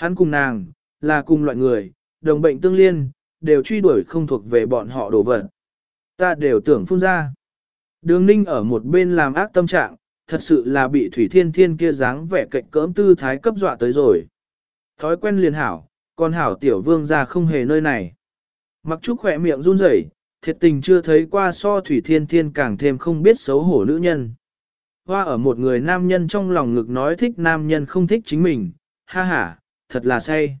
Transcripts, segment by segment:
Hắn cùng nàng, là cùng loại người, đồng bệnh tương liên, đều truy đuổi không thuộc về bọn họ đổ vật. Ta đều tưởng phun ra. Đường ninh ở một bên làm ác tâm trạng, thật sự là bị Thủy Thiên Thiên kia dáng vẻ cạnh cỡm tư thái cấp dọa tới rồi. Thói quen liền hảo, còn hảo tiểu vương ra không hề nơi này. Mặc trúc khỏe miệng run rẩy, thiệt tình chưa thấy qua so Thủy Thiên Thiên càng thêm không biết xấu hổ nữ nhân. Hoa ở một người nam nhân trong lòng ngực nói thích nam nhân không thích chính mình, ha ha, thật là say.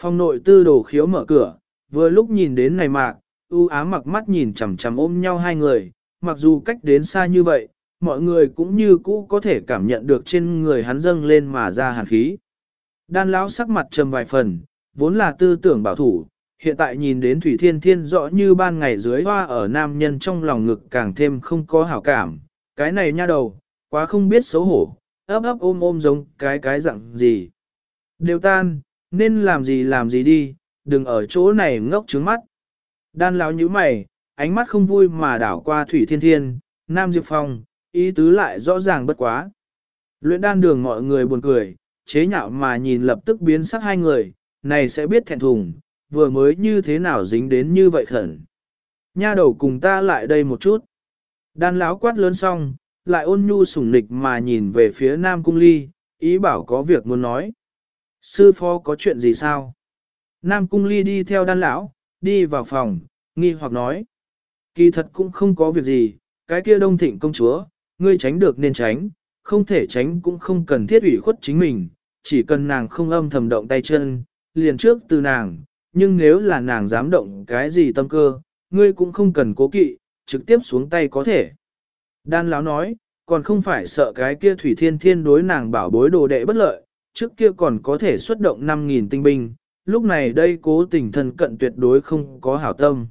Phong nội tư đồ khiếu mở cửa, vừa lúc nhìn đến này mạc, ưu ám mặc mắt nhìn chằm chằm ôm nhau hai người, mặc dù cách đến xa như vậy, mọi người cũng như cũ có thể cảm nhận được trên người hắn dâng lên mà ra hàn khí. Đan lão sắc mặt trầm vài phần, vốn là tư tưởng bảo thủ, hiện tại nhìn đến Thủy Thiên Thiên rõ như ban ngày dưới hoa ở nam nhân trong lòng ngực càng thêm không có hảo cảm. Cái này nha đầu, quá không biết xấu hổ, ấp ấp ôm ôm giống cái cái dạng gì. Đều tan, nên làm gì làm gì đi, đừng ở chỗ này ngốc trứng mắt. Đan lão như mày, ánh mắt không vui mà đảo qua Thủy Thiên Thiên, Nam Diệp Phong, ý tứ lại rõ ràng bất quá. Luyện đan đường mọi người buồn cười, chế nhạo mà nhìn lập tức biến sắc hai người, này sẽ biết thẹn thùng, vừa mới như thế nào dính đến như vậy khẩn. Nha đầu cùng ta lại đây một chút. Đan lão quát lớn xong, lại ôn nhu sủng nịch mà nhìn về phía Nam Cung Ly, ý bảo có việc muốn nói. Sư phó có chuyện gì sao? Nam Cung Ly đi theo đan lão, đi vào phòng, nghi hoặc nói. Kỳ thật cũng không có việc gì, cái kia đông thịnh công chúa, ngươi tránh được nên tránh, không thể tránh cũng không cần thiết ủy khuất chính mình, chỉ cần nàng không âm thầm động tay chân, liền trước từ nàng, nhưng nếu là nàng dám động cái gì tâm cơ, ngươi cũng không cần cố kỵ, trực tiếp xuống tay có thể. Đan lão nói, còn không phải sợ cái kia thủy thiên thiên đối nàng bảo bối đồ đệ bất lợi, trước kia còn có thể xuất động 5.000 tinh binh, lúc này đây cố tình thân cận tuyệt đối không có hảo tâm.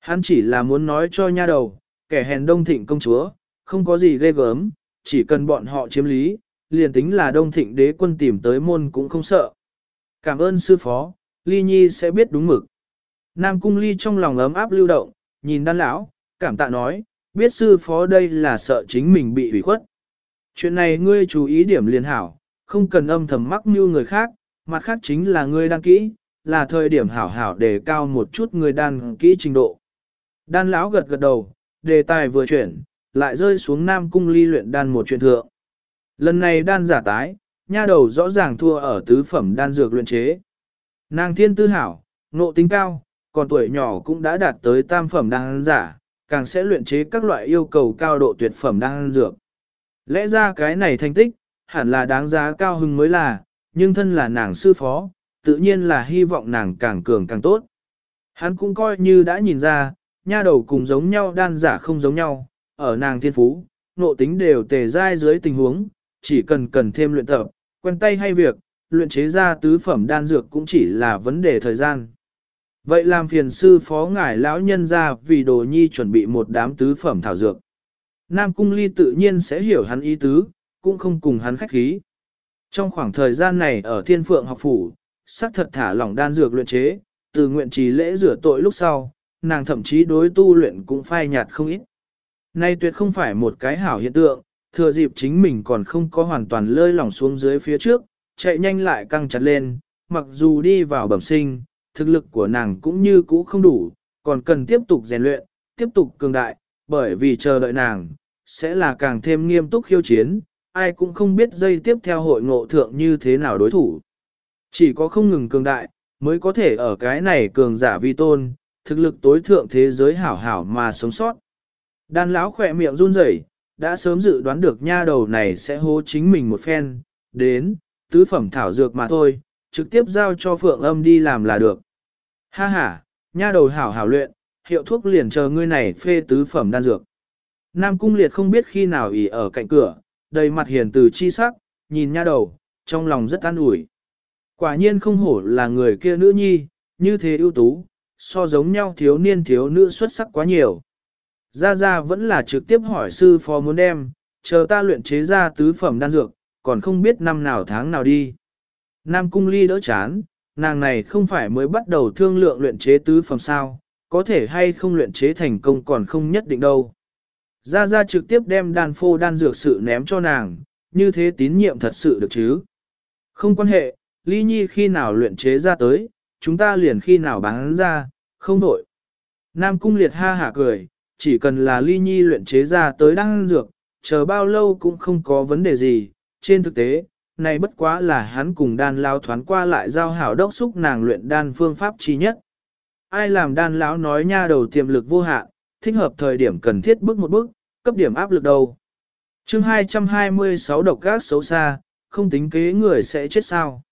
Hắn chỉ là muốn nói cho nha đầu, kẻ hèn đông thịnh công chúa, không có gì ghê gớm, chỉ cần bọn họ chiếm lý, liền tính là đông thịnh đế quân tìm tới môn cũng không sợ. Cảm ơn sư phó, Ly Nhi sẽ biết đúng mực. Nam Cung Ly trong lòng ấm áp lưu động, nhìn đan lão, cảm tạ nói, biết sư phó đây là sợ chính mình bị hủy khuất. Chuyện này ngươi chú ý điểm liền hảo, không cần âm thầm mắc mưu người khác, mặt khác chính là ngươi đăng kỹ, là thời điểm hảo hảo để cao một chút người đan kỹ trình độ. Đan lão gật gật đầu, đề tài vừa chuyển, lại rơi xuống Nam Cung Ly luyện đan một chuyện thượng. Lần này đan giả tái, nha đầu rõ ràng thua ở tứ phẩm đan dược luyện chế. Nàng thiên tư hảo, nộ tính cao, còn tuổi nhỏ cũng đã đạt tới tam phẩm đan giả, càng sẽ luyện chế các loại yêu cầu cao độ tuyệt phẩm đan dược. Lẽ ra cái này thành tích, hẳn là đáng giá cao hưng mới là, nhưng thân là nàng sư phó, tự nhiên là hy vọng nàng càng cường càng tốt. Hắn cũng coi như đã nhìn ra, nha đầu cùng giống nhau đan giả không giống nhau, ở nàng thiên phú, nộ tính đều tề dai dưới tình huống, chỉ cần cần thêm luyện tập, quen tay hay việc, luyện chế ra tứ phẩm đan dược cũng chỉ là vấn đề thời gian. Vậy làm phiền sư phó ngài lão nhân ra vì đồ nhi chuẩn bị một đám tứ phẩm thảo dược. Nam Cung Ly tự nhiên sẽ hiểu hắn ý tứ, cũng không cùng hắn khách khí. Trong khoảng thời gian này ở Thiên Phượng học phủ, sắc thật thả lỏng đan dược luyện chế, từ nguyện trì lễ rửa tội lúc sau, nàng thậm chí đối tu luyện cũng phai nhạt không ít. Nay tuyệt không phải một cái hảo hiện tượng, thừa dịp chính mình còn không có hoàn toàn lơi lỏng xuống dưới phía trước, chạy nhanh lại căng chặt lên, mặc dù đi vào bẩm sinh, thực lực của nàng cũng như cũ không đủ, còn cần tiếp tục rèn luyện, tiếp tục cường đại, bởi vì chờ đợi nàng, sẽ là càng thêm nghiêm túc khiêu chiến, ai cũng không biết dây tiếp theo hội ngộ thượng như thế nào đối thủ. Chỉ có không ngừng cường đại, mới có thể ở cái này cường giả vi tôn, thực lực tối thượng thế giới hảo hảo mà sống sót. Đan lão khỏe miệng run rẩy, đã sớm dự đoán được nha đầu này sẽ hô chính mình một phen, đến, tứ phẩm thảo dược mà thôi, trực tiếp giao cho phượng âm đi làm là được. Ha ha, nha đầu hảo hảo luyện, hiệu thuốc liền chờ ngươi này phê tứ phẩm đan dược. Nam cung liệt không biết khi nào ỉ ở cạnh cửa, đầy mặt hiền từ chi sắc, nhìn nha đầu, trong lòng rất an ủi. Quả nhiên không hổ là người kia nữ nhi, như thế ưu tú, so giống nhau thiếu niên thiếu nữ xuất sắc quá nhiều. Gia Gia vẫn là trực tiếp hỏi sư phó muốn đem, chờ ta luyện chế ra tứ phẩm đan dược, còn không biết năm nào tháng nào đi. Nam Cung Ly đỡ chán, nàng này không phải mới bắt đầu thương lượng luyện chế tứ phẩm sao, có thể hay không luyện chế thành công còn không nhất định đâu. Gia Gia trực tiếp đem đan phô đan dược sự ném cho nàng, như thế tín nhiệm thật sự được chứ. Không quan hệ, ly nhi khi nào luyện chế ra tới, chúng ta liền khi nào bán ra, không đổi. Nam cung liệt ha hả cười, chỉ cần là ly nhi luyện chế ra tới đan dược, chờ bao lâu cũng không có vấn đề gì. Trên thực tế, này bất quá là hắn cùng đan lao thoán qua lại giao hảo đốc xúc nàng luyện đan phương pháp chi nhất. Ai làm đan lão nói nha đầu tiềm lực vô hạn, thích hợp thời điểm cần thiết bước một bước, cấp điểm áp lực đầu. chương 226 độc gác xấu xa, không tính kế người sẽ chết sao.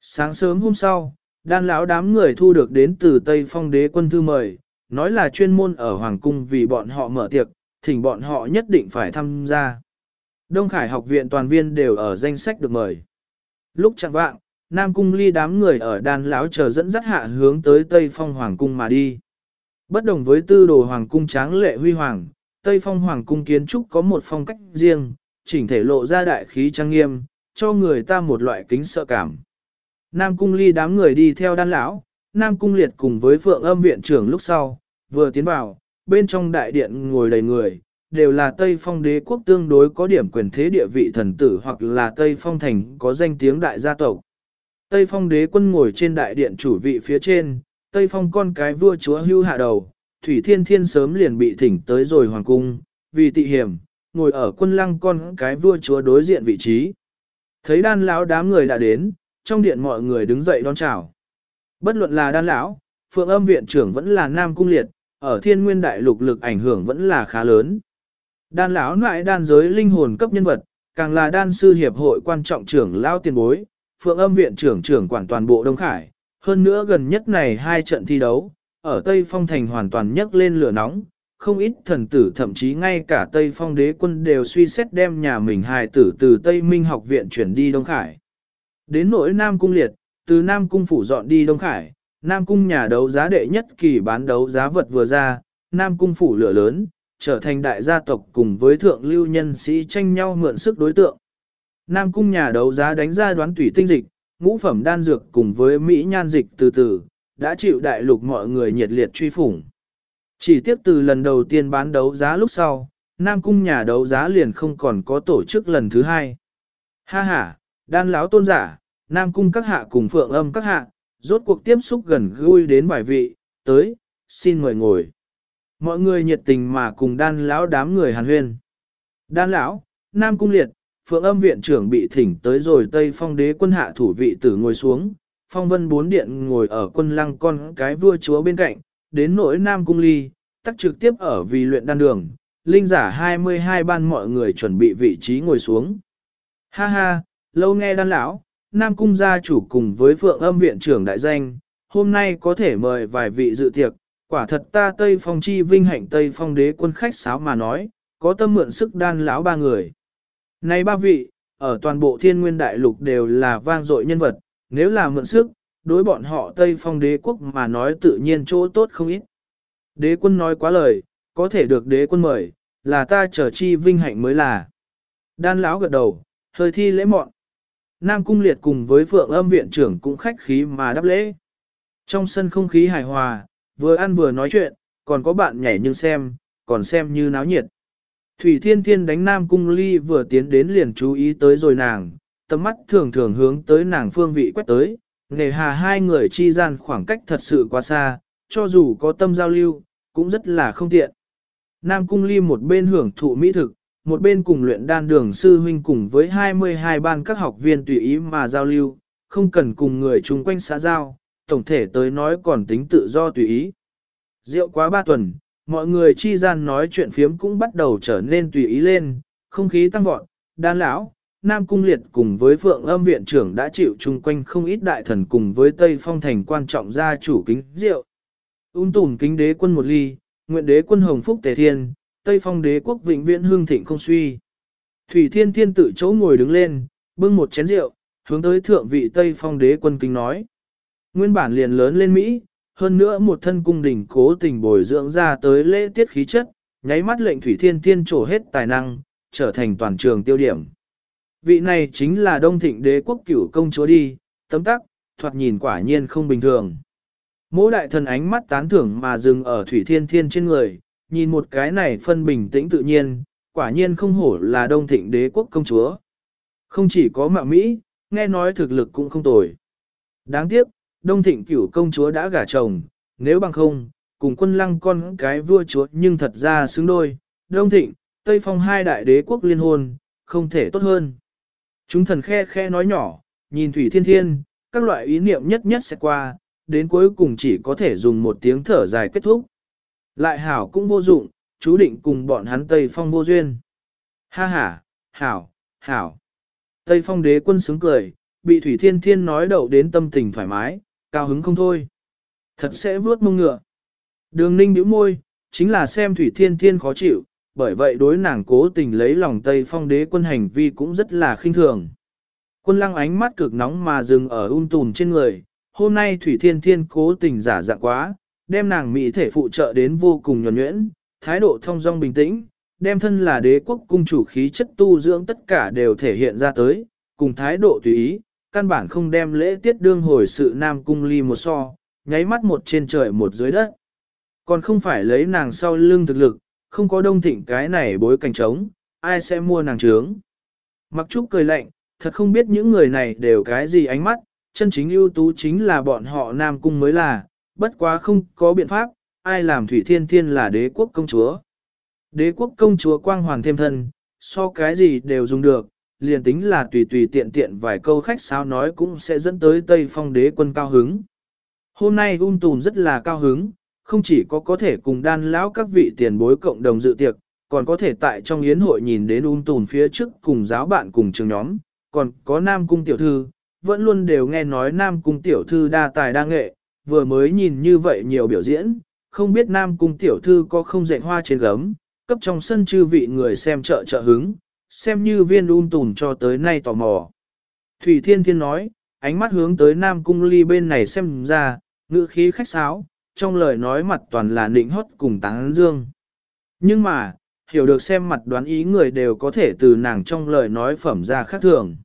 Sáng sớm hôm sau, đan lão đám người thu được đến từ Tây Phong đế quân thư mời, nói là chuyên môn ở Hoàng Cung vì bọn họ mở tiệc, thỉnh bọn họ nhất định phải tham gia. Đông Khải học viện toàn viên đều ở danh sách được mời. Lúc chẳng vạng, Nam Cung ly đám người ở đan lão chờ dẫn dắt hạ hướng tới Tây Phong Hoàng Cung mà đi. Bất đồng với tư đồ Hoàng Cung tráng lệ huy hoàng, Tây Phong Hoàng Cung kiến trúc có một phong cách riêng, chỉnh thể lộ ra đại khí trang nghiêm, cho người ta một loại kính sợ cảm. Nam Cung ly đám người đi theo đan lão, Nam Cung liệt cùng với Phượng âm viện trưởng lúc sau, vừa tiến vào, bên trong đại điện ngồi đầy người, đều là Tây Phong đế quốc tương đối có điểm quyền thế địa vị thần tử hoặc là Tây Phong thành có danh tiếng đại gia tộc. Tây Phong đế quân ngồi trên đại điện chủ vị phía trên, Tây Phong con cái vua chúa hưu hạ đầu, Thủy Thiên Thiên sớm liền bị thỉnh tới rồi hoàng cung, vì tị hiểm, ngồi ở quân lăng con cái vua chúa đối diện vị trí. Thấy đan lão đám người đã đến, trong điện mọi người đứng dậy đón chào. Bất luận là đan lão, phượng âm viện trưởng vẫn là nam cung liệt, ở thiên nguyên đại lục lực ảnh hưởng vẫn là khá lớn. Đan lão loại đan giới linh hồn cấp nhân vật, càng là đan sư hiệp hội quan trọng trưởng lao tiền bối, phượng âm viện trưởng trưởng quản toàn bộ Đông Khải. Hơn nữa gần nhất này hai trận thi đấu, ở Tây Phong Thành hoàn toàn nhấc lên lửa nóng, không ít thần tử thậm chí ngay cả Tây Phong đế quân đều suy xét đem nhà mình hài tử từ Tây Minh học viện chuyển đi Đông Khải. Đến nỗi Nam Cung Liệt, từ Nam Cung phủ dọn đi Đông Khải, Nam Cung nhà đấu giá đệ nhất kỳ bán đấu giá vật vừa ra, Nam Cung phủ lửa lớn, trở thành đại gia tộc cùng với thượng lưu nhân sĩ tranh nhau mượn sức đối tượng. Nam Cung nhà đấu giá đánh ra đoán tủy tinh dịch, ngũ phẩm đan dược cùng với Mỹ nhan dịch từ từ, đã chịu đại lục mọi người nhiệt liệt truy phủng. Chỉ tiếp từ lần đầu tiên bán đấu giá lúc sau, Nam Cung nhà đấu giá liền không còn có tổ chức lần thứ hai. Ha ha, đan lão tôn giả, Nam Cung các hạ cùng phượng âm các hạ, rốt cuộc tiếp xúc gần gũi đến bài vị, tới, xin mời ngồi. Mọi người nhiệt tình mà cùng đan lão đám người hàn huyên. Đan lão, Nam Cung liệt, phượng âm viện trưởng bị thỉnh tới rồi Tây Phong đế quân hạ thủ vị tử ngồi xuống, phong vân bốn điện ngồi ở quân lăng con cái vua chúa bên cạnh, đến nỗi Nam Cung ly, tắc trực tiếp ở vì luyện đan đường, linh giả 22 ban mọi người chuẩn bị vị trí ngồi xuống. Ha ha, lâu nghe đan lão, Nam Cung gia chủ cùng với Phượng âm viện trưởng đại danh, hôm nay có thể mời vài vị dự tiệc, quả thật ta Tây Phong chi vinh hạnh Tây Phong đế quân khách sáo mà nói, có tâm mượn sức đan lão ba người. Này ba vị, ở toàn bộ thiên nguyên đại lục đều là vang dội nhân vật, nếu là mượn sức, đối bọn họ Tây Phong đế quốc mà nói tự nhiên chỗ tốt không ít. Đế quân nói quá lời, có thể được đế quân mời, là ta trở chi vinh hạnh mới là. Đan lão gật đầu, hơi thi lễ mọn. Nam Cung Liệt cùng với Phượng âm viện trưởng cũng khách khí mà đáp lễ. Trong sân không khí hài hòa, vừa ăn vừa nói chuyện, còn có bạn nhảy nhưng xem, còn xem như náo nhiệt. Thủy Thiên Thiên đánh Nam Cung Ly vừa tiến đến liền chú ý tới rồi nàng, tầm mắt thường thường hướng tới nàng phương vị quét tới, nề hà hai người chi gian khoảng cách thật sự quá xa, cho dù có tâm giao lưu, cũng rất là không tiện. Nam Cung Ly một bên hưởng thụ mỹ thực, một bên cùng luyện đan đường sư huynh cùng với 22 ban các học viên tùy ý mà giao lưu, không cần cùng người chung quanh xã giao, tổng thể tới nói còn tính tự do tùy ý. Rượu quá ba tuần, mọi người chi gian nói chuyện phiếm cũng bắt đầu trở nên tùy ý lên, không khí tăng vọt, đan lão, Nam Cung Liệt cùng với Phượng âm viện trưởng đã chịu chung quanh không ít đại thần cùng với Tây Phong thành quan trọng gia chủ kính rượu. Ung tùm kính đế quân một ly, nguyện đế quân hồng phúc tề thiên, Tây Phong đế quốc vĩnh viễn hương thịnh không suy. Thủy Thiên Thiên tự chỗ ngồi đứng lên, bưng một chén rượu, hướng tới thượng vị Tây Phong đế quân kính nói. Nguyên bản liền lớn lên Mỹ, hơn nữa một thân cung đình cố tình bồi dưỡng ra tới lễ tiết khí chất, nháy mắt lệnh Thủy Thiên Thiên trổ hết tài năng, trở thành toàn trường tiêu điểm. Vị này chính là Đông Thịnh đế quốc cửu công chúa đi, tấm tắc, thoạt nhìn quả nhiên không bình thường. Mỗi đại thần ánh mắt tán thưởng mà dừng ở Thủy Thiên Thiên trên người, nhìn một cái này phân bình tĩnh tự nhiên, quả nhiên không hổ là Đông Thịnh đế quốc công chúa. Không chỉ có mạo Mỹ, nghe nói thực lực cũng không tồi. Đáng tiếc, Đông Thịnh cửu công chúa đã gả chồng, nếu bằng không, cùng quân lăng con cái vua chúa nhưng thật ra xứng đôi, Đông Thịnh, Tây Phong hai đại đế quốc liên hôn, không thể tốt hơn. Chúng thần khe khe nói nhỏ, nhìn Thủy Thiên Thiên, các loại ý niệm nhất nhất sẽ qua, đến cuối cùng chỉ có thể dùng một tiếng thở dài kết thúc. Lại hảo cũng vô dụng, chú định cùng bọn hắn Tây Phong vô duyên. Ha ha, hảo, hảo. Tây Phong đế quân sướng cười, bị Thủy Thiên Thiên nói đậu đến tâm tình thoải mái, cao hứng không thôi. Thật sẽ vuốt mông ngựa. Đường ninh bĩu môi, chính là xem Thủy Thiên Thiên khó chịu, bởi vậy đối nàng cố tình lấy lòng Tây Phong đế quân hành vi cũng rất là khinh thường. Quân lăng ánh mắt cực nóng mà dừng ở un tùn trên người, hôm nay Thủy Thiên Thiên cố tình giả dạng quá, đem nàng mỹ thể phụ trợ đến vô cùng nhuẩn nhuyễn, thái độ thông dong bình tĩnh, đem thân là đế quốc cung chủ khí chất tu dưỡng tất cả đều thể hiện ra tới, cùng thái độ tùy ý, căn bản không đem lễ tiết đương hồi sự nam cung ly một so, nháy mắt một trên trời một dưới đất. Còn không phải lấy nàng sau lưng thực lực, không có đông thịnh cái này bối cảnh trống, ai sẽ mua nàng trướng. Mặc trúc cười lạnh, thật không biết những người này đều cái gì ánh mắt, chân chính ưu tú chính là bọn họ nam cung mới là, bất quá không có biện pháp, ai làm Thủy Thiên Thiên là đế quốc công chúa. Đế quốc công chúa quang hoàn thêm thân, so cái gì đều dùng được, liền tính là tùy tùy tiện tiện vài câu khách sao nói cũng sẽ dẫn tới Tây Phong đế quân cao hứng. Hôm nay ung tùn rất là cao hứng, không chỉ có có thể cùng đan lão các vị tiền bối cộng đồng dự tiệc, còn có thể tại trong yến hội nhìn đến ung tùn phía trước cùng giáo bạn cùng trường nhóm, còn có nam cung tiểu thư, vẫn luôn đều nghe nói nam cung tiểu thư đa tài đa nghệ, vừa mới nhìn như vậy nhiều biểu diễn, không biết nam cung tiểu thư có không dạy hoa trên gấm, cấp trong sân chư vị người xem trợ trợ hứng, xem như viên ung tùn cho tới nay tò mò. Thủy Thiên Thiên nói, ánh mắt hướng tới Nam Cung Ly bên này xem ra, ngữ khí khách sáo, trong lời nói mặt toàn là nịnh hót cùng táng dương. Nhưng mà, hiểu được xem mặt đoán ý người đều có thể từ nàng trong lời nói phẩm ra khác thường.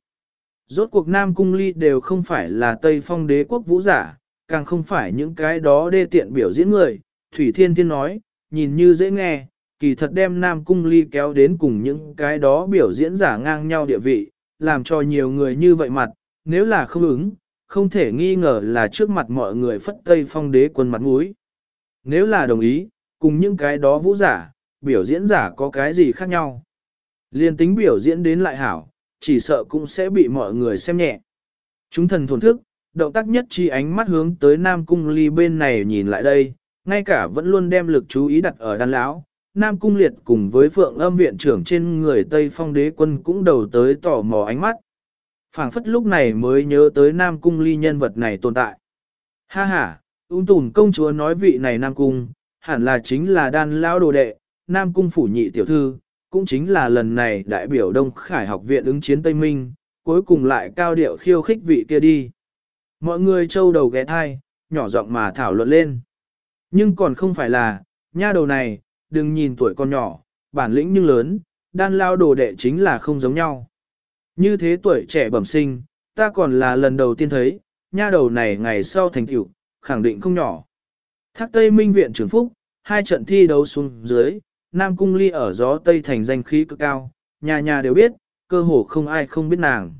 Rốt cuộc Nam Cung Ly đều không phải là Tây Phong đế quốc vũ giả, càng không phải những cái đó đê tiện biểu diễn người. Thủy Thiên Thiên nói, nhìn như dễ nghe, kỳ thật đem Nam Cung Ly kéo đến cùng những cái đó biểu diễn giả ngang nhau địa vị, làm cho nhiều người như vậy mặt, nếu là không ứng, không thể nghi ngờ là trước mặt mọi người phất Tây Phong đế quân mặt mũi. Nếu là đồng ý, cùng những cái đó vũ giả, biểu diễn giả có cái gì khác nhau. Liên tính biểu diễn đến lại hảo, chỉ sợ cũng sẽ bị mọi người xem nhẹ. Chúng thần thổn thức, động tác nhất chi ánh mắt hướng tới Nam Cung Ly bên này nhìn lại đây, ngay cả vẫn luôn đem lực chú ý đặt ở đan lão. Nam Cung Liệt cùng với Phượng âm viện trưởng trên người Tây Phong đế quân cũng đầu tới tỏ mò ánh mắt phảng phất lúc này mới nhớ tới Nam Cung Ly nhân vật này tồn tại. Ha ha, ung tùn công chúa nói vị này Nam Cung, hẳn là chính là đan lão đồ đệ, Nam Cung phủ nhị tiểu thư, cũng chính là lần này đại biểu Đông Khải học viện ứng chiến Tây Minh, cuối cùng lại cao điệu khiêu khích vị kia đi. Mọi người trâu đầu ghé thai, nhỏ giọng mà thảo luận lên. Nhưng còn không phải là, nha đầu này, đừng nhìn tuổi con nhỏ, bản lĩnh nhưng lớn, đan lao đồ đệ chính là không giống nhau. Như thế tuổi trẻ bẩm sinh, ta còn là lần đầu tiên thấy, nha đầu này ngày sau thành tựu khẳng định không nhỏ. Thác Tây Minh viện trưởng Phúc, hai trận thi đấu xuống dưới, Nam Cung Ly ở gió Tây thành danh khí cực cao, nhà nhà đều biết, cơ hồ không ai không biết nàng.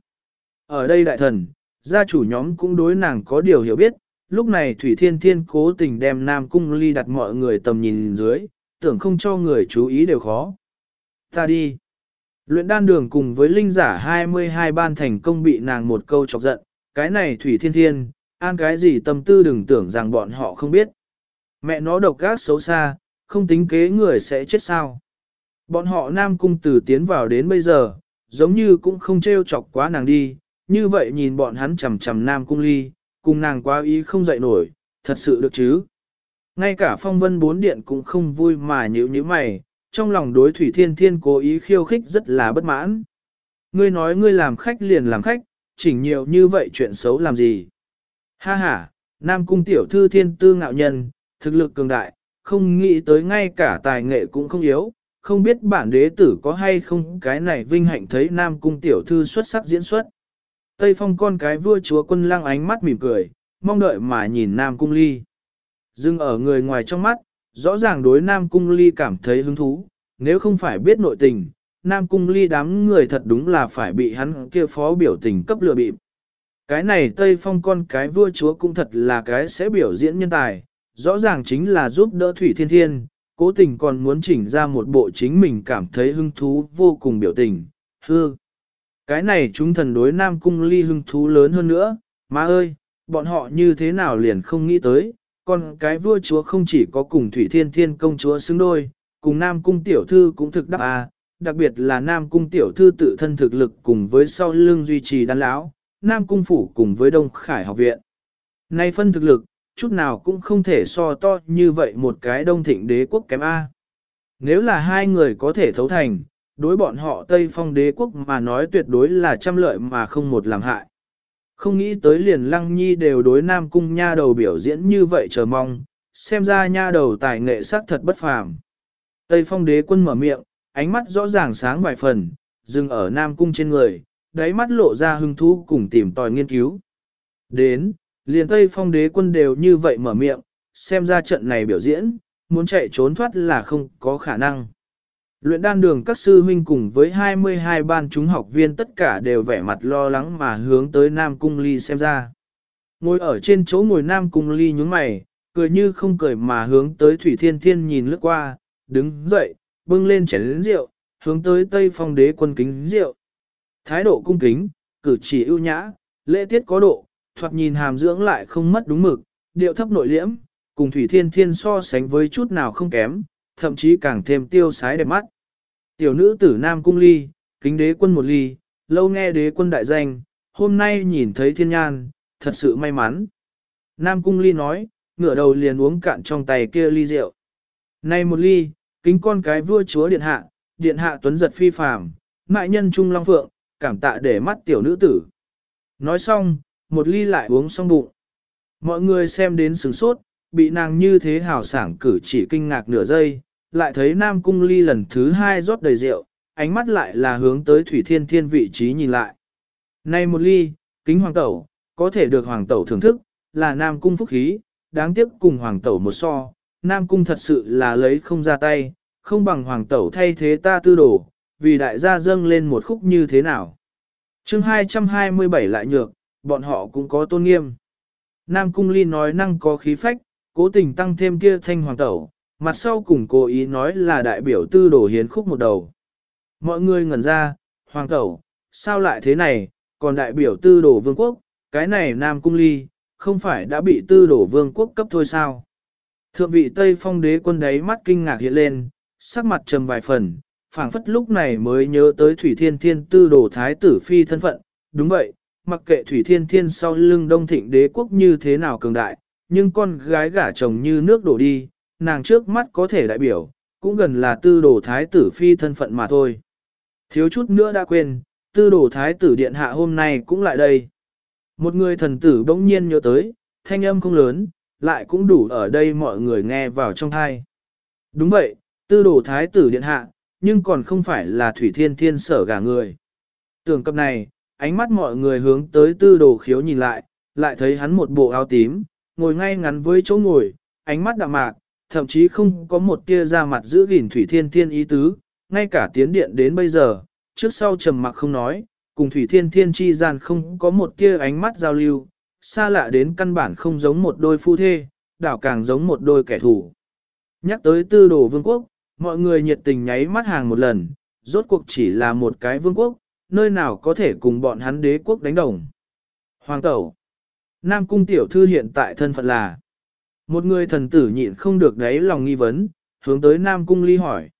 Ở đây đại thần, gia chủ nhóm cũng đối nàng có điều hiểu biết, lúc này Thủy Thiên Thiên cố tình đem Nam Cung Ly đặt mọi người tầm nhìn dưới, tưởng không cho người chú ý đều khó. Ta đi. Luyện đan đường cùng với linh giả 22 ban thành công bị nàng một câu chọc giận, cái này Thủy Thiên Thiên, an cái gì tâm tư đừng tưởng rằng bọn họ không biết. Mẹ nó độc gác xấu xa, không tính kế người sẽ chết sao. Bọn họ Nam Cung Tử tiến vào đến bây giờ, giống như cũng không trêu chọc quá nàng đi, như vậy nhìn bọn hắn chầm chầm Nam Cung ly, cùng nàng quá ý không dậy nổi, thật sự được chứ. Ngay cả phong vân bốn điện cũng không vui mà nhữ như mày, trong lòng đối Thủy Thiên Thiên cố ý khiêu khích rất là bất mãn. Ngươi nói ngươi làm khách liền làm khách, chỉnh nhiều như vậy chuyện xấu làm gì. Ha ha, Nam Cung tiểu thư thiên tư ngạo nhân, thực lực cường đại, không nghĩ tới ngay cả tài nghệ cũng không yếu, không biết bản đế tử có hay không cái này vinh hạnh thấy Nam Cung tiểu thư xuất sắc diễn xuất. Tây phong con cái vua chúa quân lăng ánh mắt mỉm cười, mong đợi mà nhìn Nam Cung ly. Dưng ở người ngoài trong mắt, rõ ràng đối Nam Cung ly cảm thấy hứng thú, nếu không phải biết nội tình, Nam Cung ly đám người thật đúng là phải bị hắn kia phó biểu tình cấp lừa bịp. Cái này Tây Phong con cái vua chúa cũng thật là cái sẽ biểu diễn nhân tài, rõ ràng chính là giúp đỡ Thủy Thiên Thiên, cố tình còn muốn chỉnh ra một bộ chính mình cảm thấy hứng thú vô cùng biểu tình, hư. Cái này chúng thần đối Nam Cung ly hứng thú lớn hơn nữa, má ơi, bọn họ như thế nào liền không nghĩ tới, còn cái vua chúa không chỉ có cùng Thủy Thiên Thiên công chúa xứng đôi, cùng Nam Cung tiểu thư cũng thực đắc à, đặc biệt là Nam Cung tiểu thư tự thân thực lực cùng với sau lưng duy trì đan lão, Nam Cung phủ cùng với Đông Khải học viện. Nay phân thực lực, chút nào cũng không thể so to như vậy một cái đông thịnh đế quốc kém A. Nếu là hai người có thể thấu thành, đối bọn họ Tây Phong đế quốc mà nói tuyệt đối là trăm lợi mà không một làm hại. Không nghĩ tới liền lăng nhi đều đối nam cung nha đầu biểu diễn như vậy chờ mong, xem ra nha đầu tài nghệ sắc thật bất phàm. Tây phong đế quân mở miệng, ánh mắt rõ ràng sáng vài phần, dừng ở nam cung trên người, đáy mắt lộ ra hứng thú cùng tìm tòi nghiên cứu. Đến, liền Tây phong đế quân đều như vậy mở miệng, xem ra trận này biểu diễn, muốn chạy trốn thoát là không có khả năng. Luyện đan đường các sư huynh cùng với 22 ban chúng học viên tất cả đều vẻ mặt lo lắng mà hướng tới Nam Cung Ly xem ra. Ngồi ở trên chỗ ngồi Nam Cung Ly nhướng mày, cười như không cười mà hướng tới Thủy Thiên Thiên nhìn lướt qua, đứng dậy, bưng lên chén lĩnh rượu, hướng tới Tây Phong đế quân kính rượu. Thái độ cung kính, cử chỉ ưu nhã, lễ tiết có độ, thoạt nhìn hàm dưỡng lại không mất đúng mực, điệu thấp nội liễm, cùng Thủy Thiên Thiên so sánh với chút nào không kém, thậm chí càng thêm tiêu sái đẹp mắt. Tiểu nữ tử Nam Cung Ly, kính đế quân một ly, lâu nghe đế quân đại danh, hôm nay nhìn thấy thiên nhan, thật sự may mắn. Nam Cung Ly nói, ngửa đầu liền uống cạn trong tay kia ly rượu. Này một ly, kính con cái vua chúa điện hạ, điện hạ tuấn giật phi phàm, mại nhân trung long phượng, cảm tạ để mắt tiểu nữ tử. Nói xong, một ly lại uống xong bụng. Mọi người xem đến sửng sốt, bị nàng như thế hào sảng cử chỉ kinh ngạc nửa giây, lại thấy Nam Cung Ly lần thứ hai rót đầy rượu, ánh mắt lại là hướng tới Thủy Thiên Thiên vị trí nhìn lại. Này một ly, kính hoàng tẩu, có thể được hoàng tẩu thưởng thức, là Nam Cung phúc khí, đáng tiếc cùng hoàng tẩu một so, Nam Cung thật sự là lấy không ra tay, không bằng hoàng tẩu thay thế ta tư đổ, vì đại gia dâng lên một khúc như thế nào. chương 227 lại nhược, bọn họ cũng có tôn nghiêm. Nam Cung Ly nói năng có khí phách, cố tình tăng thêm kia thanh hoàng tẩu, mặt sau cùng cố ý nói là đại biểu tư đổ hiến khúc một đầu. Mọi người ngẩn ra, hoàng tẩu, sao lại thế này, còn đại biểu tư đổ vương quốc, cái này Nam Cung Ly, không phải đã bị tư đổ vương quốc cấp thôi sao. Thượng vị Tây Phong đế quân đấy mắt kinh ngạc hiện lên, sắc mặt trầm vài phần, phảng phất lúc này mới nhớ tới Thủy Thiên Thiên tư đổ thái tử phi thân phận, đúng vậy, mặc kệ Thủy Thiên Thiên sau lưng đông thịnh đế quốc như thế nào cường đại, nhưng con gái gả chồng như nước đổ đi, nàng trước mắt có thể đại biểu, cũng gần là tư đồ thái tử phi thân phận mà thôi. Thiếu chút nữa đã quên, tư đồ thái tử điện hạ hôm nay cũng lại đây. Một người thần tử bỗng nhiên nhớ tới, thanh âm không lớn, lại cũng đủ ở đây mọi người nghe vào trong thai. Đúng vậy, tư đồ thái tử điện hạ, nhưng còn không phải là thủy thiên thiên sở gả người. Tưởng cập này, ánh mắt mọi người hướng tới tư đồ khiếu nhìn lại, lại thấy hắn một bộ áo tím, ngồi ngay ngắn với chỗ ngồi, ánh mắt đạm mạc, thậm chí không có một tia ra mặt giữ gìn Thủy Thiên Thiên ý tứ, ngay cả tiến điện đến bây giờ, trước sau trầm mặc không nói, cùng Thủy Thiên Thiên chi gian không có một tia ánh mắt giao lưu, xa lạ đến căn bản không giống một đôi phu thê, đảo càng giống một đôi kẻ thù. Nhắc tới tư đồ vương quốc, mọi người nhiệt tình nháy mắt hàng một lần, rốt cuộc chỉ là một cái vương quốc, nơi nào có thể cùng bọn hắn đế quốc đánh đồng. Hoàng tẩu Nam cung tiểu thư hiện tại thân phận là một người thần tử nhịn không được đáy lòng nghi vấn, hướng tới Nam Cung Ly hỏi.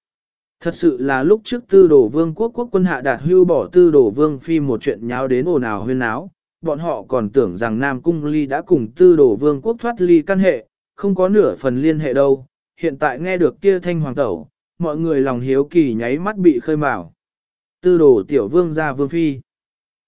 Thật sự là lúc trước tư đồ vương quốc quốc quân hạ đạt hưu bỏ tư đồ vương phi một chuyện nháo đến ồn ào huyên náo, bọn họ còn tưởng rằng Nam Cung Ly đã cùng tư đồ vương quốc thoát ly căn hệ, không có nửa phần liên hệ đâu, hiện tại nghe được kia thanh hoàng tẩu, mọi người lòng hiếu kỳ nháy mắt bị khơi mào. Tư đồ tiểu vương ra vương phi.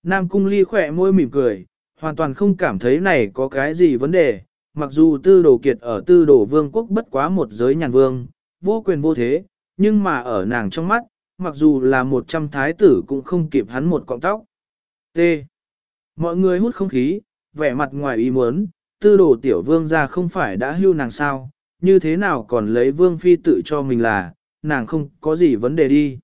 Nam Cung Ly khỏe môi mỉm cười, hoàn toàn không cảm thấy này có cái gì vấn đề, mặc dù tư đồ kiệt ở tư đồ vương quốc bất quá một giới nhàn vương, vô quyền vô thế, nhưng mà ở nàng trong mắt, mặc dù là một trăm thái tử cũng không kịp hắn một cọng tóc. T. Mọi người hút không khí, vẻ mặt ngoài ý muốn, tư đồ tiểu vương ra không phải đã hưu nàng sao, như thế nào còn lấy vương phi tự cho mình là, nàng không có gì vấn đề đi.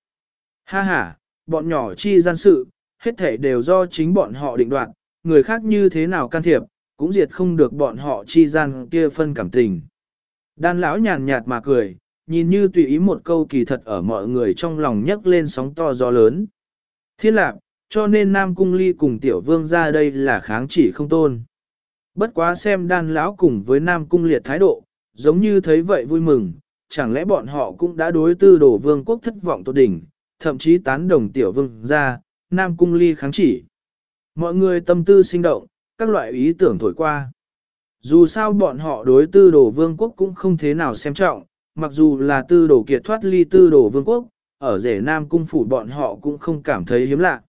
Ha ha, bọn nhỏ chi gian sự, hết thể đều do chính bọn họ định đoạt, người khác như thế nào can thiệp, cũng diệt không được bọn họ chi gian kia phân cảm tình. Đan lão nhàn nhạt mà cười, nhìn như tùy ý một câu kỳ thật ở mọi người trong lòng nhấc lên sóng to gió lớn. Thiên lạc, cho nên Nam Cung Ly cùng Tiểu Vương ra đây là kháng chỉ không tôn. Bất quá xem đan lão cùng với Nam Cung liệt thái độ, giống như thấy vậy vui mừng, chẳng lẽ bọn họ cũng đã đối tư đổ vương quốc thất vọng tốt đỉnh, thậm chí tán đồng Tiểu Vương ra, Nam Cung Ly kháng chỉ. Mọi người tâm tư sinh động, các loại ý tưởng thổi qua. Dù sao bọn họ đối tư đồ vương quốc cũng không thế nào xem trọng, mặc dù là tư đồ kiệt thoát ly tư đồ vương quốc, ở rể nam cung phủ bọn họ cũng không cảm thấy hiếm lạ.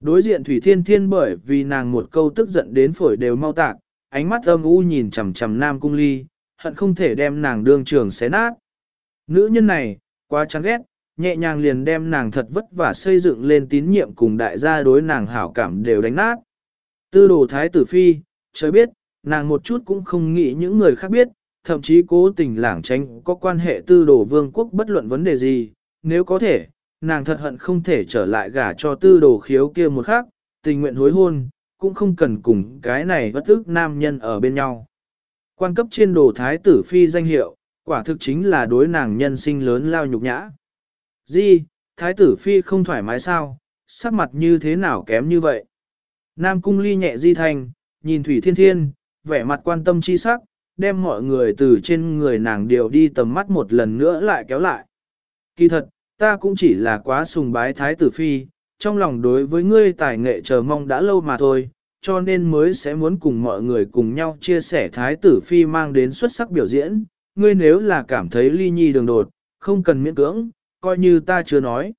Đối diện Thủy Thiên Thiên bởi vì nàng một câu tức giận đến phổi đều mau tạc, ánh mắt âm u nhìn chằm chằm nam cung ly, hận không thể đem nàng đương trường xé nát. Nữ nhân này, quá chán ghét, nhẹ nhàng liền đem nàng thật vất vả xây dựng lên tín nhiệm cùng đại gia đối nàng hảo cảm đều đánh nát. Tư đồ thái tử phi, trời biết, nàng một chút cũng không nghĩ những người khác biết, thậm chí cố tình lảng tránh có quan hệ tư đồ vương quốc bất luận vấn đề gì, nếu có thể, nàng thật hận không thể trở lại gả cho tư đồ khiếu kia một khác, tình nguyện hối hôn, cũng không cần cùng cái này bất ức nam nhân ở bên nhau. Quan cấp trên đồ thái tử phi danh hiệu, quả thực chính là đối nàng nhân sinh lớn lao nhục nhã. Di, thái tử phi không thoải mái sao, sắc mặt như thế nào kém như vậy? Nam cung ly nhẹ di thành, nhìn Thủy Thiên Thiên, vẻ mặt quan tâm chi sắc, đem mọi người từ trên người nàng điều đi tầm mắt một lần nữa lại kéo lại. Kỳ thật, ta cũng chỉ là quá sùng bái thái tử phi, trong lòng đối với ngươi tài nghệ chờ mong đã lâu mà thôi, cho nên mới sẽ muốn cùng mọi người cùng nhau chia sẻ thái tử phi mang đến xuất sắc biểu diễn. Ngươi nếu là cảm thấy ly nhi đường đột, không cần miễn cưỡng, coi như ta chưa nói.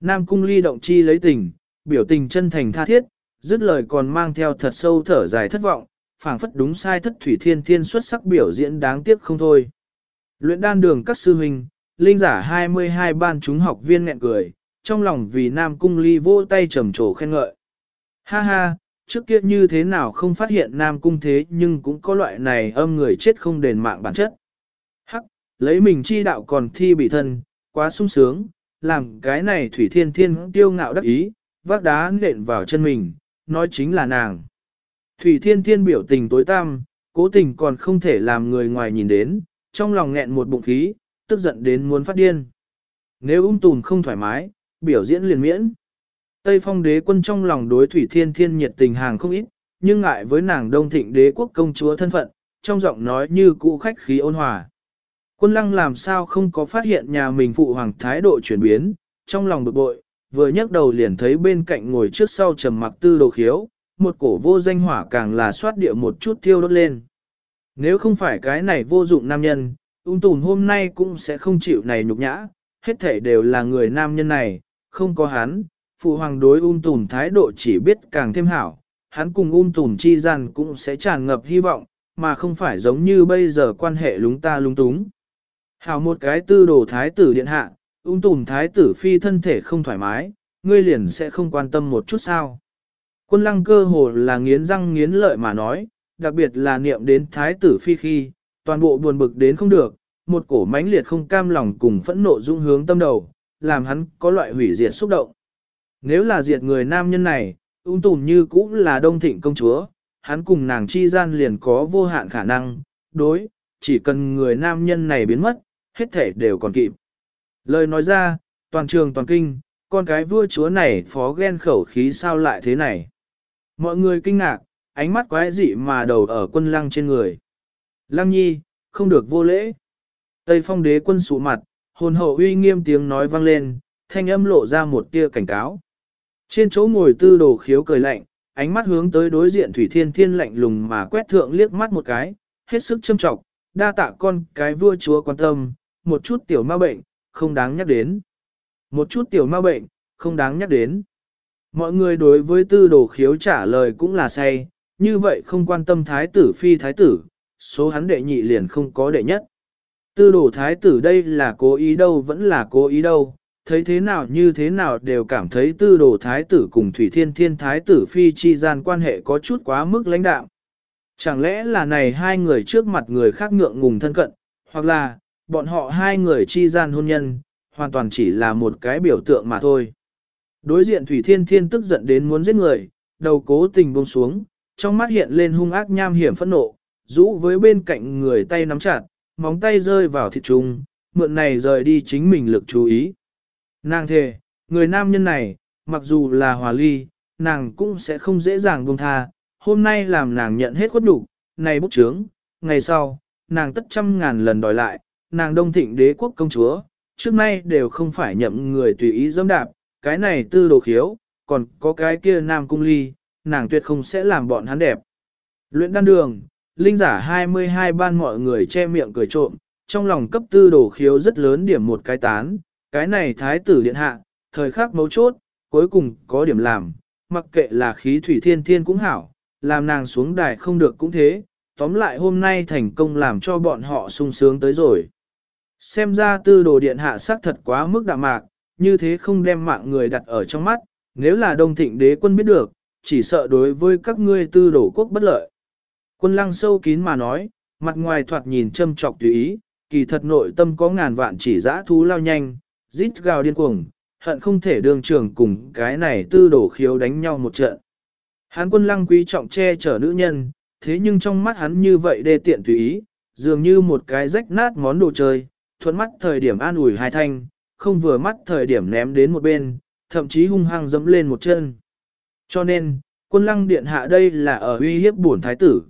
Nam cung ly động chi lấy tình, biểu tình chân thành tha thiết, dứt lời còn mang theo thật sâu thở dài thất vọng, phảng phất đúng sai thất thủy thiên thiên xuất sắc biểu diễn đáng tiếc không thôi. Luyện đan đường các sư huynh, linh giả 22 ban chúng học viên nghẹn cười, trong lòng vì Nam Cung Ly vô tay trầm trồ khen ngợi. Ha ha, trước kia như thế nào không phát hiện Nam Cung thế nhưng cũng có loại này âm người chết không đền mạng bản chất. Hắc, lấy mình chi đạo còn thi bị thân, quá sung sướng, làm cái này Thủy Thiên Thiên tiêu ngạo đắc ý, vác đá nện vào chân mình, nói chính là nàng. Thủy Thiên Thiên biểu tình tối tăm, cố tình còn không thể làm người ngoài nhìn đến, trong lòng nghẹn một bụng khí, tức giận đến muốn phát điên. Nếu ung tùm không thoải mái, biểu diễn liền miễn. Tây phong đế quân trong lòng đối Thủy Thiên Thiên nhiệt tình hàng không ít, nhưng ngại với nàng đông thịnh đế quốc công chúa thân phận, trong giọng nói như cũ khách khí ôn hòa. Quân lăng làm sao không có phát hiện nhà mình phụ hoàng thái độ chuyển biến, trong lòng bực bội, vừa nhấc đầu liền thấy bên cạnh ngồi trước sau trầm mặc tư đồ khiếu, một cổ vô danh hỏa càng là xoát địa một chút thiêu đốt lên. Nếu không phải cái này vô dụng nam nhân, ung tùm hôm nay cũng sẽ không chịu này nhục nhã, hết thể đều là người nam nhân này, không có hắn, phụ hoàng đối ung tùm thái độ chỉ biết càng thêm hảo, hắn cùng ung tùm chi gian cũng sẽ tràn ngập hy vọng, mà không phải giống như bây giờ quan hệ lúng ta lúng túng. Hảo một cái tư đồ thái tử điện hạ, ung tùm thái tử phi thân thể không thoải mái, ngươi liền sẽ không quan tâm một chút sao. Quân lăng cơ hồ là nghiến răng nghiến lợi mà nói, đặc biệt là niệm đến thái tử phi khi, toàn bộ buồn bực đến không được, một cổ mãnh liệt không cam lòng cùng phẫn nộ dung hướng tâm đầu, làm hắn có loại hủy diệt xúc động. Nếu là diệt người nam nhân này, ung tùm như cũng là đông thịnh công chúa, hắn cùng nàng chi gian liền có vô hạn khả năng, đối, chỉ cần người nam nhân này biến mất, hết thể đều còn kịp. Lời nói ra, toàn trường toàn kinh, con cái vua chúa này phó ghen khẩu khí sao lại thế này. Mọi người kinh ngạc, ánh mắt quái dị mà đầu ở quân lăng trên người. Lăng nhi, không được vô lễ. Tây phong đế quân sụ mặt, hồn hậu uy nghiêm tiếng nói vang lên, thanh âm lộ ra một tia cảnh cáo. Trên chỗ ngồi tư đồ khiếu cười lạnh, ánh mắt hướng tới đối diện Thủy Thiên Thiên lạnh lùng mà quét thượng liếc mắt một cái, hết sức châm trọng, đa tạ con cái vua chúa quan tâm, một chút tiểu ma bệnh, không đáng nhắc đến. Một chút tiểu ma bệnh, không đáng nhắc đến. Mọi người đối với tư đồ khiếu trả lời cũng là say, như vậy không quan tâm thái tử phi thái tử, số hắn đệ nhị liền không có đệ nhất. Tư đồ thái tử đây là cố ý đâu vẫn là cố ý đâu, thấy thế nào như thế nào đều cảm thấy tư đồ thái tử cùng thủy thiên thiên thái tử phi chi gian quan hệ có chút quá mức lãnh đạo. Chẳng lẽ là này hai người trước mặt người khác ngượng ngùng thân cận, hoặc là, bọn họ hai người chi gian hôn nhân, hoàn toàn chỉ là một cái biểu tượng mà thôi. Đối diện Thủy Thiên Thiên tức giận đến muốn giết người, đầu cố tình buông xuống, trong mắt hiện lên hung ác nham hiểm phẫn nộ, rũ với bên cạnh người tay nắm chặt, móng tay rơi vào thịt trùng, mượn này rời đi chính mình lực chú ý. Nàng thề, người nam nhân này, mặc dù là hòa ly, nàng cũng sẽ không dễ dàng buông tha, hôm nay làm nàng nhận hết khuất đủ, này bút chướng, ngày sau, nàng tất trăm ngàn lần đòi lại, nàng đông thịnh đế quốc công chúa, trước nay đều không phải nhậm người tùy ý dâm đạp, cái này tư đồ khiếu, còn có cái kia nam cung ly, nàng tuyệt không sẽ làm bọn hắn đẹp. Luyện đan đường, linh giả 22 ban mọi người che miệng cười trộm, trong lòng cấp tư đồ khiếu rất lớn điểm một cái tán, cái này thái tử điện hạ, thời khắc mấu chốt, cuối cùng có điểm làm, mặc kệ là khí thủy thiên thiên cũng hảo, làm nàng xuống đài không được cũng thế, tóm lại hôm nay thành công làm cho bọn họ sung sướng tới rồi. Xem ra tư đồ điện hạ sắc thật quá mức đạm mạc, như thế không đem mạng người đặt ở trong mắt, nếu là đông thịnh đế quân biết được, chỉ sợ đối với các ngươi tư đồ quốc bất lợi. Quân lăng sâu kín mà nói, mặt ngoài thoạt nhìn châm trọc tùy ý, kỳ thật nội tâm có ngàn vạn chỉ dã thú lao nhanh, rít gào điên cuồng, hận không thể đường trưởng cùng cái này tư đổ khiếu đánh nhau một trận. Hán quân lăng quý trọng che chở nữ nhân, thế nhưng trong mắt hắn như vậy đê tiện tùy ý, dường như một cái rách nát món đồ chơi, thuận mắt thời điểm an ủi hai thanh, không vừa mắt thời điểm ném đến một bên, thậm chí hung hăng dẫm lên một chân. Cho nên, quân lăng điện hạ đây là ở uy hiếp bổn thái tử.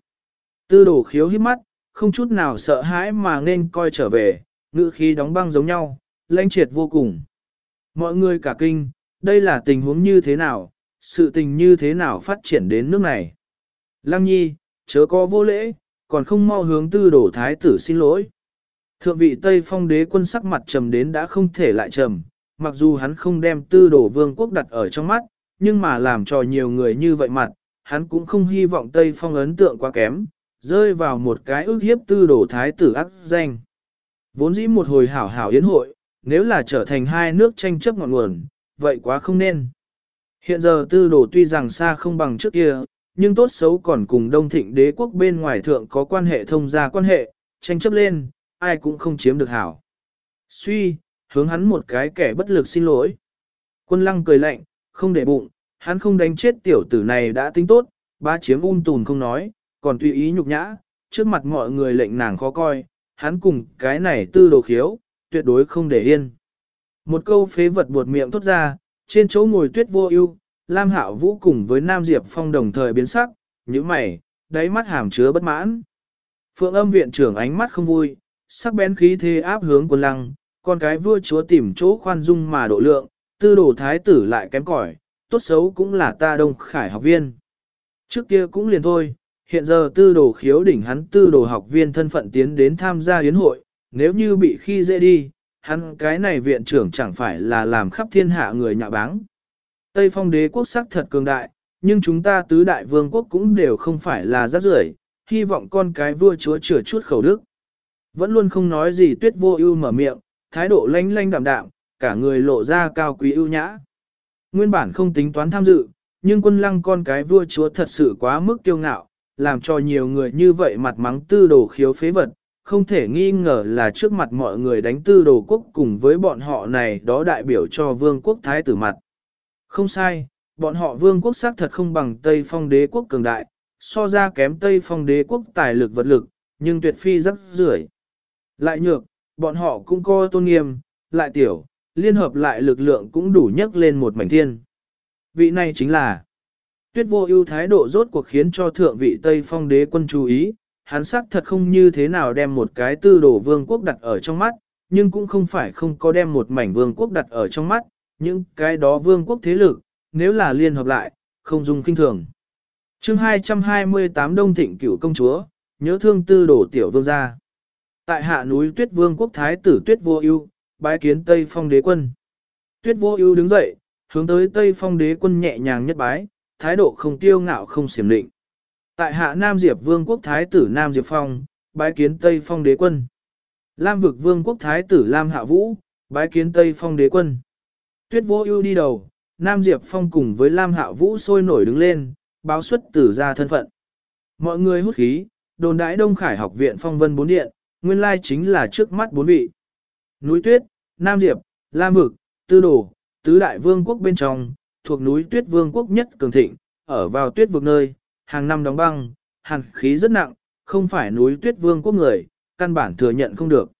Tư đổ khiếu hiếp mắt, không chút nào sợ hãi mà nên coi trở về, ngữ khí đóng băng giống nhau, lãnh triệt vô cùng. Mọi người cả kinh, đây là tình huống như thế nào, sự tình như thế nào phát triển đến nước này. Lăng nhi, chớ có vô lễ, còn không mau hướng tư đổ thái tử xin lỗi. Thượng vị Tây Phong đế quân sắc mặt trầm đến đã không thể lại trầm, mặc dù hắn không đem tư đổ vương quốc đặt ở trong mắt, nhưng mà làm cho nhiều người như vậy mặt, hắn cũng không hy vọng Tây Phong ấn tượng quá kém, rơi vào một cái ước hiếp tư đổ thái tử ác danh. Vốn dĩ một hồi hảo hảo yến hội, nếu là trở thành hai nước tranh chấp ngọn nguồn, vậy quá không nên. Hiện giờ tư đổ tuy rằng xa không bằng trước kia, nhưng tốt xấu còn cùng đông thịnh đế quốc bên ngoài thượng có quan hệ thông gia quan hệ, tranh chấp lên, ai cũng không chiếm được hảo. Suy, hướng hắn một cái kẻ bất lực xin lỗi. Quân lăng cười lạnh, không để bụng, hắn không đánh chết tiểu tử này đã tính tốt, ba chiếm un tùn không nói, còn tùy ý nhục nhã, trước mặt mọi người lệnh nàng khó coi, hắn cùng cái này tư đồ khiếu, tuyệt đối không để yên. Một câu phế vật buột miệng thốt ra, trên chỗ ngồi tuyết vô ưu, Lam Hạo Vũ cùng với Nam Diệp Phong đồng thời biến sắc, những mày, đáy mắt hàm chứa bất mãn. Phượng âm viện trưởng ánh mắt không vui, sắc bén khí thế áp hướng quân lăng, con cái vua chúa tìm chỗ khoan dung mà độ lượng, tư đồ thái tử lại kém cỏi, tốt xấu cũng là ta đông khải học viên. Trước kia cũng liền thôi, hiện giờ tư đồ khiếu đỉnh hắn tư đồ học viên thân phận tiến đến tham gia yến hội, nếu như bị khi dễ đi, hắn cái này viện trưởng chẳng phải là làm khắp thiên hạ người nhạ báng. Tây phong đế quốc sắc thật cường đại, nhưng chúng ta tứ đại vương quốc cũng đều không phải là rác rưởi, hy vọng con cái vua chúa chữa chút khẩu đức. Vẫn luôn không nói gì tuyết vô ưu mở miệng, thái độ lanh lanh đạm đạm, cả người lộ ra cao quý ưu nhã. Nguyên bản không tính toán tham dự, nhưng quân lăng con cái vua chúa thật sự quá mức kiêu ngạo, làm cho nhiều người như vậy mặt mắng tư đồ khiếu phế vật, không thể nghi ngờ là trước mặt mọi người đánh tư đồ quốc cùng với bọn họ này đó đại biểu cho vương quốc thái tử mặt. Không sai, bọn họ vương quốc xác thật không bằng Tây phong đế quốc cường đại, so ra kém Tây phong đế quốc tài lực vật lực, nhưng tuyệt phi rất rưởi. Lại nhược, bọn họ cũng có tôn nghiêm, lại tiểu, liên hợp lại lực lượng cũng đủ nhấc lên một mảnh thiên. Vị này chính là Tuyết vô ưu thái độ rốt cuộc khiến cho thượng vị Tây Phong đế quân chú ý, hắn sắc thật không như thế nào đem một cái tư đồ vương quốc đặt ở trong mắt, nhưng cũng không phải không có đem một mảnh vương quốc đặt ở trong mắt, những cái đó vương quốc thế lực, nếu là liên hợp lại, không dùng kinh thường. chương 228 Đông Thịnh cửu công chúa, nhớ thương tư đồ tiểu vương gia. Tại hạ núi tuyết vương quốc thái tử tuyết vô ưu bái kiến Tây Phong đế quân. Tuyết vô ưu đứng dậy, hướng tới Tây Phong đế quân nhẹ nhàng nhất bái, thái độ không tiêu ngạo không xiểm định. Tại hạ Nam Diệp Vương quốc Thái tử Nam Diệp Phong, bái kiến Tây Phong đế quân. Lam vực Vương quốc Thái tử Lam Hạ Vũ, bái kiến Tây Phong đế quân. Tuyết vô ưu đi đầu, Nam Diệp Phong cùng với Lam Hạ Vũ sôi nổi đứng lên, báo xuất tử ra thân phận. Mọi người hút khí, đồn đãi Đông Khải học viện phong vân bốn điện, nguyên lai chính là trước mắt bốn vị. Núi Tuyết, Nam Diệp, Lam Vực, Tư Đồ, Tứ Đại Vương quốc bên trong, thuộc núi tuyết vương quốc nhất cường thịnh, ở vào tuyết vực nơi, hàng năm đóng băng, hàn khí rất nặng, không phải núi tuyết vương quốc người, căn bản thừa nhận không được.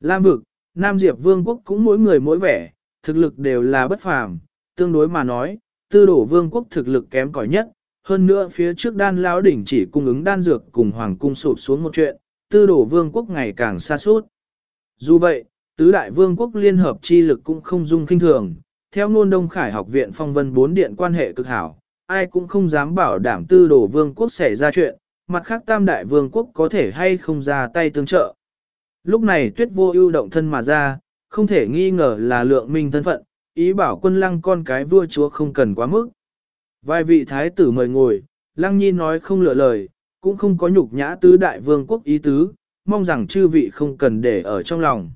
Lam vực, Nam Diệp vương quốc cũng mỗi người mỗi vẻ, thực lực đều là bất phàm, tương đối mà nói, tư đổ vương quốc thực lực kém cỏi nhất, hơn nữa phía trước đan lão đỉnh chỉ cung ứng đan dược cùng hoàng cung sụp xuống một chuyện, tư đổ vương quốc ngày càng xa suốt. Dù vậy, tứ đại vương quốc liên hợp chi lực cũng không dung kinh thường, theo ngôn Đông Khải học viện phong vân bốn điện quan hệ cực hảo, ai cũng không dám bảo đảm tư đổ vương quốc xảy ra chuyện, mặt khác tam đại vương quốc có thể hay không ra tay tương trợ. Lúc này tuyết vô ưu động thân mà ra, không thể nghi ngờ là lượng minh thân phận, ý bảo quân lăng con cái vua chúa không cần quá mức. Vài vị thái tử mời ngồi, lăng nhi nói không lựa lời, cũng không có nhục nhã tứ đại vương quốc ý tứ, mong rằng chư vị không cần để ở trong lòng.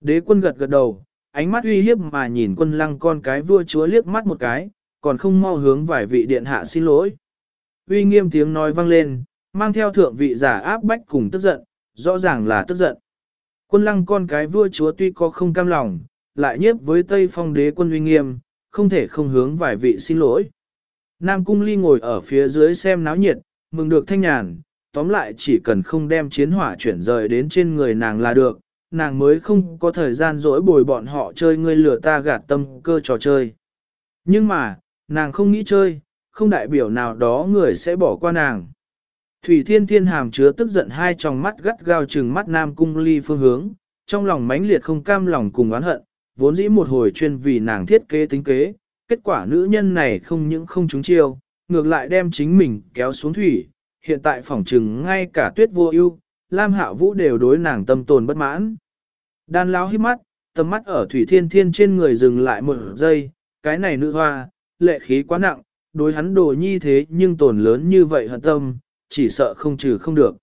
Đế quân gật gật đầu, ánh mắt uy hiếp mà nhìn quân lăng con cái vua chúa liếc mắt một cái, còn không mau hướng vài vị điện hạ xin lỗi. Uy nghiêm tiếng nói vang lên, mang theo thượng vị giả áp bách cùng tức giận, rõ ràng là tức giận. Quân lăng con cái vua chúa tuy có không cam lòng, lại nhiếp với Tây Phong đế quân uy nghiêm, không thể không hướng vài vị xin lỗi. Nam Cung Ly ngồi ở phía dưới xem náo nhiệt, mừng được thanh nhàn, tóm lại chỉ cần không đem chiến hỏa chuyển rời đến trên người nàng là được, nàng mới không có thời gian dỗi bồi bọn họ chơi ngươi lửa ta gạt tâm cơ trò chơi. Nhưng mà, nàng không nghĩ chơi, không đại biểu nào đó người sẽ bỏ qua nàng. Thủy Thiên Thiên hàm chứa tức giận hai tròng mắt gắt gao trừng mắt Nam Cung Ly phương hướng, trong lòng mãnh liệt không cam lòng cùng oán hận, vốn dĩ một hồi chuyên vì nàng thiết kế tính kế, kết quả nữ nhân này không những không trúng chiêu, ngược lại đem chính mình kéo xuống thủy, hiện tại phỏng trừng ngay cả tuyết vô ưu, Lam Hạ Vũ đều đối nàng tâm tồn bất mãn. Đan lão hít mắt, tầm mắt ở Thủy Thiên Thiên trên người dừng lại một giây, cái này nữ hoa, lệ khí quá nặng, đối hắn đồ nhi thế nhưng tổn lớn như vậy hận tâm, chỉ sợ không trừ không được.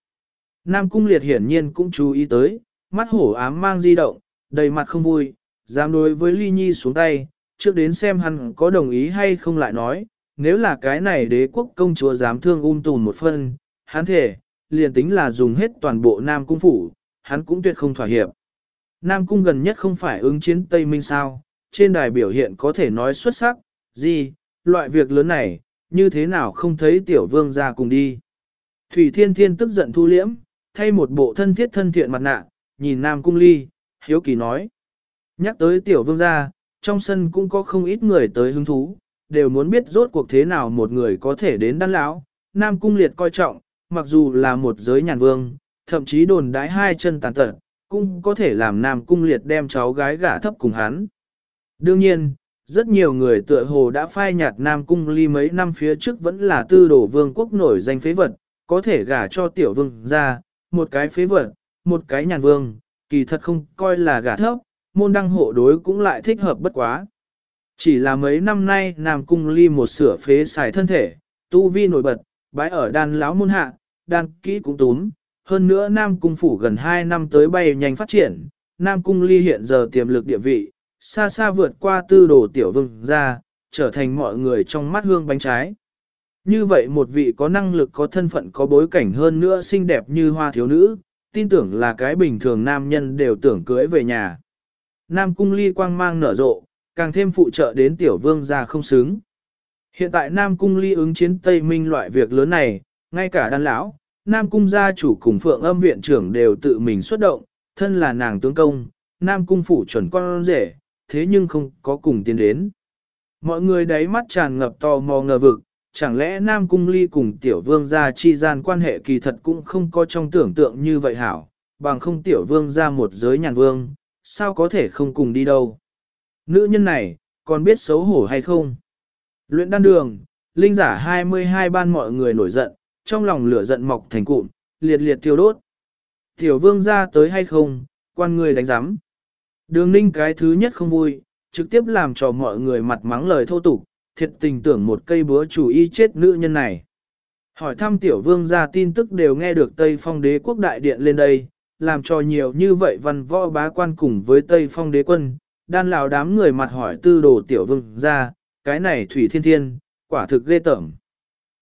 Nam Cung Liệt hiển nhiên cũng chú ý tới, mắt hổ ám mang di động, đầy mặt không vui, dám đối với Ly Nhi xuống tay, trước đến xem hắn có đồng ý hay không lại nói, nếu là cái này đế quốc công chúa dám thương um ung tùn một phân, hắn thể, liền tính là dùng hết toàn bộ Nam Cung phủ, hắn cũng tuyệt không thỏa hiệp. Nam Cung gần nhất không phải ứng chiến Tây Minh sao, trên đài biểu hiện có thể nói xuất sắc, gì, loại việc lớn này, như thế nào không thấy tiểu vương ra cùng đi. Thủy Thiên Thiên tức giận thu liễm, thay một bộ thân thiết thân thiện mặt nạ, nhìn Nam Cung Ly, hiếu kỳ nói. Nhắc tới tiểu vương gia, trong sân cũng có không ít người tới hứng thú, đều muốn biết rốt cuộc thế nào một người có thể đến đan lão. Nam Cung Liệt coi trọng, mặc dù là một giới nhàn vương, thậm chí đồn đái hai chân tàn tật, cũng có thể làm Nam Cung Liệt đem cháu gái gả thấp cùng hắn. Đương nhiên, rất nhiều người tựa hồ đã phai nhạt Nam Cung Ly mấy năm phía trước vẫn là tư đồ vương quốc nổi danh phế vật, có thể gả cho tiểu vương ra, một cái phế vật, một cái nhàn vương, kỳ thật không coi là gả thấp, môn đăng hộ đối cũng lại thích hợp bất quá. Chỉ là mấy năm nay Nam Cung Ly một sửa phế xài thân thể, tu vi nổi bật, bãi ở đan lão môn hạ, đan kỹ cũng túm. Hơn nữa Nam Cung phủ gần 2 năm tới bay nhanh phát triển, Nam Cung Ly hiện giờ tiềm lực địa vị, xa xa vượt qua tư đồ tiểu vương ra, trở thành mọi người trong mắt hương bánh trái. Như vậy một vị có năng lực có thân phận có bối cảnh hơn nữa xinh đẹp như hoa thiếu nữ, tin tưởng là cái bình thường nam nhân đều tưởng cưới về nhà. Nam cung ly quang mang nở rộ, càng thêm phụ trợ đến tiểu vương gia không xứng. Hiện tại Nam cung ly ứng chiến Tây Minh loại việc lớn này, ngay cả đan lão, Nam cung gia chủ cùng phượng âm viện trưởng đều tự mình xuất động, thân là nàng tướng công, Nam cung phủ chuẩn con rể, thế nhưng không có cùng tiến đến. Mọi người đáy mắt tràn ngập to mò ngờ vực, chẳng lẽ Nam Cung Ly cùng tiểu vương gia chi gian quan hệ kỳ thật cũng không có trong tưởng tượng như vậy hảo, bằng không tiểu vương gia một giới nhàn vương, sao có thể không cùng đi đâu. Nữ nhân này, còn biết xấu hổ hay không? Luyện đan đường, linh giả 22 ban mọi người nổi giận, trong lòng lửa giận mọc thành cụm, liệt liệt tiêu đốt. Tiểu vương ra tới hay không, quan người đánh giám. Đường ninh cái thứ nhất không vui, trực tiếp làm cho mọi người mặt mắng lời thô tục, thiệt tình tưởng một cây búa chủ y chết nữ nhân này. Hỏi thăm tiểu vương ra tin tức đều nghe được Tây Phong đế quốc đại điện lên đây, làm cho nhiều như vậy văn võ bá quan cùng với Tây Phong đế quân, đan lão đám người mặt hỏi tư đồ tiểu vương ra, cái này thủy thiên thiên, quả thực ghê tởm.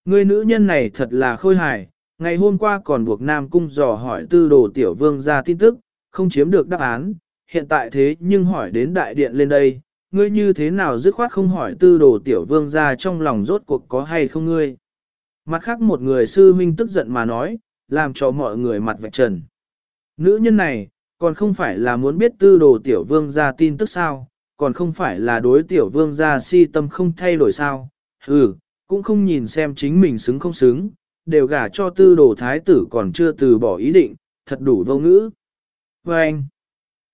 Người nữ nhân này thật là khôi hài, ngày hôm qua còn buộc Nam Cung dò hỏi tư đồ tiểu vương ra tin tức, không chiếm được đáp án, hiện tại thế nhưng hỏi đến đại điện lên đây, ngươi như thế nào dứt khoát không hỏi tư đồ tiểu vương ra trong lòng rốt cuộc có hay không ngươi. Mặt khác một người sư huynh tức giận mà nói, làm cho mọi người mặt vạch trần. Nữ nhân này, còn không phải là muốn biết tư đồ tiểu vương ra tin tức sao, còn không phải là đối tiểu vương ra si tâm không thay đổi sao, ừ, cũng không nhìn xem chính mình xứng không xứng, đều gả cho tư đồ thái tử còn chưa từ bỏ ý định, thật đủ vô ngữ. Và anh,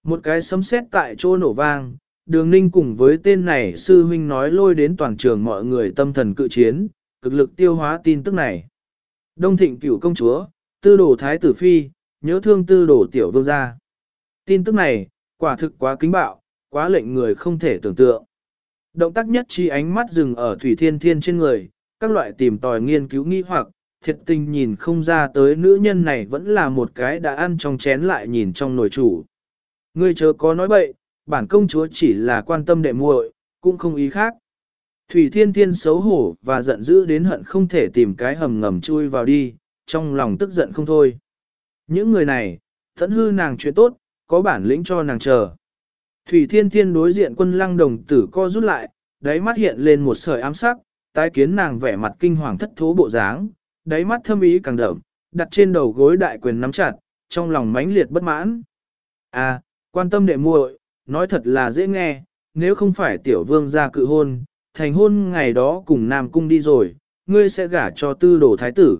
một cái sấm sét tại chỗ nổ vang, đường ninh cùng với tên này sư huynh nói lôi đến toàn trường mọi người tâm thần cự chiến, cực lực tiêu hóa tin tức này. Đông thịnh cửu công chúa, tư đồ thái tử phi, nhớ thương tư đồ tiểu vương gia. Tin tức này, quả thực quá kính bạo, quá lệnh người không thể tưởng tượng. Động tác nhất chi ánh mắt dừng ở thủy thiên thiên trên người, các loại tìm tòi nghiên cứu nghi hoặc, thiệt tình nhìn không ra tới nữ nhân này vẫn là một cái đã ăn trong chén lại nhìn trong nồi chủ. Ngươi chớ có nói bậy, bản công chúa chỉ là quan tâm đệ muội, cũng không ý khác. Thủy Thiên Thiên xấu hổ và giận dữ đến hận không thể tìm cái hầm ngầm chui vào đi, trong lòng tức giận không thôi. Những người này, thẫn hư nàng chuyện tốt, có bản lĩnh cho nàng chờ. Thủy Thiên Thiên đối diện quân lăng đồng tử co rút lại, đáy mắt hiện lên một sợi ám sắc, tái kiến nàng vẻ mặt kinh hoàng thất thố bộ dáng, đáy mắt thâm ý càng đậm, đặt trên đầu gối đại quyền nắm chặt, trong lòng mãnh liệt bất mãn. À, quan tâm đệ muội, nói thật là dễ nghe, nếu không phải tiểu vương gia cự hôn, thành hôn ngày đó cùng Nam Cung đi rồi, ngươi sẽ gả cho tư đồ thái tử.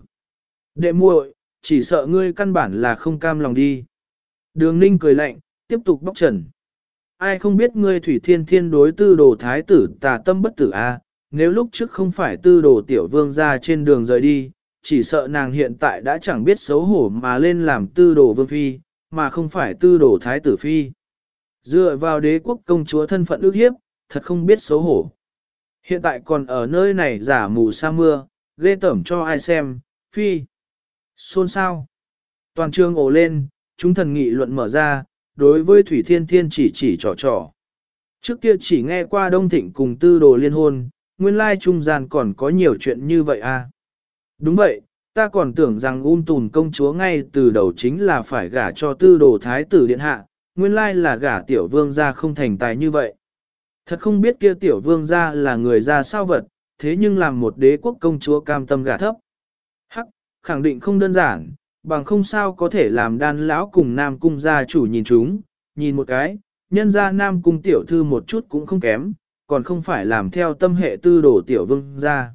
Đệ muội, chỉ sợ ngươi căn bản là không cam lòng đi. Đường Ninh cười lạnh, tiếp tục bóc trần. Ai không biết ngươi thủy thiên thiên đối tư đồ thái tử tà tâm bất tử a à? nếu lúc trước không phải tư đồ tiểu vương ra trên đường rời đi, chỉ sợ nàng hiện tại đã chẳng biết xấu hổ mà lên làm tư đồ vương phi, mà không phải tư đồ thái tử phi. Dựa vào đế quốc công chúa thân phận ước hiếp, thật không biết xấu hổ. Hiện tại còn ở nơi này giả mù sa mưa, ghê tẩm cho ai xem, phi. Xôn sao. Toàn trường ổ lên, chúng thần nghị luận mở ra, đối với Thủy Thiên Thiên chỉ chỉ trò trò. Trước kia chỉ nghe qua Đông Thịnh cùng tư đồ liên hôn, nguyên lai trung gian còn có nhiều chuyện như vậy à. Đúng vậy, ta còn tưởng rằng ung tùn công chúa ngay từ đầu chính là phải gả cho tư đồ thái tử điện hạ, nguyên lai là gả tiểu vương gia không thành tài như vậy. Thật không biết kia tiểu vương gia là người ra sao vật, thế nhưng làm một đế quốc công chúa cam tâm gả thấp. Hắc, khẳng định không đơn giản, bằng không sao có thể làm đan lão cùng nam cung gia chủ nhìn chúng, nhìn một cái, nhân ra nam cung tiểu thư một chút cũng không kém, còn không phải làm theo tâm hệ tư đồ tiểu vương gia.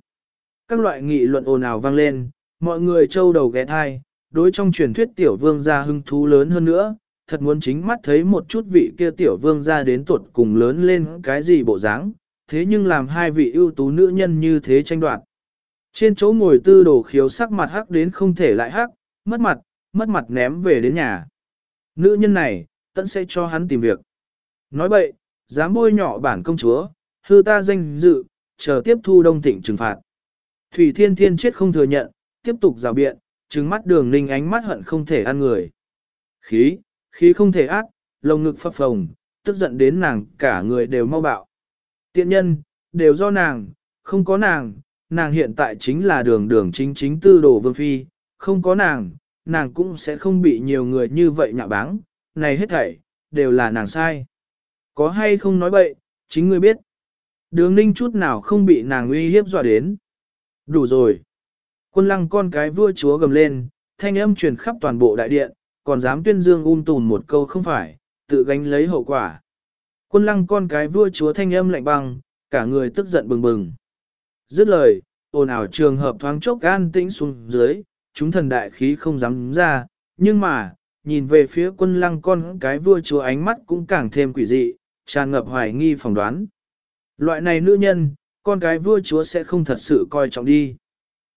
Các loại nghị luận ồn ào vang lên, mọi người trâu đầu ghé thai, đối trong truyền thuyết tiểu vương gia hưng thú lớn hơn nữa, thật muốn chính mắt thấy một chút vị kia tiểu vương gia đến tuột cùng lớn lên cái gì bộ dáng, thế nhưng làm hai vị ưu tú nữ nhân như thế tranh đoạt. Trên chỗ ngồi tư đồ khiếu sắc mặt hắc đến không thể lại hắc, mất mặt, mất mặt ném về đến nhà. Nữ nhân này, tận sẽ cho hắn tìm việc. Nói bậy, dám bôi nhỏ bản công chúa, hư ta danh dự, chờ tiếp thu đông thịnh trừng phạt. Thủy Thiên Thiên chết không thừa nhận, tiếp tục rào biện, trừng mắt đường ninh ánh mắt hận không thể ăn người. Khí, khí không thể ác, lồng ngực phập phồng, tức giận đến nàng cả người đều mau bạo. Tiện nhân, đều do nàng, không có nàng, nàng hiện tại chính là đường đường chính chính tư đồ vương phi, không có nàng, nàng cũng sẽ không bị nhiều người như vậy nhạ báng, này hết thảy, đều là nàng sai. Có hay không nói bậy, chính ngươi biết. Đường ninh chút nào không bị nàng uy hiếp dọa đến. Đủ rồi. Quân lăng con cái vua chúa gầm lên, thanh âm truyền khắp toàn bộ đại điện, còn dám tuyên dương um tùn một câu không phải, tự gánh lấy hậu quả. Quân lăng con cái vua chúa thanh âm lạnh băng, cả người tức giận bừng bừng. Dứt lời, ồn ào trường hợp thoáng chốc an tĩnh xuống dưới, chúng thần đại khí không dám ra, nhưng mà, nhìn về phía quân lăng con cái vua chúa ánh mắt cũng càng thêm quỷ dị, tràn ngập hoài nghi phỏng đoán. Loại này nữ nhân, con cái vua chúa sẽ không thật sự coi trọng đi.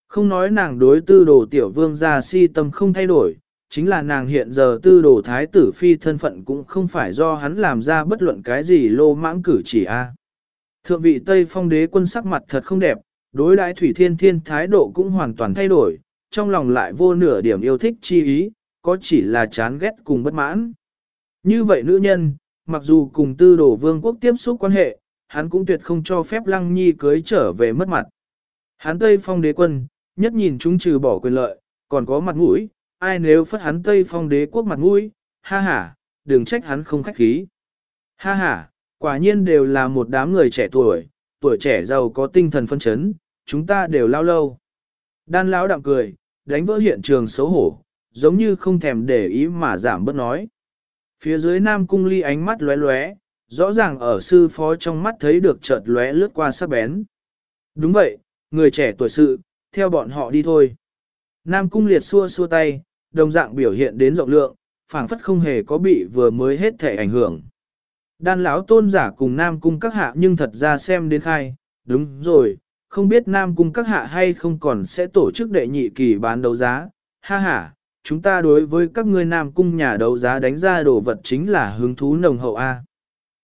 Không nói nàng đối tư đồ tiểu vương gia si tâm không thay đổi, chính là nàng hiện giờ tư đồ thái tử phi thân phận cũng không phải do hắn làm ra bất luận cái gì lô mãng cử chỉ a. Thượng vị Tây phong đế quân sắc mặt thật không đẹp, đối đãi thủy thiên thiên thái độ cũng hoàn toàn thay đổi, trong lòng lại vô nửa điểm yêu thích chi ý, có chỉ là chán ghét cùng bất mãn. Như vậy nữ nhân, mặc dù cùng tư đồ vương quốc tiếp xúc quan hệ, hắn cũng tuyệt không cho phép lăng nhi cưới trở về mất mặt. Hắn Tây phong đế quân, nhất nhìn chúng trừ bỏ quyền lợi, còn có mặt mũi, ai nếu phất hắn Tây phong đế quốc mặt mũi, ha ha, đừng trách hắn không khách khí. Ha ha, Quả nhiên đều là một đám người trẻ tuổi, tuổi trẻ giàu có tinh thần phân chấn, chúng ta đều lao lâu. Đan lão đạm cười, đánh vỡ hiện trường xấu hổ, giống như không thèm để ý mà giảm bớt nói. Phía dưới Nam Cung Ly ánh mắt lóe lóe, rõ ràng ở sư phó trong mắt thấy được chợt lóe lướt qua sắc bén. Đúng vậy, người trẻ tuổi sự, theo bọn họ đi thôi. Nam Cung liệt xua xua tay, đồng dạng biểu hiện đến rộng lượng, phảng phất không hề có bị vừa mới hết thể ảnh hưởng. Đan lão tôn giả cùng Nam Cung các hạ nhưng thật ra xem đến khai, đúng rồi, không biết Nam Cung các hạ hay không còn sẽ tổ chức đệ nhị kỳ bán đấu giá, ha ha, chúng ta đối với các ngươi Nam Cung nhà đấu giá đánh ra đồ vật chính là hứng thú nồng hậu A.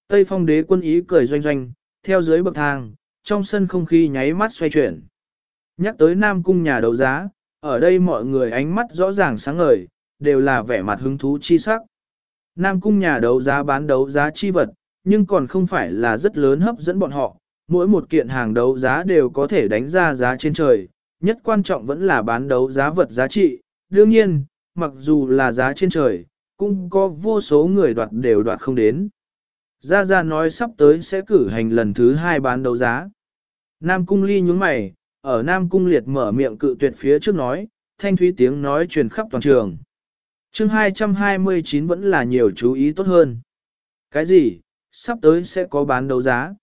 Tây phong đế quân ý cười doanh doanh, theo dưới bậc thang, trong sân không khí nháy mắt xoay chuyển. Nhắc tới Nam Cung nhà đấu giá, ở đây mọi người ánh mắt rõ ràng sáng ngời, đều là vẻ mặt hứng thú chi sắc. Nam Cung nhà đấu giá bán đấu giá chi vật, nhưng còn không phải là rất lớn hấp dẫn bọn họ, mỗi một kiện hàng đấu giá đều có thể đánh ra giá trên trời, nhất quan trọng vẫn là bán đấu giá vật giá trị. Đương nhiên, mặc dù là giá trên trời, cũng có vô số người đoạt đều đoạt không đến. Gia Gia nói sắp tới sẽ cử hành lần thứ hai bán đấu giá. Nam Cung Ly nhướng mày, ở Nam Cung Liệt mở miệng cự tuyệt phía trước nói, thanh thúy tiếng nói truyền khắp toàn trường. chương 229 vẫn là nhiều chú ý tốt hơn. Cái gì, sắp tới sẽ có bán đấu giá.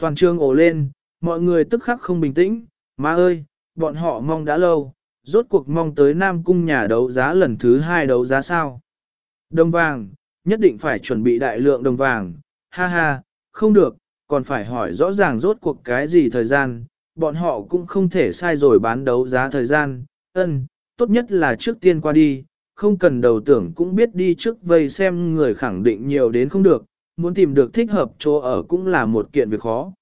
Toàn trường ổ lên, mọi người tức khắc không bình tĩnh, má ơi, bọn họ mong đã lâu, rốt cuộc mong tới Nam Cung nhà đấu giá lần thứ hai đấu giá sao. Đồng vàng, nhất định phải chuẩn bị đại lượng đồng vàng, ha ha, không được, còn phải hỏi rõ ràng rốt cuộc cái gì thời gian, bọn họ cũng không thể sai rồi bán đấu giá thời gian, ân, tốt nhất là trước tiên qua đi, không cần đầu tưởng cũng biết đi trước vây xem người khẳng định nhiều đến không được, muốn tìm được thích hợp chỗ ở cũng là một kiện việc khó.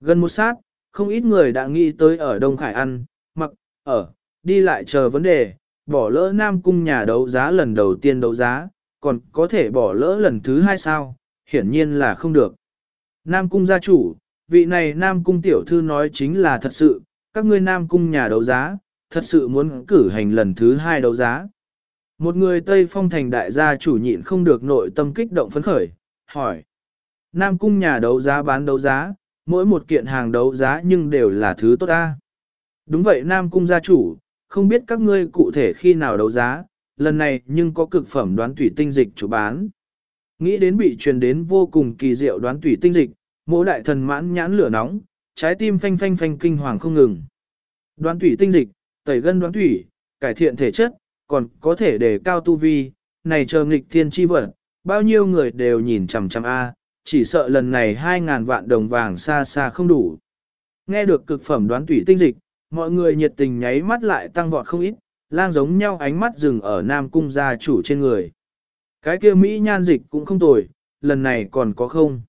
Gần một sát, không ít người đã nghĩ tới ở Đông Khải ăn, mặc, ở, đi lại chờ vấn đề, bỏ lỡ Nam Cung nhà đấu giá lần đầu tiên đấu giá, còn có thể bỏ lỡ lần thứ hai sao, hiển nhiên là không được. Nam Cung gia chủ, vị này Nam Cung tiểu thư nói chính là thật sự, các ngươi Nam Cung nhà đấu giá, thật sự muốn cử hành lần thứ hai đấu giá. Một người Tây Phong thành đại gia chủ nhịn không được nội tâm kích động phấn khởi, hỏi. Nam cung nhà đấu giá bán đấu giá, mỗi một kiện hàng đấu giá nhưng đều là thứ tốt ta. Đúng vậy Nam cung gia chủ, không biết các ngươi cụ thể khi nào đấu giá, lần này nhưng có cực phẩm đoán thủy tinh dịch chủ bán. Nghĩ đến bị truyền đến vô cùng kỳ diệu đoán thủy tinh dịch, mỗi đại thần mãn nhãn lửa nóng, trái tim phanh phanh phanh kinh hoàng không ngừng. Đoán thủy tinh dịch, tẩy gân đoán thủy cải thiện thể chất, còn có thể để cao tu vi, này chờ nghịch thiên chi vật, bao nhiêu người đều nhìn chằm chằm A, chỉ sợ lần này 2.000 vạn đồng vàng xa xa không đủ. Nghe được cực phẩm đoán tủy tinh dịch, mọi người nhiệt tình nháy mắt lại tăng vọt không ít, lang giống nhau ánh mắt dừng ở Nam Cung gia chủ trên người. Cái kia Mỹ nhan dịch cũng không tồi, lần này còn có không?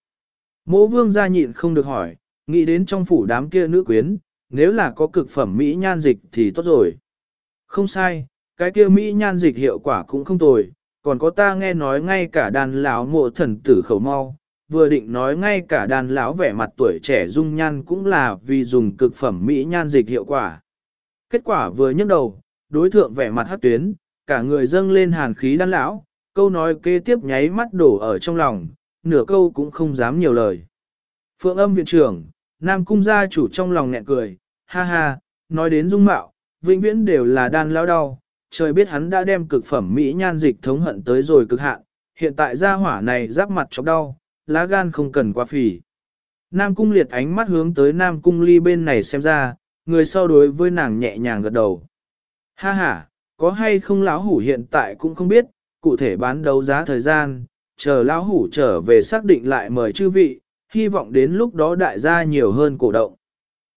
Mỗ vương gia nhịn không được hỏi, nghĩ đến trong phủ đám kia nữ quyến, nếu là có cực phẩm Mỹ nhan dịch thì tốt rồi. Không sai, cái kia Mỹ nhan dịch hiệu quả cũng không tồi, còn có ta nghe nói ngay cả đàn lão mộ thần tử khẩu mau, vừa định nói ngay cả đàn lão vẻ mặt tuổi trẻ dung nhan cũng là vì dùng cực phẩm mỹ nhan dịch hiệu quả. Kết quả vừa nhấc đầu, đối thượng vẻ mặt hát tuyến, cả người dâng lên hàn khí đàn lão, câu nói kế tiếp nháy mắt đổ ở trong lòng, nửa câu cũng không dám nhiều lời. Phượng âm viện trưởng, Nam cung gia chủ trong lòng nhẹ cười, ha ha, nói đến dung mạo, vĩnh viễn đều là đan lão đau, trời biết hắn đã đem cực phẩm mỹ nhan dịch thống hận tới rồi cực hạn, hiện tại gia hỏa này giáp mặt chọc đau, lá gan không cần quá phì. Nam cung liệt ánh mắt hướng tới Nam cung ly bên này xem ra, người sau đối với nàng nhẹ nhàng gật đầu. Ha ha, có hay không lão hủ hiện tại cũng không biết, cụ thể bán đấu giá thời gian, chờ lão hủ trở về xác định lại mời chư vị, hy vọng đến lúc đó đại gia nhiều hơn cổ động.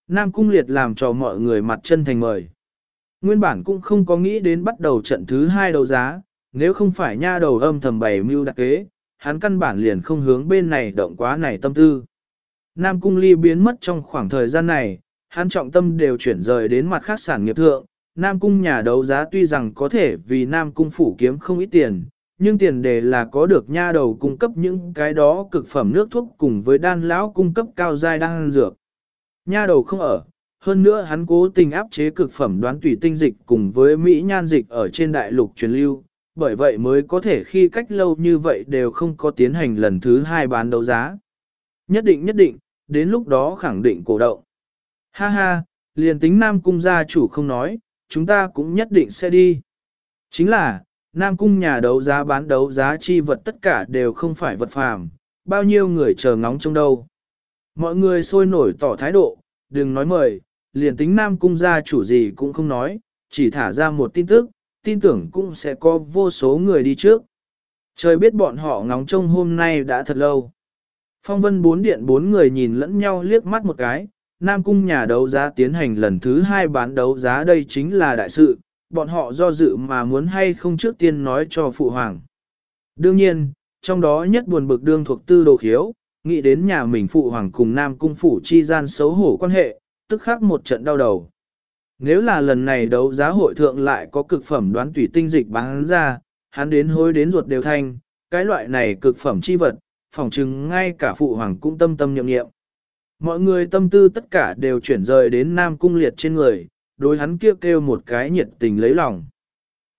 Nam cung liệt làm cho mọi người mặt chân thành mời. Nguyên bản cũng không có nghĩ đến bắt đầu trận thứ hai đấu giá, nếu không phải nha đầu âm thầm bày mưu đặc kế, hắn căn bản liền không hướng bên này động quá này tâm tư. Nam Cung Ly biến mất trong khoảng thời gian này, hắn trọng tâm đều chuyển rời đến mặt khác sản nghiệp thượng. Nam Cung nhà đấu giá tuy rằng có thể vì Nam Cung phủ kiếm không ít tiền, nhưng tiền đề là có được nha đầu cung cấp những cái đó cực phẩm nước thuốc cùng với đan lão cung cấp cao giai đan dược. Nha đầu không ở, hơn nữa hắn cố tình áp chế cực phẩm đoán tùy tinh dịch cùng với Mỹ nhan dịch ở trên đại lục truyền lưu, bởi vậy mới có thể khi cách lâu như vậy đều không có tiến hành lần thứ hai bán đấu giá. nhất định nhất định, đến lúc đó khẳng định cổ động. Ha ha, liền tính Nam Cung gia chủ không nói, chúng ta cũng nhất định sẽ đi. Chính là, Nam Cung nhà đấu giá bán đấu giá chi vật tất cả đều không phải vật phàm, bao nhiêu người chờ ngóng trong đâu. Mọi người sôi nổi tỏ thái độ, đừng nói mời, liền tính Nam Cung gia chủ gì cũng không nói, chỉ thả ra một tin tức, tin tưởng cũng sẽ có vô số người đi trước. Trời biết bọn họ ngóng trông hôm nay đã thật lâu. Phong vân bốn điện bốn người nhìn lẫn nhau liếc mắt một cái, Nam Cung nhà đấu giá tiến hành lần thứ hai bán đấu giá đây chính là đại sự, bọn họ do dự mà muốn hay không trước tiên nói cho Phụ Hoàng. Đương nhiên, trong đó nhất buồn bực đương thuộc tư đồ khiếu, nghĩ đến nhà mình Phụ Hoàng cùng Nam Cung Phủ chi gian xấu hổ quan hệ, tức khắc một trận đau đầu. Nếu là lần này đấu giá hội thượng lại có cực phẩm đoán tủy tinh dịch bán ra, hắn đến hối đến ruột đều thanh, cái loại này cực phẩm chi vật, phỏng chừng ngay cả Phụ Hoàng cũng tâm tâm nhậm nghiệm. Mọi người tâm tư tất cả đều chuyển rời đến Nam Cung Liệt trên người, đối hắn kêu kêu một cái nhiệt tình lấy lòng.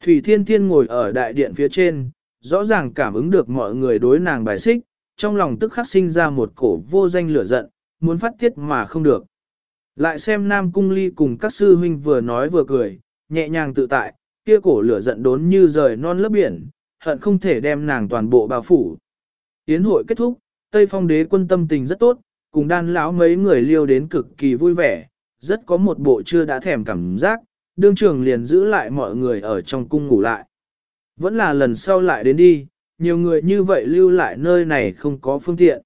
Thủy Thiên Thiên ngồi ở đại điện phía trên, rõ ràng cảm ứng được mọi người đối nàng bài xích, trong lòng tức khắc sinh ra một cổ vô danh lửa giận, muốn phát tiết mà không được. Lại xem Nam Cung Ly cùng các sư huynh vừa nói vừa cười, nhẹ nhàng tự tại, kia cổ lửa giận đốn như rời non lớp biển, hận không thể đem nàng toàn bộ bao phủ. Yến hội kết thúc, Tây Phong đế quân tâm tình rất tốt, cùng đan lão mấy người liêu đến cực kỳ vui vẻ, rất có một bộ chưa đã thèm cảm giác, đương trường liền giữ lại mọi người ở trong cung ngủ lại. Vẫn là lần sau lại đến đi, nhiều người như vậy lưu lại nơi này không có phương tiện.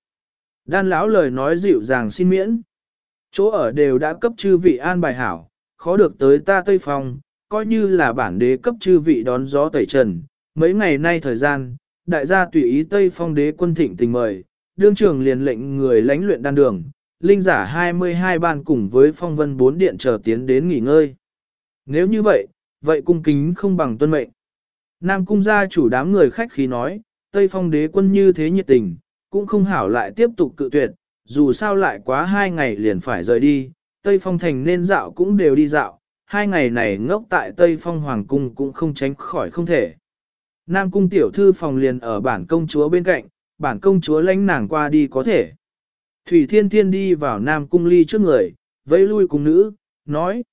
Đan lão lời nói dịu dàng xin miễn. Chỗ ở đều đã cấp chư vị an bài hảo, khó được tới ta Tây Phong, coi như là bản đế cấp chư vị đón gió tẩy trần. Mấy ngày nay thời gian, đại gia tùy ý Tây Phong đế quân thịnh tình mời, đương trường liền lệnh người lãnh luyện đan đường, linh giả 22 ban cùng với phong vân 4 điện chờ tiến đến nghỉ ngơi. Nếu như vậy, vậy cung kính không bằng tuân mệnh. Nam cung gia chủ đám người khách khí nói, Tây phong đế quân như thế nhiệt tình, cũng không hảo lại tiếp tục cự tuyệt, dù sao lại quá hai ngày liền phải rời đi, Tây phong thành nên dạo cũng đều đi dạo, hai ngày này ngốc tại Tây phong hoàng cung cũng không tránh khỏi không thể. Nam cung tiểu thư phòng liền ở bản công chúa bên cạnh, bản công chúa lãnh nàng qua đi có thể. Thủy Thiên Thiên đi vào Nam Cung Ly trước người, vẫy lui cùng nữ, nói.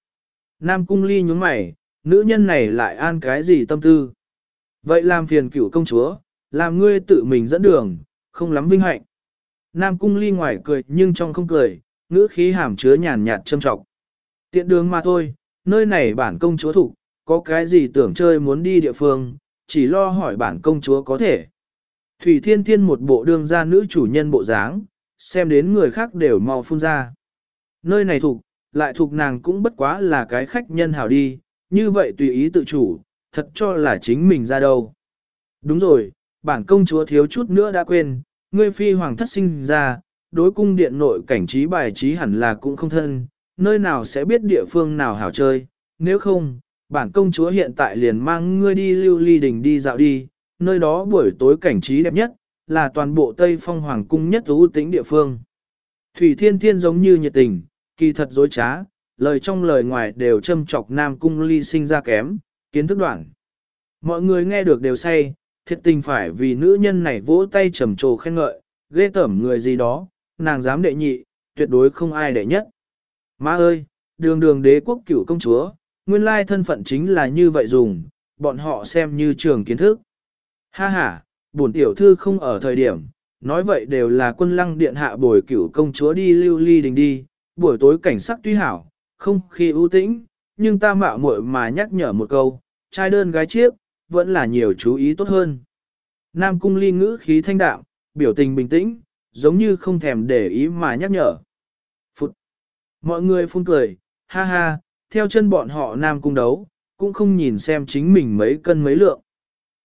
Nam Cung Ly nhướng mày, nữ nhân này lại an cái gì tâm tư. Vậy làm phiền cửu công chúa, làm ngươi tự mình dẫn đường, không lắm vinh hạnh. Nam Cung Ly ngoài cười nhưng trong không cười, ngữ khí hàm chứa nhàn nhạt châm trọng. Tiện đường mà thôi, nơi này bản công chúa thủ, có cái gì tưởng chơi muốn đi địa phương, chỉ lo hỏi bản công chúa có thể. Thủy Thiên Thiên một bộ đương gia nữ chủ nhân bộ dáng, xem đến người khác đều mau phun ra. Nơi này thuộc, lại thuộc nàng cũng bất quá là cái khách nhân hảo đi, như vậy tùy ý tự chủ, thật cho là chính mình ra đâu. Đúng rồi, bản công chúa thiếu chút nữa đã quên, ngươi phi hoàng thất sinh ra, đối cung điện nội cảnh trí bài trí hẳn là cũng không thân, nơi nào sẽ biết địa phương nào hảo chơi, nếu không, bản công chúa hiện tại liền mang ngươi đi lưu ly đình đi dạo đi, nơi đó buổi tối cảnh trí đẹp nhất, là toàn bộ Tây Phong Hoàng cung nhất ưu tĩnh địa phương. Thủy Thiên Thiên giống như nhiệt tình, kỳ thật dối trá, lời trong lời ngoài đều châm chọc Nam Cung ly sinh ra kém, kiến thức đoạn. Mọi người nghe được đều say, thiệt tình phải vì nữ nhân này vỗ tay trầm trồ khen ngợi, ghê tởm người gì đó, nàng dám đệ nhị, tuyệt đối không ai đệ nhất. Má ơi, đường đường đế quốc cửu công chúa, nguyên lai thân phận chính là như vậy dùng, bọn họ xem như trường kiến thức. Ha ha, bổn tiểu thư không ở thời điểm, nói vậy đều là quân lăng điện hạ bồi cửu công chúa đi lưu ly đình đi, buổi tối cảnh sắc tuy hảo, không khi ưu tĩnh, nhưng ta mạo muội mà nhắc nhở một câu, trai đơn gái chiếc, vẫn là nhiều chú ý tốt hơn. Nam cung ly ngữ khí thanh đạm, biểu tình bình tĩnh, giống như không thèm để ý mà nhắc nhở. Phụt! Mọi người phun cười, ha ha, theo chân bọn họ Nam cung đấu, cũng không nhìn xem chính mình mấy cân mấy lượng.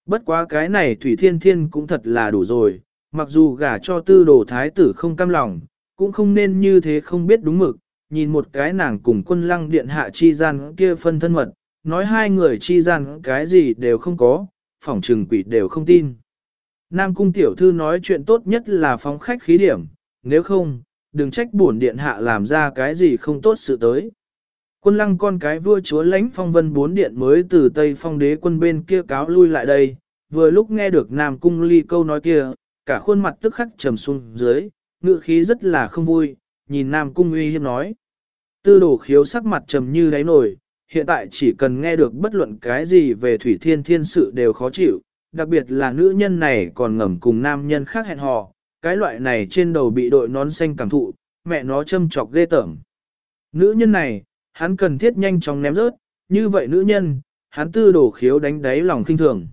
Bất quá cái này Thủy Thiên Thiên cũng thật là đủ rồi, mặc dù gả cho tư đồ thái tử không cam lòng, cũng không nên như thế không biết đúng mực, nhìn một cái nàng cùng quân lăng điện hạ chi gian kia phân thân mật, nói hai người chi gian cái gì đều không có, phỏng trừng quỷ đều không tin. Nam cung tiểu thư nói chuyện tốt nhất là phóng khách khí điểm, nếu không, đừng trách bổn điện hạ làm ra cái gì không tốt sự tới. Quân lăng con cái vua chúa lãnh phong vân bốn điện mới từ Tây phong đế quân bên kia cáo lui lại đây, vừa lúc nghe được Nam Cung Ly câu nói kia, cả khuôn mặt tức khắc trầm xuống dưới, ngựa khí rất là không vui, nhìn Nam Cung uy hiếp nói. Tư đổ khiếu sắc mặt trầm như đáy nổi, hiện tại chỉ cần nghe được bất luận cái gì về thủy thiên thiên sự đều khó chịu, đặc biệt là nữ nhân này còn ngầm cùng nam nhân khác hẹn hò, cái loại này trên đầu bị đội nón xanh cảm thụ, mẹ nó châm chọc ghê tởm. Nữ nhân này, hắn cần thiết nhanh chóng ném rớt, như vậy nữ nhân, hắn tư đổ khiếu đánh đáy lòng kinh thường.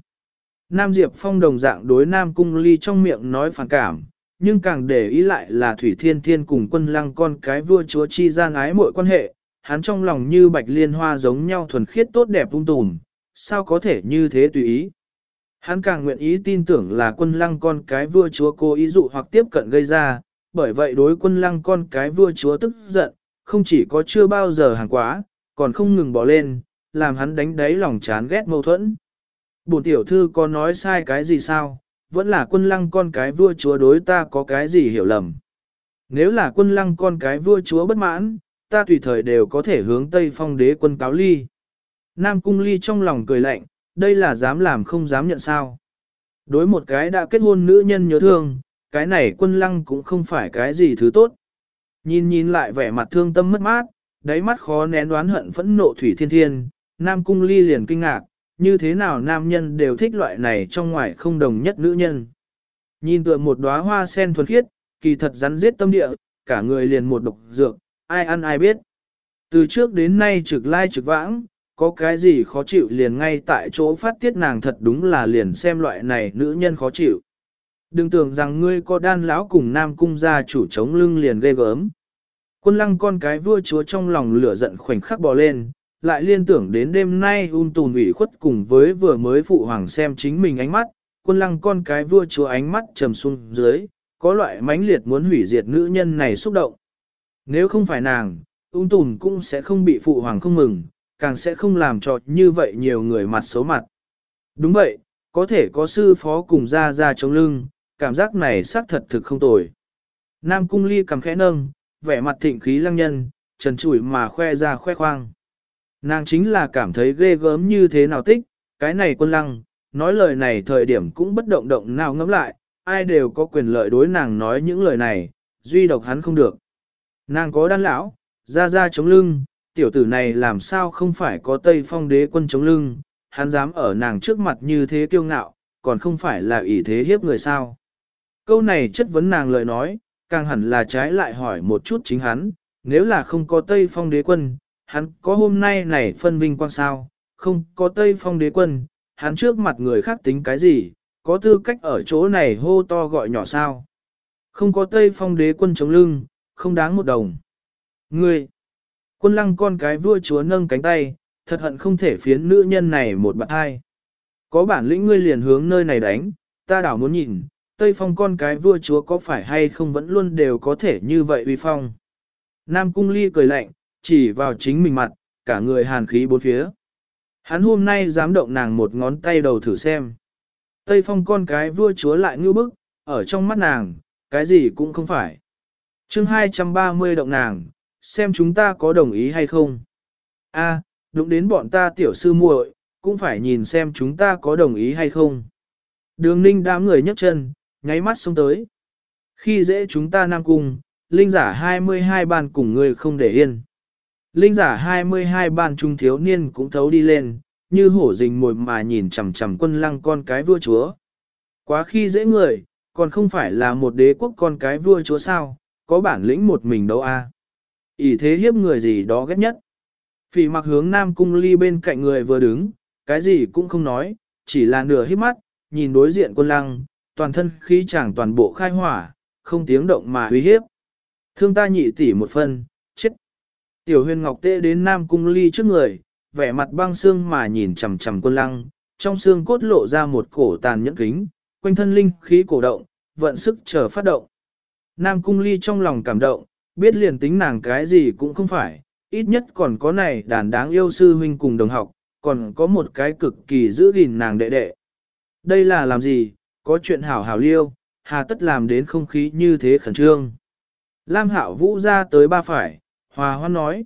Nam Diệp Phong đồng dạng đối Nam Cung Ly trong miệng nói phản cảm, nhưng càng để ý lại là Thủy Thiên Thiên cùng quân lăng con cái vua chúa chi gian ái mọi quan hệ, hắn trong lòng như bạch liên hoa giống nhau thuần khiết tốt đẹp ung tùm, sao có thể như thế tùy ý. Hắn càng nguyện ý tin tưởng là quân lăng con cái vua chúa cố ý dụ hoặc tiếp cận gây ra, bởi vậy đối quân lăng con cái vua chúa tức giận, không chỉ có chưa bao giờ hàng quá, còn không ngừng bỏ lên, làm hắn đánh đáy lòng chán ghét mâu thuẫn. Bổn tiểu thư có nói sai cái gì sao, vẫn là quân lăng con cái vua chúa đối ta có cái gì hiểu lầm. Nếu là quân lăng con cái vua chúa bất mãn, ta tùy thời đều có thể hướng Tây Phong đế quân cáo ly. Nam Cung Ly trong lòng cười lạnh, đây là dám làm không dám nhận sao. Đối một cái đã kết hôn nữ nhân nhớ thương, cái này quân lăng cũng không phải cái gì thứ tốt. Nhìn nhìn lại vẻ mặt thương tâm mất mát, đáy mắt khó nén đoán hận phẫn nộ thủy thiên thiên, Nam Cung Ly liền kinh ngạc, như thế nào nam nhân đều thích loại này trong ngoài không đồng nhất nữ nhân. Nhìn tựa một đóa hoa sen thuần khiết, kỳ thật rắn giết tâm địa, cả người liền một độc dược, ai ăn ai biết. Từ trước đến nay trực lai trực vãng, có cái gì khó chịu liền ngay tại chỗ phát tiết nàng thật đúng là liền xem loại này nữ nhân khó chịu. Đừng tưởng rằng ngươi có đan lão cùng nam cung gia chủ chống lưng liền ghê gớm. Quân lăng con cái vua chúa trong lòng lửa giận khoảnh khắc bò lên, lại liên tưởng đến đêm nay un tùn ủy khuất cùng với vừa mới phụ hoàng xem chính mình ánh mắt, quân lăng con cái vua chúa ánh mắt trầm xuống dưới, có loại mãnh liệt muốn hủy diệt nữ nhân này xúc động. Nếu không phải nàng, ung tùn cũng sẽ không bị phụ hoàng không mừng, càng sẽ không làm cho như vậy nhiều người mặt xấu mặt. Đúng vậy, có thể có sư phó cùng ra ra chống lưng, cảm giác này xác thật thực không tồi. Nam cung ly cầm khẽ nâng, vẻ mặt thịnh khí lăng nhân, trần trụi mà khoe ra khoe khoang. Nàng chính là cảm thấy ghê gớm như thế nào tích, cái này quân lăng, nói lời này thời điểm cũng bất động động nào ngẫm lại, ai đều có quyền lợi đối nàng nói những lời này, duy độc hắn không được. Nàng có đan lão, ra ra chống lưng, tiểu tử này làm sao không phải có Tây Phong đế quân chống lưng, hắn dám ở nàng trước mặt như thế kiêu ngạo, còn không phải là ỷ thế hiếp người sao. Câu này chất vấn nàng lời nói, càng hẳn là trái lại hỏi một chút chính hắn, nếu là không có Tây Phong đế quân, hắn có hôm nay này phân vinh quang sao, không có Tây Phong đế quân, hắn trước mặt người khác tính cái gì, có tư cách ở chỗ này hô to gọi nhỏ sao. Không có Tây Phong đế quân chống lưng, không đáng một đồng. Ngươi, quân lăng con cái vua chúa nâng cánh tay, thật hận không thể phiến nữ nhân này một bạn hai. Có bản lĩnh ngươi liền hướng nơi này đánh, ta đảo muốn nhìn, Tây Phong con cái vua chúa có phải hay không vẫn luôn đều có thể như vậy uy phong. Nam Cung Ly cười lạnh, chỉ vào chính mình mặt, cả người hàn khí bốn phía. Hắn hôm nay dám động nàng một ngón tay đầu thử xem. Tây Phong con cái vua chúa lại ngư bức, ở trong mắt nàng, cái gì cũng không phải chương 230 động nàng, xem chúng ta có đồng ý hay không. A, à, đúng đến bọn ta tiểu sư muội, cũng phải nhìn xem chúng ta có đồng ý hay không. Đường ninh đám người nhấc chân, nháy mắt xuống tới. Khi dễ chúng ta nam cung, linh giả 22 ban cùng người không để yên. Linh giả 22 ban trung thiếu niên cũng thấu đi lên, như hổ rình mồi mà nhìn chằm chằm quân lăng con cái vua chúa. Quá khi dễ người, còn không phải là một đế quốc con cái vua chúa sao, có bản lĩnh một mình đâu a. À. ỷ thế hiếp người gì đó ghét nhất. Phỉ mặc hướng Nam Cung Ly bên cạnh người vừa đứng, cái gì cũng không nói, chỉ là nửa hiếp mắt, nhìn đối diện quân lăng, toàn thân khí chẳng toàn bộ khai hỏa, không tiếng động mà uy hiếp. Thương ta nhị tỷ một phân, chết. Tiểu huyền ngọc tệ đến Nam Cung Ly trước người, vẻ mặt băng xương mà nhìn chầm chầm quân lăng, trong xương cốt lộ ra một cổ tàn nhẫn kính, quanh thân linh khí cổ động, vận sức chờ phát động. Nam Cung Ly trong lòng cảm động, biết liền tính nàng cái gì cũng không phải, ít nhất còn có này đàn đáng yêu sư huynh cùng đồng học, còn có một cái cực kỳ giữ gìn nàng đệ đệ. Đây là làm gì, có chuyện hảo hảo liêu, hà tất làm đến không khí như thế khẩn trương. Lam Hạo Vũ ra tới ba phải, hòa hoan nói.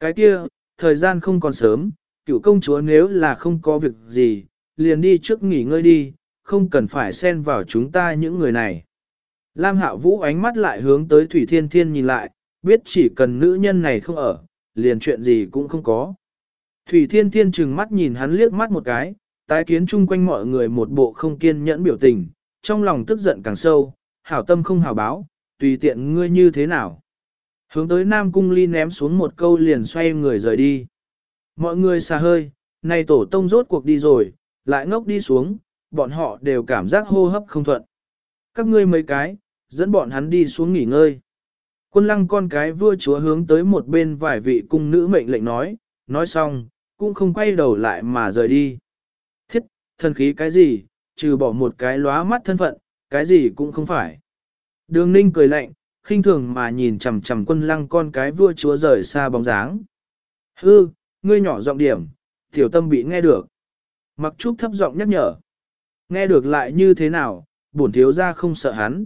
Cái kia, thời gian không còn sớm, cựu công chúa nếu là không có việc gì, liền đi trước nghỉ ngơi đi, không cần phải xen vào chúng ta những người này. Lam Hạo Vũ ánh mắt lại hướng tới Thủy Thiên Thiên nhìn lại, biết chỉ cần nữ nhân này không ở, liền chuyện gì cũng không có. Thủy Thiên Thiên trừng mắt nhìn hắn liếc mắt một cái, tái kiến chung quanh mọi người một bộ không kiên nhẫn biểu tình, trong lòng tức giận càng sâu, hảo tâm không hảo báo, tùy tiện ngươi như thế nào. Hướng tới Nam Cung Ly ném xuống một câu liền xoay người rời đi. Mọi người xa hơi, này tổ tông rốt cuộc đi rồi, lại ngốc đi xuống, bọn họ đều cảm giác hô hấp không thuận. Các ngươi mấy cái, dẫn bọn hắn đi xuống nghỉ ngơi. Quân lăng con cái vua chúa hướng tới một bên vài vị cung nữ mệnh lệnh nói, nói xong, cũng không quay đầu lại mà rời đi. Thiết, thần khí cái gì, trừ bỏ một cái lóa mắt thân phận, cái gì cũng không phải. Đường ninh cười lạnh, khinh thường mà nhìn chằm chằm quân lăng con cái vua chúa rời xa bóng dáng. Hư, ngươi nhỏ giọng điểm, tiểu tâm bị nghe được. Mặc trúc thấp giọng nhắc nhở. Nghe được lại như thế nào, bổn thiếu ra không sợ hắn.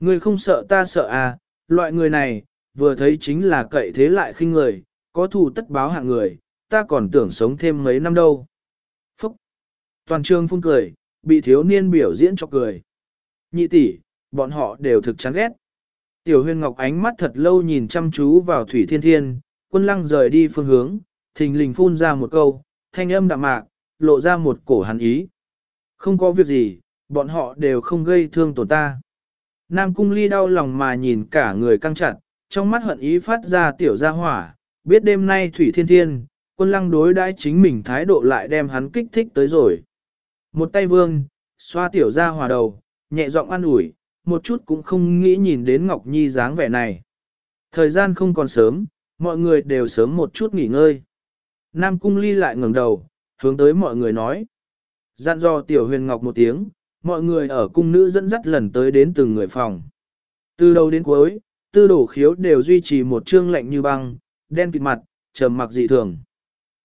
Ngươi không sợ ta sợ à, loại người này, vừa thấy chính là cậy thế lại khinh người, có thù tất báo hạng người, ta còn tưởng sống thêm mấy năm đâu. Phúc! Toàn trường phun cười, bị thiếu niên biểu diễn cho cười. Nhị tỷ, bọn họ đều thực chán ghét. Tiểu huyền ngọc ánh mắt thật lâu nhìn chăm chú vào thủy thiên thiên, quân lăng rời đi phương hướng, thình lình phun ra một câu, thanh âm đạm mạc, lộ ra một cổ hắn ý. Không có việc gì, bọn họ đều không gây thương tổn ta. Nam cung ly đau lòng mà nhìn cả người căng chặt, trong mắt hận ý phát ra tiểu gia hỏa, biết đêm nay thủy thiên thiên, quân lăng đối đãi chính mình thái độ lại đem hắn kích thích tới rồi. Một tay vương, xoa tiểu gia hỏa đầu, nhẹ giọng an ủi, một chút cũng không nghĩ nhìn đến Ngọc Nhi dáng vẻ này. Thời gian không còn sớm, mọi người đều sớm một chút nghỉ ngơi. Nam Cung Ly lại ngẩng đầu, hướng tới mọi người nói. Dặn dò Tiểu Huyền Ngọc một tiếng, mọi người ở cung nữ dẫn dắt lần tới đến từng người phòng. Từ đầu đến cuối, tư đổ khiếu đều duy trì một trương lạnh như băng, đen kịt mặt, trầm mặc dị thường.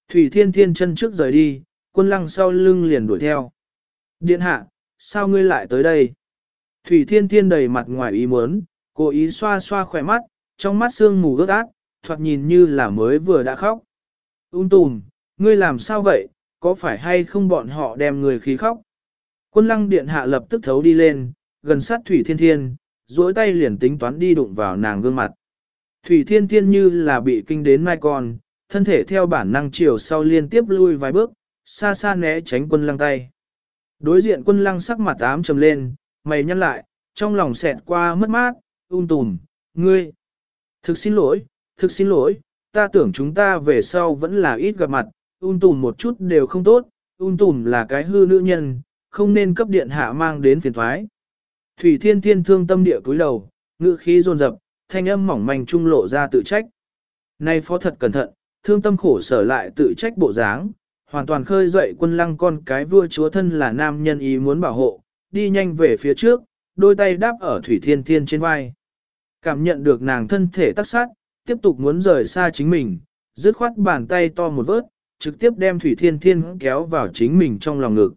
Thủy Thiên Thiên chân trước rời đi, quân lăng sau lưng liền đuổi theo. Điện hạ, sao ngươi lại tới đây? Thủy Thiên Thiên đầy mặt ngoài ý muốn, cố ý xoa xoa khỏe mắt, trong mắt sương mù ướt át, thoạt nhìn như là mới vừa đã khóc. Ung tùm, ngươi làm sao vậy, có phải hay không bọn họ đem người khí khóc? Quân lăng điện hạ lập tức thấu đi lên, gần sát Thủy Thiên Thiên, duỗi tay liền tính toán đi đụng vào nàng gương mặt. Thủy Thiên Thiên như là bị kinh đến mai con, thân thể theo bản năng chiều sau liên tiếp lui vài bước, xa xa né tránh quân lăng tay. Đối diện quân lăng sắc mặt ám trầm lên, mày nhăn lại, trong lòng xẹt qua mất mát, un tùm, ngươi. Thực xin lỗi, thực xin lỗi, ta tưởng chúng ta về sau vẫn là ít gặp mặt, un tùm một chút đều không tốt, un tùm là cái hư nữ nhân, không nên cấp điện hạ mang đến phiền thoái. Thủy thiên thiên thương tâm địa cúi đầu, ngữ khí rồn rập, thanh âm mỏng manh trung lộ ra tự trách. Nay phó thật cẩn thận, thương tâm khổ sở lại tự trách bộ dáng, hoàn toàn khơi dậy quân lăng con cái vua chúa thân là nam nhân ý muốn bảo hộ, đi nhanh về phía trước, đôi tay đáp ở Thủy Thiên Thiên trên vai. Cảm nhận được nàng thân thể tác sát, tiếp tục muốn rời xa chính mình, dứt khoát bàn tay to một vớt, trực tiếp đem Thủy Thiên Thiên kéo vào chính mình trong lòng ngực.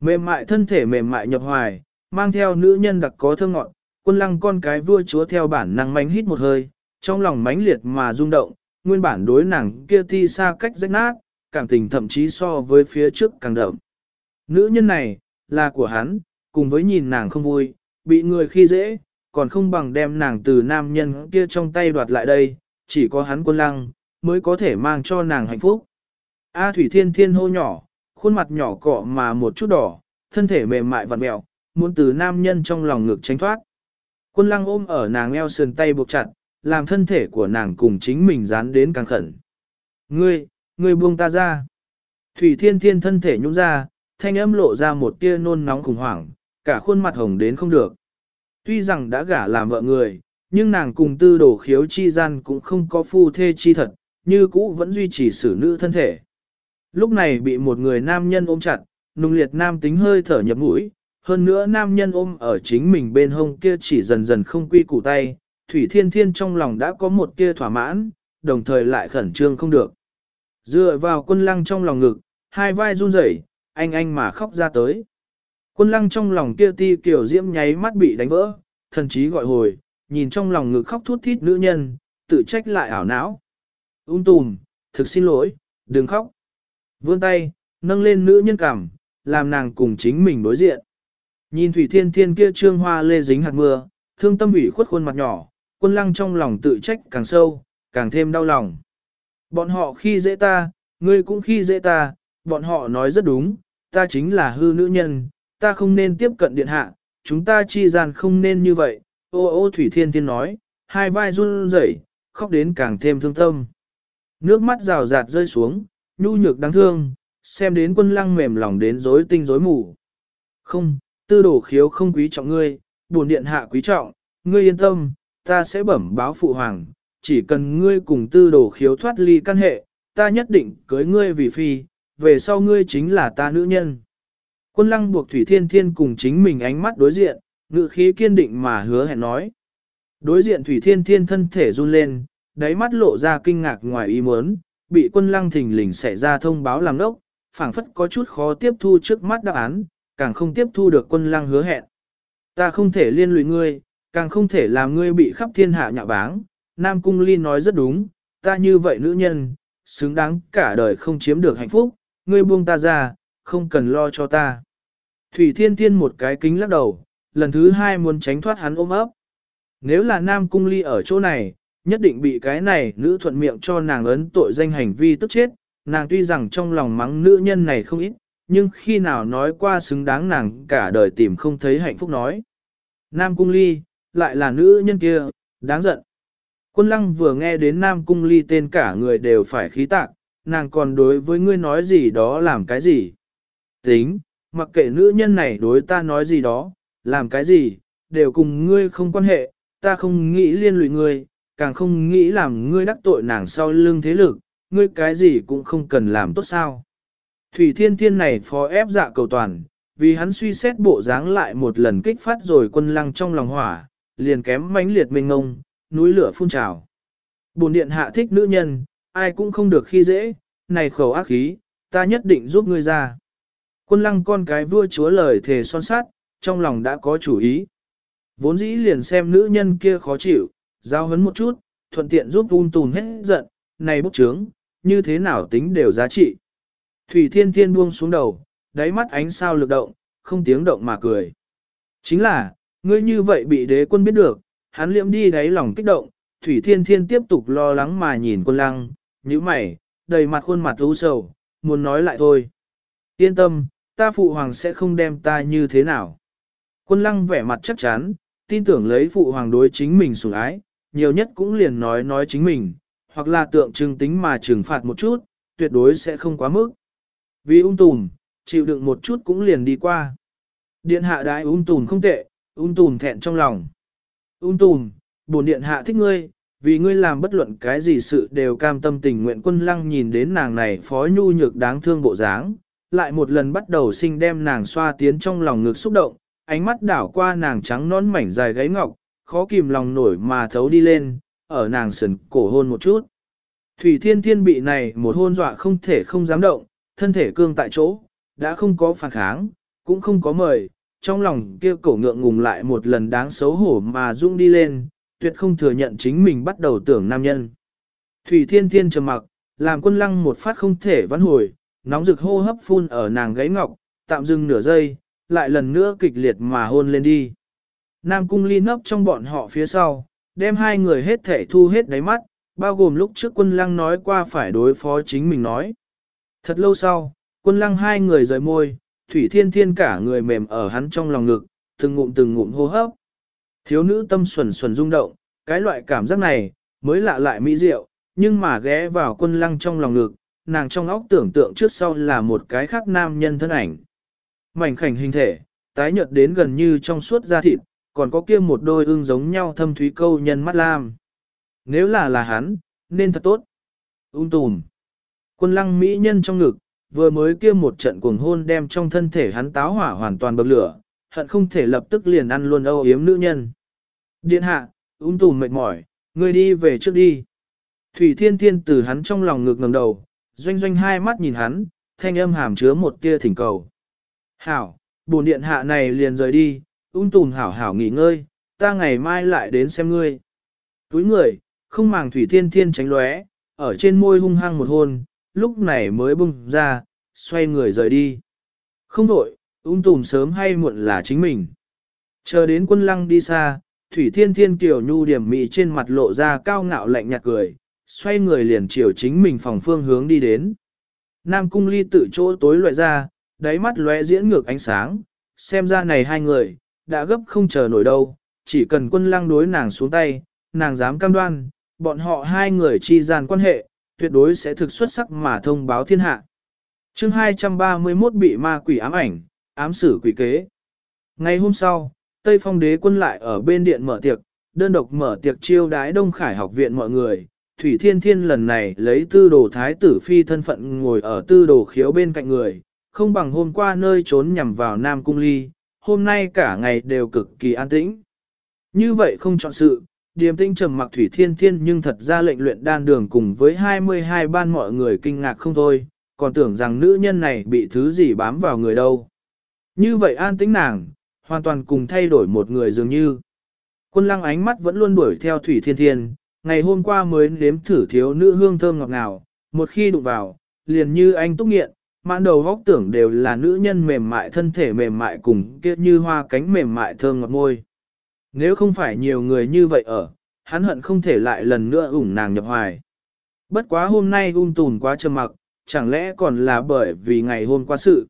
Mềm mại thân thể mềm mại nhập hoài, mang theo nữ nhân đặc có thơ ngọn, quân lăng con cái vua chúa theo bản năng mánh hít một hơi, trong lòng mãnh liệt mà rung động, nguyên bản đối nàng kia ti xa cách rách nát, cảm tình thậm chí so với phía trước càng đậm. Nữ nhân này, là của hắn, cùng với nhìn nàng không vui, bị người khi dễ, còn không bằng đem nàng từ nam nhân kia trong tay đoạt lại đây, chỉ có hắn quân lăng, mới có thể mang cho nàng hạnh phúc. A Thủy Thiên Thiên hô nhỏ, khuôn mặt nhỏ cọ mà một chút đỏ, thân thể mềm mại vặn mẹo, muốn từ nam nhân trong lòng ngực tránh thoát. Quân lăng ôm ở nàng eo sườn tay buộc chặt, làm thân thể của nàng cùng chính mình dán đến càng khẩn. Ngươi, ngươi buông ta ra. Thủy Thiên Thiên thân thể nhũng ra, thanh âm lộ ra một tia nôn nóng khủng hoảng, cả khuôn mặt hồng đến không được. Tuy rằng đã gả làm vợ người, nhưng nàng cùng tư đồ khiếu chi gian cũng không có phu thê chi thật, như cũ vẫn duy trì xử nữ thân thể. Lúc này bị một người nam nhân ôm chặt, nung liệt nam tính hơi thở nhập mũi, hơn nữa nam nhân ôm ở chính mình bên hông kia chỉ dần dần không quy củ tay, Thủy Thiên Thiên trong lòng đã có một tia thỏa mãn, đồng thời lại khẩn trương không được. Dựa vào quân lăng trong lòng ngực, hai vai run rẩy, anh anh mà khóc ra tới. Quân lăng trong lòng kia ti kiểu diễm nháy mắt bị đánh vỡ, thần chí gọi hồi, nhìn trong lòng ngực khóc thút thít nữ nhân, tự trách lại ảo não. Ung tùm, thực xin lỗi, đừng khóc. Vươn tay, nâng lên nữ nhân cảm, làm nàng cùng chính mình đối diện. Nhìn Thủy Thiên Thiên kia trương hoa lê dính hạt mưa, thương tâm ủy khuất khuôn mặt nhỏ, quân lăng trong lòng tự trách càng sâu, càng thêm đau lòng. Bọn họ khi dễ ta, ngươi cũng khi dễ ta, bọn họ nói rất đúng, ta chính là hư nữ nhân, ta không nên tiếp cận điện hạ, chúng ta chi gian không nên như vậy, ô ô Thủy Thiên Thiên nói, hai vai run rẩy, khóc đến càng thêm thương tâm. Nước mắt rào rạt rơi xuống, nhu nhược đáng thương, xem đến quân lăng mềm lòng đến rối tinh rối mù. Không, tư đổ khiếu không quý trọng ngươi, buồn điện hạ quý trọng, ngươi yên tâm, ta sẽ bẩm báo phụ hoàng, chỉ cần ngươi cùng tư đổ khiếu thoát ly căn hệ, ta nhất định cưới ngươi vì phi, về sau ngươi chính là ta nữ nhân. Quân lăng buộc Thủy Thiên Thiên cùng chính mình ánh mắt đối diện, ngự khí kiên định mà hứa hẹn nói. Đối diện Thủy Thiên Thiên thân thể run lên, đáy mắt lộ ra kinh ngạc ngoài ý muốn, bị quân lăng thình lình xảy ra thông báo làm đốc, phảng phất có chút khó tiếp thu trước mắt đáp án, càng không tiếp thu được quân lăng hứa hẹn. Ta không thể liên lụy ngươi, càng không thể làm ngươi bị khắp thiên hạ nhạ báng. Nam Cung Ly nói rất đúng, ta như vậy nữ nhân, xứng đáng cả đời không chiếm được hạnh phúc, ngươi buông ta ra, không cần lo cho ta. Thủy Thiên Thiên một cái kính lắc đầu, lần thứ hai muốn tránh thoát hắn ôm ấp. Nếu là Nam Cung Ly ở chỗ này, nhất định bị cái này nữ thuận miệng cho nàng ấn tội danh hành vi tức chết, nàng tuy rằng trong lòng mắng nữ nhân này không ít, nhưng khi nào nói qua xứng đáng nàng cả đời tìm không thấy hạnh phúc nói. Nam Cung Ly, lại là nữ nhân kia, đáng giận. Quân lăng vừa nghe đến Nam Cung Ly tên cả người đều phải khí tạc, nàng còn đối với ngươi nói gì đó làm cái gì. Tính, mặc kệ nữ nhân này đối ta nói gì đó, làm cái gì, đều cùng ngươi không quan hệ, ta không nghĩ liên lụy ngươi, càng không nghĩ làm ngươi đắc tội nàng sau lưng thế lực, ngươi cái gì cũng không cần làm tốt sao. Thủy Thiên Thiên này phó ép dạ cầu toàn, vì hắn suy xét bộ dáng lại một lần kích phát rồi quân lăng trong lòng hỏa, liền kém mãnh liệt mênh ngông, núi lửa phun trào. Bồn điện hạ thích nữ nhân, ai cũng không được khi dễ, này khẩu ác khí, ta nhất định giúp ngươi ra. Quân lăng con cái vua chúa lời thề son sát, trong lòng đã có chủ ý. Vốn dĩ liền xem nữ nhân kia khó chịu, giao hấn một chút, thuận tiện giúp un tùn hết giận, này bốc trướng, như thế nào tính đều giá trị. Thủy Thiên Thiên buông xuống đầu, đáy mắt ánh sao lực động, không tiếng động mà cười. Chính là, ngươi như vậy bị đế quân biết được, hắn liệm đi đáy lòng kích động, Thủy Thiên Thiên tiếp tục lo lắng mà nhìn quân lăng, như mày, đầy mặt khuôn mặt u sầu, muốn nói lại thôi. Yên tâm, ta phụ hoàng sẽ không đem ta như thế nào. Quân lăng vẻ mặt chắc chắn, tin tưởng lấy phụ hoàng đối chính mình sủng ái, nhiều nhất cũng liền nói nói chính mình, hoặc là tượng trưng tính mà trừng phạt một chút, tuyệt đối sẽ không quá mức. Vì ung tùm, chịu đựng một chút cũng liền đi qua. Điện hạ đại ung tùm không tệ, ung tùm thẹn trong lòng. Ung tùm, bổn điện hạ thích ngươi, vì ngươi làm bất luận cái gì sự đều cam tâm tình nguyện quân lăng nhìn đến nàng này phó nhu nhược đáng thương bộ dáng, lại một lần bắt đầu sinh đem nàng xoa tiến trong lòng ngực xúc động, ánh mắt đảo qua nàng trắng nón mảnh dài gáy ngọc, khó kìm lòng nổi mà thấu đi lên, ở nàng sườn cổ hôn một chút. Thủy Thiên Thiên bị này một hôn dọa không thể không dám động, thân thể cương tại chỗ, đã không có phản kháng, cũng không có mời, trong lòng kia cổ ngượng ngùng lại một lần đáng xấu hổ mà rung đi lên, tuyệt không thừa nhận chính mình bắt đầu tưởng nam nhân. Thủy Thiên Thiên trầm mặc, làm quân lăng một phát không thể vãn hồi, nóng rực hô hấp phun ở nàng gáy ngọc, tạm dừng nửa giây, lại lần nữa kịch liệt mà hôn lên đi. Nam cung ly nấp trong bọn họ phía sau, đem hai người hết thể thu hết đáy mắt, bao gồm lúc trước quân lăng nói qua phải đối phó chính mình nói. Thật lâu sau, quân lăng hai người rời môi, thủy thiên thiên cả người mềm ở hắn trong lòng ngực, từng ngụm từng ngụm hô hấp. Thiếu nữ tâm xuẩn xuẩn rung động, cái loại cảm giác này, mới lạ lại mỹ diệu, nhưng mà ghé vào quân lăng trong lòng ngực, nàng trong óc tưởng tượng trước sau là một cái khác nam nhân thân ảnh. Mảnh khảnh hình thể, tái nhợt đến gần như trong suốt da thịt, còn có kia một đôi ưng giống nhau thâm thúy câu nhân mắt lam. Nếu là là hắn, nên thật tốt. Ung tùm. Quân lăng mỹ nhân trong ngực, vừa mới kia một trận cuồng hôn đem trong thân thể hắn táo hỏa hoàn toàn bậc lửa, hận không thể lập tức liền ăn luôn âu yếm nữ nhân. Điện hạ, ung tùm mệt mỏi, ngươi đi về trước đi. Thủy thiên thiên từ hắn trong lòng ngực ngẩng đầu, doanh doanh hai mắt nhìn hắn, thanh âm hàm chứa một tia thỉnh cầu. Hảo, bổn điện hạ này liền rời đi, ung tùm hảo hảo nghỉ ngơi, ta ngày mai lại đến xem ngươi. Túi người, không màng thủy thiên thiên tránh lóe, ở trên môi hung hăng một hôn, lúc này mới bung ra, xoay người rời đi. Không đổi, ung tùm sớm hay muộn là chính mình. Chờ đến quân lăng đi xa, Thủy Thiên Thiên Kiều Nhu điểm mị trên mặt lộ ra cao ngạo lạnh nhạt cười, xoay người liền chiều chính mình phòng phương hướng đi đến. Nam Cung Ly tự chỗ tối loại ra, đáy mắt lóe diễn ngược ánh sáng, xem ra này hai người, đã gấp không chờ nổi đâu, chỉ cần quân lăng đối nàng xuống tay, nàng dám cam đoan, bọn họ hai người chi gian quan hệ, tuyệt đối sẽ thực xuất sắc mà thông báo thiên hạ. chương 231 bị ma quỷ ám ảnh, ám xử quỷ kế. Ngày hôm sau, Tây Phong đế quân lại ở bên điện mở tiệc, đơn độc mở tiệc chiêu đái Đông Khải học viện mọi người. Thủy Thiên Thiên lần này lấy tư đồ thái tử phi thân phận ngồi ở tư đồ khiếu bên cạnh người, không bằng hôm qua nơi trốn nhằm vào Nam Cung Ly, hôm nay cả ngày đều cực kỳ an tĩnh. Như vậy không chọn sự, điềm tinh trầm mặc Thủy Thiên Thiên nhưng thật ra lệnh luyện đan đường cùng với 22 ban mọi người kinh ngạc không thôi, còn tưởng rằng nữ nhân này bị thứ gì bám vào người đâu. Như vậy an tĩnh nàng, hoàn toàn cùng thay đổi một người dường như. Quân lăng ánh mắt vẫn luôn đuổi theo Thủy Thiên Thiên, ngày hôm qua mới nếm thử thiếu nữ hương thơm ngọt ngào, một khi đụng vào, liền như anh túc nghiện, mãn đầu góc tưởng đều là nữ nhân mềm mại thân thể mềm mại cùng kia như hoa cánh mềm mại thơm ngọt môi. Nếu không phải nhiều người như vậy ở, hắn hận không thể lại lần nữa ủng nàng nhập hoài. Bất quá hôm nay ung tùn quá trầm mặc, chẳng lẽ còn là bởi vì ngày hôm qua sự.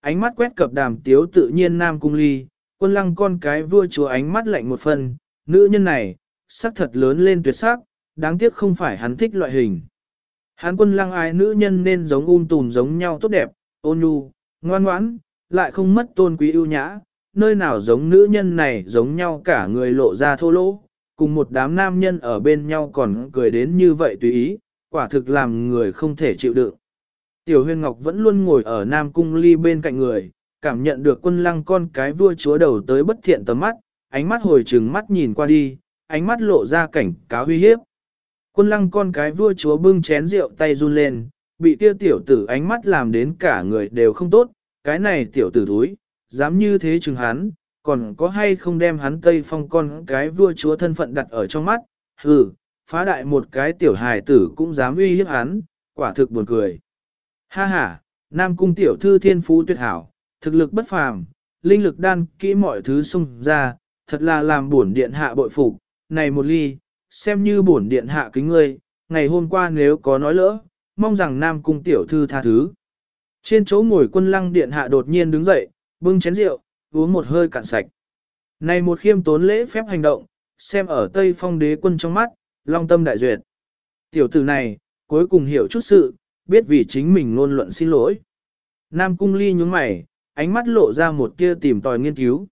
Ánh mắt quét cập đàm tiếu tự nhiên nam cung ly, quân lăng con cái vua chúa ánh mắt lạnh một phần, nữ nhân này, sắc thật lớn lên tuyệt sắc, đáng tiếc không phải hắn thích loại hình. Hán quân lăng ái nữ nhân nên giống um un tùn giống nhau tốt đẹp, ôn nhu, ngoan ngoãn, lại không mất tôn quý ưu nhã, nơi nào giống nữ nhân này giống nhau cả người lộ ra thô lỗ, cùng một đám nam nhân ở bên nhau còn cười đến như vậy tùy ý, quả thực làm người không thể chịu đựng. Tiểu huyền ngọc vẫn luôn ngồi ở nam cung ly bên cạnh người, cảm nhận được quân lăng con cái vua chúa đầu tới bất thiện tầm mắt, ánh mắt hồi trừng mắt nhìn qua đi, ánh mắt lộ ra cảnh cáo huy hiếp. Quân lăng con cái vua chúa bưng chén rượu tay run lên, bị kia tiểu tử ánh mắt làm đến cả người đều không tốt, cái này tiểu tử thúi, dám như thế chừng hắn, còn có hay không đem hắn tây phong con cái vua chúa thân phận đặt ở trong mắt, hừ, phá đại một cái tiểu hài tử cũng dám uy hiếp hắn, quả thực buồn cười. Ha ha, Nam cung tiểu thư thiên phú tuyệt hảo, thực lực bất phàm, linh lực đan kỹ mọi thứ xung ra, thật là làm buồn điện hạ bội phục, này một ly, xem như bổn điện hạ kính ngươi, ngày hôm qua nếu có nói lỡ, mong rằng Nam cung tiểu thư tha thứ. Trên chỗ ngồi quân lăng điện hạ đột nhiên đứng dậy, bưng chén rượu, uống một hơi cạn sạch. Này một khiêm tốn lễ phép hành động, xem ở Tây Phong đế quân trong mắt, long tâm đại duyệt. Tiểu tử này, cuối cùng hiểu chút sự, biết vì chính mình luôn luận xin lỗi. Nam cung ly nhướng mày, ánh mắt lộ ra một tia tìm tòi nghiên cứu.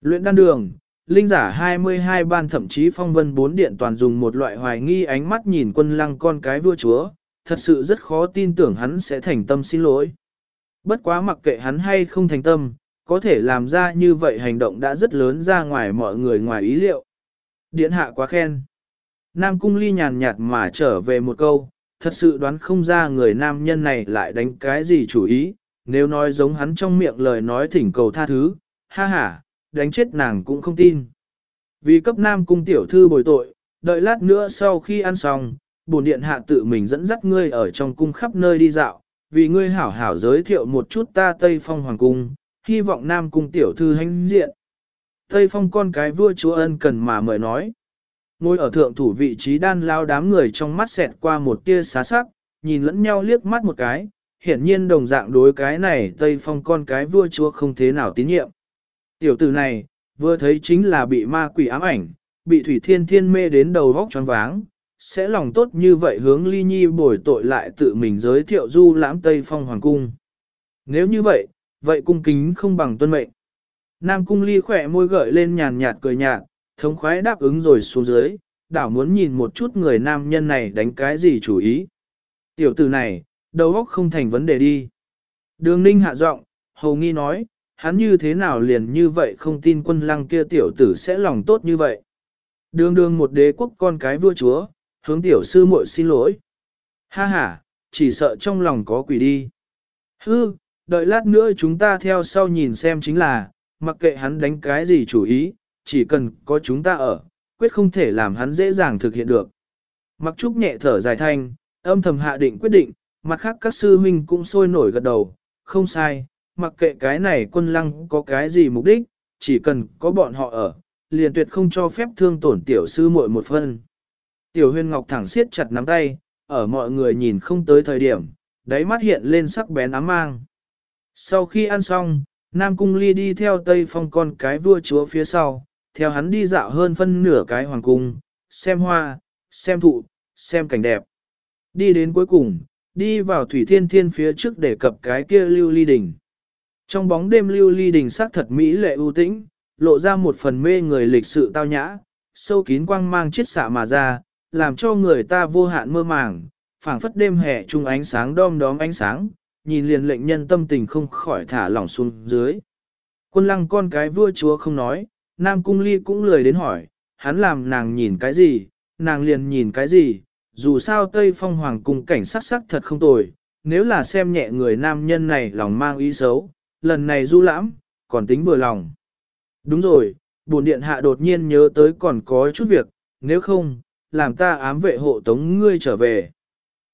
Luyện đan đường, linh giả 22 ban thậm chí phong vân bốn điện toàn dùng một loại hoài nghi ánh mắt nhìn quân lăng con cái vua chúa, thật sự rất khó tin tưởng hắn sẽ thành tâm xin lỗi. Bất quá mặc kệ hắn hay không thành tâm, có thể làm ra như vậy hành động đã rất lớn ra ngoài mọi người ngoài ý liệu. Điện hạ quá khen. Nam cung ly nhàn nhạt mà trở về một câu, thật sự đoán không ra người nam nhân này lại đánh cái gì chủ ý, nếu nói giống hắn trong miệng lời nói thỉnh cầu tha thứ, ha ha, đánh chết nàng cũng không tin. Vì cấp nam cung tiểu thư bồi tội, đợi lát nữa sau khi ăn xong, bổn điện hạ tự mình dẫn dắt ngươi ở trong cung khắp nơi đi dạo, vì ngươi hảo hảo giới thiệu một chút ta Tây Phong Hoàng Cung, hy vọng nam cung tiểu thư hãnh diện. Tây Phong con cái vua chúa ân cần mà mời nói. Ngồi ở thượng thủ vị trí đan lao đám người trong mắt xẹt qua một tia xá sắc, nhìn lẫn nhau liếc mắt một cái, hiển nhiên đồng dạng đối cái này Tây Phong con cái vua chúa không thế nào tín nhiệm. Tiểu tử này, vừa thấy chính là bị ma quỷ ám ảnh, bị Thủy Thiên Thiên mê đến đầu vóc choáng váng, sẽ lòng tốt như vậy hướng Ly Nhi bồi tội lại tự mình giới thiệu du lãm Tây Phong Hoàng Cung. Nếu như vậy, vậy cung kính không bằng tuân mệnh. Nam Cung Ly khỏe môi gợi lên nhàn nhạt cười nhạt, thống khoái đáp ứng rồi xuống dưới, đảo muốn nhìn một chút người nam nhân này đánh cái gì chủ ý. Tiểu tử này, đầu óc không thành vấn đề đi. Đường ninh hạ giọng, hầu nghi nói, hắn như thế nào liền như vậy không tin quân lăng kia tiểu tử sẽ lòng tốt như vậy. Đường đường một đế quốc con cái vua chúa, hướng tiểu sư muội xin lỗi. Ha ha, chỉ sợ trong lòng có quỷ đi. Hư, đợi lát nữa chúng ta theo sau nhìn xem chính là, mặc kệ hắn đánh cái gì chủ ý, chỉ cần có chúng ta ở, quyết không thể làm hắn dễ dàng thực hiện được. Mặc trúc nhẹ thở dài thanh, âm thầm hạ định quyết định, mặt khác các sư huynh cũng sôi nổi gật đầu, không sai, mặc kệ cái này quân lăng có cái gì mục đích, chỉ cần có bọn họ ở, liền tuyệt không cho phép thương tổn tiểu sư muội một phân. Tiểu huyên ngọc thẳng siết chặt nắm tay, ở mọi người nhìn không tới thời điểm, đáy mắt hiện lên sắc bén ám mang. Sau khi ăn xong, Nam Cung Ly đi theo Tây Phong con cái vua chúa phía sau, theo hắn đi dạo hơn phân nửa cái hoàng cung, xem hoa, xem thụ, xem cảnh đẹp. Đi đến cuối cùng, đi vào Thủy Thiên Thiên phía trước để cập cái kia lưu ly đỉnh. Trong bóng đêm lưu ly đỉnh sắc thật mỹ lệ ưu tĩnh, lộ ra một phần mê người lịch sự tao nhã, sâu kín quang mang chiết xạ mà ra, làm cho người ta vô hạn mơ màng, phảng phất đêm hè trung ánh sáng đom đóm ánh sáng, nhìn liền lệnh nhân tâm tình không khỏi thả lỏng xuống dưới. Quân lăng con cái vua chúa không nói, Nam Cung Ly cũng lười đến hỏi, hắn làm nàng nhìn cái gì, nàng liền nhìn cái gì, dù sao Tây Phong Hoàng cung cảnh sắc sắc thật không tồi, nếu là xem nhẹ người nam nhân này lòng mang ý xấu, lần này du lãm, còn tính vừa lòng. Đúng rồi, bổn điện hạ đột nhiên nhớ tới còn có chút việc, nếu không, làm ta ám vệ hộ tống ngươi trở về.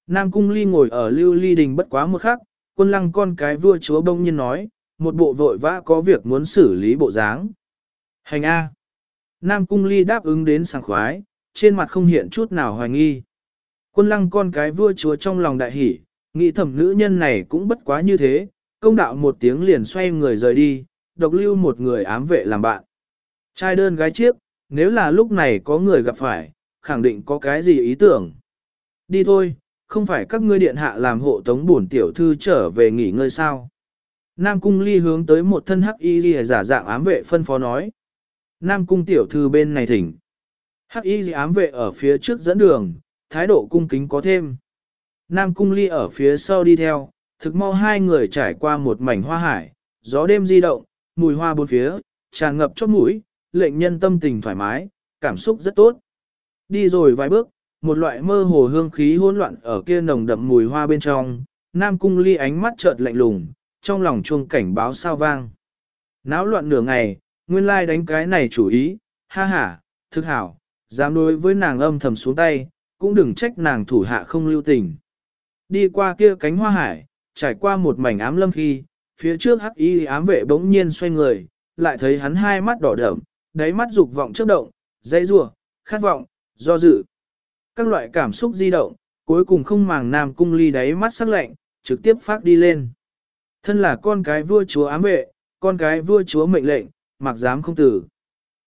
Nam Cung Ly ngồi ở lưu ly đình bất quá một khắc, quân lăng con cái vua chúa bông nhiên nói, một bộ vội vã có việc muốn xử lý bộ dáng. Hành A. Nam Cung Ly đáp ứng đến sảng khoái, trên mặt không hiện chút nào hoài nghi. Quân lăng con cái vua chúa trong lòng đại hỷ, nghĩ thẩm nữ nhân này cũng bất quá như thế, công đạo một tiếng liền xoay người rời đi, độc lưu một người ám vệ làm bạn. Trai đơn gái chiếc, nếu là lúc này có người gặp phải, khẳng định có cái gì ý tưởng. Đi thôi, không phải các ngươi điện hạ làm hộ tống bổn tiểu thư trở về nghỉ ngơi sao. Nam cung ly hướng tới một thân hắc y ghi giả dạng ám vệ phân phó nói. Nam cung tiểu thư bên này thỉnh. Hắc y ám vệ ở phía trước dẫn đường, thái độ cung kính có thêm. Nam cung ly ở phía sau đi theo, thực mau hai người trải qua một mảnh hoa hải, gió đêm di động, mùi hoa bốn phía, tràn ngập chót mũi, lệnh nhân tâm tình thoải mái, cảm xúc rất tốt. Đi rồi vài bước, một loại mơ hồ hương khí hỗn loạn ở kia nồng đậm mùi hoa bên trong, Nam Cung Ly ánh mắt chợt lạnh lùng, trong lòng chuông cảnh báo sao vang. Náo loạn nửa ngày, nguyên lai đánh cái này chủ ý, ha ha, thực hảo, dám đối với nàng âm thầm xuống tay, cũng đừng trách nàng thủ hạ không lưu tình. Đi qua kia cánh hoa hải, trải qua một mảnh ám lâm khi, phía trước hắc y ám vệ bỗng nhiên xoay người, lại thấy hắn hai mắt đỏ đậm, đáy mắt dục vọng chớp động, dây rủa, khát vọng, do dự. Các loại cảm xúc di động, cuối cùng không màng nam cung ly đáy mắt sắc lạnh, trực tiếp phát đi lên. Thân là con cái vua chúa ám vệ, con cái vua chúa mệnh lệnh, mặc dám không tử.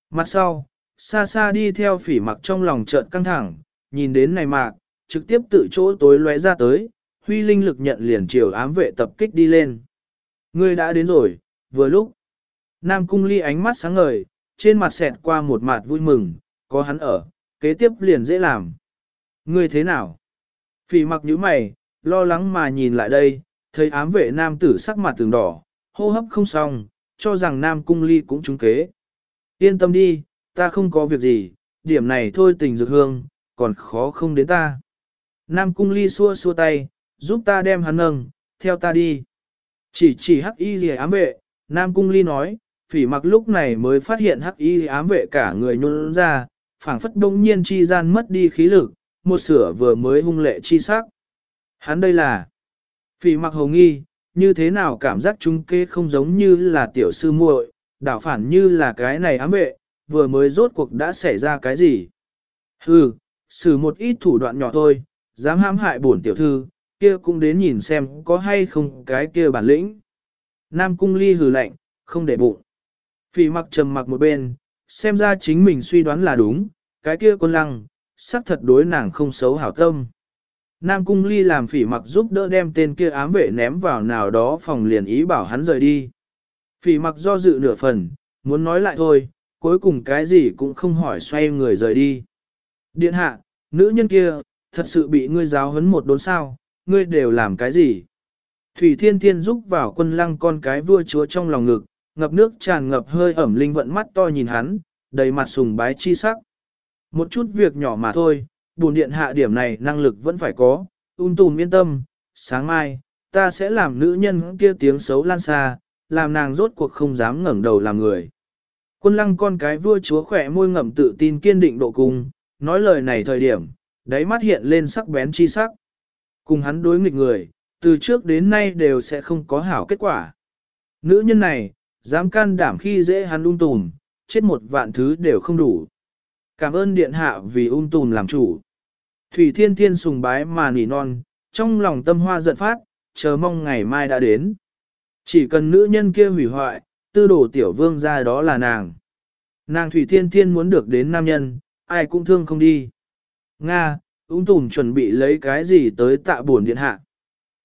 Mặt sau, xa xa đi theo phỉ mặc trong lòng chợt căng thẳng, nhìn đến này mạc, trực tiếp tự chỗ tối lóe ra tới, huy linh lực nhận liền chiều ám vệ tập kích đi lên. Ngươi đã đến rồi, vừa lúc. Nam cung ly ánh mắt sáng ngời, trên mặt xẹt qua một mặt vui mừng, có hắn ở, kế tiếp liền dễ làm. Ngươi thế nào? Phỉ mặc như mày, lo lắng mà nhìn lại đây, thấy ám vệ nam tử sắc mặt tường đỏ, hô hấp không xong, cho rằng nam cung ly cũng trúng kế. Yên tâm đi, ta không có việc gì, điểm này thôi tình dược hương, còn khó không đến ta. Nam cung ly xua xua tay, giúp ta đem hắn nâng, theo ta đi. Chỉ chỉ hắc y gì ám vệ, Nam cung ly nói, phỉ mặc lúc này mới phát hiện hắc y ám vệ cả người nhún ra, phảng phất đông nhiên chi gian mất đi khí lực, một sửa vừa mới hung lệ chi sắc. Hắn đây là phỉ mặc hồng nghi, như thế nào cảm giác chúng kê không giống như là tiểu sư muội, đảo phản như là cái này ám vệ, vừa mới rốt cuộc đã xảy ra cái gì. Hừ, xử một ít thủ đoạn nhỏ thôi, dám hãm hại bổn tiểu thư, kia cũng đến nhìn xem có hay không cái kia bản lĩnh. Nam cung ly hừ lạnh, không để bụng. Phỉ mặc trầm mặc một bên, xem ra chính mình suy đoán là đúng, cái kia con lăng, xác thật đối nàng không xấu hảo tâm. Nam cung ly làm phỉ mặc giúp đỡ đem tên kia ám vệ ném vào nào đó phòng liền ý bảo hắn rời đi. Phỉ mặc do dự nửa phần, muốn nói lại thôi, cuối cùng cái gì cũng không hỏi xoay người rời đi. Điện hạ, nữ nhân kia, thật sự bị ngươi giáo huấn một đốn sao, ngươi đều làm cái gì? Thủy Thiên Thiên giúp vào quân lăng con cái vua chúa trong lòng ngực, ngập nước tràn ngập hơi ẩm linh vận mắt to nhìn hắn, đầy mặt sùng bái chi sắc. Một chút việc nhỏ mà thôi, buồn điện hạ điểm này năng lực vẫn phải có, ung tùm yên tâm, sáng mai, ta sẽ làm nữ nhân kia tiếng xấu lan xa, làm nàng rốt cuộc không dám ngẩng đầu làm người. Quân lăng con cái vua chúa khỏe môi ngậm tự tin kiên định độ cung, nói lời này thời điểm, đáy mắt hiện lên sắc bén chi sắc. Cùng hắn đối nghịch người, từ trước đến nay đều sẽ không có hảo kết quả. Nữ nhân này, dám can đảm khi dễ hắn ung tùm, chết một vạn thứ đều không đủ. Cảm ơn điện hạ vì ung tùm làm chủ. Thủy Thiên Thiên sùng bái mà nỉ non, trong lòng tâm hoa giận phát, chờ mong ngày mai đã đến. Chỉ cần nữ nhân kia hủy hoại, tư đồ tiểu vương ra đó là nàng. Nàng Thủy Thiên Thiên muốn được đến nam nhân, ai cũng thương không đi. Nga, ung tùm chuẩn bị lấy cái gì tới tạ buồn điện hạ.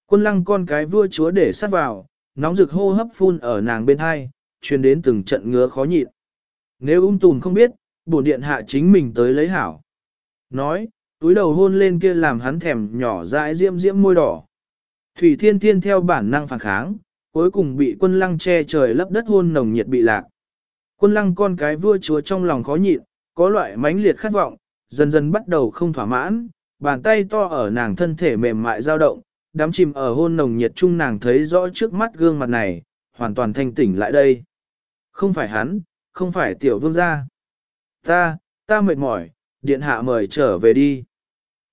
Quân lăng con cái vua chúa để sát vào, nóng rực hô hấp phun ở nàng bên hai, truyền đến từng trận ngứa khó nhịn. Nếu ung tùm không biết, buồn điện hạ chính mình tới lấy hảo. Nói, túi đầu hôn lên kia làm hắn thèm nhỏ dãi diễm diễm môi đỏ. Thủy thiên thiên theo bản năng phản kháng, cuối cùng bị quân lăng che trời lấp đất hôn nồng nhiệt bị lạc. Quân lăng con cái vua chúa trong lòng khó nhịn, có loại mãnh liệt khát vọng, dần dần bắt đầu không thỏa mãn, bàn tay to ở nàng thân thể mềm mại dao động, đám chìm ở hôn nồng nhiệt chung nàng thấy rõ trước mắt gương mặt này, hoàn toàn thanh tỉnh lại đây. Không phải hắn, không phải tiểu vương gia. Ta, ta mệt mỏi, điện hạ mời trở về đi.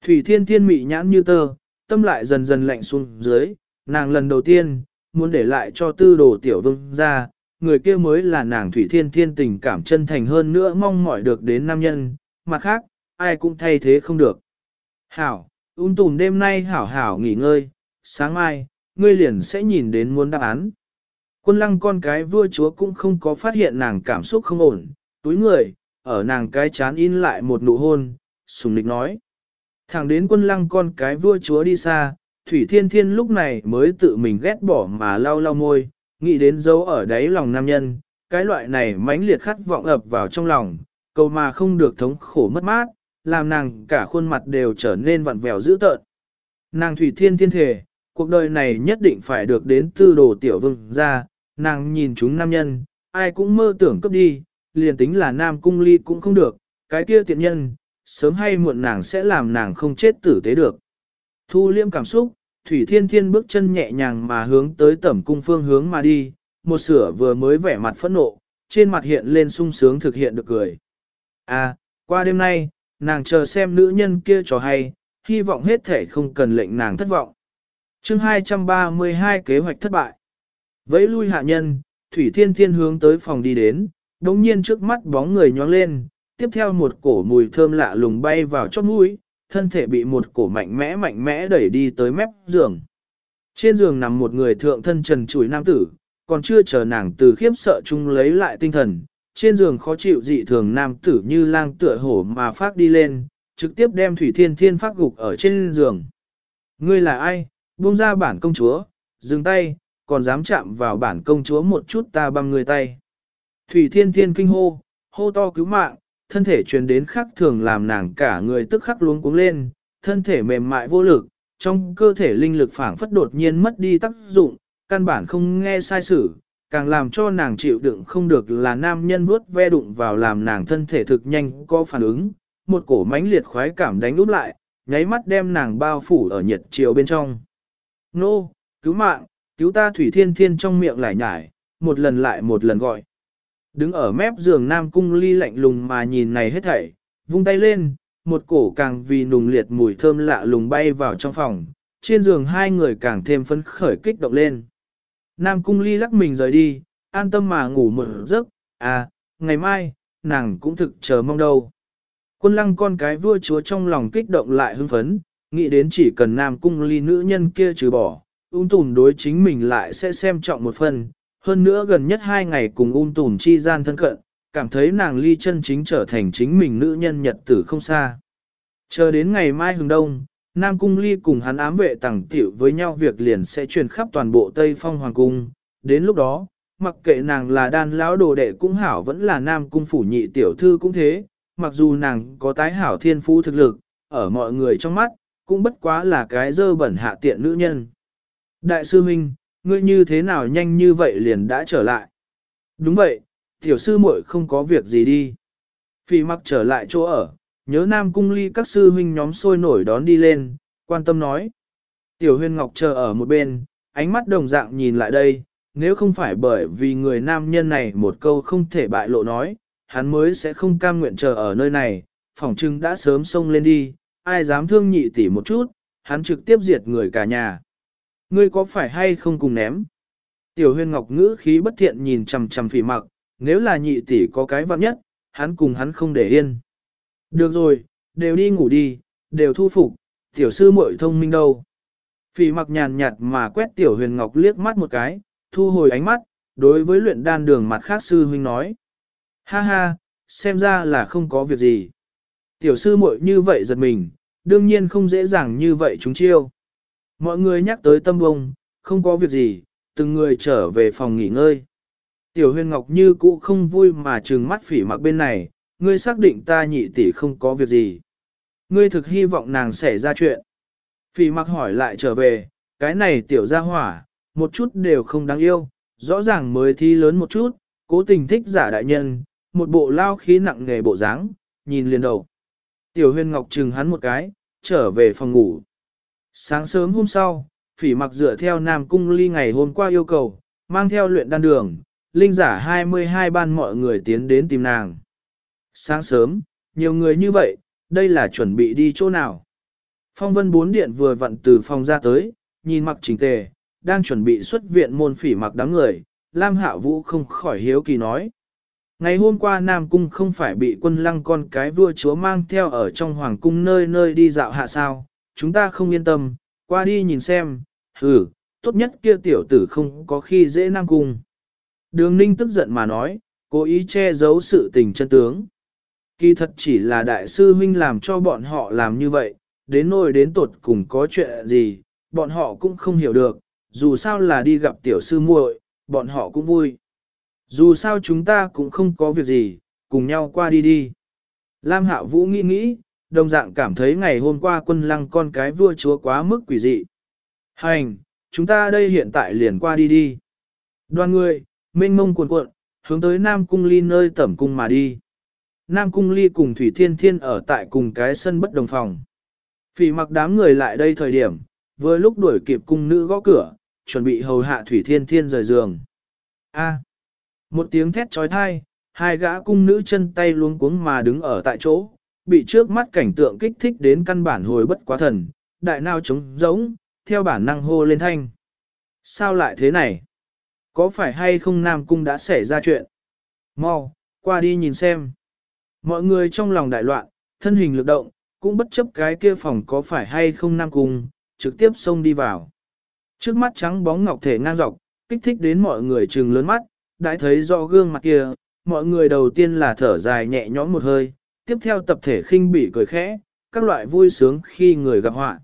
Thủy thiên thiên mị nhãn như tơ, tâm lại dần dần lạnh xuống dưới, nàng lần đầu tiên, muốn để lại cho tư đồ tiểu vương gia, người kia mới là nàng thủy thiên thiên tình cảm chân thành hơn nữa mong mỏi được đến nam nhân, mặt khác, ai cũng thay thế không được. Hảo, ung tùm đêm nay hảo hảo nghỉ ngơi, sáng mai, ngươi liền sẽ nhìn đến muốn đáp án. Quân lăng con cái vua chúa cũng không có phát hiện nàng cảm xúc không ổn, túi người, ở nàng cái chán in lại một nụ hôn, sùng nịch nói. Thẳng đến quân lăng con cái vua chúa đi xa, Thủy Thiên Thiên lúc này mới tự mình ghét bỏ mà lau lau môi, nghĩ đến dấu ở đáy lòng nam nhân, cái loại này mãnh liệt khát vọng ập vào trong lòng, cầu mà không được thống khổ mất mát, làm nàng cả khuôn mặt đều trở nên vặn vẹo dữ tợn. Nàng Thủy Thiên Thiên thể, cuộc đời này nhất định phải được đến tư đồ tiểu vương ra, nàng nhìn chúng nam nhân, ai cũng mơ tưởng cấp đi, liền tính là nam cung ly cũng không được, cái kia tiện nhân, sớm hay muộn nàng sẽ làm nàng không chết tử tế được. Thu liêm cảm xúc, Thủy Thiên Thiên bước chân nhẹ nhàng mà hướng tới tẩm cung phương hướng mà đi, một sửa vừa mới vẻ mặt phẫn nộ, trên mặt hiện lên sung sướng thực hiện được cười. À, qua đêm nay, nàng chờ xem nữ nhân kia trò hay, hy vọng hết thể không cần lệnh nàng thất vọng. chương 232 kế hoạch thất bại. Vẫy lui hạ nhân, Thủy Thiên Thiên hướng tới phòng đi đến, đồng nhiên trước mắt bóng người nhóng lên, tiếp theo một cổ mùi thơm lạ lùng bay vào chót mũi, thân thể bị một cổ mạnh mẽ mạnh mẽ đẩy đi tới mép giường. Trên giường nằm một người thượng thân trần chùi nam tử, còn chưa chờ nàng từ khiếp sợ chung lấy lại tinh thần. Trên giường khó chịu dị thường nam tử như lang tựa hổ mà phát đi lên, trực tiếp đem Thủy Thiên Thiên phát gục ở trên giường. Ngươi là ai? Buông ra bản công chúa, dừng tay, còn dám chạm vào bản công chúa một chút ta băm người tay. Thủy Thiên Thiên kinh hô, hô to cứu mạng, thân thể truyền đến khắc thường làm nàng cả người tức khắc luống cuống lên, thân thể mềm mại vô lực, trong cơ thể linh lực phảng phất đột nhiên mất đi tác dụng, căn bản không nghe sai sử, càng làm cho nàng chịu đựng không được là nam nhân vuốt ve đụng vào làm nàng thân thể thực nhanh có phản ứng, một cổ mãnh liệt khoái cảm đánh úp lại, nháy mắt đem nàng bao phủ ở nhiệt chiều bên trong. Nô, cứu mạng, cứu ta thủy thiên thiên trong miệng lại nhải, một lần lại một lần gọi. Đứng ở mép giường Nam Cung Ly lạnh lùng mà nhìn này hết thảy, vung tay lên, một cổ càng vì nùng liệt mùi thơm lạ lùng bay vào trong phòng, trên giường hai người càng thêm phấn khởi kích động lên. Nam Cung Ly lắc mình rời đi, an tâm mà ngủ một giấc, à, ngày mai, nàng cũng thực chờ mong đâu. Quân lăng con cái vua chúa trong lòng kích động lại hưng phấn, nghĩ đến chỉ cần Nam Cung Ly nữ nhân kia trừ bỏ, ung tùn đối chính mình lại sẽ xem trọng một phần, hơn nữa gần nhất hai ngày cùng ung tùn chi gian thân cận, cảm thấy nàng ly chân chính trở thành chính mình nữ nhân nhật tử không xa. Chờ đến ngày mai hừng đông, Nam Cung Ly cùng hắn ám vệ tẳng tiểu với nhau việc liền sẽ truyền khắp toàn bộ Tây Phong Hoàng Cung. Đến lúc đó, mặc kệ nàng là đan lão đồ đệ cũng hảo vẫn là Nam Cung phủ nhị tiểu thư cũng thế, mặc dù nàng có tái hảo thiên phú thực lực, ở mọi người trong mắt, cũng bất quá là cái dơ bẩn hạ tiện nữ nhân. Đại sư Minh, ngươi như thế nào nhanh như vậy liền đã trở lại. Đúng vậy, tiểu sư muội không có việc gì đi. Phi mặc trở lại chỗ ở, nhớ nam cung ly các sư huynh nhóm sôi nổi đón đi lên, quan tâm nói. Tiểu huyên ngọc chờ ở một bên, ánh mắt đồng dạng nhìn lại đây, nếu không phải bởi vì người nam nhân này một câu không thể bại lộ nói, hắn mới sẽ không cam nguyện chờ ở nơi này, phỏng trưng đã sớm xông lên đi, ai dám thương nhị tỷ một chút, hắn trực tiếp diệt người cả nhà. Ngươi có phải hay không cùng ném? Tiểu huyên ngọc ngữ khí bất thiện nhìn chằm chằm phỉ mặc, nếu là nhị tỷ có cái vặn nhất, hắn cùng hắn không để yên. Được rồi, đều đi ngủ đi, đều thu phục, tiểu sư muội thông minh đâu. Phỉ mặc nhàn nhạt mà quét tiểu huyền ngọc liếc mắt một cái, thu hồi ánh mắt, đối với luyện đan đường mặt khác sư huynh nói. Ha ha, xem ra là không có việc gì. Tiểu sư muội như vậy giật mình, đương nhiên không dễ dàng như vậy chúng chiêu. Mọi người nhắc tới tâm bông, không có việc gì, từng người trở về phòng nghỉ ngơi. Tiểu huyền ngọc như cũ không vui mà trừng mắt phỉ mặc bên này, ngươi xác định ta nhị tỷ không có việc gì. Ngươi thực hy vọng nàng xảy ra chuyện. Phỉ mặc hỏi lại trở về, cái này tiểu gia hỏa, một chút đều không đáng yêu, rõ ràng mới thi lớn một chút, cố tình thích giả đại nhân, một bộ lao khí nặng nghề bộ dáng, nhìn liền đầu. Tiểu Huyên ngọc trừng hắn một cái, trở về phòng ngủ. Sáng sớm hôm sau, phỉ mặc dựa theo Nam Cung ly ngày hôm qua yêu cầu, mang theo luyện đan đường, linh giả 22 ban mọi người tiến đến tìm nàng. Sáng sớm, nhiều người như vậy, đây là chuẩn bị đi chỗ nào. Phong vân bốn điện vừa vặn từ phòng ra tới, nhìn mặc chỉnh tề, đang chuẩn bị xuất viện môn phỉ mặc đám người, Lam Hạ Vũ không khỏi hiếu kỳ nói. Ngày hôm qua Nam Cung không phải bị quân lăng con cái vua chúa mang theo ở trong hoàng cung nơi nơi đi dạo hạ sao, chúng ta không yên tâm, qua đi nhìn xem, hừ, tốt nhất kia tiểu tử không có khi dễ Nam Cung. Đường Ninh tức giận mà nói, cố ý che giấu sự tình chân tướng. Kỳ thật chỉ là đại sư huynh làm cho bọn họ làm như vậy, đến nỗi đến tột cùng có chuyện gì, bọn họ cũng không hiểu được, dù sao là đi gặp tiểu sư muội, bọn họ cũng vui. Dù sao chúng ta cũng không có việc gì, cùng nhau qua đi đi. Lam Hạo Vũ nghĩ nghĩ, đồng dạng cảm thấy ngày hôm qua quân lăng con cái vua chúa quá mức quỷ dị. Hành, chúng ta đây hiện tại liền qua đi đi. Đoàn người, mênh mông cuồn cuộn, hướng tới Nam Cung Ly nơi tẩm cung mà đi. Nam Cung Ly cùng Thủy Thiên Thiên ở tại cùng cái sân bất đồng phòng. Phỉ mặc đám người lại đây thời điểm, vừa lúc đuổi kịp cung nữ gõ cửa, chuẩn bị hầu hạ Thủy Thiên Thiên rời giường. A. một tiếng thét trói thai, hai gã cung nữ chân tay luống cuống mà đứng ở tại chỗ, bị trước mắt cảnh tượng kích thích đến căn bản hồi bất quá thần, đại nào trống giống, theo bản năng hô lên thanh. Sao lại thế này? Có phải hay không Nam Cung đã xảy ra chuyện? Mau, qua đi nhìn xem. Mọi người trong lòng đại loạn, thân hình lực động, cũng bất chấp cái kia phòng có phải hay không Nam Cung, trực tiếp xông đi vào. Trước mắt trắng bóng ngọc thể ngang dọc, kích thích đến mọi người trừng lớn mắt, đã thấy rõ gương mặt kia, mọi người đầu tiên là thở dài nhẹ nhõm một hơi, tiếp theo tập thể khinh bỉ cười khẽ, các loại vui sướng khi người gặp họa.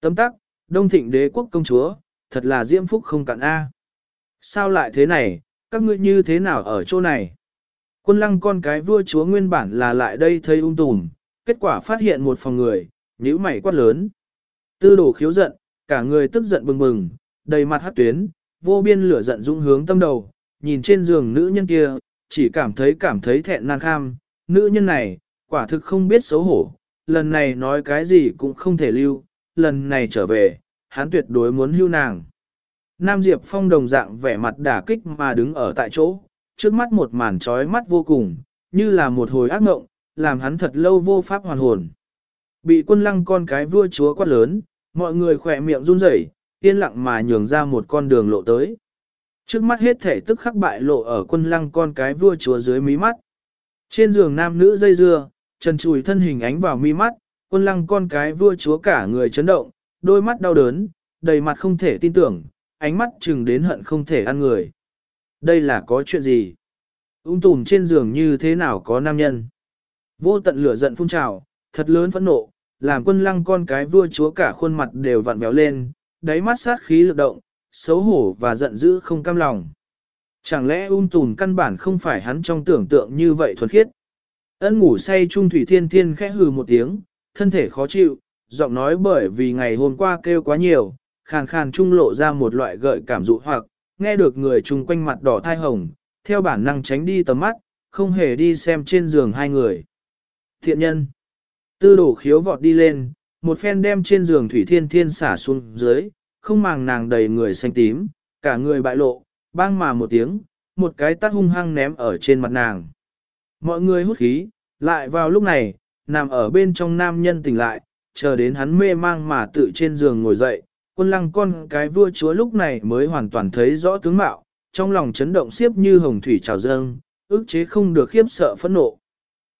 Tấm tắc, Đông Thịnh đế quốc công chúa, thật là diễm phúc không cạn A. Sao lại thế này, các ngươi như thế nào ở chỗ này? Quân lăng con cái vua chúa nguyên bản là lại đây thấy ung tùm, kết quả phát hiện một phòng người, nhíu mày quát lớn. Tư đồ khiếu giận, cả người tức giận bừng bừng, đầy mặt hát tuyến, vô biên lửa giận dũng hướng tâm đầu, nhìn trên giường nữ nhân kia, chỉ cảm thấy cảm thấy thẹn nan kham, nữ nhân này, quả thực không biết xấu hổ, lần này nói cái gì cũng không thể lưu, lần này trở về, hắn tuyệt đối muốn hưu nàng. Nam Diệp Phong đồng dạng vẻ mặt đả kích mà đứng ở tại chỗ, trước mắt một màn trói mắt vô cùng, như là một hồi ác ngộng, làm hắn thật lâu vô pháp hoàn hồn. Bị quân lăng con cái vua chúa quát lớn, mọi người khỏe miệng run rẩy, yên lặng mà nhường ra một con đường lộ tới. Trước mắt hết thể tức khắc bại lộ ở quân lăng con cái vua chúa dưới mí mắt. Trên giường nam nữ dây dưa, trần chùi thân hình ánh vào mi mắt, quân lăng con cái vua chúa cả người chấn động, đôi mắt đau đớn, đầy mặt không thể tin tưởng, ánh mắt chừng đến hận không thể ăn người. Đây là có chuyện gì? Ung tùm trên giường như thế nào có nam nhân? Vô tận lửa giận phun trào, thật lớn phẫn nộ, làm quân lăng con cái vua chúa cả khuôn mặt đều vặn béo lên, đáy mắt sát khí lực động, xấu hổ và giận dữ không cam lòng. Chẳng lẽ ung tùm căn bản không phải hắn trong tưởng tượng như vậy thuần khiết? Ân ngủ say trung thủy thiên thiên khẽ hừ một tiếng, thân thể khó chịu, giọng nói bởi vì ngày hôm qua kêu quá nhiều, khàn khàn trung lộ ra một loại gợi cảm dụ hoặc, nghe được người chung quanh mặt đỏ thai hồng, theo bản năng tránh đi tầm mắt, không hề đi xem trên giường hai người. Thiện nhân, tư đổ khiếu vọt đi lên, một phen đem trên giường thủy thiên thiên xả xuống dưới, không màng nàng đầy người xanh tím, cả người bại lộ, bang mà một tiếng, một cái tát hung hăng ném ở trên mặt nàng. Mọi người hút khí, lại vào lúc này, nằm ở bên trong nam nhân tỉnh lại, chờ đến hắn mê mang mà tự trên giường ngồi dậy, quân lăng con cái vua chúa lúc này mới hoàn toàn thấy rõ tướng mạo, trong lòng chấn động xiếp như hồng thủy trào dâng, ức chế không được khiếp sợ phẫn nộ.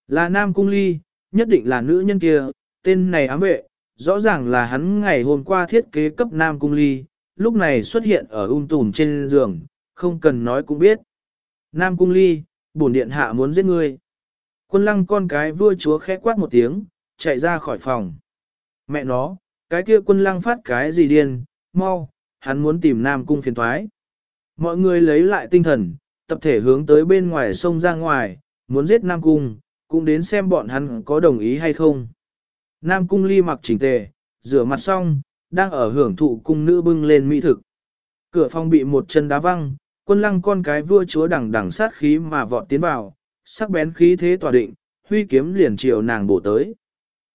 Là Nam Cung Ly, nhất định là nữ nhân kia, tên này ám vệ, rõ ràng là hắn ngày hôm qua thiết kế cấp Nam Cung Ly, lúc này xuất hiện ở ung tùm trên giường, không cần nói cũng biết. Nam Cung Ly, bổn điện hạ muốn giết ngươi. Quân lăng con cái vua chúa khẽ quát một tiếng, chạy ra khỏi phòng. Mẹ nó, cái kia quân lăng phát cái gì điên, mau, hắn muốn tìm Nam Cung phiền thoái. Mọi người lấy lại tinh thần, tập thể hướng tới bên ngoài sông ra ngoài, muốn giết Nam Cung, cũng đến xem bọn hắn có đồng ý hay không. Nam Cung ly mặc chỉnh tề, rửa mặt xong, đang ở hưởng thụ cung nữ bưng lên mỹ thực. Cửa phòng bị một chân đá văng, quân lăng con cái vua chúa đằng đằng sát khí mà vọt tiến vào, sắc bén khí thế tỏa định, huy kiếm liền chiều nàng bổ tới.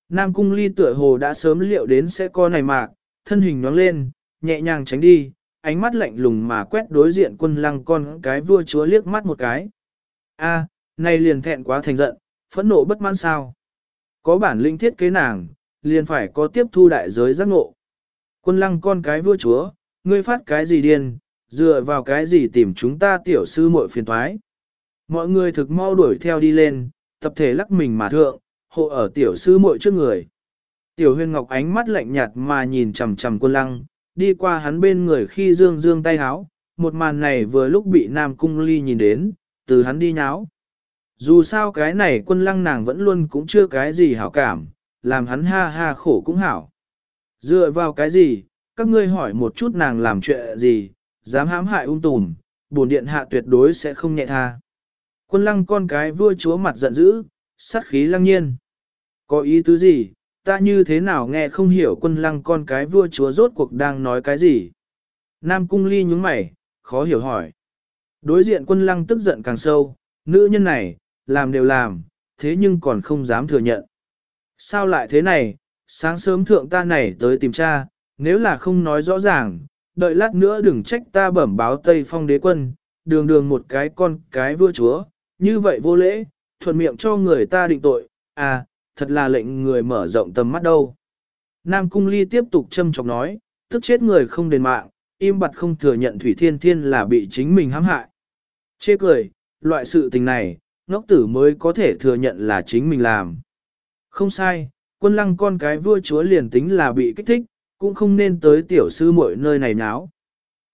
Nam cung ly tựa hồ đã sớm liệu đến sẽ co này mạc, thân hình nhoáng lên, nhẹ nhàng tránh đi, ánh mắt lạnh lùng mà quét đối diện quân lăng con cái vua chúa liếc mắt một cái. A, này liền thẹn quá thành giận, phẫn nộ bất mãn sao. Có bản linh thiết kế nàng, liền phải có tiếp thu đại giới giác ngộ. Quân lăng con cái vua chúa, ngươi phát cái gì điên, dựa vào cái gì tìm chúng ta tiểu sư muội phiền thoái. Mọi người thực mau đuổi theo đi lên, tập thể lắc mình mà thượng, hộ ở tiểu sư muội trước người. Tiểu huyền ngọc ánh mắt lạnh nhạt mà nhìn chằm chằm quân lăng, đi qua hắn bên người khi dương dương tay háo, một màn này vừa lúc bị Nam Cung Ly nhìn đến, từ hắn đi nháo. Dù sao cái này quân lăng nàng vẫn luôn cũng chưa cái gì hảo cảm, làm hắn ha ha khổ cũng hảo. Dựa vào cái gì, các ngươi hỏi một chút nàng làm chuyện gì, dám hãm hại ung tùm, bổn điện hạ tuyệt đối sẽ không nhẹ tha. Quân lăng con cái vua chúa mặt giận dữ, sát khí lăng nhiên. Có ý tứ gì, ta như thế nào nghe không hiểu quân lăng con cái vua chúa rốt cuộc đang nói cái gì. Nam cung ly nhúng mày, khó hiểu hỏi. Đối diện quân lăng tức giận càng sâu, nữ nhân này, làm đều làm, thế nhưng còn không dám thừa nhận. Sao lại thế này, sáng sớm thượng ta này tới tìm cha, nếu là không nói rõ ràng, đợi lát nữa đừng trách ta bẩm báo Tây Phong đế quân, đường đường một cái con cái vua chúa, như vậy vô lễ, thuận miệng cho người ta định tội, à, thật là lệnh người mở rộng tầm mắt đâu. Nam Cung Ly tiếp tục châm chọc nói, tức chết người không đền mạng, im bặt không thừa nhận Thủy Thiên Thiên là bị chính mình hãm hại. Chê cười, loại sự tình này, ngốc tử mới có thể thừa nhận là chính mình làm. Không sai, quân lăng con cái vua chúa liền tính là bị kích thích, cũng không nên tới tiểu sư muội nơi này náo.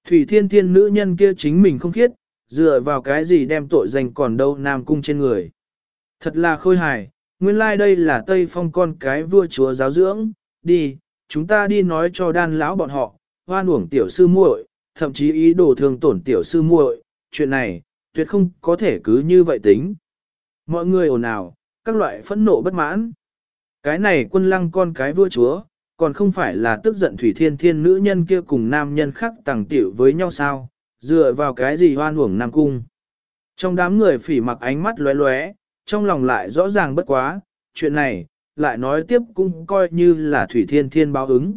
Thủy thiên thiên nữ nhân kia chính mình không khiết, dựa vào cái gì đem tội danh còn đâu nam cung trên người. Thật là khôi hài, nguyên lai like đây là Tây Phong con cái vua chúa giáo dưỡng, đi, chúng ta đi nói cho đan lão bọn họ, hoan uổng tiểu sư muội, thậm chí ý đồ thương tổn tiểu sư muội, chuyện này, tuyệt không có thể cứ như vậy tính. Mọi người ồn ào, các loại phẫn nộ bất mãn. Cái này quân lăng con cái vua chúa, còn không phải là tức giận thủy thiên thiên nữ nhân kia cùng nam nhân khác tàng tiểu với nhau sao, dựa vào cái gì hoan uổng nam cung. Trong đám người phỉ mặc ánh mắt lóe lóe, trong lòng lại rõ ràng bất quá, chuyện này, lại nói tiếp cũng coi như là thủy thiên thiên báo ứng.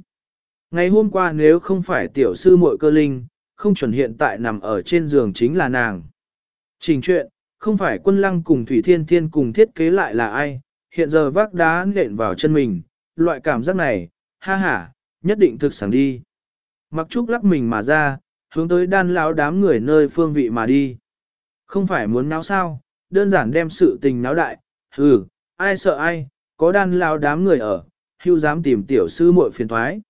Ngày hôm qua nếu không phải tiểu sư muội cơ linh, không chuẩn hiện tại nằm ở trên giường chính là nàng. Trình chuyện, không phải quân lăng cùng thủy thiên thiên cùng thiết kế lại là ai, hiện giờ vác đá nện vào chân mình, loại cảm giác này, ha ha, nhất định thực sẵn đi. Mặc trúc lắc mình mà ra, hướng tới đan lão đám người nơi phương vị mà đi. Không phải muốn náo sao, đơn giản đem sự tình náo đại, hừ, ai sợ ai, có đan lao đám người ở, hưu dám tìm tiểu sư muội phiền thoái.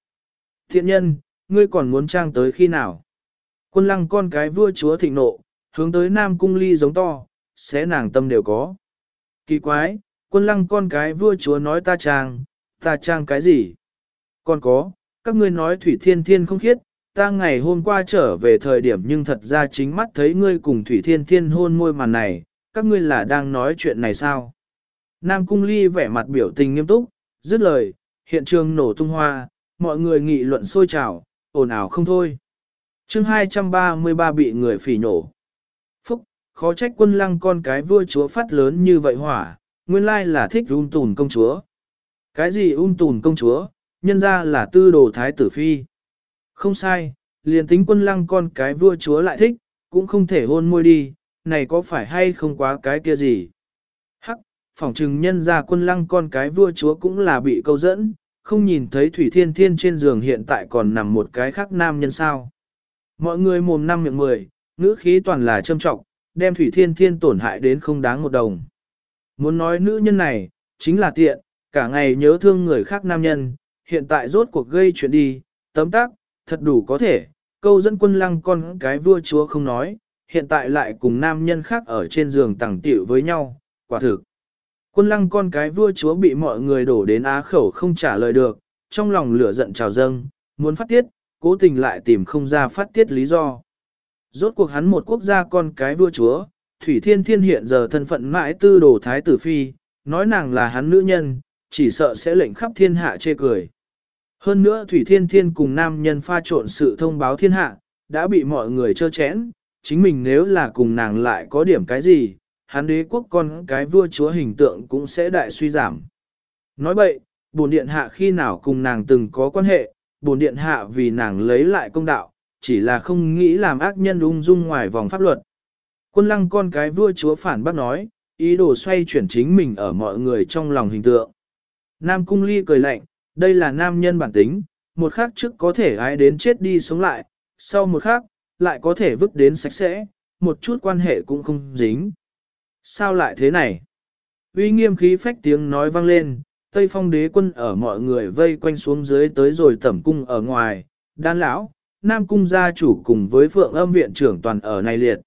Thiện nhân, ngươi còn muốn trang tới khi nào? Quân lăng con cái vua chúa thịnh nộ, hướng tới nam cung ly giống to, xé nàng tâm đều có. Kỳ quái, quân lăng con cái vua chúa nói ta trang, ta trang cái gì? Còn có, các ngươi nói Thủy Thiên Thiên không khiết, ta ngày hôm qua trở về thời điểm nhưng thật ra chính mắt thấy ngươi cùng Thủy Thiên Thiên hôn môi màn này, các ngươi là đang nói chuyện này sao? Nam Cung Ly vẻ mặt biểu tình nghiêm túc, dứt lời, hiện trường nổ tung hoa, mọi người nghị luận sôi trào, ồn ào không thôi. chương 233 bị người phỉ nổ. Phúc, khó trách quân lăng con cái vua chúa phát lớn như vậy hỏa, nguyên lai là thích ung tùn công chúa. Cái gì ung tùn công chúa, nhân ra là tư đồ thái tử phi. Không sai, liền tính quân lăng con cái vua chúa lại thích, cũng không thể hôn môi đi, này có phải hay không quá cái kia gì. Hắc, phỏng chừng nhân ra quân lăng con cái vua chúa cũng là bị câu dẫn, không nhìn thấy Thủy Thiên Thiên trên giường hiện tại còn nằm một cái khác nam nhân sao. Mọi người mồm năm miệng mười, ngữ khí toàn là châm trọng, đem Thủy Thiên Thiên tổn hại đến không đáng một đồng. Muốn nói nữ nhân này, chính là tiện, cả ngày nhớ thương người khác nam nhân, hiện tại rốt cuộc gây chuyện đi, tấm tác, thật đủ có thể, câu dẫn quân lăng con cái vua chúa không nói, hiện tại lại cùng nam nhân khác ở trên giường tẳng tiểu với nhau, quả thực. Quân lăng con cái vua chúa bị mọi người đổ đến á khẩu không trả lời được, trong lòng lửa giận trào dâng, muốn phát tiết, cố tình lại tìm không ra phát tiết lý do. Rốt cuộc hắn một quốc gia con cái vua chúa, Thủy Thiên Thiên hiện giờ thân phận mãi tư đồ thái tử phi, nói nàng là hắn nữ nhân, chỉ sợ sẽ lệnh khắp thiên hạ chê cười. Hơn nữa Thủy Thiên Thiên cùng nam nhân pha trộn sự thông báo thiên hạ, đã bị mọi người chơ chẽn, chính mình nếu là cùng nàng lại có điểm cái gì, hắn đế quốc con cái vua chúa hình tượng cũng sẽ đại suy giảm. Nói vậy, bổn điện hạ khi nào cùng nàng từng có quan hệ, bổn điện hạ vì nàng lấy lại công đạo, chỉ là không nghĩ làm ác nhân ung dung ngoài vòng pháp luật. Quân lăng con cái vua chúa phản bác nói, ý đồ xoay chuyển chính mình ở mọi người trong lòng hình tượng. Nam cung ly cười lạnh, đây là nam nhân bản tính, một khắc trước có thể ai đến chết đi sống lại, sau một khắc, lại có thể vứt đến sạch sẽ, một chút quan hệ cũng không dính. Sao lại thế này? Uy nghiêm khí phách tiếng nói vang lên, Tây Phong đế quân ở mọi người vây quanh xuống dưới tới rồi tẩm cung ở ngoài, đan lão, Nam cung gia chủ cùng với phượng âm viện trưởng toàn ở này liệt.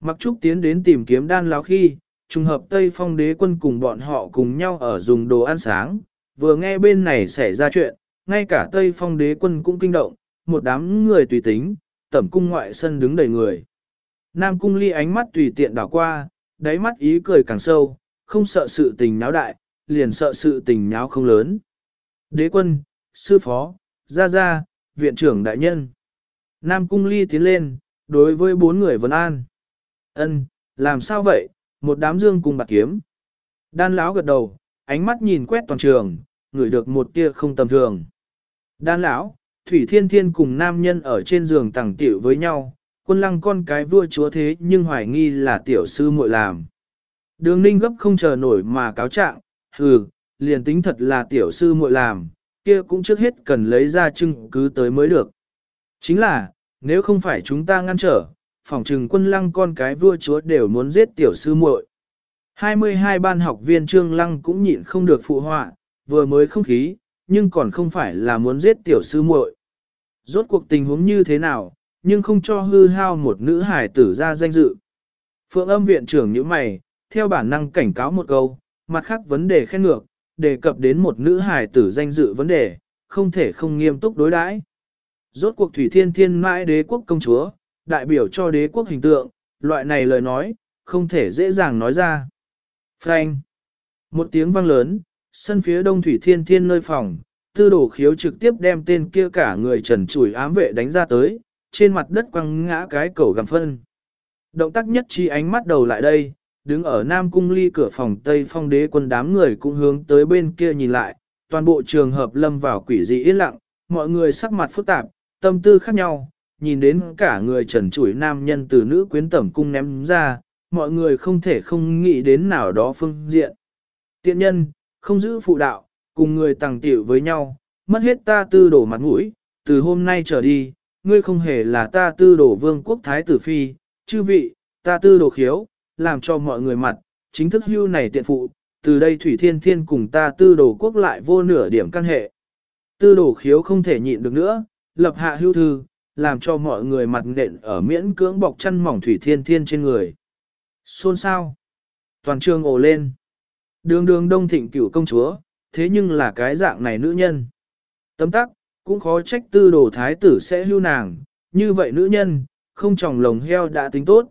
Mặc trúc tiến đến tìm kiếm đan lão khi, trùng hợp Tây Phong đế quân cùng bọn họ cùng nhau ở dùng đồ ăn sáng, vừa nghe bên này xảy ra chuyện, ngay cả Tây Phong đế quân cũng kinh động, một đám người tùy tính, tẩm cung ngoại sân đứng đầy người. Nam cung ly ánh mắt tùy tiện đảo qua, đáy mắt ý cười càng sâu, không sợ sự tình nháo đại, liền sợ sự tình nháo không lớn. Đế quân, sư phó, gia gia, viện trưởng đại nhân. Nam cung ly tiến lên, đối với bốn người vấn an. ân làm sao vậy, một đám dương cùng bạc kiếm. Đan lão gật đầu, ánh mắt nhìn quét toàn trường, ngửi được một tia không tầm thường. Đan lão, Thủy Thiên Thiên cùng nam nhân ở trên giường tẳng tiểu với nhau, quân lăng con cái vua chúa thế nhưng hoài nghi là tiểu sư muội làm. Đường ninh gấp không chờ nổi mà cáo trạng, hừ, liền tính thật là tiểu sư muội làm, kia cũng trước hết cần lấy ra chứng cứ tới mới được. Chính là, nếu không phải chúng ta ngăn trở, phòng trừng quân lăng con cái vua chúa đều muốn giết tiểu sư muội. 22 ban học viên trương lăng cũng nhịn không được phụ họa, vừa mới không khí, nhưng còn không phải là muốn giết tiểu sư muội. Rốt cuộc tình huống như thế nào, nhưng không cho hư hao một nữ hải tử ra danh dự. Phượng âm viện trưởng như mày, theo bản năng cảnh cáo một câu, mặt khác vấn đề khen ngược, đề cập đến một nữ hải tử danh dự vấn đề, không thể không nghiêm túc đối đãi. Rốt cuộc Thủy Thiên Thiên mãi đế quốc công chúa, đại biểu cho đế quốc hình tượng, loại này lời nói, không thể dễ dàng nói ra. Frank. Một tiếng vang lớn, sân phía đông Thủy Thiên Thiên nơi phòng, tư đổ khiếu trực tiếp đem tên kia cả người trần trùi ám vệ đánh ra tới, trên mặt đất quăng ngã cái cầu gầm phân. Động tác nhất trí ánh mắt đầu lại đây, đứng ở Nam Cung ly cửa phòng Tây Phong đế quân đám người cũng hướng tới bên kia nhìn lại, toàn bộ trường hợp lâm vào quỷ dị yên lặng, mọi người sắc mặt phức tạp, tâm tư khác nhau, nhìn đến cả người trần chủi nam nhân từ nữ quyến tẩm cung ném ra, mọi người không thể không nghĩ đến nào đó phương diện. Tiện nhân, không giữ phụ đạo, cùng người tàng tiểu với nhau, mất hết ta tư đổ mặt mũi, từ hôm nay trở đi, ngươi không hề là ta tư đổ vương quốc thái tử phi, chư vị, ta tư đổ khiếu, làm cho mọi người mặt, chính thức hưu này tiện phụ, từ đây Thủy Thiên Thiên cùng ta tư đổ quốc lại vô nửa điểm căn hệ. Tư đổ khiếu không thể nhịn được nữa, lập hạ hưu thư, làm cho mọi người mặt nện ở miễn cưỡng bọc chăn mỏng Thủy Thiên Thiên trên người. Xôn sao? Toàn trường ồ lên. Đường đường đông thịnh cửu công chúa, thế nhưng là cái dạng này nữ nhân. Tấm tắc, cũng khó trách tư đồ thái tử sẽ hưu nàng, như vậy nữ nhân, không tròng lồng heo đã tính tốt.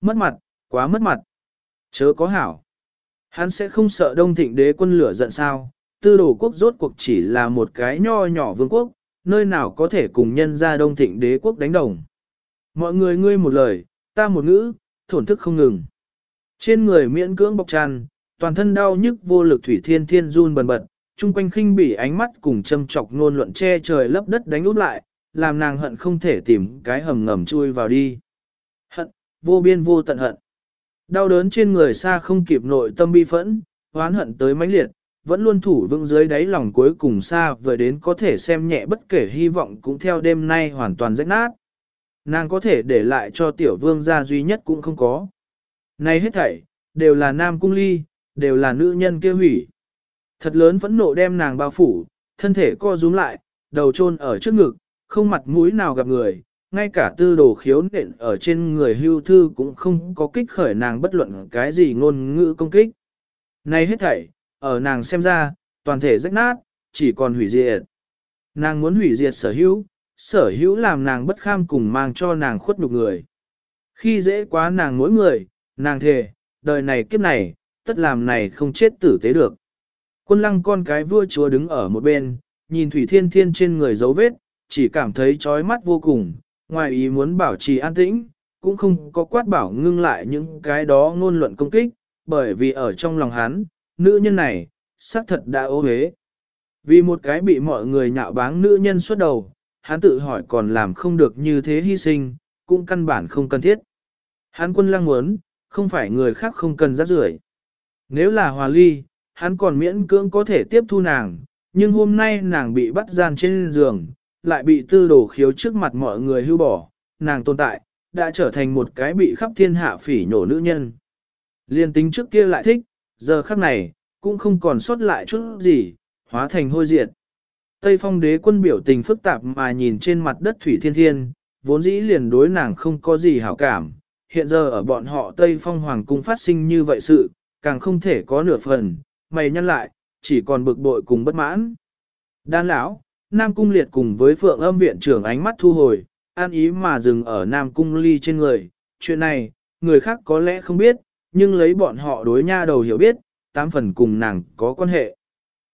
Mất mặt, quá mất mặt. Chớ có hảo. Hắn sẽ không sợ đông thịnh đế quân lửa giận sao, tư đồ quốc rốt cuộc chỉ là một cái nho nhỏ vương quốc, nơi nào có thể cùng nhân ra đông thịnh đế quốc đánh đồng. Mọi người ngươi một lời, ta một ngữ, thổn thức không ngừng. Trên người miễn cưỡng bọc tràn, toàn thân đau nhức vô lực thủy thiên thiên run bần bật, chung quanh khinh bỉ ánh mắt cùng châm chọc ngôn luận che trời lấp đất đánh út lại, làm nàng hận không thể tìm cái hầm ngầm chui vào đi. Hận, vô biên vô tận hận. Đau đớn trên người xa không kịp nội tâm bi phẫn, oán hận tới mãnh liệt, vẫn luôn thủ vững dưới đáy lòng cuối cùng xa vừa đến có thể xem nhẹ bất kể hy vọng cũng theo đêm nay hoàn toàn rách nát. Nàng có thể để lại cho tiểu vương gia duy nhất cũng không có. Này hết thảy, đều là nam cung ly, đều là nữ nhân kia hủy. Thật lớn phẫn nộ đem nàng bao phủ, thân thể co rúm lại, đầu chôn ở trước ngực, không mặt mũi nào gặp người, ngay cả tư đồ khiếu nện ở trên người hưu thư cũng không có kích khởi nàng bất luận cái gì ngôn ngữ công kích. Này hết thảy, ở nàng xem ra, toàn thể rách nát, chỉ còn hủy diệt. Nàng muốn hủy diệt sở hữu, sở hữu làm nàng bất kham cùng mang cho nàng khuất nhục người. Khi dễ quá nàng mỗi người, nàng thề, đời này kiếp này, tất làm này không chết tử tế được. Quân lăng con cái vua chúa đứng ở một bên, nhìn Thủy Thiên Thiên trên người dấu vết, chỉ cảm thấy chói mắt vô cùng, ngoài ý muốn bảo trì an tĩnh, cũng không có quát bảo ngưng lại những cái đó ngôn luận công kích, bởi vì ở trong lòng hắn, nữ nhân này, xác thật đã ô hế. Vì một cái bị mọi người nhạo báng nữ nhân xuất đầu, hắn tự hỏi còn làm không được như thế hy sinh, cũng căn bản không cần thiết. Hắn quân lăng muốn, không phải người khác không cần rắc rưởi. Nếu là hòa ly, hắn còn miễn cưỡng có thể tiếp thu nàng, nhưng hôm nay nàng bị bắt gian trên giường, lại bị tư đổ khiếu trước mặt mọi người hưu bỏ, nàng tồn tại, đã trở thành một cái bị khắp thiên hạ phỉ nhổ nữ nhân. Liên tính trước kia lại thích, giờ khắc này, cũng không còn sót lại chút gì, hóa thành hôi diệt. Tây phong đế quân biểu tình phức tạp mà nhìn trên mặt đất thủy thiên thiên, vốn dĩ liền đối nàng không có gì hảo cảm. Hiện giờ ở bọn họ Tây phong hoàng cung phát sinh như vậy sự, càng không thể có nửa phần, mày nhăn lại, chỉ còn bực bội cùng bất mãn. Đan lão, Nam Cung liệt cùng với Phượng âm viện trưởng ánh mắt thu hồi, an ý mà dừng ở Nam Cung ly trên người. Chuyện này, người khác có lẽ không biết, nhưng lấy bọn họ đối nha đầu hiểu biết, tám phần cùng nàng có quan hệ.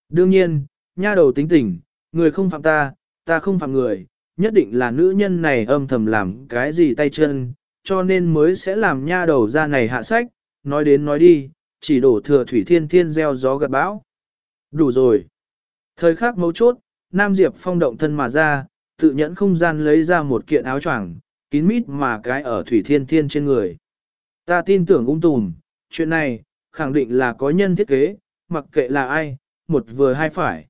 Đương nhiên, nha đầu tính tình, người không phạm ta, ta không phạm người, nhất định là nữ nhân này âm thầm làm cái gì tay chân, cho nên mới sẽ làm nha đầu ra này hạ sách, nói đến nói đi, chỉ đổ thừa thủy thiên thiên gieo gió gặt bão. Đủ rồi. Thời khắc mấu chốt, Nam Diệp phong động thân mà ra, tự nhẫn không gian lấy ra một kiện áo choàng, kín mít mà cái ở thủy thiên thiên trên người. Ta tin tưởng ung tùm, chuyện này, khẳng định là có nhân thiết kế, mặc kệ là ai, một vừa hai phải.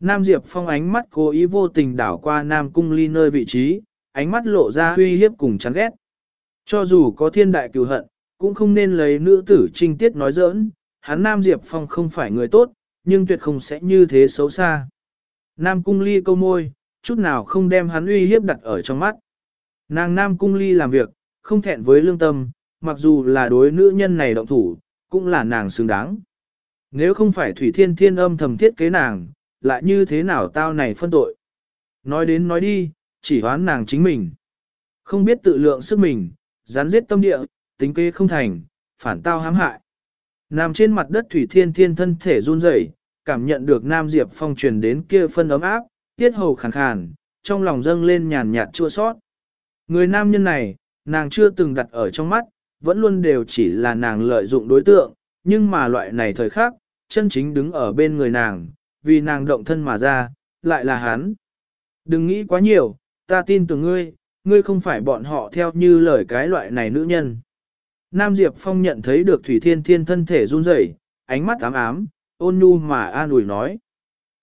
Nam Diệp Phong ánh mắt cố ý vô tình đảo qua Nam Cung Ly nơi vị trí, ánh mắt lộ ra uy hiếp cùng chán ghét. Cho dù có thiên đại cừu hận, cũng không nên lấy nữ tử trinh tiết nói giỡn, hắn Nam Diệp Phong không phải người tốt, nhưng tuyệt không sẽ như thế xấu xa. Nam Cung Ly câu môi, chút nào không đem hắn uy hiếp đặt ở trong mắt. Nàng Nam Cung Ly làm việc, không thẹn với lương tâm, mặc dù là đối nữ nhân này động thủ, cũng là nàng xứng đáng. Nếu không phải Thủy Thiên Thiên âm thầm thiết kế nàng, lại như thế nào tao này phân tội. Nói đến nói đi, chỉ hoán nàng chính mình. Không biết tự lượng sức mình, rắn giết tâm địa, tính kế không thành, phản tao hãm hại. Nằm trên mặt đất Thủy Thiên Thiên thân thể run rẩy, cảm nhận được Nam Diệp Phong truyền đến kia phân ấm áp, tiết hầu khàn khàn, trong lòng dâng lên nhàn nhạt chua sót. Người nam nhân này, nàng chưa từng đặt ở trong mắt, vẫn luôn đều chỉ là nàng lợi dụng đối tượng, nhưng mà loại này thời khắc, chân chính đứng ở bên người nàng, vì nàng động thân mà ra, lại là hắn. Đừng nghĩ quá nhiều, ta tin tưởng ngươi, ngươi không phải bọn họ theo như lời cái loại này nữ nhân. Nam Diệp Phong nhận thấy được Thủy Thiên Thiên thân thể run rẩy, ánh mắt ám ám, ôn nhu mà an ủi nói.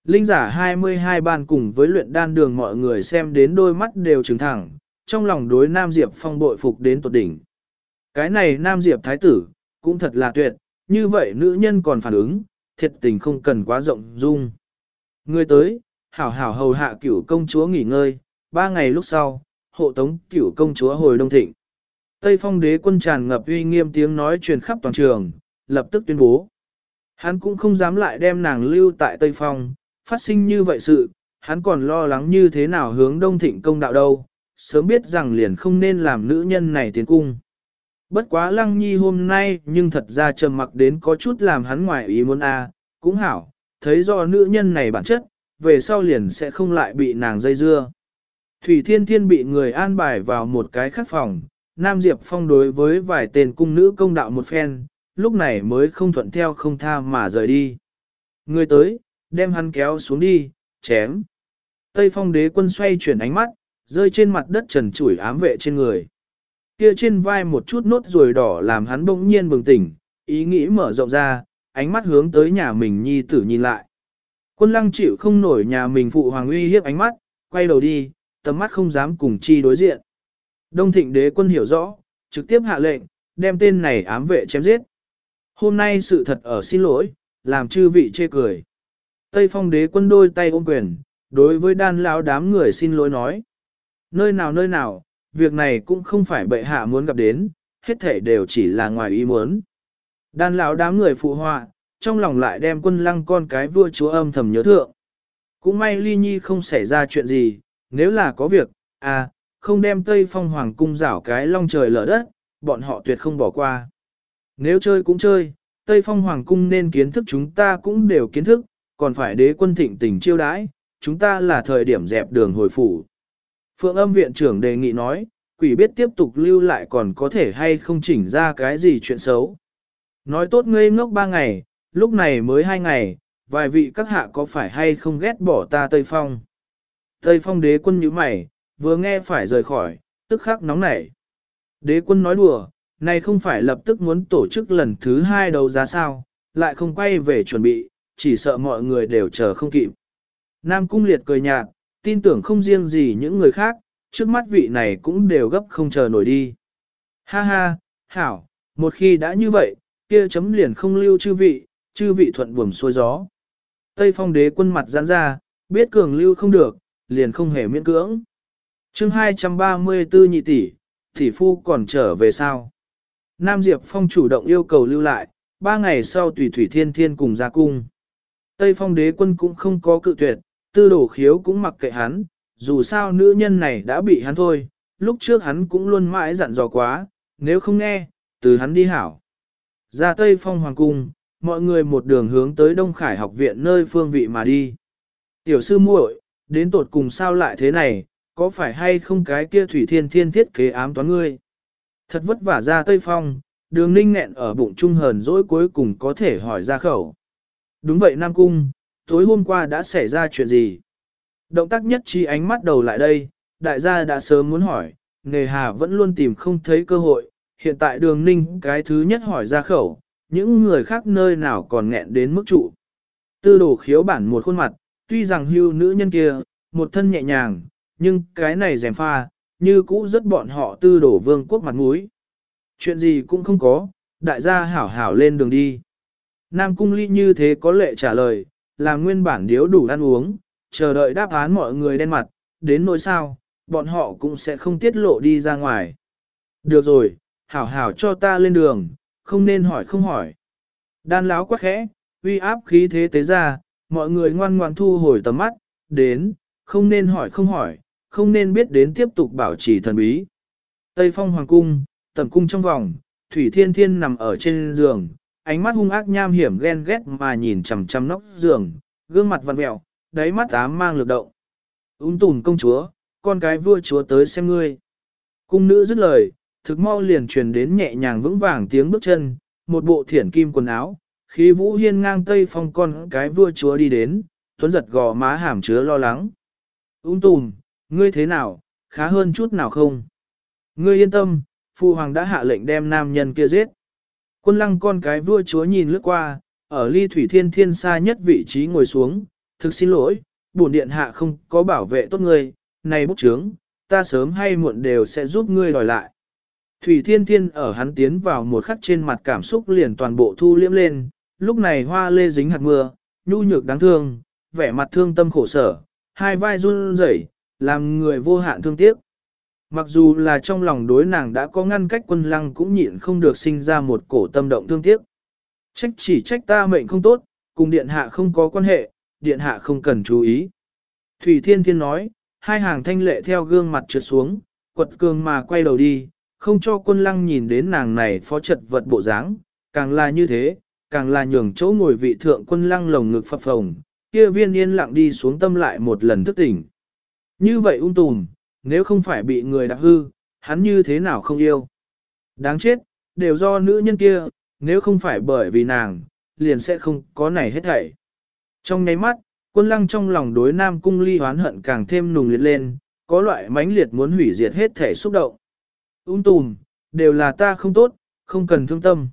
Linh giả 22 ban cùng với luyện đan đường mọi người xem đến đôi mắt đều trừng thẳng, trong lòng đối Nam Diệp Phong bội phục đến tột đỉnh. Cái này Nam Diệp Thái Tử, cũng thật là tuyệt, như vậy nữ nhân còn phản ứng, thiệt tình không cần quá rộng dung. Người tới, hảo hảo hầu hạ cửu công chúa nghỉ ngơi, ba ngày lúc sau, hộ tống cửu công chúa hồi đông thịnh. Tây phong đế quân tràn ngập uy nghiêm tiếng nói truyền khắp toàn trường, lập tức tuyên bố. Hắn cũng không dám lại đem nàng lưu tại Tây phong, phát sinh như vậy sự, hắn còn lo lắng như thế nào hướng đông thịnh công đạo đâu, sớm biết rằng liền không nên làm nữ nhân này tiến cung. Bất quá lăng nhi hôm nay nhưng thật ra trầm mặc đến có chút làm hắn ngoài ý muốn a à, cũng hảo, thấy do nữ nhân này bản chất, về sau liền sẽ không lại bị nàng dây dưa. Thủy Thiên Thiên bị người an bài vào một cái khắc phòng, Nam Diệp Phong đối với vài tên cung nữ công đạo một phen, lúc này mới không thuận theo không tha mà rời đi. Người tới, đem hắn kéo xuống đi, chém. Tây Phong đế quân xoay chuyển ánh mắt, rơi trên mặt đất trần trụi ám vệ trên người. Kia trên vai một chút nốt ruồi đỏ làm hắn bỗng nhiên bừng tỉnh, ý nghĩ mở rộng ra, ánh mắt hướng tới nhà mình nhi tử nhìn lại. Quân lăng chịu không nổi nhà mình phụ hoàng uy hiếp ánh mắt, quay đầu đi, tầm mắt không dám cùng chi đối diện. Đông thịnh đế quân hiểu rõ, trực tiếp hạ lệnh, đem tên này ám vệ chém giết. Hôm nay sự thật ở xin lỗi, làm chư vị chê cười. Tây phong đế quân đôi tay ôm quyền, đối với đan lão đám người xin lỗi nói. Nơi nào nơi nào, việc này cũng không phải bệ hạ muốn gặp đến, hết thể đều chỉ là ngoài ý muốn. Đan lão đám người phụ họa, trong lòng lại đem quân lăng con cái vua chúa âm thầm nhớ thượng. Cũng may ly nhi không xảy ra chuyện gì, nếu là có việc, à, không đem Tây Phong Hoàng cung rảo cái long trời lở đất, bọn họ tuyệt không bỏ qua. Nếu chơi cũng chơi, Tây Phong Hoàng cung nên kiến thức chúng ta cũng đều kiến thức, còn phải đế quân thịnh tình chiêu đãi, chúng ta là thời điểm dẹp đường hồi phủ. Phượng âm viện trưởng đề nghị nói, quỷ biết tiếp tục lưu lại còn có thể hay không chỉnh ra cái gì chuyện xấu. Nói tốt ngây ngốc ba ngày, lúc này mới hai ngày, vài vị các hạ có phải hay không ghét bỏ ta Tây Phong. Tây Phong đế quân như mày, vừa nghe phải rời khỏi, tức khắc nóng nảy. Đế quân nói đùa, này không phải lập tức muốn tổ chức lần thứ hai đấu giá sao, lại không quay về chuẩn bị, chỉ sợ mọi người đều chờ không kịp. Nam Cung Liệt cười nhạt, tin tưởng không riêng gì những người khác, trước mắt vị này cũng đều gấp không chờ nổi đi. Ha ha, hảo, một khi đã như vậy, kia chấm liền không lưu chư vị, chư vị thuận buồm xuôi gió. Tây phong đế quân mặt giãn ra, biết cường lưu không được, liền không hề miễn cưỡng chương 234 nhị tỷ, tỷ phu còn trở về sao? Nam Diệp Phong chủ động yêu cầu lưu lại, ba ngày sau tùy Thủy Thiên Thiên cùng ra cung. Tây Phong đế quân cũng không có cự tuyệt, tư đổ khiếu cũng mặc kệ hắn, dù sao nữ nhân này đã bị hắn thôi, lúc trước hắn cũng luôn mãi dặn dò quá, nếu không nghe, từ hắn đi hảo. Ra Tây Phong Hoàng Cung, mọi người một đường hướng tới Đông Khải học viện nơi phương vị mà đi. Tiểu sư muội, đến tột cùng sao lại thế này, có phải hay không cái kia Thủy Thiên Thiên thiết kế ám toán ngươi? Thật vất vả ra Tây Phong, đường ninh nghẹn ở bụng trung hờn dỗi cuối cùng có thể hỏi ra khẩu. Đúng vậy Nam Cung, tối hôm qua đã xảy ra chuyện gì? Động tác nhất trí ánh mắt đầu lại đây, đại gia đã sớm muốn hỏi, nghề hà vẫn luôn tìm không thấy cơ hội, hiện tại đường ninh cái thứ nhất hỏi ra khẩu, những người khác nơi nào còn nghẹn đến mức trụ. Tư đồ khiếu bản một khuôn mặt, tuy rằng hưu nữ nhân kia, một thân nhẹ nhàng, nhưng cái này rèm pha, như cũ rất bọn họ tư đổ vương quốc mặt mũi. Chuyện gì cũng không có, đại gia hảo hảo lên đường đi. Nam cung ly như thế có lệ trả lời, là nguyên bản điếu đủ ăn uống, chờ đợi đáp án mọi người đen mặt, đến nỗi sao, bọn họ cũng sẽ không tiết lộ đi ra ngoài. Được rồi, hảo hảo cho ta lên đường, không nên hỏi không hỏi. Đan láo quá khẽ, uy áp khí thế tế ra, mọi người ngoan ngoan thu hồi tầm mắt, đến, không nên hỏi không hỏi, không nên biết đến tiếp tục bảo trì thần bí. Tây phong hoàng cung, tầm cung trong vòng, Thủy Thiên Thiên nằm ở trên giường, ánh mắt hung ác nham hiểm ghen ghét mà nhìn chằm chằm nóc giường, gương mặt vặn vẹo đáy mắt ám mang lực động. úng tùm công chúa, con cái vua chúa tới xem ngươi. Cung nữ dứt lời, thực mau liền truyền đến nhẹ nhàng vững vàng tiếng bước chân, một bộ thiển kim quần áo, khí vũ hiên ngang tây phong con cái vua chúa đi đến, tuấn giật gò má hàm chứa lo lắng. úng tùm, ngươi thế nào, khá hơn chút nào không? Ngươi yên tâm, phụ hoàng đã hạ lệnh đem nam nhân kia giết. Quân lăng con cái vua chúa nhìn lướt qua, ở ly thủy thiên thiên xa nhất vị trí ngồi xuống, thực xin lỗi, bổn điện hạ không có bảo vệ tốt ngươi, này bút trướng, ta sớm hay muộn đều sẽ giúp ngươi đòi lại. Thủy Thiên Thiên ở hắn tiến vào một khắc trên mặt cảm xúc liền toàn bộ thu liễm lên, lúc này hoa lê dính hạt mưa, nhu nhược đáng thương, vẻ mặt thương tâm khổ sở, hai vai run rẩy, làm người vô hạn thương tiếc. Mặc dù là trong lòng đối nàng đã có ngăn cách quân lăng cũng nhịn không được sinh ra một cổ tâm động thương tiếc. Trách chỉ trách ta mệnh không tốt, cùng điện hạ không có quan hệ, điện hạ không cần chú ý. Thủy Thiên Thiên nói, hai hàng thanh lệ theo gương mặt trượt xuống, quật cường mà quay đầu đi, không cho quân lăng nhìn đến nàng này phó trật vật bộ dáng, càng là như thế, càng là nhường chỗ ngồi vị thượng quân lăng lồng ngực phập phồng, kia viên yên lặng đi xuống tâm lại một lần thức tỉnh. Như vậy ung tùm, nếu không phải bị người đạp hư, hắn như thế nào không yêu. Đáng chết, đều do nữ nhân kia, nếu không phải bởi vì nàng, liền sẽ không có này hết thảy. Trong nháy mắt, quân lăng trong lòng đối nam cung ly hoán hận càng thêm nùng liệt lên, có loại mãnh liệt muốn hủy diệt hết thể xúc động. Ung tùm, đều là ta không tốt, không cần thương tâm.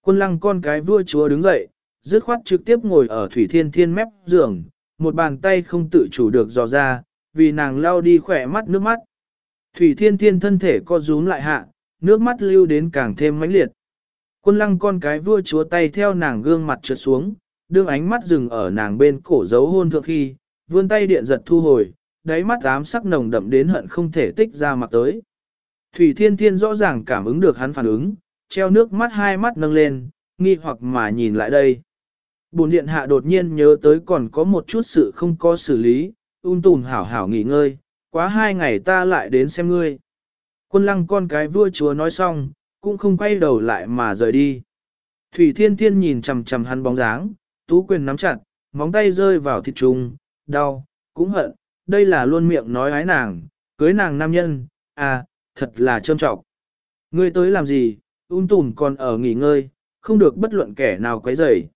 Quân lăng con cái vua chúa đứng dậy, dứt khoát trực tiếp ngồi ở thủy thiên thiên mép giường, một bàn tay không tự chủ được dò ra, vì nàng lao đi khỏe mắt nước mắt. Thủy thiên thiên thân thể co rúm lại hạ, nước mắt lưu đến càng thêm mãnh liệt. Quân lăng con cái vua chúa tay theo nàng gương mặt trượt xuống, đương ánh mắt dừng ở nàng bên cổ dấu hôn thượng khi, vươn tay điện giật thu hồi, đáy mắt ám sắc nồng đậm đến hận không thể tích ra mặt tới. Thủy Thiên Thiên rõ ràng cảm ứng được hắn phản ứng, treo nước mắt hai mắt nâng lên, nghi hoặc mà nhìn lại đây. Bồn điện hạ đột nhiên nhớ tới còn có một chút sự không có xử lý, Un tùm hảo hảo nghỉ ngơi, quá hai ngày ta lại đến xem ngươi. Quân lăng con cái vua chúa nói xong, cũng không quay đầu lại mà rời đi. Thủy Thiên Thiên nhìn chầm chầm hắn bóng dáng, tú quyền nắm chặt, móng tay rơi vào thịt trùng, đau, cũng hận, đây là luôn miệng nói ái nàng, cưới nàng nam nhân, à, thật là trâm trọng. Ngươi tới làm gì, Un tùm còn ở nghỉ ngơi, không được bất luận kẻ nào quấy rầy.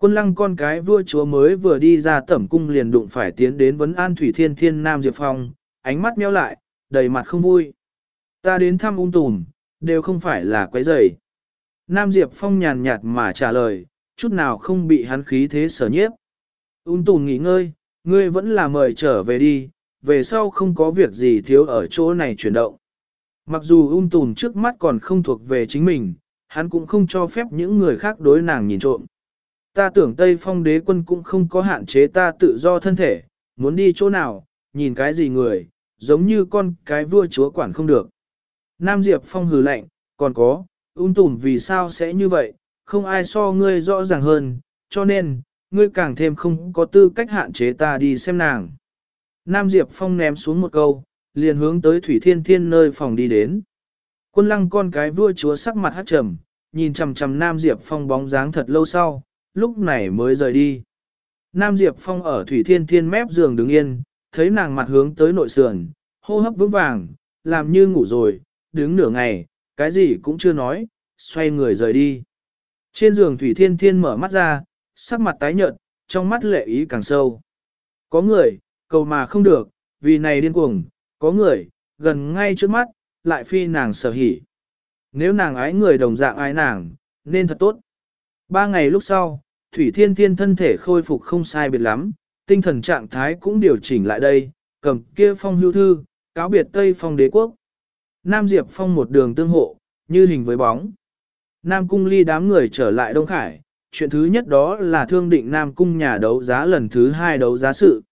Quân lăng con cái vua chúa mới vừa đi ra tẩm cung liền đụng phải tiến đến vấn an Thủy Thiên Thiên Nam Diệp Phong, ánh mắt meo lại, đầy mặt không vui. Ta đến thăm ung tùm, đều không phải là quấy rầy. Nam Diệp Phong nhàn nhạt mà trả lời, chút nào không bị hắn khí thế sở nhiếp. Ung tùm nghỉ ngơi, ngươi vẫn là mời trở về đi, về sau không có việc gì thiếu ở chỗ này chuyển động. Mặc dù ung tùm trước mắt còn không thuộc về chính mình, hắn cũng không cho phép những người khác đối nàng nhìn trộm. Ta tưởng Tây Phong đế quân cũng không có hạn chế ta tự do thân thể, muốn đi chỗ nào, nhìn cái gì người, giống như con cái vua chúa quản không được. Nam Diệp Phong hừ lạnh, còn có, ung tùm vì sao sẽ như vậy, không ai so ngươi rõ ràng hơn, cho nên, ngươi càng thêm không có tư cách hạn chế ta đi xem nàng. Nam Diệp Phong ném xuống một câu, liền hướng tới Thủy Thiên Thiên nơi phòng đi đến. Quân lăng con cái vua chúa sắc mặt hát trầm, nhìn chằm chằm Nam Diệp Phong bóng dáng thật lâu sau, lúc này mới rời đi. Nam Diệp Phong ở Thủy Thiên Thiên mép giường đứng yên, thấy nàng mặt hướng tới nội sườn, hô hấp vững vàng, làm như ngủ rồi, đứng nửa ngày, cái gì cũng chưa nói, xoay người rời đi. Trên giường Thủy Thiên Thiên mở mắt ra, sắc mặt tái nhợt, trong mắt lệ ý càng sâu. Có người, cầu mà không được, vì này điên cuồng, có người, gần ngay trước mắt, lại phi nàng sở hỉ. Nếu nàng ái người đồng dạng ái nàng, nên thật tốt. Ba ngày lúc sau, Thủy Thiên Thiên thân thể khôi phục không sai biệt lắm, tinh thần trạng thái cũng điều chỉnh lại đây, cầm kia phong hưu thư, cáo biệt Tây phong đế quốc. Nam Diệp phong một đường tương hộ, như hình với bóng. Nam cung ly đám người trở lại Đông Khải, chuyện thứ nhất đó là thương định Nam cung nhà đấu giá lần thứ hai đấu giá sự.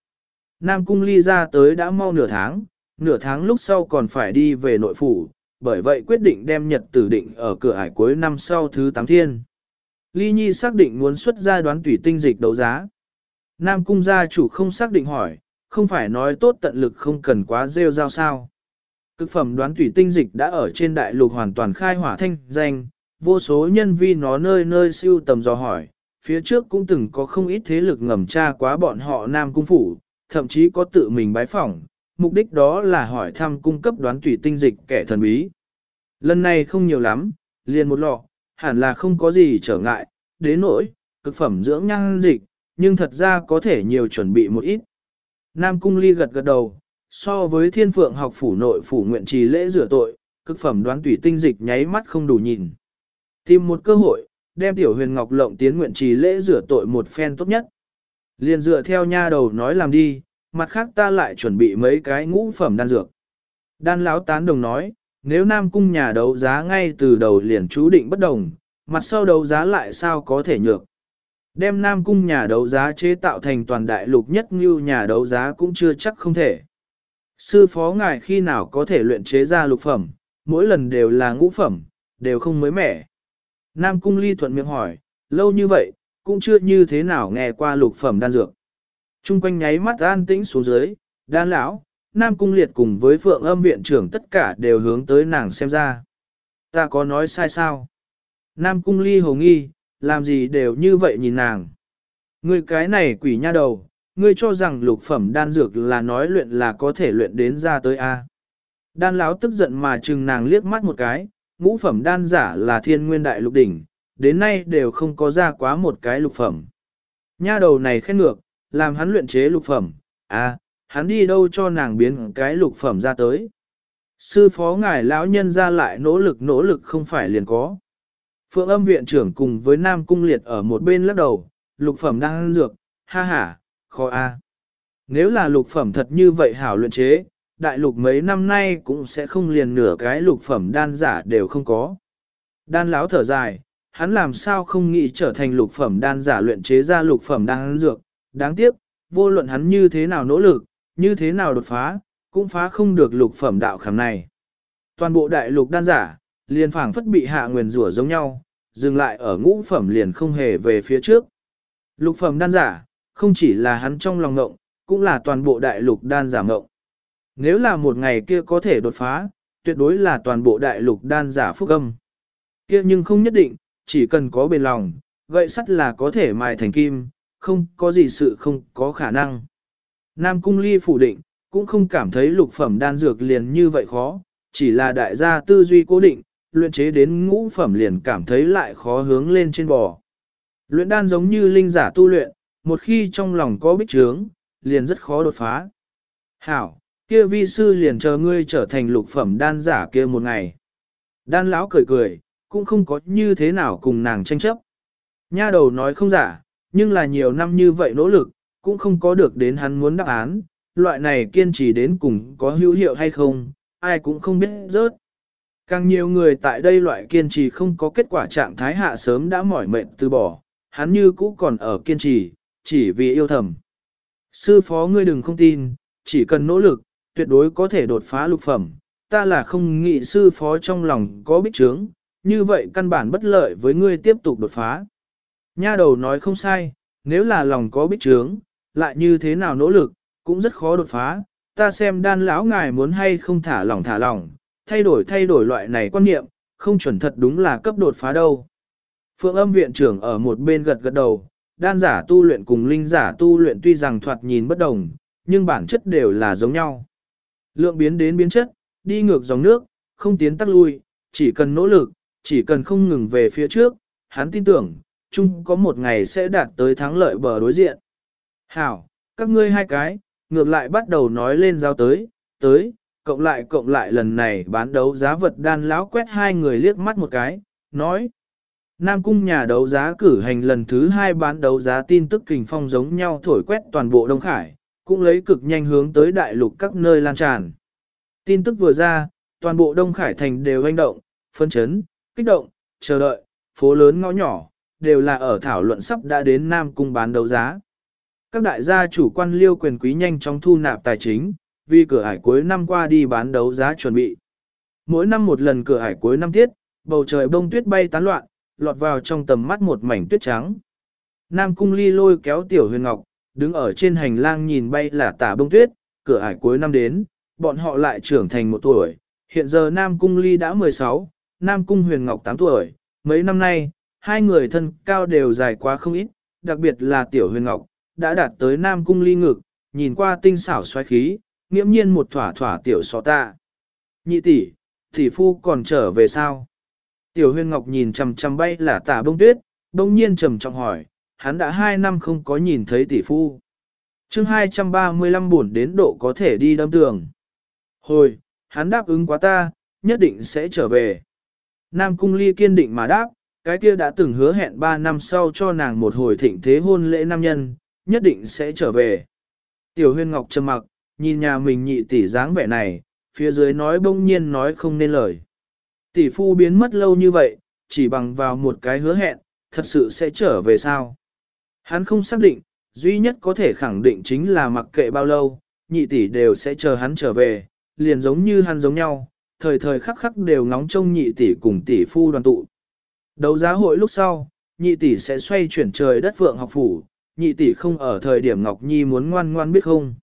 Nam cung ly ra tới đã mau nửa tháng, nửa tháng lúc sau còn phải đi về nội phủ, bởi vậy quyết định đem nhật tử định ở cửa ải cuối năm sau thứ 8 thiên. Ly Nhi xác định muốn xuất ra đoán tủy tinh dịch đấu giá. Nam cung gia chủ không xác định hỏi, không phải nói tốt tận lực không cần quá rêu rao sao. Cực phẩm đoán tủy tinh dịch đã ở trên đại lục hoàn toàn khai hỏa thanh danh, vô số nhân vi nó nơi nơi siêu tầm dò hỏi, phía trước cũng từng có không ít thế lực ngầm tra quá bọn họ Nam cung phủ, thậm chí có tự mình bái phỏng, mục đích đó là hỏi thăm cung cấp đoán tủy tinh dịch kẻ thần bí. Lần này không nhiều lắm, liền một lọ, hẳn là không có gì trở ngại, đến nỗi, cực phẩm dưỡng nhang dịch, nhưng thật ra có thể nhiều chuẩn bị một ít. Nam Cung Ly gật gật đầu, so với thiên phượng học phủ nội phủ nguyện trì lễ rửa tội, cực phẩm đoán tủy tinh dịch nháy mắt không đủ nhìn. Tìm một cơ hội, đem tiểu huyền ngọc lộng tiến nguyện trì lễ rửa tội một phen tốt nhất. Liền dựa theo nha đầu nói làm đi, mặt khác ta lại chuẩn bị mấy cái ngũ phẩm đan dược. Đan lão tán đồng nói, nếu Nam Cung nhà đấu giá ngay từ đầu liền chú định bất đồng, mặt sau đấu giá lại sao có thể nhược. Đem Nam Cung nhà đấu giá chế tạo thành toàn đại lục nhất như nhà đấu giá cũng chưa chắc không thể. Sư phó ngài khi nào có thể luyện chế ra lục phẩm, mỗi lần đều là ngũ phẩm, đều không mới mẻ. Nam Cung ly thuận miệng hỏi, lâu như vậy, cũng chưa như thế nào nghe qua lục phẩm đan dược. Trung quanh nháy mắt an tĩnh xuống dưới, đan lão, Nam Cung Liệt cùng với Phượng âm viện trưởng tất cả đều hướng tới nàng xem ra. Ta có nói sai sao? Nam Cung Ly hồ nghi, làm gì đều như vậy nhìn nàng. Ngươi cái này quỷ nha đầu, ngươi cho rằng lục phẩm đan dược là nói luyện là có thể luyện đến ra tới A. Đan lão tức giận mà chừng nàng liếc mắt một cái, ngũ phẩm đan giả là thiên nguyên đại lục đỉnh, đến nay đều không có ra quá một cái lục phẩm. Nha đầu này khen ngược, làm hắn luyện chế lục phẩm, à, hắn đi đâu cho nàng biến cái lục phẩm ra tới. Sư phó ngài lão nhân ra lại nỗ lực nỗ lực không phải liền có. Phượng âm viện trưởng cùng với Nam Cung Liệt ở một bên lắc đầu, lục phẩm đang ăn dược, ha ha, khó a. Nếu là lục phẩm thật như vậy hảo luyện chế, đại lục mấy năm nay cũng sẽ không liền nửa cái lục phẩm đan giả đều không có. Đan lão thở dài, hắn làm sao không nghĩ trở thành lục phẩm đan giả luyện chế ra lục phẩm đan dược, đáng tiếc, vô luận hắn như thế nào nỗ lực, như thế nào đột phá, cũng phá không được lục phẩm đạo khảm này. Toàn bộ đại lục đan giả, liền phảng phất bị hạ nguyền rủa giống nhau, dừng lại ở ngũ phẩm liền không hề về phía trước. Lục phẩm đan giả, không chỉ là hắn trong lòng ngộng, cũng là toàn bộ đại lục đan giả ngộng. Nếu là một ngày kia có thể đột phá, tuyệt đối là toàn bộ đại lục đan giả phúc âm. Kia nhưng không nhất định, chỉ cần có bền lòng, gậy sắt là có thể mài thành kim, không có gì sự không có khả năng. Nam Cung Ly phủ định, cũng không cảm thấy lục phẩm đan dược liền như vậy khó, chỉ là đại gia tư duy cố định, luyện chế đến ngũ phẩm liền cảm thấy lại khó hướng lên trên bò. Luyện đan giống như linh giả tu luyện, một khi trong lòng có bích trướng, liền rất khó đột phá. Hảo, kia vi sư liền chờ ngươi trở thành lục phẩm đan giả kia một ngày. Đan lão cười cười, cũng không có như thế nào cùng nàng tranh chấp. Nha đầu nói không giả, nhưng là nhiều năm như vậy nỗ lực, cũng không có được đến hắn muốn đáp án, loại này kiên trì đến cùng có hữu hiệu hay không, ai cũng không biết rớt. Càng nhiều người tại đây loại kiên trì không có kết quả trạng thái hạ sớm đã mỏi mệt từ bỏ, hắn như cũ còn ở kiên trì, chỉ vì yêu thầm. Sư phó ngươi đừng không tin, chỉ cần nỗ lực, tuyệt đối có thể đột phá lục phẩm, ta là không nghĩ sư phó trong lòng có bích trướng, như vậy căn bản bất lợi với ngươi tiếp tục đột phá. Nha đầu nói không sai, nếu là lòng có bích trướng, lại như thế nào nỗ lực, cũng rất khó đột phá, ta xem đan lão ngài muốn hay không thả lỏng thả lỏng, thay đổi thay đổi loại này quan niệm, không chuẩn thật đúng là cấp đột phá đâu. Phượng âm viện trưởng ở một bên gật gật đầu, đan giả tu luyện cùng linh giả tu luyện tuy rằng thoạt nhìn bất đồng, nhưng bản chất đều là giống nhau. Lượng biến đến biến chất, đi ngược dòng nước, không tiến tắc lui, chỉ cần nỗ lực, chỉ cần không ngừng về phía trước, hắn tin tưởng, chung có một ngày sẽ đạt tới thắng lợi bờ đối diện. Hảo, các ngươi hai cái, ngược lại bắt đầu nói lên giao tới, tới, cộng lại cộng lại lần này bán đấu giá vật đan lão quét hai người liếc mắt một cái, nói. Nam cung nhà đấu giá cử hành lần thứ hai bán đấu giá tin tức kình phong giống nhau thổi quét toàn bộ Đông Khải, cũng lấy cực nhanh hướng tới đại lục các nơi lan tràn. Tin tức vừa ra, toàn bộ Đông Khải thành đều hành động, phân chấn, kích động, chờ đợi, phố lớn ngõ nhỏ, đều là ở thảo luận sắp đã đến Nam cung bán đấu giá. Các đại gia chủ quan liêu quyền quý nhanh chóng thu nạp tài chính, vì cửa hải cuối năm qua đi bán đấu giá chuẩn bị. Mỗi năm một lần cửa hải cuối năm tiết, bầu trời bông tuyết bay tán loạn, lọt vào trong tầm mắt một mảnh tuyết trắng. Nam cung ly lôi kéo tiểu huyền ngọc, đứng ở trên hành lang nhìn bay là tả bông tuyết, cửa ải cuối năm đến, bọn họ lại trưởng thành một tuổi. Hiện giờ Nam cung ly đã 16, Nam cung huyền ngọc 8 tuổi, mấy năm nay, hai người thân cao đều dài quá không ít, đặc biệt là tiểu huyền ngọc, đã đạt tới Nam cung ly ngực, nhìn qua tinh xảo xoáy khí, nghiễm nhiên một thỏa thỏa tiểu sọ ta. Nhị tỷ, tỷ phu còn trở về sao? Tiểu huyên ngọc nhìn chằm chằm bay là tả bông tuyết, đông nhiên trầm trọng hỏi, hắn đã hai năm không có nhìn thấy tỷ phu. chương 235 buồn đến độ có thể đi đâm tường. Hồi, hắn đáp ứng quá ta, nhất định sẽ trở về. Nam cung ly kiên định mà đáp, cái kia đã từng hứa hẹn 3 năm sau cho nàng một hồi thịnh thế hôn lễ nam nhân, nhất định sẽ trở về. Tiểu huyên ngọc trầm mặc, nhìn nhà mình nhị tỷ dáng vẻ này, phía dưới nói bỗng nhiên nói không nên lời. Tỷ phu biến mất lâu như vậy, chỉ bằng vào một cái hứa hẹn, thật sự sẽ trở về sao? Hắn không xác định, duy nhất có thể khẳng định chính là mặc kệ bao lâu, nhị tỷ đều sẽ chờ hắn trở về, liền giống như hắn giống nhau, thời thời khắc khắc đều ngóng trông nhị tỷ cùng tỷ phu đoàn tụ. Đấu giá hội lúc sau, nhị tỷ sẽ xoay chuyển trời đất vượng học phủ, nhị tỷ không ở thời điểm Ngọc Nhi muốn ngoan ngoan biết không.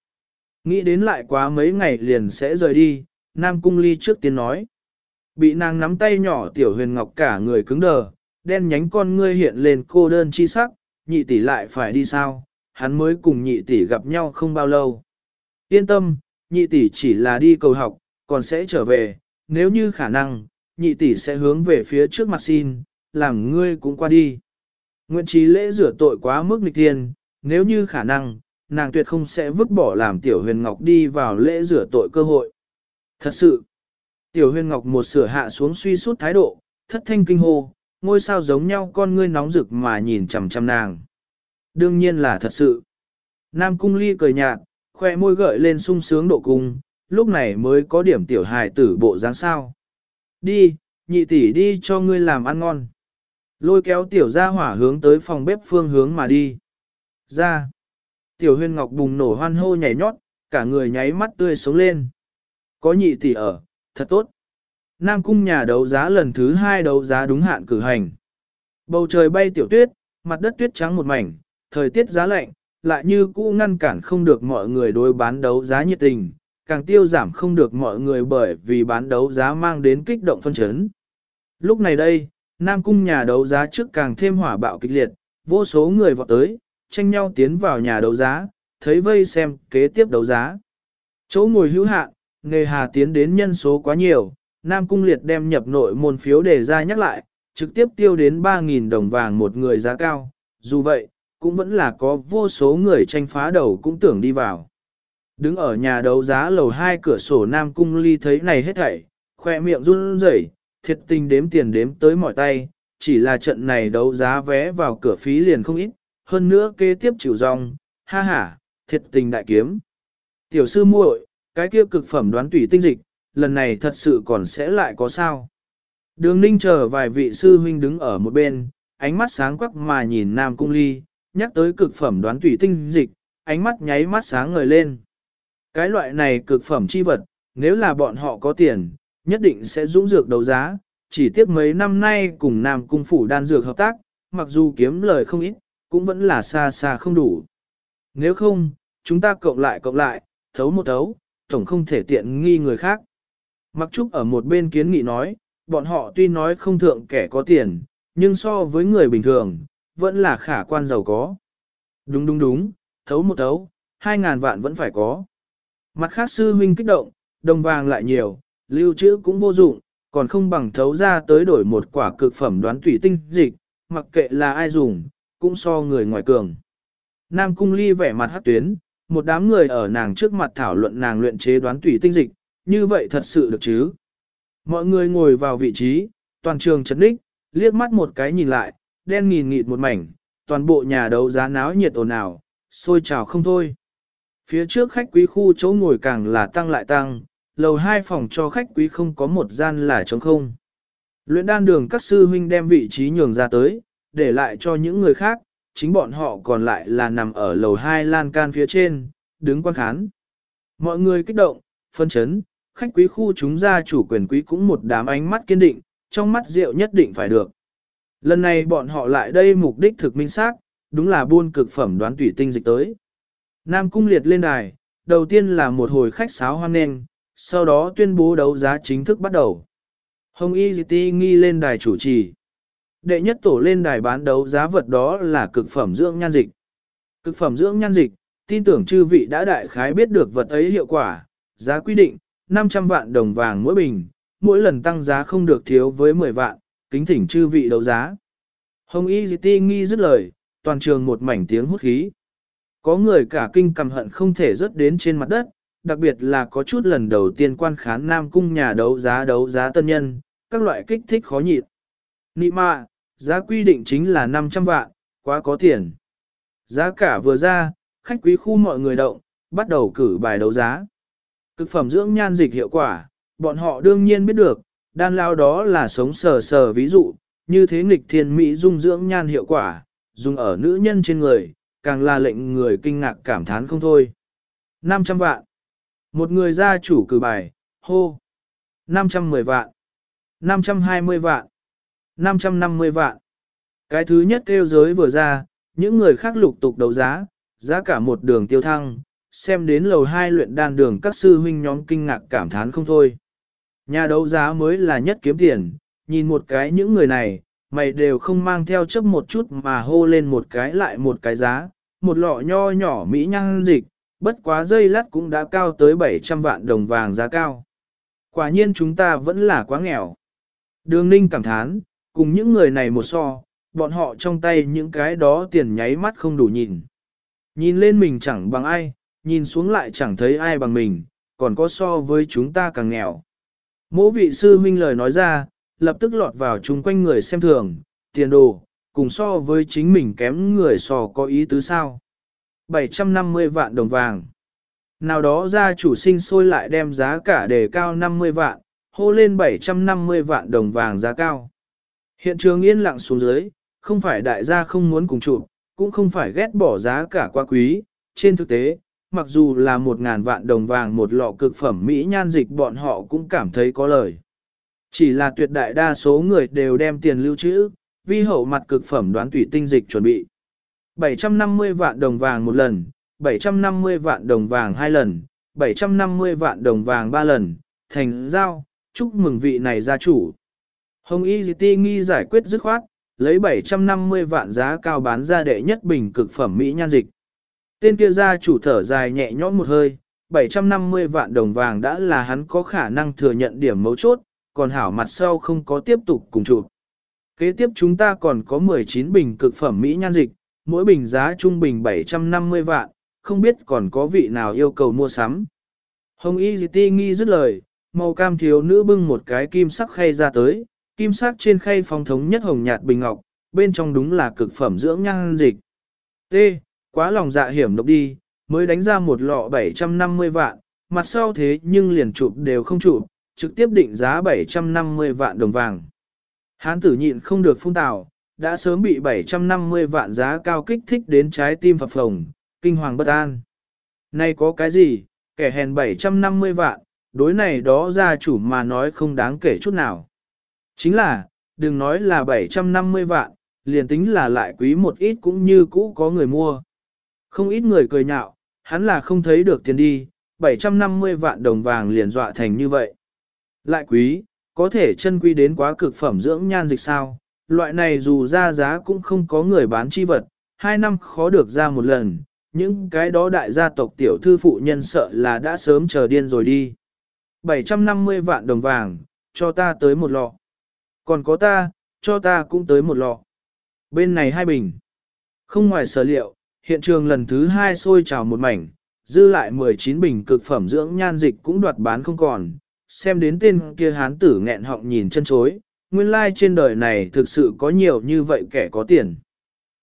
Nghĩ đến lại quá mấy ngày liền sẽ rời đi, Nam Cung Ly trước tiên nói. Bị nàng nắm tay nhỏ tiểu huyền ngọc cả người cứng đờ, đen nhánh con ngươi hiện lên cô đơn chi sắc, nhị tỷ lại phải đi sao, hắn mới cùng nhị tỷ gặp nhau không bao lâu. Yên tâm, nhị tỷ chỉ là đi cầu học, còn sẽ trở về, nếu như khả năng, nhị tỷ sẽ hướng về phía trước mặt xin, làm ngươi cũng qua đi. Nguyện trí lễ rửa tội quá mức nghịch thiên, nếu như khả năng, nàng tuyệt không sẽ vứt bỏ làm tiểu huyền ngọc đi vào lễ rửa tội cơ hội. Thật sự, tiểu huyền ngọc một sửa hạ xuống suy sút thái độ, thất thanh kinh hô, ngôi sao giống nhau con ngươi nóng rực mà nhìn chằm chằm nàng. Đương nhiên là thật sự. Nam cung ly cười nhạt, khoe môi gợi lên sung sướng độ cung, lúc này mới có điểm tiểu hài tử bộ dáng sao. Đi, nhị tỷ đi cho ngươi làm ăn ngon. Lôi kéo tiểu ra hỏa hướng tới phòng bếp phương hướng mà đi. Ra. Tiểu huyên ngọc bùng nổ hoan hô nhảy nhót, cả người nháy mắt tươi sống lên. Có nhị tỷ ở, thật tốt. Nam cung nhà đấu giá lần thứ hai đấu giá đúng hạn cử hành. Bầu trời bay tiểu tuyết, mặt đất tuyết trắng một mảnh, thời tiết giá lạnh, lại như cũ ngăn cản không được mọi người đối bán đấu giá nhiệt tình, càng tiêu giảm không được mọi người bởi vì bán đấu giá mang đến kích động phân chấn. Lúc này đây, Nam cung nhà đấu giá trước càng thêm hỏa bạo kịch liệt, vô số người vọt tới, tranh nhau tiến vào nhà đấu giá, thấy vây xem kế tiếp đấu giá. Chỗ ngồi hữu hạn, nghề hà tiến đến nhân số quá nhiều, Nam cung liệt đem nhập nội môn phiếu để ra nhắc lại, trực tiếp tiêu đến 3.000 đồng vàng một người giá cao, dù vậy, cũng vẫn là có vô số người tranh phá đầu cũng tưởng đi vào. Đứng ở nhà đấu giá lầu hai cửa sổ Nam Cung Ly thấy này hết thảy, khoe miệng run rẩy, thiệt tình đếm tiền đếm tới mỏi tay, chỉ là trận này đấu giá vé vào cửa phí liền không ít, hơn nữa kế tiếp chịu rong, ha ha, thiệt tình đại kiếm. Tiểu sư muội, cái kia cực phẩm đoán tủy tinh dịch, lần này thật sự còn sẽ lại có sao. Đường ninh chờ vài vị sư huynh đứng ở một bên, ánh mắt sáng quắc mà nhìn Nam Cung Ly, nhắc tới cực phẩm đoán tủy tinh dịch, ánh mắt nháy mắt sáng ngời lên. Cái loại này cực phẩm chi vật, nếu là bọn họ có tiền, nhất định sẽ dũng dược đấu giá, chỉ tiếc mấy năm nay cùng Nam Cung Phủ đan dược hợp tác, mặc dù kiếm lời không ít, cũng vẫn là xa xa không đủ. Nếu không, chúng ta cộng lại cộng lại, thấu một thấu, tổng không thể tiện nghi người khác. Mặc Trúc ở một bên kiến nghị nói, bọn họ tuy nói không thượng kẻ có tiền, nhưng so với người bình thường, vẫn là khả quan giàu có. Đúng đúng đúng, thấu một thấu, hai ngàn vạn vẫn phải có. Mặt khác sư huynh kích động, đồng vàng lại nhiều, lưu trữ cũng vô dụng, còn không bằng thấu ra tới đổi một quả cực phẩm đoán tủy tinh dịch, mặc kệ là ai dùng, cũng so người ngoài cường. Nam cung ly vẻ mặt hát tuyến, một đám người ở nàng trước mặt thảo luận nàng luyện chế đoán tủy tinh dịch, như vậy thật sự được chứ. Mọi người ngồi vào vị trí, toàn trường chấn đích, liếc mắt một cái nhìn lại, đen nghìn nghịt một mảnh, toàn bộ nhà đấu giá náo nhiệt ồn ào, sôi trào không thôi. Phía trước khách quý khu chỗ ngồi càng là tăng lại tăng, lầu hai phòng cho khách quý không có một gian là trống không. Luyện đan đường các sư huynh đem vị trí nhường ra tới, để lại cho những người khác, chính bọn họ còn lại là nằm ở lầu hai lan can phía trên, đứng quan khán. Mọi người kích động, phân chấn, khách quý khu chúng gia chủ quyền quý cũng một đám ánh mắt kiên định, trong mắt rượu nhất định phải được. Lần này bọn họ lại đây mục đích thực minh xác, đúng là buôn cực phẩm đoán tủy tinh dịch tới. Nam cung liệt lên đài, đầu tiên là một hồi khách sáo hoan nghênh, sau đó tuyên bố đấu giá chính thức bắt đầu. Hồng Y Di Ti nghi lên đài chủ trì. Đệ nhất tổ lên đài bán đấu giá vật đó là cực phẩm dưỡng nhan dịch. Cực phẩm dưỡng nhan dịch, tin tưởng chư vị đã đại khái biết được vật ấy hiệu quả, giá quy định, 500 vạn đồng vàng mỗi bình, mỗi lần tăng giá không được thiếu với 10 vạn, kính thỉnh chư vị đấu giá. Hồng Y Di Ti nghi dứt lời, toàn trường một mảnh tiếng hút khí. Có người cả kinh cầm hận không thể rớt đến trên mặt đất, đặc biệt là có chút lần đầu tiên quan khán Nam Cung nhà đấu giá đấu giá tân nhân, các loại kích thích khó nhịn. Nị mạ, giá quy định chính là 500 vạn, quá có tiền. Giá cả vừa ra, khách quý khu mọi người động, bắt đầu cử bài đấu giá. Cực phẩm dưỡng nhan dịch hiệu quả, bọn họ đương nhiên biết được, đan lao đó là sống sờ sờ ví dụ, như thế nghịch thiên mỹ dung dưỡng nhan hiệu quả, dùng ở nữ nhân trên người, càng là lệnh người kinh ngạc cảm thán không thôi. 500 vạn. Một người gia chủ cử bài, hô. 510 vạn. 520 vạn. 550 vạn. Cái thứ nhất kêu giới vừa ra, những người khác lục tục đấu giá, giá cả một đường tiêu thăng, xem đến lầu hai luyện đan đường các sư huynh nhóm kinh ngạc cảm thán không thôi. Nhà đấu giá mới là nhất kiếm tiền, nhìn một cái những người này, mày đều không mang theo chấp một chút mà hô lên một cái lại một cái giá, một lọ nho nhỏ mỹ nhăn dịch, bất quá dây lát cũng đã cao tới 700 vạn đồng vàng giá cao. Quả nhiên chúng ta vẫn là quá nghèo. Đường ninh cảm thán, cùng những người này một so, bọn họ trong tay những cái đó tiền nháy mắt không đủ nhìn. Nhìn lên mình chẳng bằng ai, nhìn xuống lại chẳng thấy ai bằng mình, còn có so với chúng ta càng nghèo. Mỗ vị sư huynh lời nói ra, lập tức lọt vào chung quanh người xem thường, tiền đồ, cùng so với chính mình kém người so có ý tứ sao. 750 vạn đồng vàng. Nào đó gia chủ sinh sôi lại đem giá cả đề cao 50 vạn, hô lên 750 vạn đồng vàng giá cao. Hiện trường yên lặng xuống dưới, không phải đại gia không muốn cùng chụp, cũng không phải ghét bỏ giá cả quá quý. Trên thực tế, mặc dù là 1.000 vạn đồng vàng một lọ cực phẩm Mỹ nhan dịch bọn họ cũng cảm thấy có lời. Chỉ là tuyệt đại đa số người đều đem tiền lưu trữ, vi hậu mặt cực phẩm đoán tủy tinh dịch chuẩn bị. 750 vạn đồng vàng một lần, 750 vạn đồng vàng hai lần, 750 vạn đồng vàng ba lần, thành giao, chúc mừng vị này gia chủ. Hồng Y Ti nghi giải quyết dứt khoát, lấy 750 vạn giá cao bán ra đệ nhất bình cực phẩm Mỹ nhan dịch. Tên kia gia chủ thở dài nhẹ nhõm một hơi, 750 vạn đồng vàng đã là hắn có khả năng thừa nhận điểm mấu chốt, còn hảo mặt sau không có tiếp tục cùng chụp. Kế tiếp chúng ta còn có 19 bình cực phẩm Mỹ nhan dịch, mỗi bình giá trung bình 750 vạn, không biết còn có vị nào yêu cầu mua sắm. Hồng Y Ti nghi dứt lời, màu cam thiếu nữ bưng một cái kim sắc khay ra tới, kim sắc trên khay phong thống nhất hồng nhạt bình ngọc, bên trong đúng là cực phẩm dưỡng nhan dịch. T. Quá lòng dạ hiểm độc đi, mới đánh ra một lọ 750 vạn, mặt sau thế nhưng liền chụp đều không chụp, trực tiếp định giá 750 vạn đồng vàng. Hán tử nhịn không được phun tào, đã sớm bị 750 vạn giá cao kích thích đến trái tim phập phồng, kinh hoàng bất an. Nay có cái gì, kẻ hèn 750 vạn, đối này đó gia chủ mà nói không đáng kể chút nào. Chính là, đừng nói là 750 vạn, liền tính là lại quý một ít cũng như cũ có người mua. Không ít người cười nhạo, hắn là không thấy được tiền đi, 750 vạn đồng vàng liền dọa thành như vậy. Lại quý, có thể chân quý đến quá cực phẩm dưỡng nhan dịch sao, loại này dù ra giá cũng không có người bán chi vật, hai năm khó được ra một lần, những cái đó đại gia tộc tiểu thư phụ nhân sợ là đã sớm chờ điên rồi đi. 750 vạn đồng vàng, cho ta tới một lọ. Còn có ta, cho ta cũng tới một lọ. Bên này hai bình. Không ngoài sở liệu, hiện trường lần thứ hai sôi trào một mảnh, dư lại 19 bình cực phẩm dưỡng nhan dịch cũng đoạt bán không còn. Xem đến tên kia hán tử nghẹn họng nhìn chân chối, nguyên lai like trên đời này thực sự có nhiều như vậy kẻ có tiền.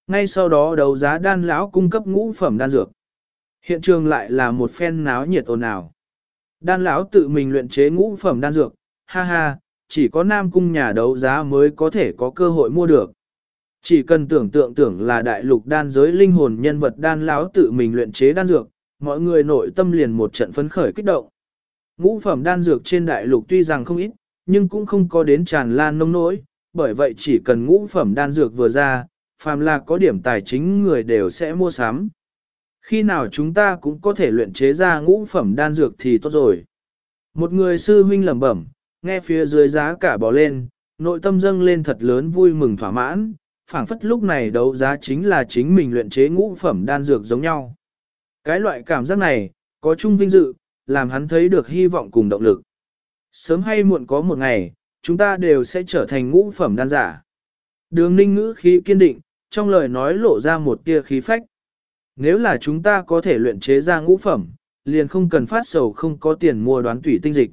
Ngay sau đó đấu giá đan lão cung cấp ngũ phẩm đan dược. Hiện trường lại là một phen náo nhiệt ồn ào. Đan lão tự mình luyện chế ngũ phẩm đan dược, ha ha, chỉ có nam cung nhà đấu giá mới có thể có cơ hội mua được. Chỉ cần tưởng tượng tưởng là đại lục đan giới linh hồn nhân vật đan lão tự mình luyện chế đan dược, mọi người nội tâm liền một trận phấn khởi kích động. Ngũ phẩm đan dược trên đại lục tuy rằng không ít, nhưng cũng không có đến tràn lan nông nỗi, bởi vậy chỉ cần ngũ phẩm đan dược vừa ra, phàm là có điểm tài chính người đều sẽ mua sắm. Khi nào chúng ta cũng có thể luyện chế ra ngũ phẩm đan dược thì tốt rồi. Một người sư huynh lẩm bẩm, nghe phía dưới giá cả bỏ lên, nội tâm dâng lên thật lớn vui mừng thỏa mãn, phảng phất lúc này đấu giá chính là chính mình luyện chế ngũ phẩm đan dược giống nhau. Cái loại cảm giác này, có chung vinh dự, làm hắn thấy được hy vọng cùng động lực. Sớm hay muộn có một ngày, chúng ta đều sẽ trở thành ngũ phẩm đan giả. Đường ninh ngữ khí kiên định, trong lời nói lộ ra một tia khí phách. Nếu là chúng ta có thể luyện chế ra ngũ phẩm, liền không cần phát sầu không có tiền mua đoán tủy tinh dịch.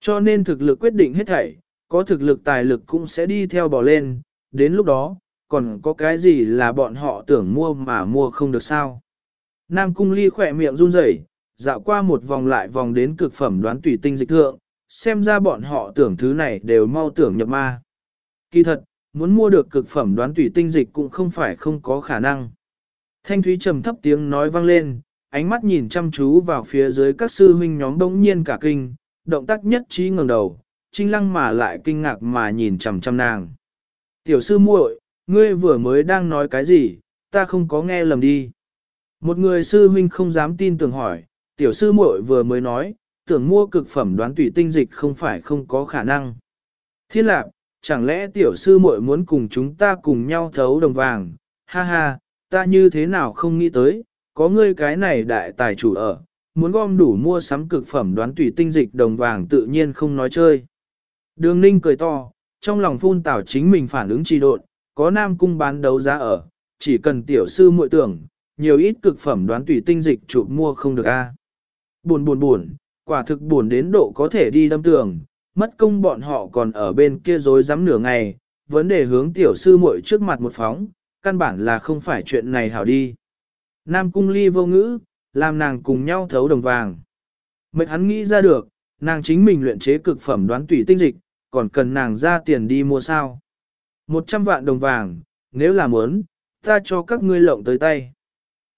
Cho nên thực lực quyết định hết thảy, có thực lực tài lực cũng sẽ đi theo bỏ lên, đến lúc đó, còn có cái gì là bọn họ tưởng mua mà mua không được sao. Nam cung ly khỏe miệng run rẩy, dạo qua một vòng lại vòng đến cực phẩm đoán tủy tinh dịch thượng, xem ra bọn họ tưởng thứ này đều mau tưởng nhập ma. Kỳ thật, muốn mua được cực phẩm đoán tủy tinh dịch cũng không phải không có khả năng. Thanh Thúy trầm thấp tiếng nói vang lên, ánh mắt nhìn chăm chú vào phía dưới các sư huynh nhóm bỗng nhiên cả kinh, động tác nhất trí ngẩng đầu, trinh lăng mà lại kinh ngạc mà nhìn chằm chằm nàng. Tiểu sư muội, ngươi vừa mới đang nói cái gì, ta không có nghe lầm đi. Một người sư huynh không dám tin tưởng hỏi, tiểu sư muội vừa mới nói, tưởng mua cực phẩm đoán tủy tinh dịch không phải không có khả năng. Thiên lạc, chẳng lẽ tiểu sư muội muốn cùng chúng ta cùng nhau thấu đồng vàng, ha ha, ta như thế nào không nghĩ tới, có ngươi cái này đại tài chủ ở, muốn gom đủ mua sắm cực phẩm đoán tủy tinh dịch đồng vàng tự nhiên không nói chơi. Đường ninh cười to, trong lòng phun tảo chính mình phản ứng trì độn, có nam cung bán đấu giá ở, chỉ cần tiểu sư muội tưởng, nhiều ít cực phẩm đoán tùy tinh dịch chụp mua không được a. Buồn buồn buồn, quả thực buồn đến độ có thể đi đâm tường, mất công bọn họ còn ở bên kia dối rắm nửa ngày, vấn đề hướng tiểu sư muội trước mặt một phóng, căn bản là không phải chuyện này hảo đi. Nam cung ly vô ngữ, làm nàng cùng nhau thấu đồng vàng. Mệt hắn nghĩ ra được, nàng chính mình luyện chế cực phẩm đoán tủy tinh dịch, còn cần nàng ra tiền đi mua sao. 100 vạn đồng vàng, nếu là muốn, ta cho các ngươi lộng tới tay.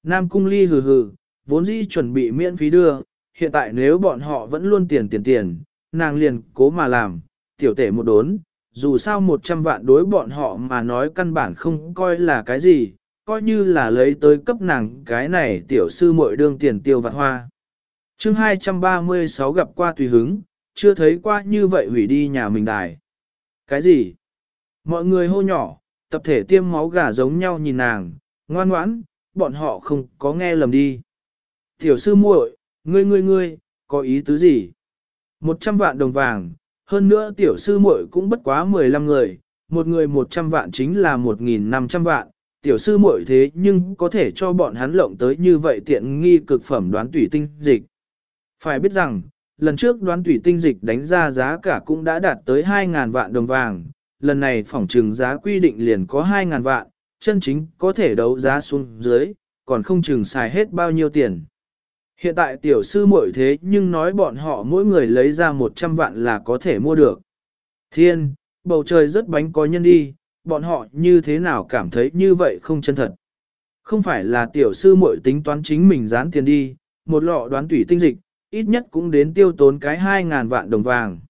Nam cung ly hừ hừ, vốn dĩ chuẩn bị miễn phí đưa, hiện tại nếu bọn họ vẫn luôn tiền tiền tiền, nàng liền cố mà làm, tiểu tể một đốn, dù sao 100 vạn đối bọn họ mà nói căn bản không coi là cái gì, coi như là lấy tới cấp nàng cái này tiểu sư muội đương tiền tiêu vạn hoa. chương 236 gặp qua tùy hứng, chưa thấy qua như vậy hủy đi nhà mình đài. Cái gì? Mọi người hô nhỏ, tập thể tiêm máu gà giống nhau nhìn nàng, ngoan ngoãn, bọn họ không có nghe lầm đi. Tiểu sư muội, ngươi ngươi ngươi, có ý tứ gì? Một trăm vạn đồng vàng, hơn nữa tiểu sư muội cũng bất quá 15 người, một người 100 vạn chính là 1.500 vạn, tiểu sư muội thế nhưng có thể cho bọn hắn lộng tới như vậy tiện nghi cực phẩm đoán tủy tinh dịch. Phải biết rằng, lần trước đoán tủy tinh dịch đánh ra giá cả cũng đã đạt tới 2.000 vạn đồng vàng, lần này phỏng trừng giá quy định liền có 2.000 vạn, chân chính có thể đấu giá xuống dưới, còn không chừng xài hết bao nhiêu tiền. Hiện tại tiểu sư muội thế nhưng nói bọn họ mỗi người lấy ra 100 vạn là có thể mua được. Thiên, bầu trời rất bánh có nhân đi, bọn họ như thế nào cảm thấy như vậy không chân thật. Không phải là tiểu sư muội tính toán chính mình dán tiền đi, một lọ đoán tủy tinh dịch, ít nhất cũng đến tiêu tốn cái 2.000 vạn đồng vàng.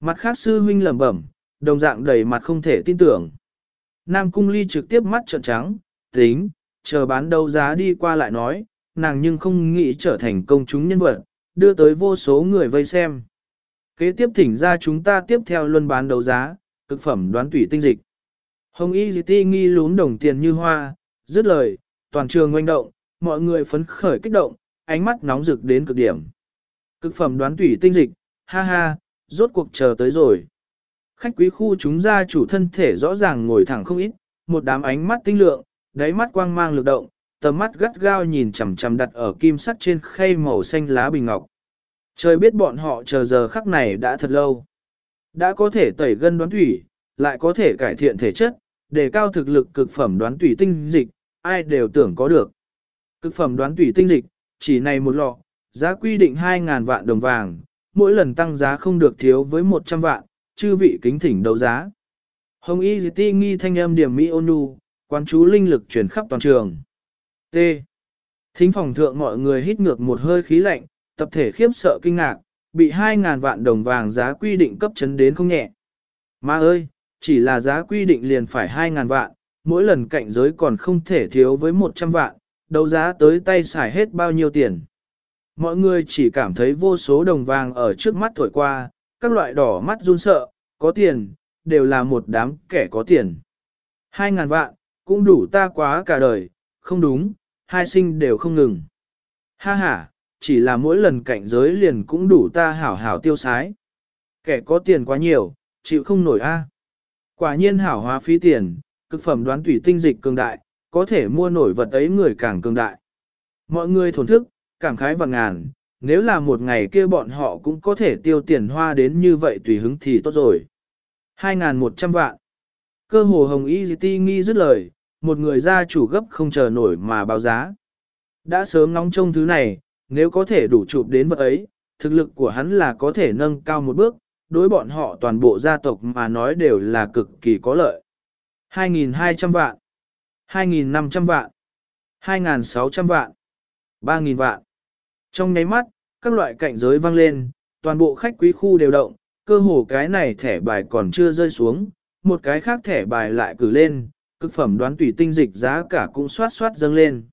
Mặt khác sư huynh lẩm bẩm, đồng dạng đầy mặt không thể tin tưởng. Nam cung ly trực tiếp mắt trợn trắng, tính, chờ bán đấu giá đi qua lại nói, nàng nhưng không nghĩ trở thành công chúng nhân vật, đưa tới vô số người vây xem. Kế tiếp thỉnh ra chúng ta tiếp theo luân bán đấu giá, cực phẩm đoán tủy tinh dịch. Hồng Y Di Ti nghi lún đồng tiền như hoa, dứt lời, toàn trường ngoanh động, mọi người phấn khởi kích động, ánh mắt nóng rực đến cực điểm. Cực phẩm đoán tủy tinh dịch, ha ha, rốt cuộc chờ tới rồi. Khách quý khu chúng gia chủ thân thể rõ ràng ngồi thẳng không ít, một đám ánh mắt tinh lượng, đáy mắt quang mang lực động, tầm mắt gắt gao nhìn chằm chằm đặt ở kim sắt trên khay màu xanh lá bình ngọc. Trời biết bọn họ chờ giờ khắc này đã thật lâu. Đã có thể tẩy gân đoán thủy, lại có thể cải thiện thể chất, để cao thực lực cực phẩm đoán thủy tinh dịch, ai đều tưởng có được. Cực phẩm đoán thủy tinh dịch, chỉ này một lọ, giá quy định 2.000 vạn đồng vàng, mỗi lần tăng giá không được thiếu với 100 vạn, chư vị kính thỉnh đấu giá. Hồng Y Ti nghi thanh âm điểm Mỹ ônu, quán chú linh lực truyền khắp toàn trường. T. Thính phòng thượng mọi người hít ngược một hơi khí lạnh, tập thể khiếp sợ kinh ngạc, bị 2.000 vạn đồng vàng giá quy định cấp chấn đến không nhẹ. Má ơi, chỉ là giá quy định liền phải 2.000 vạn, mỗi lần cạnh giới còn không thể thiếu với 100 vạn, đấu giá tới tay xài hết bao nhiêu tiền. Mọi người chỉ cảm thấy vô số đồng vàng ở trước mắt thổi qua, các loại đỏ mắt run sợ, có tiền, đều là một đám kẻ có tiền. 2.000 vạn, cũng đủ ta quá cả đời, không đúng, hai sinh đều không ngừng. Ha ha, chỉ là mỗi lần cảnh giới liền cũng đủ ta hảo hảo tiêu sái. Kẻ có tiền quá nhiều, chịu không nổi a. Quả nhiên hảo hóa phí tiền, cực phẩm đoán tủy tinh dịch cường đại, có thể mua nổi vật ấy người càng cường đại. Mọi người thổn thức, cảm khái và ngàn, nếu là một ngày kia bọn họ cũng có thể tiêu tiền hoa đến như vậy tùy hứng thì tốt rồi. 2.100 vạn. Cơ hồ hồng y ti nghi dứt lời, một người gia chủ gấp không chờ nổi mà báo giá. Đã sớm nóng trông thứ này, nếu có thể đủ chụp đến vật ấy, thực lực của hắn là có thể nâng cao một bước, đối bọn họ toàn bộ gia tộc mà nói đều là cực kỳ có lợi. 2.200 vạn, 2.500 vạn, 2.600 vạn, 3.000 vạn. Trong nháy mắt, các loại cạnh giới vang lên, toàn bộ khách quý khu đều động, cơ hồ cái này thẻ bài còn chưa rơi xuống, một cái khác thẻ bài lại cử lên, cực phẩm đoán tủy tinh dịch giá cả cũng soát soát dâng lên.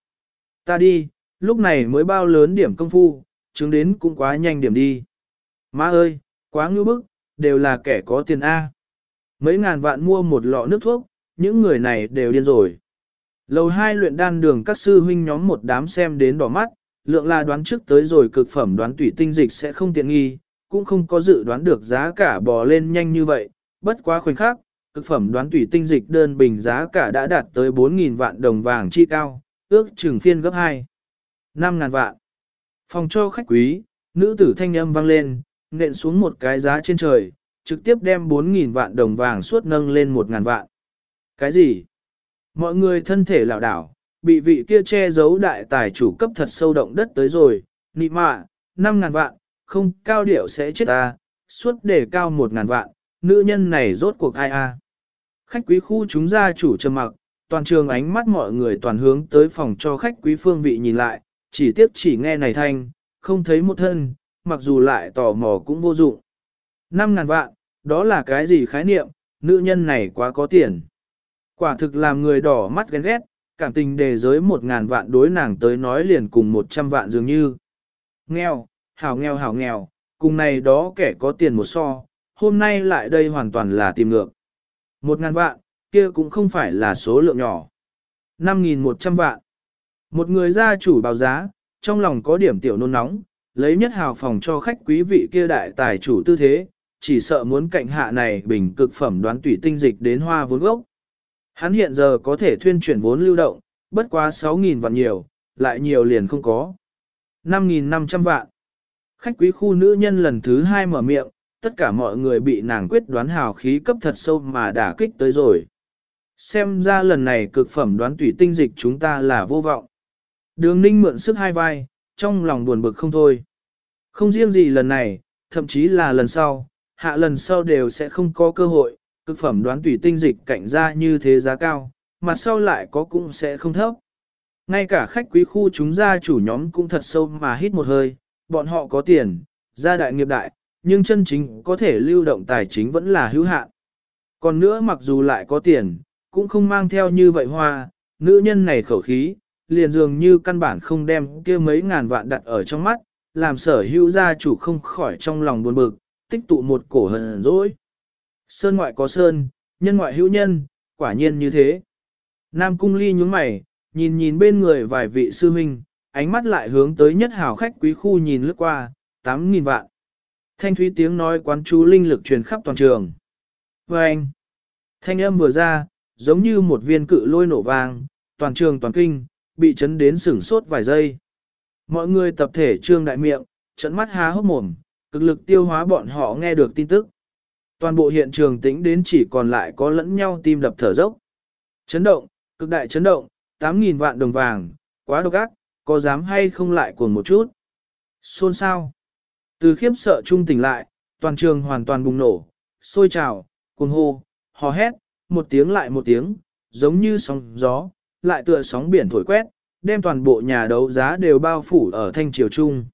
Ta đi, lúc này mới bao lớn điểm công phu, chứng đến cũng quá nhanh điểm đi. Má ơi, quá ngưu bức, đều là kẻ có tiền A. Mấy ngàn vạn mua một lọ nước thuốc, những người này đều điên rồi. Lầu hai luyện đan đường các sư huynh nhóm một đám xem đến đỏ mắt, lượng là đoán trước tới rồi cực phẩm đoán tủy tinh dịch sẽ không tiện nghi, cũng không có dự đoán được giá cả bò lên nhanh như vậy, bất quá khoảnh khắc, cực phẩm đoán tủy tinh dịch đơn bình giá cả đã đạt tới 4.000 vạn đồng vàng chi cao, ước chừng phiên gấp 2. 5.000 vạn. Phòng cho khách quý, nữ tử thanh âm vang lên, nện xuống một cái giá trên trời, trực tiếp đem 4.000 vạn đồng vàng suốt nâng lên 1.000 vạn. Cái gì? Mọi người thân thể lảo đảo, bị vị kia che giấu đại tài chủ cấp thật sâu động đất tới rồi, nị mạ, 5.000 vạn, không cao điệu sẽ chết ta, suốt để cao 1.000 vạn, nữ nhân này rốt cuộc ai a? À? Khách quý khu chúng gia chủ trầm mặc, toàn trường ánh mắt mọi người toàn hướng tới phòng cho khách quý phương vị nhìn lại, chỉ tiếc chỉ nghe này thanh, không thấy một thân, mặc dù lại tò mò cũng vô dụng. 5.000 vạn, đó là cái gì khái niệm, nữ nhân này quá có tiền. Quả thực làm người đỏ mắt ghen ghét, cảm tình đề giới 1.000 vạn đối nàng tới nói liền cùng 100 vạn dường như. Nghèo, hảo nghèo hảo nghèo, cùng này đó kẻ có tiền một so, hôm nay lại đây hoàn toàn là tìm ngược một ngàn vạn, kia cũng không phải là số lượng nhỏ. 5.100 vạn. Một người gia chủ báo giá, trong lòng có điểm tiểu nôn nóng, lấy nhất hào phòng cho khách quý vị kia đại tài chủ tư thế, chỉ sợ muốn cạnh hạ này bình cực phẩm đoán tủy tinh dịch đến hoa vốn gốc. Hắn hiện giờ có thể thuyên chuyển vốn lưu động, bất quá 6.000 vạn nhiều, lại nhiều liền không có. 5.500 vạn. Khách quý khu nữ nhân lần thứ hai mở miệng, tất cả mọi người bị nàng quyết đoán hào khí cấp thật sâu mà đả kích tới rồi. Xem ra lần này cực phẩm đoán tủy tinh dịch chúng ta là vô vọng. Đường ninh mượn sức hai vai, trong lòng buồn bực không thôi. Không riêng gì lần này, thậm chí là lần sau, hạ lần sau đều sẽ không có cơ hội, cực phẩm đoán tủy tinh dịch cạnh ra như thế giá cao, mặt sau lại có cũng sẽ không thấp. Ngay cả khách quý khu chúng gia chủ nhóm cũng thật sâu mà hít một hơi, bọn họ có tiền, gia đại nghiệp đại, nhưng chân chính có thể lưu động tài chính vẫn là hữu hạn. Còn nữa mặc dù lại có tiền, cũng không mang theo như vậy hoa, nữ nhân này khẩu khí, liền dường như căn bản không đem kia mấy ngàn vạn đặt ở trong mắt, làm sở hữu gia chủ không khỏi trong lòng buồn bực, tích tụ một cổ hận dỗi. Sơn ngoại có sơn, nhân ngoại hữu nhân, quả nhiên như thế. Nam cung ly nhướng mày, nhìn nhìn bên người vài vị sư huynh, ánh mắt lại hướng tới nhất hào khách quý khu nhìn lướt qua, 8.000 vạn. Thanh thúy tiếng nói quán chú linh lực truyền khắp toàn trường. Và anh, thanh âm vừa ra, giống như một viên cự lôi nổ vang, toàn trường toàn kinh, bị chấn đến sửng sốt vài giây. Mọi người tập thể trương đại miệng, trận mắt há hốc mồm, cực lực tiêu hóa bọn họ nghe được tin tức. Toàn bộ hiện trường tĩnh đến chỉ còn lại có lẫn nhau tim đập thở dốc. Chấn động, cực đại chấn động, 8.000 vạn đồng vàng, quá độc ác, có dám hay không lại cuồng một chút. Xôn sao. Từ khiếp sợ trung tỉnh lại, toàn trường hoàn toàn bùng nổ, sôi trào, cuồng hô, hò hét, một tiếng lại một tiếng, giống như sóng gió, lại tựa sóng biển thổi quét, đem toàn bộ nhà đấu giá đều bao phủ ở thanh triều trung.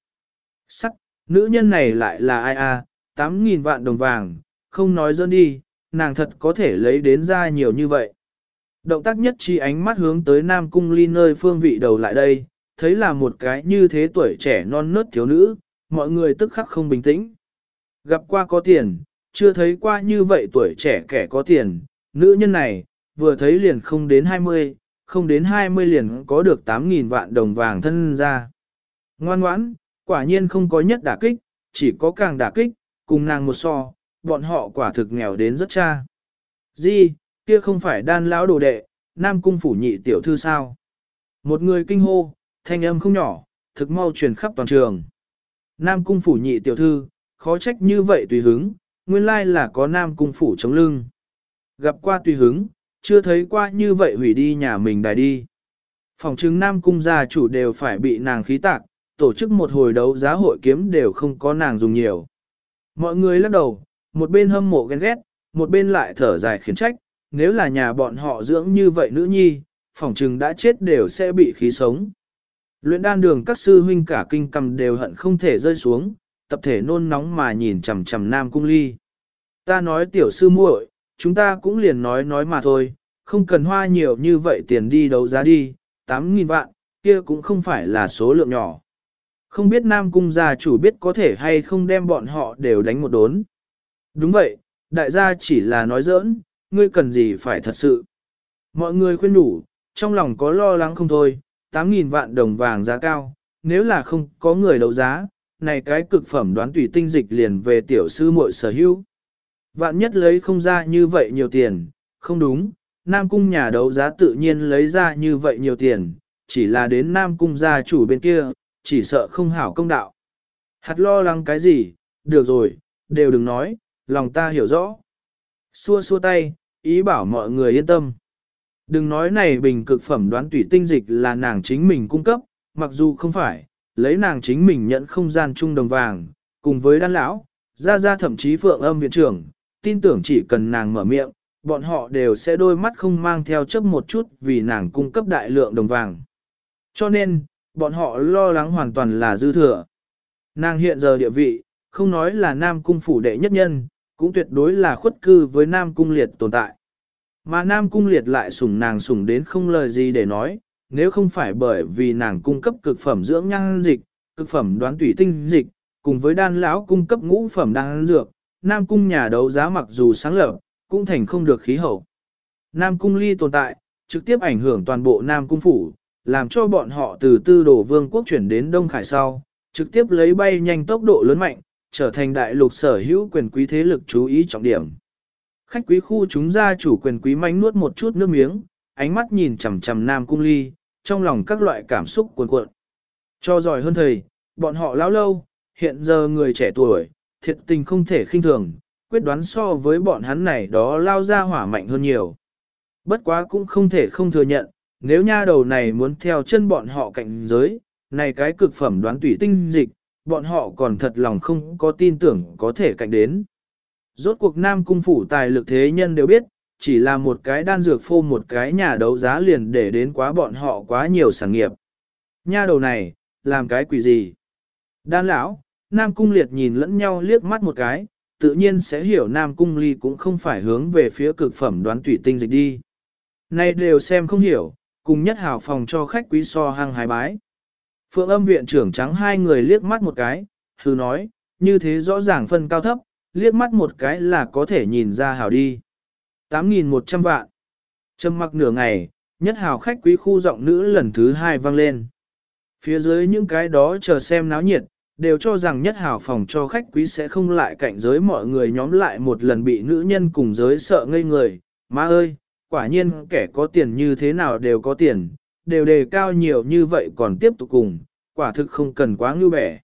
Sắc, nữ nhân này lại là ai a? À, 8.000 vạn đồng vàng, không nói dơn đi, nàng thật có thể lấy đến ra nhiều như vậy. Động tác nhất chi ánh mắt hướng tới Nam Cung Ly nơi phương vị đầu lại đây, thấy là một cái như thế tuổi trẻ non nớt thiếu nữ, mọi người tức khắc không bình tĩnh. Gặp qua có tiền, chưa thấy qua như vậy tuổi trẻ kẻ có tiền, nữ nhân này, vừa thấy liền không đến 20, không đến 20 liền có được 8.000 vạn đồng vàng thân ra. Ngoan ngoãn, quả nhiên không có nhất đả kích, chỉ có càng đả kích, cùng nàng một so, bọn họ quả thực nghèo đến rất cha. Di, kia không phải đan lão đồ đệ, nam cung phủ nhị tiểu thư sao? Một người kinh hô, thanh âm không nhỏ, thực mau truyền khắp toàn trường. Nam cung phủ nhị tiểu thư, khó trách như vậy tùy hứng, nguyên lai là có nam cung phủ chống lưng. Gặp qua tùy hứng, chưa thấy qua như vậy hủy đi nhà mình đài đi. Phòng chứng nam cung gia chủ đều phải bị nàng khí tạc, tổ chức một hồi đấu giá hội kiếm đều không có nàng dùng nhiều. Mọi người lắc đầu, một bên hâm mộ ghen ghét, một bên lại thở dài khiển trách, nếu là nhà bọn họ dưỡng như vậy nữ nhi, phỏng trừng đã chết đều sẽ bị khí sống. Luyện đan đường các sư huynh cả kinh cầm đều hận không thể rơi xuống, tập thể nôn nóng mà nhìn chằm chằm nam cung ly. Ta nói tiểu sư muội, chúng ta cũng liền nói nói mà thôi, không cần hoa nhiều như vậy tiền đi đấu giá đi, 8.000 vạn, kia cũng không phải là số lượng nhỏ. Không biết Nam Cung gia chủ biết có thể hay không đem bọn họ đều đánh một đốn. Đúng vậy, đại gia chỉ là nói giỡn, ngươi cần gì phải thật sự. Mọi người khuyên đủ, trong lòng có lo lắng không thôi, 8.000 vạn đồng vàng giá cao, nếu là không có người đấu giá, này cái cực phẩm đoán tùy tinh dịch liền về tiểu sư muội sở hữu. Vạn nhất lấy không ra như vậy nhiều tiền, không đúng, Nam Cung nhà đấu giá tự nhiên lấy ra như vậy nhiều tiền, chỉ là đến Nam Cung gia chủ bên kia, chỉ sợ không hảo công đạo. Hạt lo lắng cái gì, được rồi, đều đừng nói, lòng ta hiểu rõ. Xua xua tay, ý bảo mọi người yên tâm. Đừng nói này bình cực phẩm đoán tủy tinh dịch là nàng chính mình cung cấp, mặc dù không phải, lấy nàng chính mình nhận không gian chung đồng vàng, cùng với đan lão, ra ra thậm chí phượng âm viện trưởng, tin tưởng chỉ cần nàng mở miệng, bọn họ đều sẽ đôi mắt không mang theo chấp một chút vì nàng cung cấp đại lượng đồng vàng. Cho nên, bọn họ lo lắng hoàn toàn là dư thừa. Nàng hiện giờ địa vị, không nói là Nam Cung phủ đệ nhất nhân, cũng tuyệt đối là khuất cư với Nam Cung liệt tồn tại. Mà Nam Cung liệt lại sủng nàng sủng đến không lời gì để nói, nếu không phải bởi vì nàng cung cấp cực phẩm dưỡng nhan dịch, cực phẩm đoán tủy tinh dịch, cùng với đan lão cung cấp ngũ phẩm đan dược, Nam Cung nhà đấu giá mặc dù sáng lập, cũng thành không được khí hậu. Nam Cung ly tồn tại, trực tiếp ảnh hưởng toàn bộ Nam Cung phủ, làm cho bọn họ từ tư đổ vương quốc chuyển đến Đông Khải sau, trực tiếp lấy bay nhanh tốc độ lớn mạnh, trở thành đại lục sở hữu quyền quý thế lực chú ý trọng điểm. Khách quý khu chúng gia chủ quyền quý mánh nuốt một chút nước miếng, ánh mắt nhìn chằm chằm Nam Cung Ly, trong lòng các loại cảm xúc cuồn cuộn. Cho giỏi hơn thầy, bọn họ lão lâu, hiện giờ người trẻ tuổi, thiệt tình không thể khinh thường, quyết đoán so với bọn hắn này đó lao ra hỏa mạnh hơn nhiều. Bất quá cũng không thể không thừa nhận, nếu nha đầu này muốn theo chân bọn họ cạnh giới, này cái cực phẩm đoán tủy tinh dịch, bọn họ còn thật lòng không có tin tưởng có thể cạnh đến. Rốt cuộc Nam Cung phủ tài lực thế nhân đều biết, chỉ là một cái đan dược phô một cái nhà đấu giá liền để đến quá bọn họ quá nhiều sản nghiệp. Nha đầu này, làm cái quỷ gì? Đan lão, Nam Cung liệt nhìn lẫn nhau liếc mắt một cái, tự nhiên sẽ hiểu Nam Cung ly cũng không phải hướng về phía cực phẩm đoán tủy tinh dịch đi. Này đều xem không hiểu, cùng nhất hào phòng cho khách quý so hàng hái bái. Phượng âm viện trưởng trắng hai người liếc mắt một cái, hư nói, như thế rõ ràng phân cao thấp, liếc mắt một cái là có thể nhìn ra hào đi. 8.100 vạn. Trầm mặc nửa ngày, nhất hào khách quý khu giọng nữ lần thứ hai vang lên. Phía dưới những cái đó chờ xem náo nhiệt, đều cho rằng nhất hào phòng cho khách quý sẽ không lại cạnh giới mọi người nhóm lại một lần bị nữ nhân cùng giới sợ ngây người. Má ơi, quả nhiên kẻ có tiền như thế nào đều có tiền, đều đề cao nhiều như vậy còn tiếp tục cùng, quả thực không cần quá ngưu bẻ.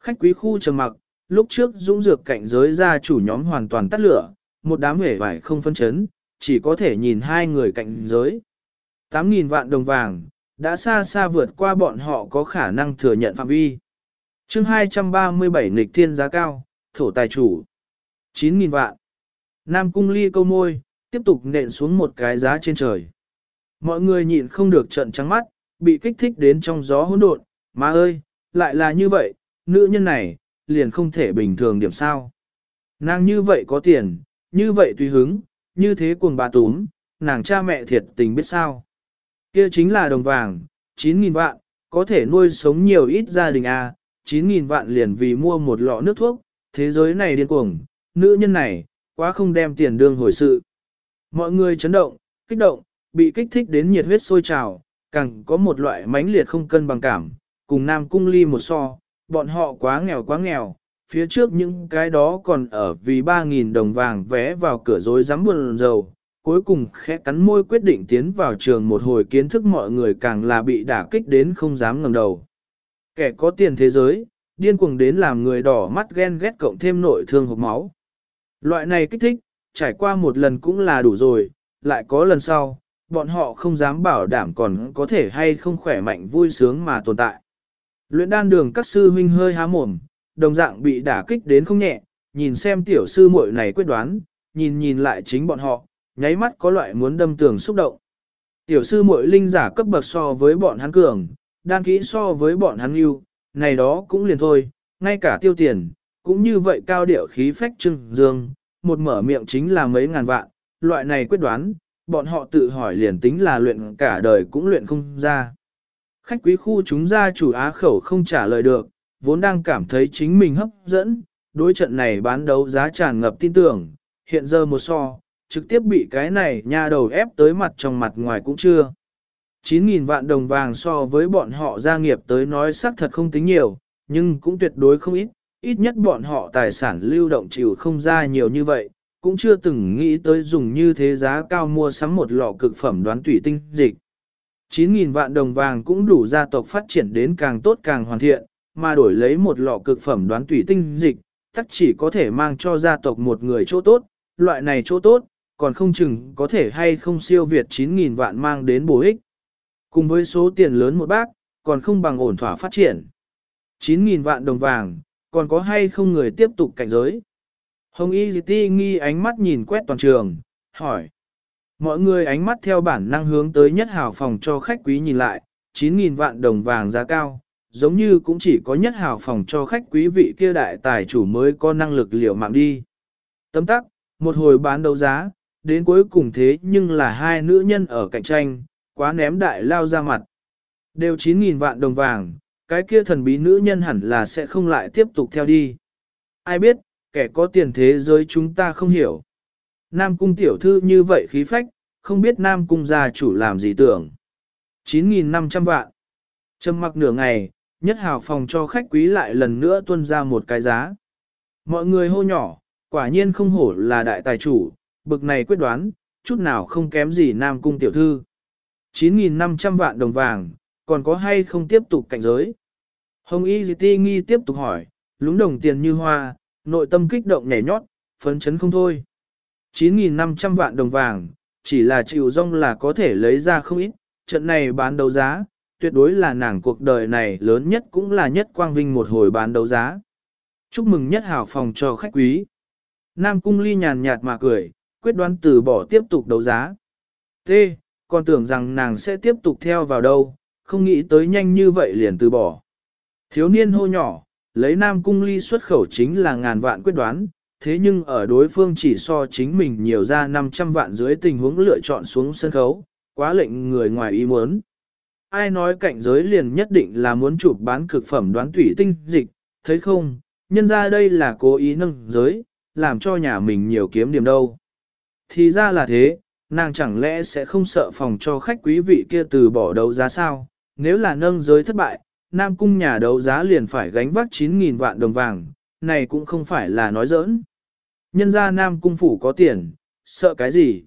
Khách quý khu trầm mặc, lúc trước dũng dược cạnh giới gia chủ nhóm hoàn toàn tắt lửa, một đám hể vải không phân chấn, chỉ có thể nhìn hai người cạnh giới. 8.000 vạn đồng vàng, đã xa xa vượt qua bọn họ có khả năng thừa nhận phạm vi. chương 237 nghịch thiên giá cao, thổ tài chủ. 9.000 vạn. Nam cung ly câu môi, tiếp tục nện xuống một cái giá trên trời. Mọi người nhịn không được trận trắng mắt, bị kích thích đến trong gió hỗn độn, má ơi, lại là như vậy, nữ nhân này, liền không thể bình thường điểm sao. Nàng như vậy có tiền, như vậy tùy hứng, như thế cuồng bà túm, nàng cha mẹ thiệt tình biết sao. Kia chính là đồng vàng, 9.000 vạn, có thể nuôi sống nhiều ít gia đình a à, 9.000 vạn liền vì mua một lọ nước thuốc, thế giới này điên cuồng, nữ nhân này, quá không đem tiền đương hồi sự. Mọi người chấn động, kích động, bị kích thích đến nhiệt huyết sôi trào, càng có một loại mãnh liệt không cân bằng cảm, cùng Nam Cung Ly một so, bọn họ quá nghèo quá nghèo, phía trước những cái đó còn ở vì 3.000 đồng vàng vé vào cửa dối dám buồn dầu, cuối cùng khẽ cắn môi quyết định tiến vào trường một hồi kiến thức mọi người càng là bị đả kích đến không dám ngẩng đầu. Kẻ có tiền thế giới, điên cuồng đến làm người đỏ mắt ghen ghét cộng thêm nội thương hộp máu. Loại này kích thích, trải qua một lần cũng là đủ rồi, lại có lần sau, bọn họ không dám bảo đảm còn có thể hay không khỏe mạnh vui sướng mà tồn tại. Luyện đan đường các sư huynh hơi há mồm, đồng dạng bị đả kích đến không nhẹ, nhìn xem tiểu sư muội này quyết đoán, nhìn nhìn lại chính bọn họ, nháy mắt có loại muốn đâm tường xúc động. Tiểu sư muội linh giả cấp bậc so với bọn hắn cường, đan kỹ so với bọn hắn yêu, này đó cũng liền thôi, ngay cả tiêu tiền, cũng như vậy cao điệu khí phách trưng dương, một mở miệng chính là mấy ngàn vạn, loại này quyết đoán, bọn họ tự hỏi liền tính là luyện cả đời cũng luyện không ra. Khách quý khu chúng ra chủ á khẩu không trả lời được, vốn đang cảm thấy chính mình hấp dẫn, đối trận này bán đấu giá tràn ngập tin tưởng, hiện giờ một so, trực tiếp bị cái này nha đầu ép tới mặt trong mặt ngoài cũng chưa. 9.000 vạn đồng vàng so với bọn họ gia nghiệp tới nói xác thật không tính nhiều, nhưng cũng tuyệt đối không ít, ít nhất bọn họ tài sản lưu động chịu không ra nhiều như vậy, cũng chưa từng nghĩ tới dùng như thế giá cao mua sắm một lọ cực phẩm đoán tủy tinh dịch. 9.000 vạn đồng vàng cũng đủ gia tộc phát triển đến càng tốt càng hoàn thiện, mà đổi lấy một lọ cực phẩm đoán tủy tinh dịch, tắc chỉ có thể mang cho gia tộc một người chỗ tốt, loại này chỗ tốt, còn không chừng có thể hay không siêu việt 9.000 vạn mang đến bổ ích. Cùng với số tiền lớn một bác, còn không bằng ổn thỏa phát triển. 9.000 vạn đồng vàng, còn có hay không người tiếp tục cạnh giới? Hồng Y Di Ti nghi ánh mắt nhìn quét toàn trường, hỏi. Mọi người ánh mắt theo bản năng hướng tới nhất hào phòng cho khách quý nhìn lại, 9.000 vạn đồng vàng giá cao, giống như cũng chỉ có nhất hào phòng cho khách quý vị kia đại tài chủ mới có năng lực liệu mạng đi. Tấm tắc, một hồi bán đấu giá, đến cuối cùng thế nhưng là hai nữ nhân ở cạnh tranh, quá ném đại lao ra mặt. Đều 9.000 vạn đồng vàng, cái kia thần bí nữ nhân hẳn là sẽ không lại tiếp tục theo đi. Ai biết, kẻ có tiền thế giới chúng ta không hiểu. Nam cung tiểu thư như vậy khí phách, không biết Nam cung gia chủ làm gì tưởng. 9.500 vạn. Trầm mặc nửa ngày, nhất hào phòng cho khách quý lại lần nữa tuân ra một cái giá. Mọi người hô nhỏ, quả nhiên không hổ là đại tài chủ, bực này quyết đoán, chút nào không kém gì Nam cung tiểu thư. 9.500 vạn đồng vàng, còn có hay không tiếp tục cảnh giới? Hồng Y Di Ti Nghi tiếp tục hỏi, lúng đồng tiền như hoa, nội tâm kích động nhảy nhót, phấn chấn không thôi. 9.500 vạn đồng vàng, chỉ là chịu rong là có thể lấy ra không ít, trận này bán đấu giá, tuyệt đối là nàng cuộc đời này lớn nhất cũng là nhất quang vinh một hồi bán đấu giá. Chúc mừng nhất hảo phòng cho khách quý. Nam Cung Ly nhàn nhạt mà cười, quyết đoán từ bỏ tiếp tục đấu giá. T. Còn tưởng rằng nàng sẽ tiếp tục theo vào đâu, không nghĩ tới nhanh như vậy liền từ bỏ. Thiếu niên hô nhỏ, lấy Nam Cung Ly xuất khẩu chính là ngàn vạn quyết đoán, thế nhưng ở đối phương chỉ so chính mình nhiều ra 500 vạn dưới tình huống lựa chọn xuống sân khấu, quá lệnh người ngoài ý muốn. Ai nói cạnh giới liền nhất định là muốn chụp bán cực phẩm đoán thủy tinh dịch, thấy không, nhân ra đây là cố ý nâng giới, làm cho nhà mình nhiều kiếm điểm đâu. Thì ra là thế, nàng chẳng lẽ sẽ không sợ phòng cho khách quý vị kia từ bỏ đấu giá sao, nếu là nâng giới thất bại, Nam Cung nhà đấu giá liền phải gánh vác 9.000 vạn đồng vàng, này cũng không phải là nói giỡn. Nhân gia Nam Cung phủ có tiền, sợ cái gì?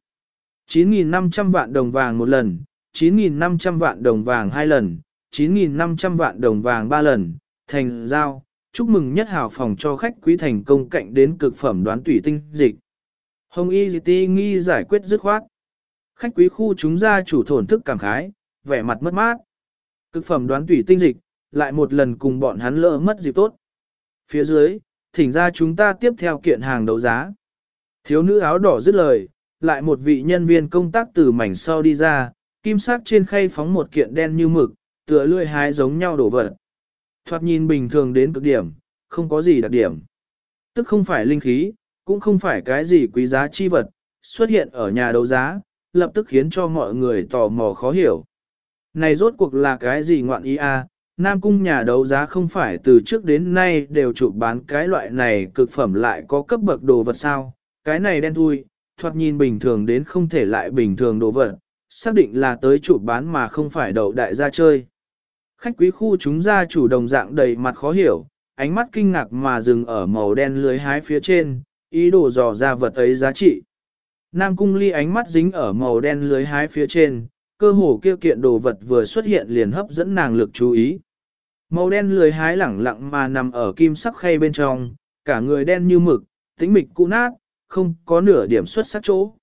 9.500 vạn đồng vàng một lần, 9.500 vạn đồng vàng hai lần, 9.500 vạn đồng vàng ba lần, thành giao, chúc mừng nhất hào phòng cho khách quý thành công cạnh đến cực phẩm đoán tủy tinh dịch. Hồng Y Ti nghi giải quyết dứt khoát. Khách quý khu chúng gia chủ thổn thức cảm khái, vẻ mặt mất mát. Cực phẩm đoán tủy tinh dịch, lại một lần cùng bọn hắn lỡ mất dịp tốt. Phía dưới, thỉnh ra chúng ta tiếp theo kiện hàng đấu giá. Thiếu nữ áo đỏ dứt lời, lại một vị nhân viên công tác từ mảnh sau đi ra, kim sắc trên khay phóng một kiện đen như mực, tựa lươi hái giống nhau đổ vật. Thoạt nhìn bình thường đến cực điểm, không có gì đặc điểm. Tức không phải linh khí, cũng không phải cái gì quý giá chi vật, xuất hiện ở nhà đấu giá, lập tức khiến cho mọi người tò mò khó hiểu. Này rốt cuộc là cái gì ngoạn ý a? Nam cung nhà đấu giá không phải từ trước đến nay đều chụp bán cái loại này cực phẩm lại có cấp bậc đồ vật sao, cái này đen thui, thoạt nhìn bình thường đến không thể lại bình thường đồ vật, xác định là tới chụp bán mà không phải đậu đại gia chơi. Khách quý khu chúng gia chủ đồng dạng đầy mặt khó hiểu, ánh mắt kinh ngạc mà dừng ở màu đen lưới hái phía trên, ý đồ dò ra vật ấy giá trị. Nam cung ly ánh mắt dính ở màu đen lưới hái phía trên, cơ hồ kia kiện đồ vật vừa xuất hiện liền hấp dẫn nàng lực chú ý. Màu đen lười hái lẳng lặng mà nằm ở kim sắc khay bên trong, cả người đen như mực, tính mịch cũ nát, không có nửa điểm xuất sắc chỗ.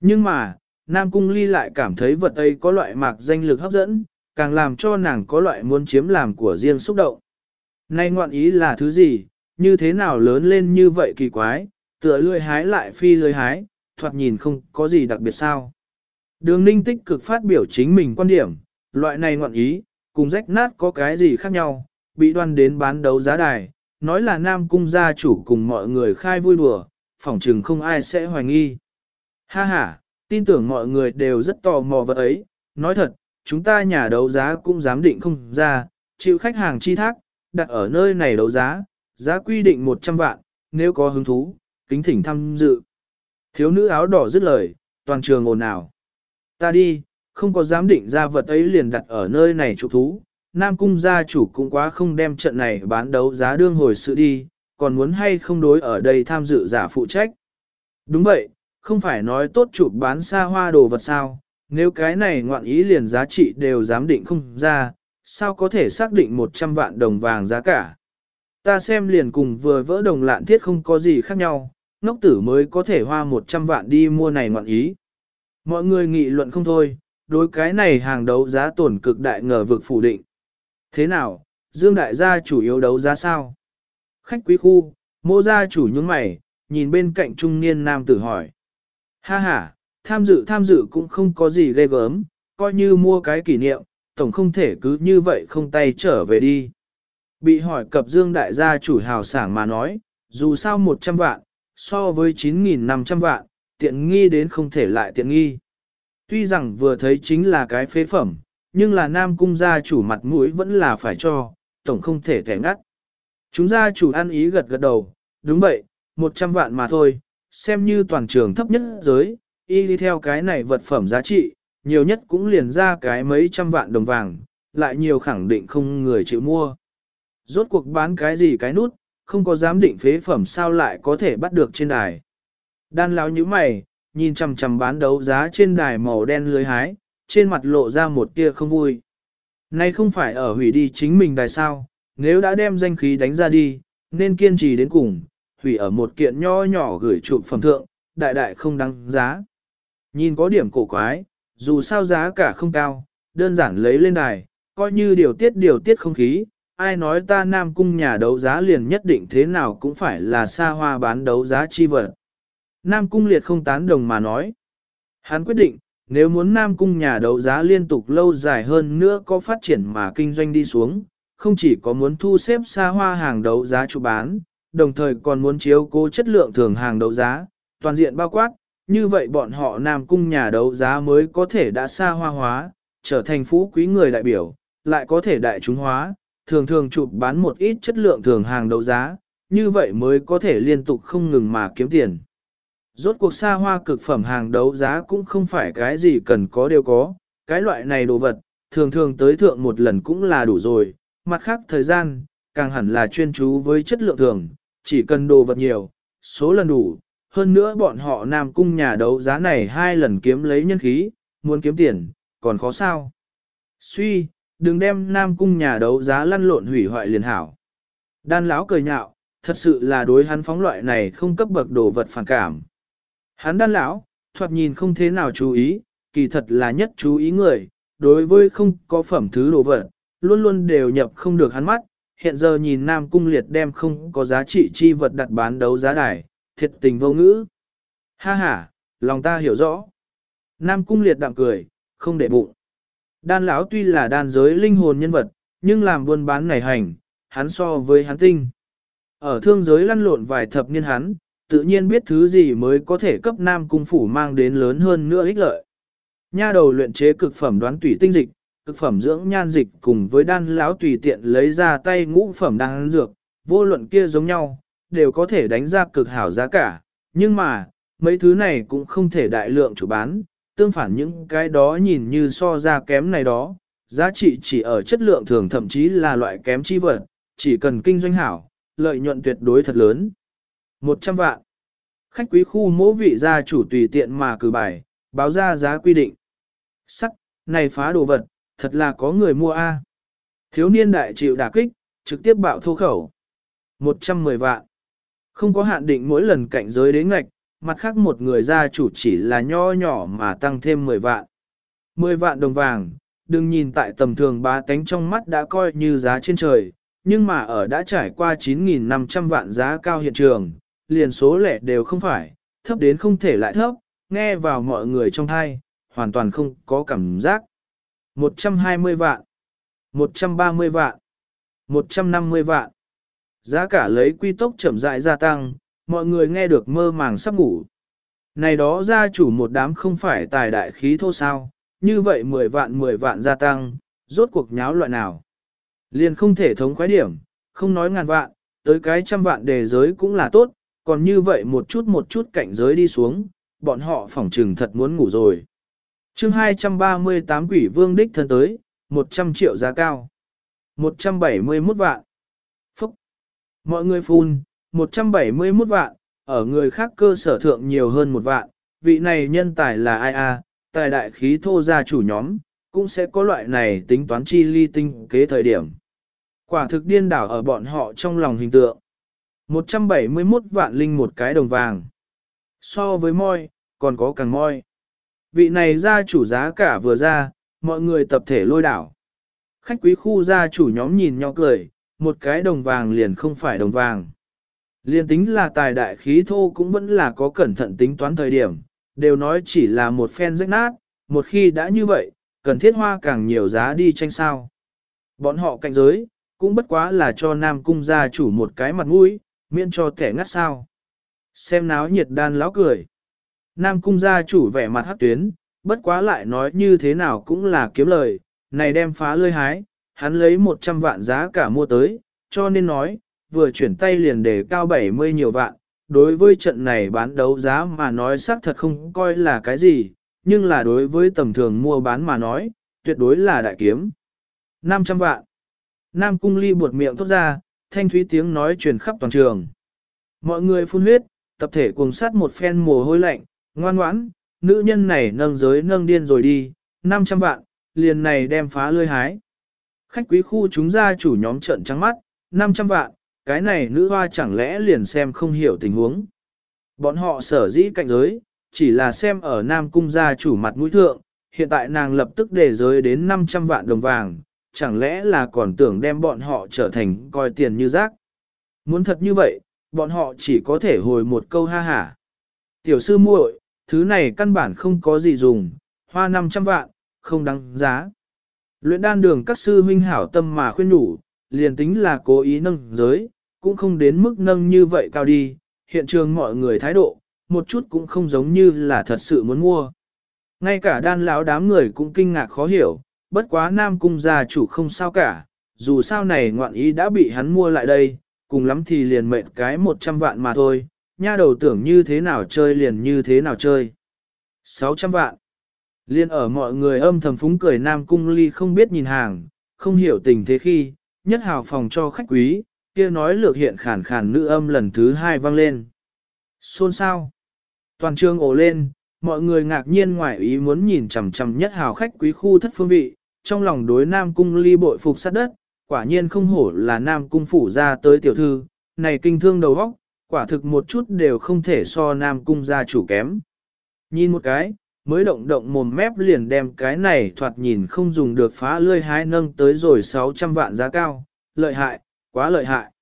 Nhưng mà, Nam Cung Ly lại cảm thấy vật ấy có loại mạc danh lực hấp dẫn, càng làm cho nàng có loại muốn chiếm làm của riêng xúc động. Nay ngoạn ý là thứ gì, như thế nào lớn lên như vậy kỳ quái, tựa lười hái lại phi lười hái, thoạt nhìn không có gì đặc biệt sao. Đường ninh tích cực phát biểu chính mình quan điểm, loại này ngoạn ý, cùng rách nát có cái gì khác nhau, bị đoan đến bán đấu giá đài, nói là nam cung gia chủ cùng mọi người khai vui đùa, phỏng chừng không ai sẽ hoài nghi. Ha ha, tin tưởng mọi người đều rất tò mò vật ấy, nói thật, chúng ta nhà đấu giá cũng dám định không ra, chịu khách hàng chi thác, đặt ở nơi này đấu giá, giá quy định 100 vạn, nếu có hứng thú, kính thỉnh tham dự. Thiếu nữ áo đỏ dứt lời, toàn trường ồn ào. Ta đi, không có dám định ra vật ấy liền đặt ở nơi này trục thú. Nam cung gia chủ cũng quá không đem trận này bán đấu giá đương hồi sự đi, còn muốn hay không đối ở đây tham dự giả phụ trách. Đúng vậy, không phải nói tốt chụp bán xa hoa đồ vật sao, nếu cái này ngoạn ý liền giá trị đều dám định không ra, sao có thể xác định 100 vạn đồng vàng giá cả. Ta xem liền cùng vừa vỡ đồng lạn thiết không có gì khác nhau, ngốc tử mới có thể hoa 100 vạn đi mua này ngoạn ý. Mọi người nghị luận không thôi, đối cái này hàng đấu giá tổn cực đại ngờ vực phủ định. Thế nào, Dương Đại gia chủ yếu đấu giá sao? Khách quý khu, mô gia chủ những mày, nhìn bên cạnh trung niên nam tử hỏi. Ha ha, tham dự tham dự cũng không có gì ghê gớm, coi như mua cái kỷ niệm, tổng không thể cứ như vậy không tay trở về đi. Bị hỏi cập Dương Đại gia chủ hào sảng mà nói, dù sao 100 vạn, so với 9.500 vạn, tiện nghi đến không thể lại tiện nghi. Tuy rằng vừa thấy chính là cái phế phẩm, nhưng là nam cung gia chủ mặt mũi vẫn là phải cho, tổng không thể thẻ ngắt. Chúng gia chủ ăn ý gật gật đầu, đúng vậy, 100 vạn mà thôi, xem như toàn trường thấp nhất giới, y đi theo cái này vật phẩm giá trị, nhiều nhất cũng liền ra cái mấy trăm vạn đồng vàng, lại nhiều khẳng định không người chịu mua. Rốt cuộc bán cái gì cái nút, không có dám định phế phẩm sao lại có thể bắt được trên đài. Đan lão như mày, nhìn chằm chằm bán đấu giá trên đài màu đen lưới hái, trên mặt lộ ra một tia không vui. Nay không phải ở hủy đi chính mình đài sao, nếu đã đem danh khí đánh ra đi, nên kiên trì đến cùng, hủy ở một kiện nho nhỏ gửi chụp phẩm thượng, đại đại không đáng giá. Nhìn có điểm cổ quái, dù sao giá cả không cao, đơn giản lấy lên đài, coi như điều tiết điều tiết không khí, ai nói ta Nam Cung nhà đấu giá liền nhất định thế nào cũng phải là xa hoa bán đấu giá chi vật. Nam Cung liệt không tán đồng mà nói. Hắn quyết định, nếu muốn Nam Cung nhà đấu giá liên tục lâu dài hơn nữa có phát triển mà kinh doanh đi xuống, không chỉ có muốn thu xếp xa hoa hàng đấu giá chủ bán, đồng thời còn muốn chiếu cố chất lượng thường hàng đấu giá, toàn diện bao quát, như vậy bọn họ Nam Cung nhà đấu giá mới có thể đã xa hoa hóa, trở thành phú quý người đại biểu, lại có thể đại chúng hóa, thường thường chụp bán một ít chất lượng thường hàng đấu giá, như vậy mới có thể liên tục không ngừng mà kiếm tiền. Rốt cuộc xa hoa cực phẩm hàng đấu giá cũng không phải cái gì cần có đều có, cái loại này đồ vật, thường thường tới thượng một lần cũng là đủ rồi, mặt khác thời gian, càng hẳn là chuyên chú với chất lượng thường, chỉ cần đồ vật nhiều, số lần đủ, hơn nữa bọn họ Nam Cung nhà đấu giá này hai lần kiếm lấy nhân khí, muốn kiếm tiền, còn khó sao. Suy, đừng đem Nam Cung nhà đấu giá lăn lộn hủy hoại liền hảo. Đan lão cười nhạo, thật sự là đối hắn phóng loại này không cấp bậc đồ vật phản cảm. Hắn đan lão, thoạt nhìn không thế nào chú ý, kỳ thật là nhất chú ý người, đối với không có phẩm thứ đồ vật, luôn luôn đều nhập không được hắn mắt, hiện giờ nhìn Nam Cung Liệt đem không có giá trị chi vật đặt bán đấu giá đài, thiệt tình vô ngữ. Ha ha, lòng ta hiểu rõ. Nam Cung Liệt đạm cười, không để bụng. Đan lão tuy là đan giới linh hồn nhân vật, nhưng làm buôn bán này hành, hắn so với hắn tinh. Ở thương giới lăn lộn vài thập niên hắn, tự nhiên biết thứ gì mới có thể cấp Nam Cung Phủ mang đến lớn hơn nữa ích lợi. Nha đầu luyện chế cực phẩm đoán tủy tinh dịch, cực phẩm dưỡng nhan dịch cùng với đan lão tùy tiện lấy ra tay ngũ phẩm đan dược, vô luận kia giống nhau, đều có thể đánh ra cực hảo giá cả, nhưng mà, mấy thứ này cũng không thể đại lượng chủ bán, tương phản những cái đó nhìn như so ra kém này đó, giá trị chỉ ở chất lượng thường thậm chí là loại kém chi vật, chỉ cần kinh doanh hảo, lợi nhuận tuyệt đối thật lớn. 100 vạn. Khách quý khu mỗ vị gia chủ tùy tiện mà cử bài, báo ra giá quy định. Sắc, này phá đồ vật, thật là có người mua a. Thiếu niên đại chịu đả kích, trực tiếp bạo thô khẩu. 110 vạn. Không có hạn định mỗi lần cạnh giới đến ngạch, mặt khác một người gia chủ chỉ là nho nhỏ mà tăng thêm 10 vạn. 10 vạn đồng vàng, đừng nhìn tại tầm thường ba tánh trong mắt đã coi như giá trên trời, nhưng mà ở đã trải qua 9.500 vạn giá cao hiện trường, liền số lẻ đều không phải, thấp đến không thể lại thấp, nghe vào mọi người trong thai, hoàn toàn không có cảm giác. 120 vạn, 130 vạn, 150 vạn. Giá cả lấy quy tốc chậm rãi gia tăng, mọi người nghe được mơ màng sắp ngủ. Này đó gia chủ một đám không phải tài đại khí thô sao, như vậy 10 vạn 10 vạn gia tăng, rốt cuộc nháo loại nào. Liền không thể thống khoái điểm, không nói ngàn vạn, tới cái trăm vạn đề giới cũng là tốt, còn như vậy một chút một chút cảnh giới đi xuống, bọn họ phỏng trừng thật muốn ngủ rồi. chương 238 quỷ vương đích thân tới, 100 triệu giá cao. 171 vạn. Phúc. Mọi người phun, 171 vạn, ở người khác cơ sở thượng nhiều hơn một vạn, vị này nhân tài là ai a? tài đại khí thô gia chủ nhóm, cũng sẽ có loại này tính toán chi ly tinh kế thời điểm. Quả thực điên đảo ở bọn họ trong lòng hình tượng. 171 vạn linh một cái đồng vàng. So với moi, còn có càng moi. Vị này gia chủ giá cả vừa ra, mọi người tập thể lôi đảo. Khách quý khu gia chủ nhóm nhìn nhau cười, một cái đồng vàng liền không phải đồng vàng. Liên tính là tài đại khí thô cũng vẫn là có cẩn thận tính toán thời điểm, đều nói chỉ là một phen rách nát, một khi đã như vậy, cần thiết hoa càng nhiều giá đi tranh sao. Bọn họ cạnh giới, cũng bất quá là cho Nam Cung gia chủ một cái mặt mũi, miễn cho kẻ ngắt sao. Xem náo nhiệt đan lão cười. Nam Cung gia chủ vẻ mặt hắc tuyến, bất quá lại nói như thế nào cũng là kiếm lời, này đem phá lơi hái, hắn lấy 100 vạn giá cả mua tới, cho nên nói, vừa chuyển tay liền để cao 70 nhiều vạn. Đối với trận này bán đấu giá mà nói xác thật không coi là cái gì, nhưng là đối với tầm thường mua bán mà nói, tuyệt đối là đại kiếm. 500 vạn. Nam cung ly buột miệng thốt ra, thanh thúy tiếng nói truyền khắp toàn trường. Mọi người phun huyết, tập thể cùng sát một phen mồ hôi lạnh, ngoan ngoãn, nữ nhân này nâng giới nâng điên rồi đi, 500 vạn, liền này đem phá lươi hái. Khách quý khu chúng ra chủ nhóm trận trắng mắt, 500 vạn, cái này nữ hoa chẳng lẽ liền xem không hiểu tình huống. Bọn họ sở dĩ cạnh giới, chỉ là xem ở Nam Cung gia chủ mặt mũi thượng, hiện tại nàng lập tức để giới đến 500 vạn đồng vàng, chẳng lẽ là còn tưởng đem bọn họ trở thành coi tiền như rác. Muốn thật như vậy, bọn họ chỉ có thể hồi một câu ha hả. Tiểu sư muội, thứ này căn bản không có gì dùng, hoa 500 vạn, không đáng giá. Luyện đan đường các sư huynh hảo tâm mà khuyên nhủ, liền tính là cố ý nâng giới, cũng không đến mức nâng như vậy cao đi, hiện trường mọi người thái độ, một chút cũng không giống như là thật sự muốn mua. Ngay cả đan lão đám người cũng kinh ngạc khó hiểu, bất quá nam cung gia chủ không sao cả, dù sao này ngoạn ý đã bị hắn mua lại đây, cùng lắm thì liền mệnh cái 100 vạn mà thôi, nha đầu tưởng như thế nào chơi liền như thế nào chơi. 600 vạn. Liên ở mọi người âm thầm phúng cười nam cung ly không biết nhìn hàng, không hiểu tình thế khi, nhất hào phòng cho khách quý, kia nói lược hiện khản khản nữ âm lần thứ hai vang lên. Xôn sao? Toàn trường ổ lên, mọi người ngạc nhiên ngoại ý muốn nhìn chằm chằm nhất hào khách quý khu thất phương vị, trong lòng đối Nam Cung ly bội phục sát đất, quả nhiên không hổ là Nam Cung phủ ra tới tiểu thư, này kinh thương đầu óc, quả thực một chút đều không thể so Nam Cung gia chủ kém. Nhìn một cái, mới động động mồm mép liền đem cái này thoạt nhìn không dùng được phá lươi hái nâng tới rồi 600 vạn giá cao, lợi hại, quá lợi hại.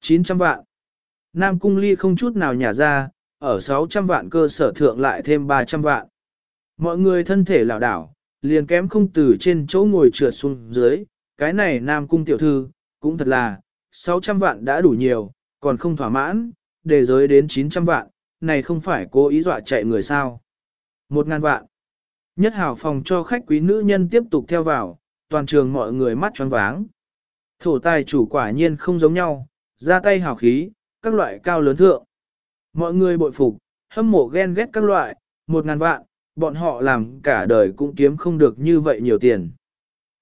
900 vạn. Nam Cung ly không chút nào nhả ra, ở 600 vạn cơ sở thượng lại thêm 300 vạn. Mọi người thân thể lảo đảo, liền kém không từ trên chỗ ngồi trượt xuống dưới, cái này nam cung tiểu thư, cũng thật là, 600 vạn đã đủ nhiều, còn không thỏa mãn, để giới đến 900 vạn, này không phải cố ý dọa chạy người sao. Một ngàn vạn. Nhất hảo phòng cho khách quý nữ nhân tiếp tục theo vào, toàn trường mọi người mắt tròn váng. Thổ tài chủ quả nhiên không giống nhau, ra tay hào khí, các loại cao lớn thượng. Mọi người bội phục, hâm mộ ghen ghét các loại, một ngàn vạn, bọn họ làm cả đời cũng kiếm không được như vậy nhiều tiền.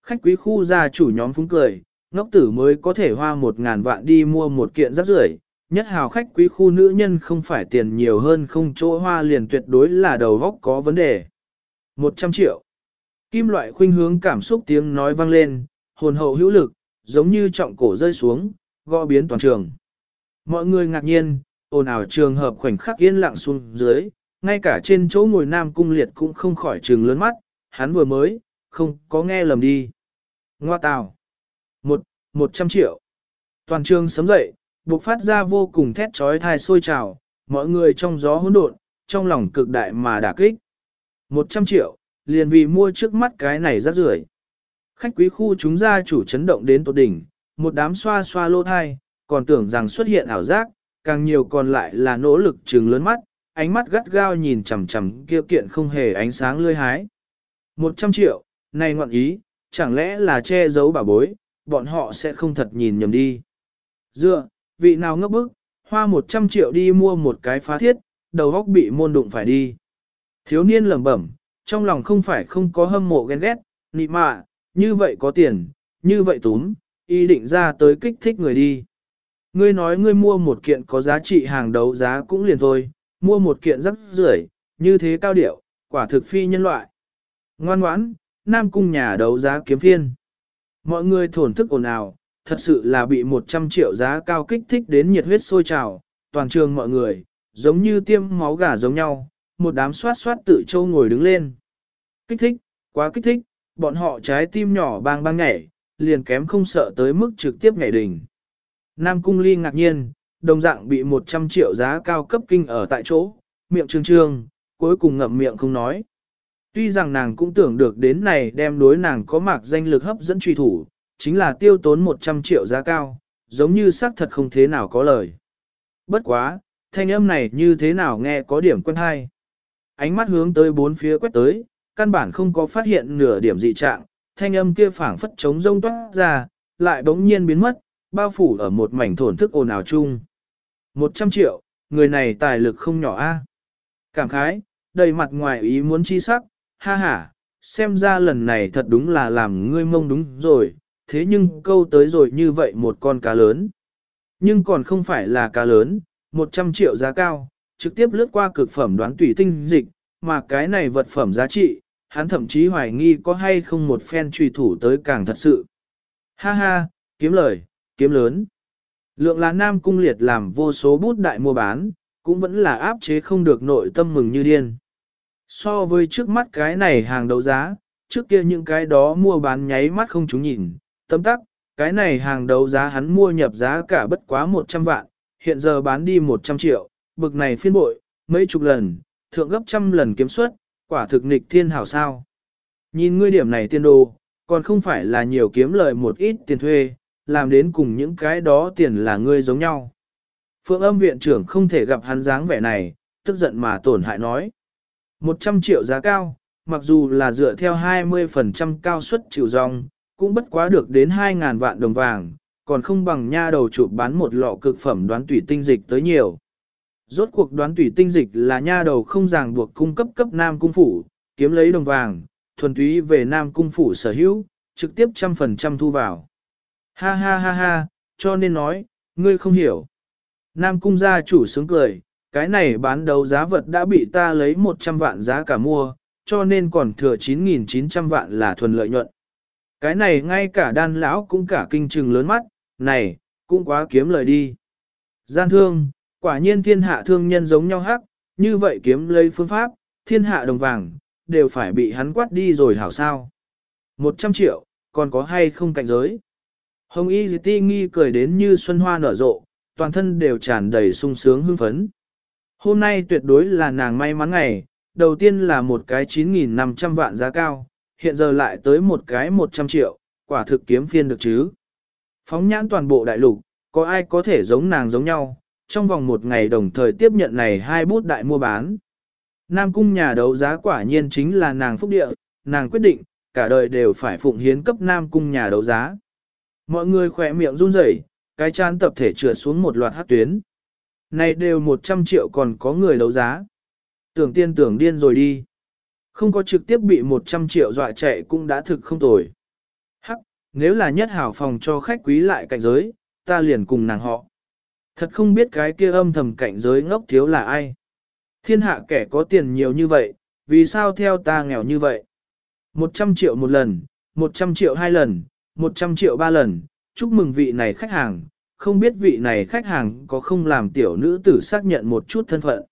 Khách quý khu gia chủ nhóm phúng cười, ngốc tử mới có thể hoa một ngàn vạn đi mua một kiện rác rưởi. Nhất hào khách quý khu nữ nhân không phải tiền nhiều hơn không chỗ hoa liền tuyệt đối là đầu góc có vấn đề. 100 triệu. Kim loại khuynh hướng cảm xúc tiếng nói vang lên, hồn hậu hữu lực, giống như trọng cổ rơi xuống, gõ biến toàn trường. Mọi người ngạc nhiên, ồn ào trường hợp khoảnh khắc yên lặng xuống dưới, ngay cả trên chỗ ngồi nam cung liệt cũng không khỏi trừng lớn mắt, hắn vừa mới, không có nghe lầm đi. Ngoa tào. Một, một trăm triệu. Toàn trường sấm dậy, buộc phát ra vô cùng thét trói thai sôi trào, mọi người trong gió hỗn độn, trong lòng cực đại mà đả kích. Một trăm triệu, liền vì mua trước mắt cái này rác rưởi. Khách quý khu chúng gia chủ chấn động đến tột đỉnh, một đám xoa xoa lô thai, còn tưởng rằng xuất hiện ảo giác, càng nhiều còn lại là nỗ lực trừng lớn mắt, ánh mắt gắt gao nhìn chằm chằm kia kiện không hề ánh sáng lươi hái. Một trăm triệu, này ngoạn ý, chẳng lẽ là che giấu bà bối, bọn họ sẽ không thật nhìn nhầm đi. Dựa, vị nào ngốc bức, hoa một trăm triệu đi mua một cái phá thiết, đầu góc bị môn đụng phải đi. Thiếu niên lẩm bẩm, trong lòng không phải không có hâm mộ ghen ghét, nị mạ, như vậy có tiền, như vậy túm, ý định ra tới kích thích người đi. Ngươi nói ngươi mua một kiện có giá trị hàng đấu giá cũng liền thôi, mua một kiện rất rưởi, như thế cao điệu, quả thực phi nhân loại. Ngoan ngoãn, Nam Cung nhà đấu giá kiếm phiên. Mọi người thổn thức ồn ào, thật sự là bị 100 triệu giá cao kích thích đến nhiệt huyết sôi trào, toàn trường mọi người, giống như tiêm máu gà giống nhau, một đám xoát xoát tự châu ngồi đứng lên. Kích thích, quá kích thích, bọn họ trái tim nhỏ bang bang nhảy, liền kém không sợ tới mức trực tiếp nhảy đỉnh. Nam Cung Ly ngạc nhiên, đồng dạng bị 100 triệu giá cao cấp kinh ở tại chỗ, miệng trương trương, cuối cùng ngậm miệng không nói. Tuy rằng nàng cũng tưởng được đến này đem đối nàng có mạc danh lực hấp dẫn truy thủ, chính là tiêu tốn 100 triệu giá cao, giống như xác thật không thế nào có lời. Bất quá, thanh âm này như thế nào nghe có điểm quen hay. Ánh mắt hướng tới bốn phía quét tới, căn bản không có phát hiện nửa điểm dị trạng, thanh âm kia phảng phất trống rông toát ra, lại bỗng nhiên biến mất, bao phủ ở một mảnh thổn thức ồn ào chung. 100 triệu, người này tài lực không nhỏ a. Cảm khái, đầy mặt ngoài ý muốn chi sắc, ha ha, xem ra lần này thật đúng là làm ngươi mông đúng rồi, thế nhưng câu tới rồi như vậy một con cá lớn. Nhưng còn không phải là cá lớn, 100 triệu giá cao, trực tiếp lướt qua cực phẩm đoán tùy tinh dịch, mà cái này vật phẩm giá trị, hắn thậm chí hoài nghi có hay không một phen truy thủ tới càng thật sự. Ha ha, kiếm lời, kiếm lớn. Lượng là nam cung liệt làm vô số bút đại mua bán, cũng vẫn là áp chế không được nội tâm mừng như điên. So với trước mắt cái này hàng đấu giá, trước kia những cái đó mua bán nháy mắt không chúng nhìn, tâm tắc, cái này hàng đấu giá hắn mua nhập giá cả bất quá 100 vạn, hiện giờ bán đi 100 triệu, bực này phiên bội, mấy chục lần, thượng gấp trăm lần kiếm suất, quả thực nịch thiên hảo sao. Nhìn ngươi điểm này tiên đồ, còn không phải là nhiều kiếm lời một ít tiền thuê, làm đến cùng những cái đó tiền là ngươi giống nhau. Phượng âm viện trưởng không thể gặp hắn dáng vẻ này, tức giận mà tổn hại nói. 100 triệu giá cao, mặc dù là dựa theo 20% cao suất chịu dòng, cũng bất quá được đến 2.000 vạn đồng vàng, còn không bằng nha đầu chụp bán một lọ cực phẩm đoán tủy tinh dịch tới nhiều. Rốt cuộc đoán tủy tinh dịch là nha đầu không ràng buộc cung cấp cấp nam cung phủ, kiếm lấy đồng vàng, thuần túy về nam cung phủ sở hữu, trực tiếp trăm phần trăm thu vào. Ha ha ha ha, cho nên nói, ngươi không hiểu. Nam cung gia chủ sướng cười, cái này bán đấu giá vật đã bị ta lấy 100 vạn giá cả mua, cho nên còn thừa 9.900 vạn là thuần lợi nhuận. Cái này ngay cả đan lão cũng cả kinh trừng lớn mắt, này, cũng quá kiếm lời đi. Gian thương, quả nhiên thiên hạ thương nhân giống nhau hắc, như vậy kiếm lấy phương pháp, thiên hạ đồng vàng, đều phải bị hắn quát đi rồi hảo sao. 100 triệu, còn có hay không cạnh giới? Hồng Y Ti nghi cười đến như xuân hoa nở rộ, toàn thân đều tràn đầy sung sướng hưng phấn. Hôm nay tuyệt đối là nàng may mắn ngày, đầu tiên là một cái 9.500 vạn giá cao, hiện giờ lại tới một cái 100 triệu, quả thực kiếm phiên được chứ. Phóng nhãn toàn bộ đại lục, có ai có thể giống nàng giống nhau, trong vòng một ngày đồng thời tiếp nhận này hai bút đại mua bán. Nam cung nhà đấu giá quả nhiên chính là nàng phúc địa, nàng quyết định, cả đời đều phải phụng hiến cấp Nam cung nhà đấu giá. Mọi người khỏe miệng run rẩy, cái chán tập thể trượt xuống một loạt hát tuyến. Này đều 100 triệu còn có người đấu giá. Tưởng tiên tưởng điên rồi đi. Không có trực tiếp bị 100 triệu dọa chạy cũng đã thực không tồi. Hắc, nếu là nhất hảo phòng cho khách quý lại cạnh giới, ta liền cùng nàng họ. Thật không biết cái kia âm thầm cạnh giới ngốc thiếu là ai. Thiên hạ kẻ có tiền nhiều như vậy, vì sao theo ta nghèo như vậy? 100 triệu một lần, 100 triệu hai lần, 100 triệu ba lần, chúc mừng vị này khách hàng, không biết vị này khách hàng có không làm tiểu nữ tử xác nhận một chút thân phận.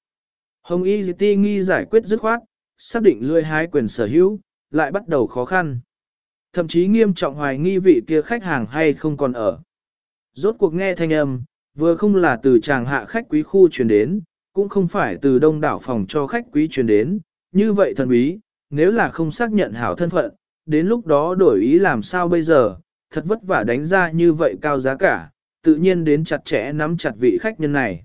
Hồng Y Ti nghi giải quyết dứt khoát, xác định lươi hái quyền sở hữu, lại bắt đầu khó khăn. Thậm chí nghiêm trọng hoài nghi vị kia khách hàng hay không còn ở. Rốt cuộc nghe thanh âm, vừa không là từ tràng hạ khách quý khu truyền đến, cũng không phải từ đông đảo phòng cho khách quý truyền đến, như vậy thần bí, nếu là không xác nhận hảo thân phận, đến lúc đó đổi ý làm sao bây giờ, thật vất vả đánh ra như vậy cao giá cả, tự nhiên đến chặt chẽ nắm chặt vị khách nhân này.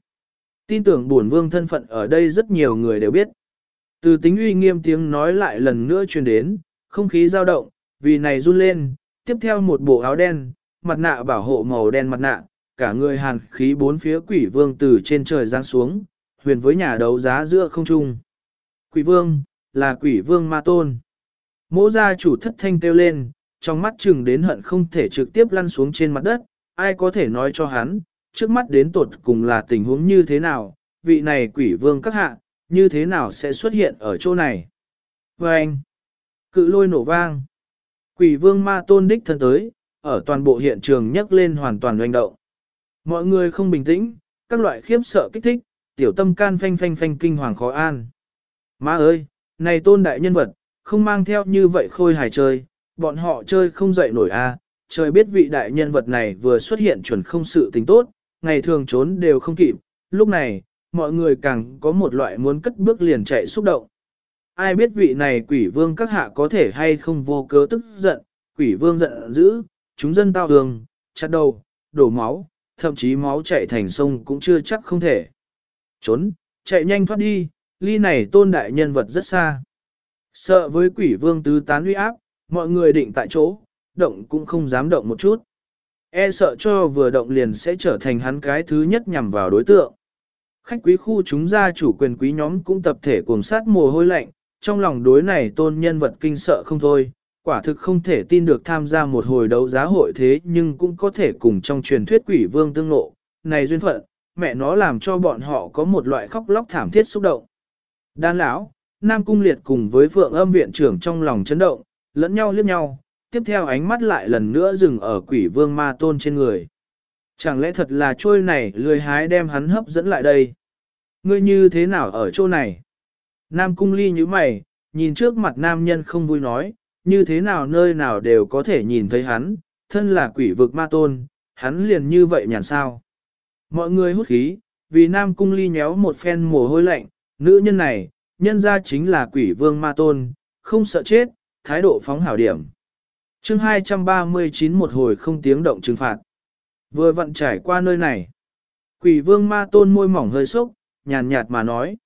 Tin tưởng buồn vương thân phận ở đây rất nhiều người đều biết. Từ tính uy nghiêm tiếng nói lại lần nữa truyền đến, không khí dao động, vì này run lên, tiếp theo một bộ áo đen, mặt nạ bảo hộ màu đen mặt nạ, cả người hàn khí bốn phía quỷ vương từ trên trời giáng xuống, huyền với nhà đấu giá giữa không trung. Quỷ vương, là quỷ vương ma tôn. Mỗ gia chủ thất thanh kêu lên, trong mắt chừng đến hận không thể trực tiếp lăn xuống trên mặt đất, ai có thể nói cho hắn, trước mắt đến tột cùng là tình huống như thế nào, vị này quỷ vương các hạ, như thế nào sẽ xuất hiện ở chỗ này. Và anh, cự lôi nổ vang, quỷ vương ma tôn đích thân tới, ở toàn bộ hiện trường nhấc lên hoàn toàn doanh động. Mọi người không bình tĩnh, các loại khiếp sợ kích thích, tiểu tâm can phanh phanh phanh kinh hoàng khó an. Má ơi, này tôn đại nhân vật, không mang theo như vậy khôi hài chơi, bọn họ chơi không dậy nổi a. trời biết vị đại nhân vật này vừa xuất hiện chuẩn không sự tình tốt, ngày thường trốn đều không kịp, lúc này, mọi người càng có một loại muốn cất bước liền chạy xúc động. Ai biết vị này quỷ vương các hạ có thể hay không vô cớ tức giận, quỷ vương giận dữ, chúng dân tao đường, chặt đầu, đổ máu, thậm chí máu chạy thành sông cũng chưa chắc không thể. Trốn, chạy nhanh thoát đi, ly này tôn đại nhân vật rất xa. Sợ với quỷ vương tứ tán uy áp, mọi người định tại chỗ, động cũng không dám động một chút. E sợ cho vừa động liền sẽ trở thành hắn cái thứ nhất nhằm vào đối tượng. Khách quý khu chúng gia chủ quyền quý nhóm cũng tập thể cuồng sát mồ hôi lạnh, trong lòng đối này tôn nhân vật kinh sợ không thôi, quả thực không thể tin được tham gia một hồi đấu giá hội thế nhưng cũng có thể cùng trong truyền thuyết quỷ vương tương lộ, này duyên phận, mẹ nó làm cho bọn họ có một loại khóc lóc thảm thiết xúc động. Đan lão, Nam Cung Liệt cùng với Phượng âm viện trưởng trong lòng chấn động, lẫn nhau liếc nhau, tiếp theo ánh mắt lại lần nữa dừng ở quỷ vương ma tôn trên người. Chẳng lẽ thật là trôi này lười hái đem hắn hấp dẫn lại đây? Ngươi như thế nào ở chỗ này? Nam Cung Ly như mày, nhìn trước mặt nam nhân không vui nói, như thế nào nơi nào đều có thể nhìn thấy hắn, thân là quỷ vực ma tôn, hắn liền như vậy nhàn sao. Mọi người hút khí, vì Nam Cung Ly nhéo một phen mồ hôi lạnh, nữ nhân này, nhân ra chính là quỷ vương ma tôn, không sợ chết, thái độ phóng hảo điểm. chương 239 một hồi không tiếng động trừng phạt. Vừa vận trải qua nơi này. Quỷ vương ma tôn môi mỏng hơi sốc, nhàn nhạt mà nói.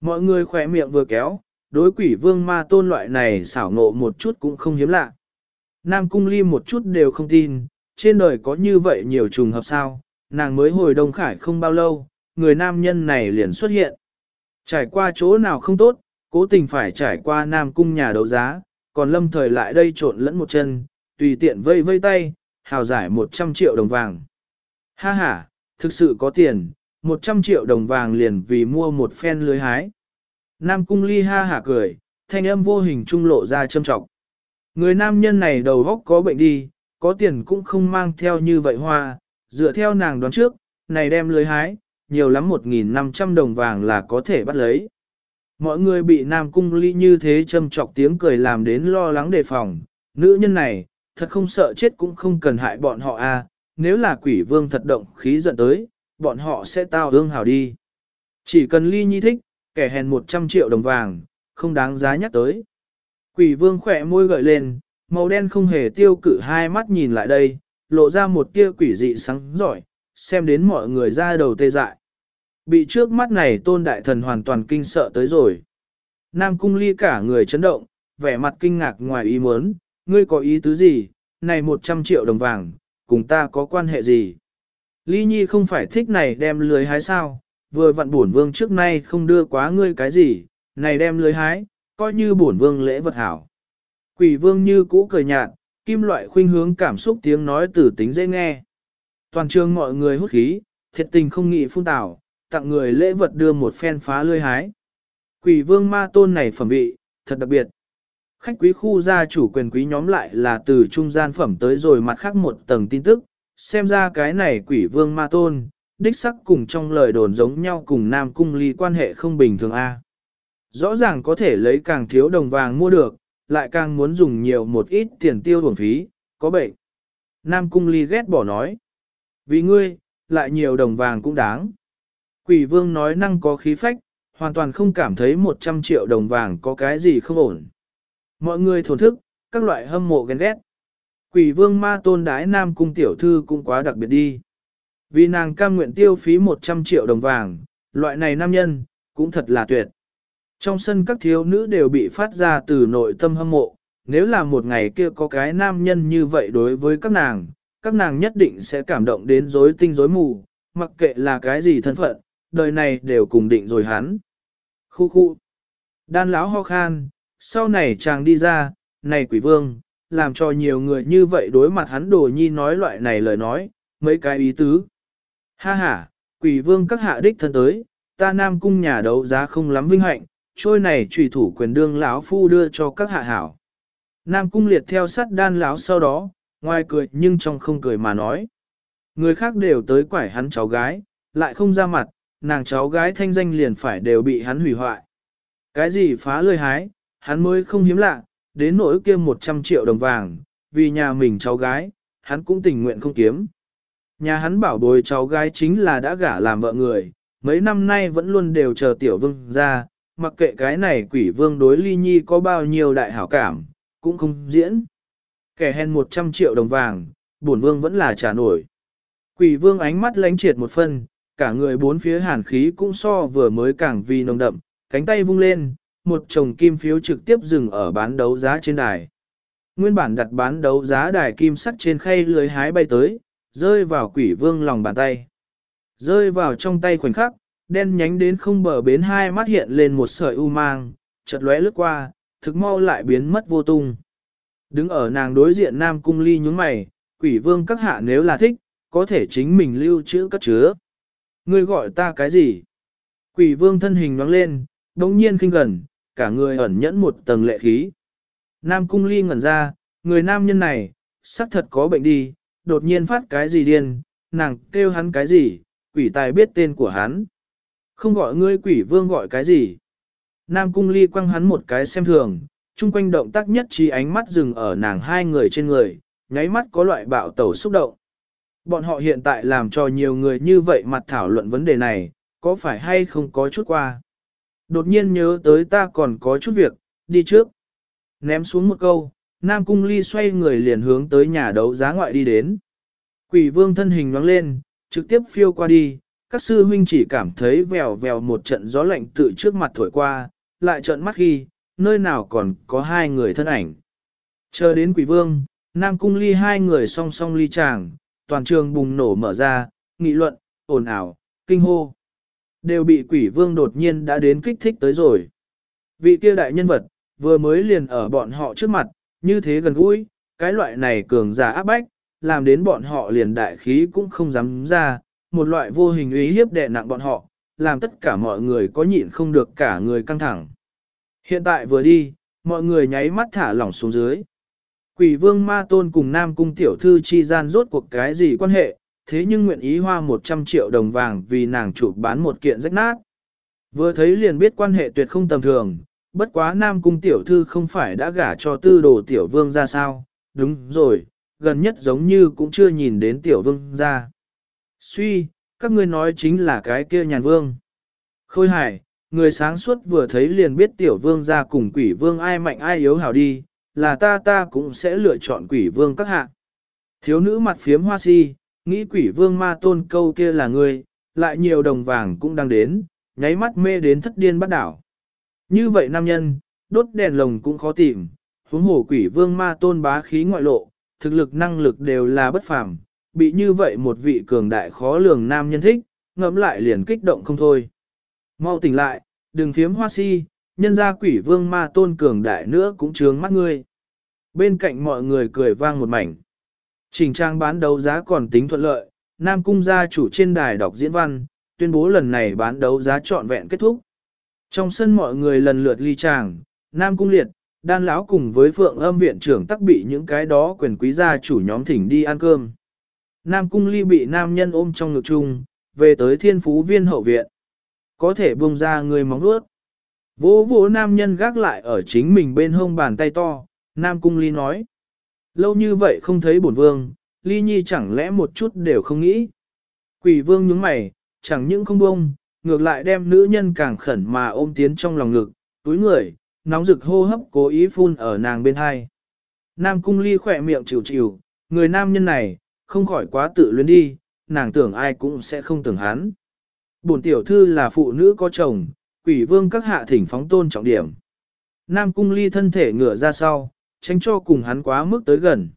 Mọi người khỏe miệng vừa kéo, đối quỷ vương ma tôn loại này xảo ngộ một chút cũng không hiếm lạ. Nam cung ly một chút đều không tin, trên đời có như vậy nhiều trùng hợp sao, nàng mới hồi Đông Khải không bao lâu, người nam nhân này liền xuất hiện. Trải qua chỗ nào không tốt, cố tình phải trải qua Nam cung nhà đấu giá, còn lâm thời lại đây trộn lẫn một chân, tùy tiện vây vây tay, hào giải 100 triệu đồng vàng. Ha ha, thực sự có tiền, 100 triệu đồng vàng liền vì mua một phen lưới hái. Nam cung ly ha hả cười, thanh âm vô hình trung lộ ra châm trọng. Người nam nhân này đầu góc có bệnh đi, có tiền cũng không mang theo như vậy hoa, dựa theo nàng đoán trước, này đem lưới hái, nhiều lắm 1.500 đồng vàng là có thể bắt lấy. Mọi người bị nam cung ly như thế châm trọc tiếng cười làm đến lo lắng đề phòng, nữ nhân này, thật không sợ chết cũng không cần hại bọn họ a. À. nếu là quỷ vương thật động khí giận tới, bọn họ sẽ tao hương hào đi. Chỉ cần ly nhi thích, kẻ hèn 100 triệu đồng vàng, không đáng giá nhắc tới. Quỷ vương khỏe môi gợi lên, màu đen không hề tiêu cự hai mắt nhìn lại đây, lộ ra một tia quỷ dị sáng giỏi, xem đến mọi người ra đầu tê dại. Bị trước mắt này tôn đại thần hoàn toàn kinh sợ tới rồi. Nam cung ly cả người chấn động, vẻ mặt kinh ngạc ngoài ý muốn, ngươi có ý tứ gì, này 100 triệu đồng vàng, cùng ta có quan hệ gì? Ly nhi không phải thích này đem lưới hái sao, vừa vặn bổn vương trước nay không đưa quá ngươi cái gì, này đem lưới hái, coi như bổn vương lễ vật hảo. Quỷ vương như cũ cười nhạt, kim loại khuynh hướng cảm xúc tiếng nói tử tính dễ nghe. Toàn trường mọi người hút khí, thiệt tình không nghĩ phun tảo, tặng người lễ vật đưa một phen phá lươi hái. Quỷ vương ma tôn này phẩm vị, thật đặc biệt. Khách quý khu gia chủ quyền quý nhóm lại là từ trung gian phẩm tới rồi mặt khác một tầng tin tức, xem ra cái này quỷ vương ma tôn, đích sắc cùng trong lời đồn giống nhau cùng Nam Cung Ly quan hệ không bình thường A. Rõ ràng có thể lấy càng thiếu đồng vàng mua được, lại càng muốn dùng nhiều một ít tiền tiêu bổng phí, có bệnh. Nam Cung Ly ghét bỏ nói. Vì ngươi, lại nhiều đồng vàng cũng đáng. Quỷ vương nói năng có khí phách, hoàn toàn không cảm thấy 100 triệu đồng vàng có cái gì không ổn. Mọi người thổn thức, các loại hâm mộ ghen ghét. Quỷ vương ma tôn đái nam cung tiểu thư cũng quá đặc biệt đi. Vì nàng cam nguyện tiêu phí 100 triệu đồng vàng, loại này nam nhân, cũng thật là tuyệt. Trong sân các thiếu nữ đều bị phát ra từ nội tâm hâm mộ, nếu là một ngày kia có cái nam nhân như vậy đối với các nàng, các nàng nhất định sẽ cảm động đến rối tinh rối mù, mặc kệ là cái gì thân phận, đời này đều cùng định rồi hắn. Khu khu. Đan lão ho khan, sau này chàng đi ra, này quỷ vương, làm cho nhiều người như vậy đối mặt hắn đồ nhi nói loại này lời nói, mấy cái ý tứ. Ha ha, quỷ vương các hạ đích thân tới, ta nam cung nhà đấu giá không lắm vinh hạnh, trôi này trùy thủ quyền đương lão phu đưa cho các hạ hảo. Nam cung liệt theo sát đan lão sau đó, ngoài cười nhưng trong không cười mà nói. Người khác đều tới quải hắn cháu gái, lại không ra mặt, nàng cháu gái thanh danh liền phải đều bị hắn hủy hoại. Cái gì phá lơi hái, hắn mới không hiếm lạ, đến nỗi kia 100 triệu đồng vàng, vì nhà mình cháu gái, hắn cũng tình nguyện không kiếm. Nhà hắn bảo bồi cháu gái chính là đã gả làm vợ người, mấy năm nay vẫn luôn đều chờ tiểu vương ra, mặc kệ cái này quỷ vương đối ly nhi có bao nhiêu đại hảo cảm, cũng không diễn. Kẻ hèn 100 triệu đồng vàng, bổn vương vẫn là trả nổi. Quỷ vương ánh mắt lánh triệt một phân, cả người bốn phía hàn khí cũng so vừa mới càng vì nồng đậm, cánh tay vung lên, một chồng kim phiếu trực tiếp dừng ở bán đấu giá trên đài. Nguyên bản đặt bán đấu giá đài kim sắt trên khay lưới hái bay tới, rơi vào quỷ vương lòng bàn tay. Rơi vào trong tay khoảnh khắc, đen nhánh đến không bờ bến hai mắt hiện lên một sợi u mang, chợt lóe lướt qua, thực mau lại biến mất vô tung. Đứng ở nàng đối diện Nam Cung Ly nhướng mày, quỷ vương các hạ nếu là thích, có thể chính mình lưu trữ cất chứa. Ngươi gọi ta cái gì? Quỷ vương thân hình nhoáng lên, đống nhiên kinh gần, cả người ẩn nhẫn một tầng lệ khí. Nam Cung Ly ngẩn ra, người nam nhân này, xác thật có bệnh đi, đột nhiên phát cái gì điên, nàng kêu hắn cái gì, quỷ tài biết tên của hắn. Không gọi ngươi quỷ vương gọi cái gì. Nam Cung Ly quăng hắn một cái xem thường, chung quanh động tác nhất trí ánh mắt dừng ở nàng hai người trên người, nháy mắt có loại bạo tẩu xúc động. Bọn họ hiện tại làm cho nhiều người như vậy mặt thảo luận vấn đề này, có phải hay không có chút qua. Đột nhiên nhớ tới ta còn có chút việc, đi trước. Ném xuống một câu, Nam Cung Ly xoay người liền hướng tới nhà đấu giá ngoại đi đến. Quỷ vương thân hình nhoáng lên, trực tiếp phiêu qua đi, các sư huynh chỉ cảm thấy vèo vèo một trận gió lạnh tự trước mặt thổi qua, lại trận mắt khi, nơi nào còn có hai người thân ảnh. Chờ đến quỷ vương, Nam Cung Ly hai người song song ly chàng, toàn trường bùng nổ mở ra, nghị luận, ồn ào, kinh hô. Đều bị quỷ vương đột nhiên đã đến kích thích tới rồi. Vị kia đại nhân vật, vừa mới liền ở bọn họ trước mặt, như thế gần gũi, cái loại này cường giả áp bách, làm đến bọn họ liền đại khí cũng không dám ra, một loại vô hình ý hiếp đè nặng bọn họ, làm tất cả mọi người có nhịn không được cả người căng thẳng. Hiện tại vừa đi, mọi người nháy mắt thả lỏng xuống dưới. Quỷ vương ma tôn cùng nam cung tiểu thư chi gian rốt cuộc cái gì quan hệ, thế nhưng nguyện ý hoa 100 triệu đồng vàng vì nàng chụp bán một kiện rách nát. Vừa thấy liền biết quan hệ tuyệt không tầm thường, bất quá nam cung tiểu thư không phải đã gả cho tư đồ tiểu vương ra sao, đúng rồi, gần nhất giống như cũng chưa nhìn đến tiểu vương ra. Suy, các ngươi nói chính là cái kia nhàn vương. Khôi hải, người sáng suốt vừa thấy liền biết tiểu vương ra cùng quỷ vương ai mạnh ai yếu hảo đi, là ta ta cũng sẽ lựa chọn quỷ vương các hạ. Thiếu nữ mặt phiếm hoa si, nghĩ quỷ vương ma tôn câu kia là ngươi, lại nhiều đồng vàng cũng đang đến, nháy mắt mê đến thất điên bắt đảo. Như vậy nam nhân, đốt đèn lồng cũng khó tìm, huống hồ quỷ vương ma tôn bá khí ngoại lộ, thực lực năng lực đều là bất phàm, bị như vậy một vị cường đại khó lường nam nhân thích, ngẫm lại liền kích động không thôi. Mau tỉnh lại, đừng phiếm hoa si, nhân ra quỷ vương ma tôn cường đại nữa cũng trướng mắt ngươi. Bên cạnh mọi người cười vang một mảnh. Trình trang bán đấu giá còn tính thuận lợi, Nam Cung gia chủ trên đài đọc diễn văn, tuyên bố lần này bán đấu giá trọn vẹn kết thúc. Trong sân mọi người lần lượt ly tràng, Nam Cung liệt, đan lão cùng với phượng âm viện trưởng tắc bị những cái đó quyền quý gia chủ nhóm thỉnh đi ăn cơm. Nam Cung ly bị nam nhân ôm trong ngực chung, về tới thiên phú viên hậu viện. Có thể buông ra người móng nuốt. Vỗ vỗ nam nhân gác lại ở chính mình bên hông bàn tay to, Nam Cung ly nói. Lâu như vậy không thấy bổn vương, ly nhi chẳng lẽ một chút đều không nghĩ. Quỷ vương nhướng mày, chẳng những không bông, ngược lại đem nữ nhân càng khẩn mà ôm tiến trong lòng ngực, túi người, nóng rực hô hấp cố ý phun ở nàng bên hai. Nam cung ly khỏe miệng chịu chịu, người nam nhân này, không khỏi quá tự luyến đi, nàng tưởng ai cũng sẽ không tưởng hắn. Bổn tiểu thư là phụ nữ có chồng, quỷ vương các hạ thỉnh phóng tôn trọng điểm. Nam cung ly thân thể ngửa ra sau, tránh cho cùng hắn quá mức tới gần.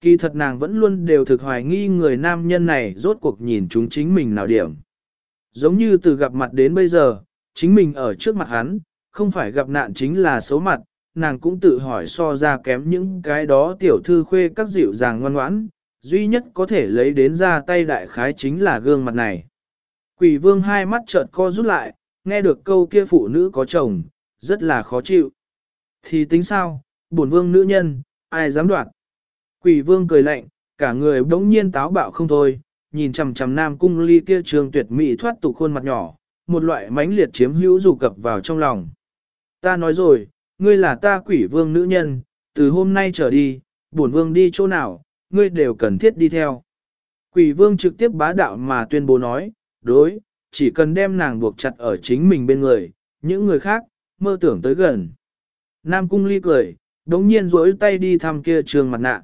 Kỳ thật nàng vẫn luôn đều thực hoài nghi người nam nhân này rốt cuộc nhìn chúng chính mình nào điểm. Giống như từ gặp mặt đến bây giờ, chính mình ở trước mặt hắn, không phải gặp nạn chính là xấu mặt, nàng cũng tự hỏi so ra kém những cái đó tiểu thư khuê các dịu dàng ngoan ngoãn, duy nhất có thể lấy đến ra tay đại khái chính là gương mặt này. Quỷ vương hai mắt chợt co rút lại, nghe được câu kia phụ nữ có chồng, rất là khó chịu. Thì tính sao, bổn vương nữ nhân, ai dám đoạt. Quỷ vương cười lạnh, cả người bỗng nhiên táo bạo không thôi, nhìn chằm chằm nam cung ly kia trường tuyệt mỹ thoát tục khuôn mặt nhỏ, một loại mãnh liệt chiếm hữu dù cập vào trong lòng. Ta nói rồi, ngươi là ta quỷ vương nữ nhân, từ hôm nay trở đi, bổn vương đi chỗ nào, ngươi đều cần thiết đi theo. Quỷ vương trực tiếp bá đạo mà tuyên bố nói, đối, chỉ cần đem nàng buộc chặt ở chính mình bên người, những người khác, mơ tưởng tới gần. Nam cung ly cười, đống nhiên rỗi tay đi thăm kia trường mặt nạ.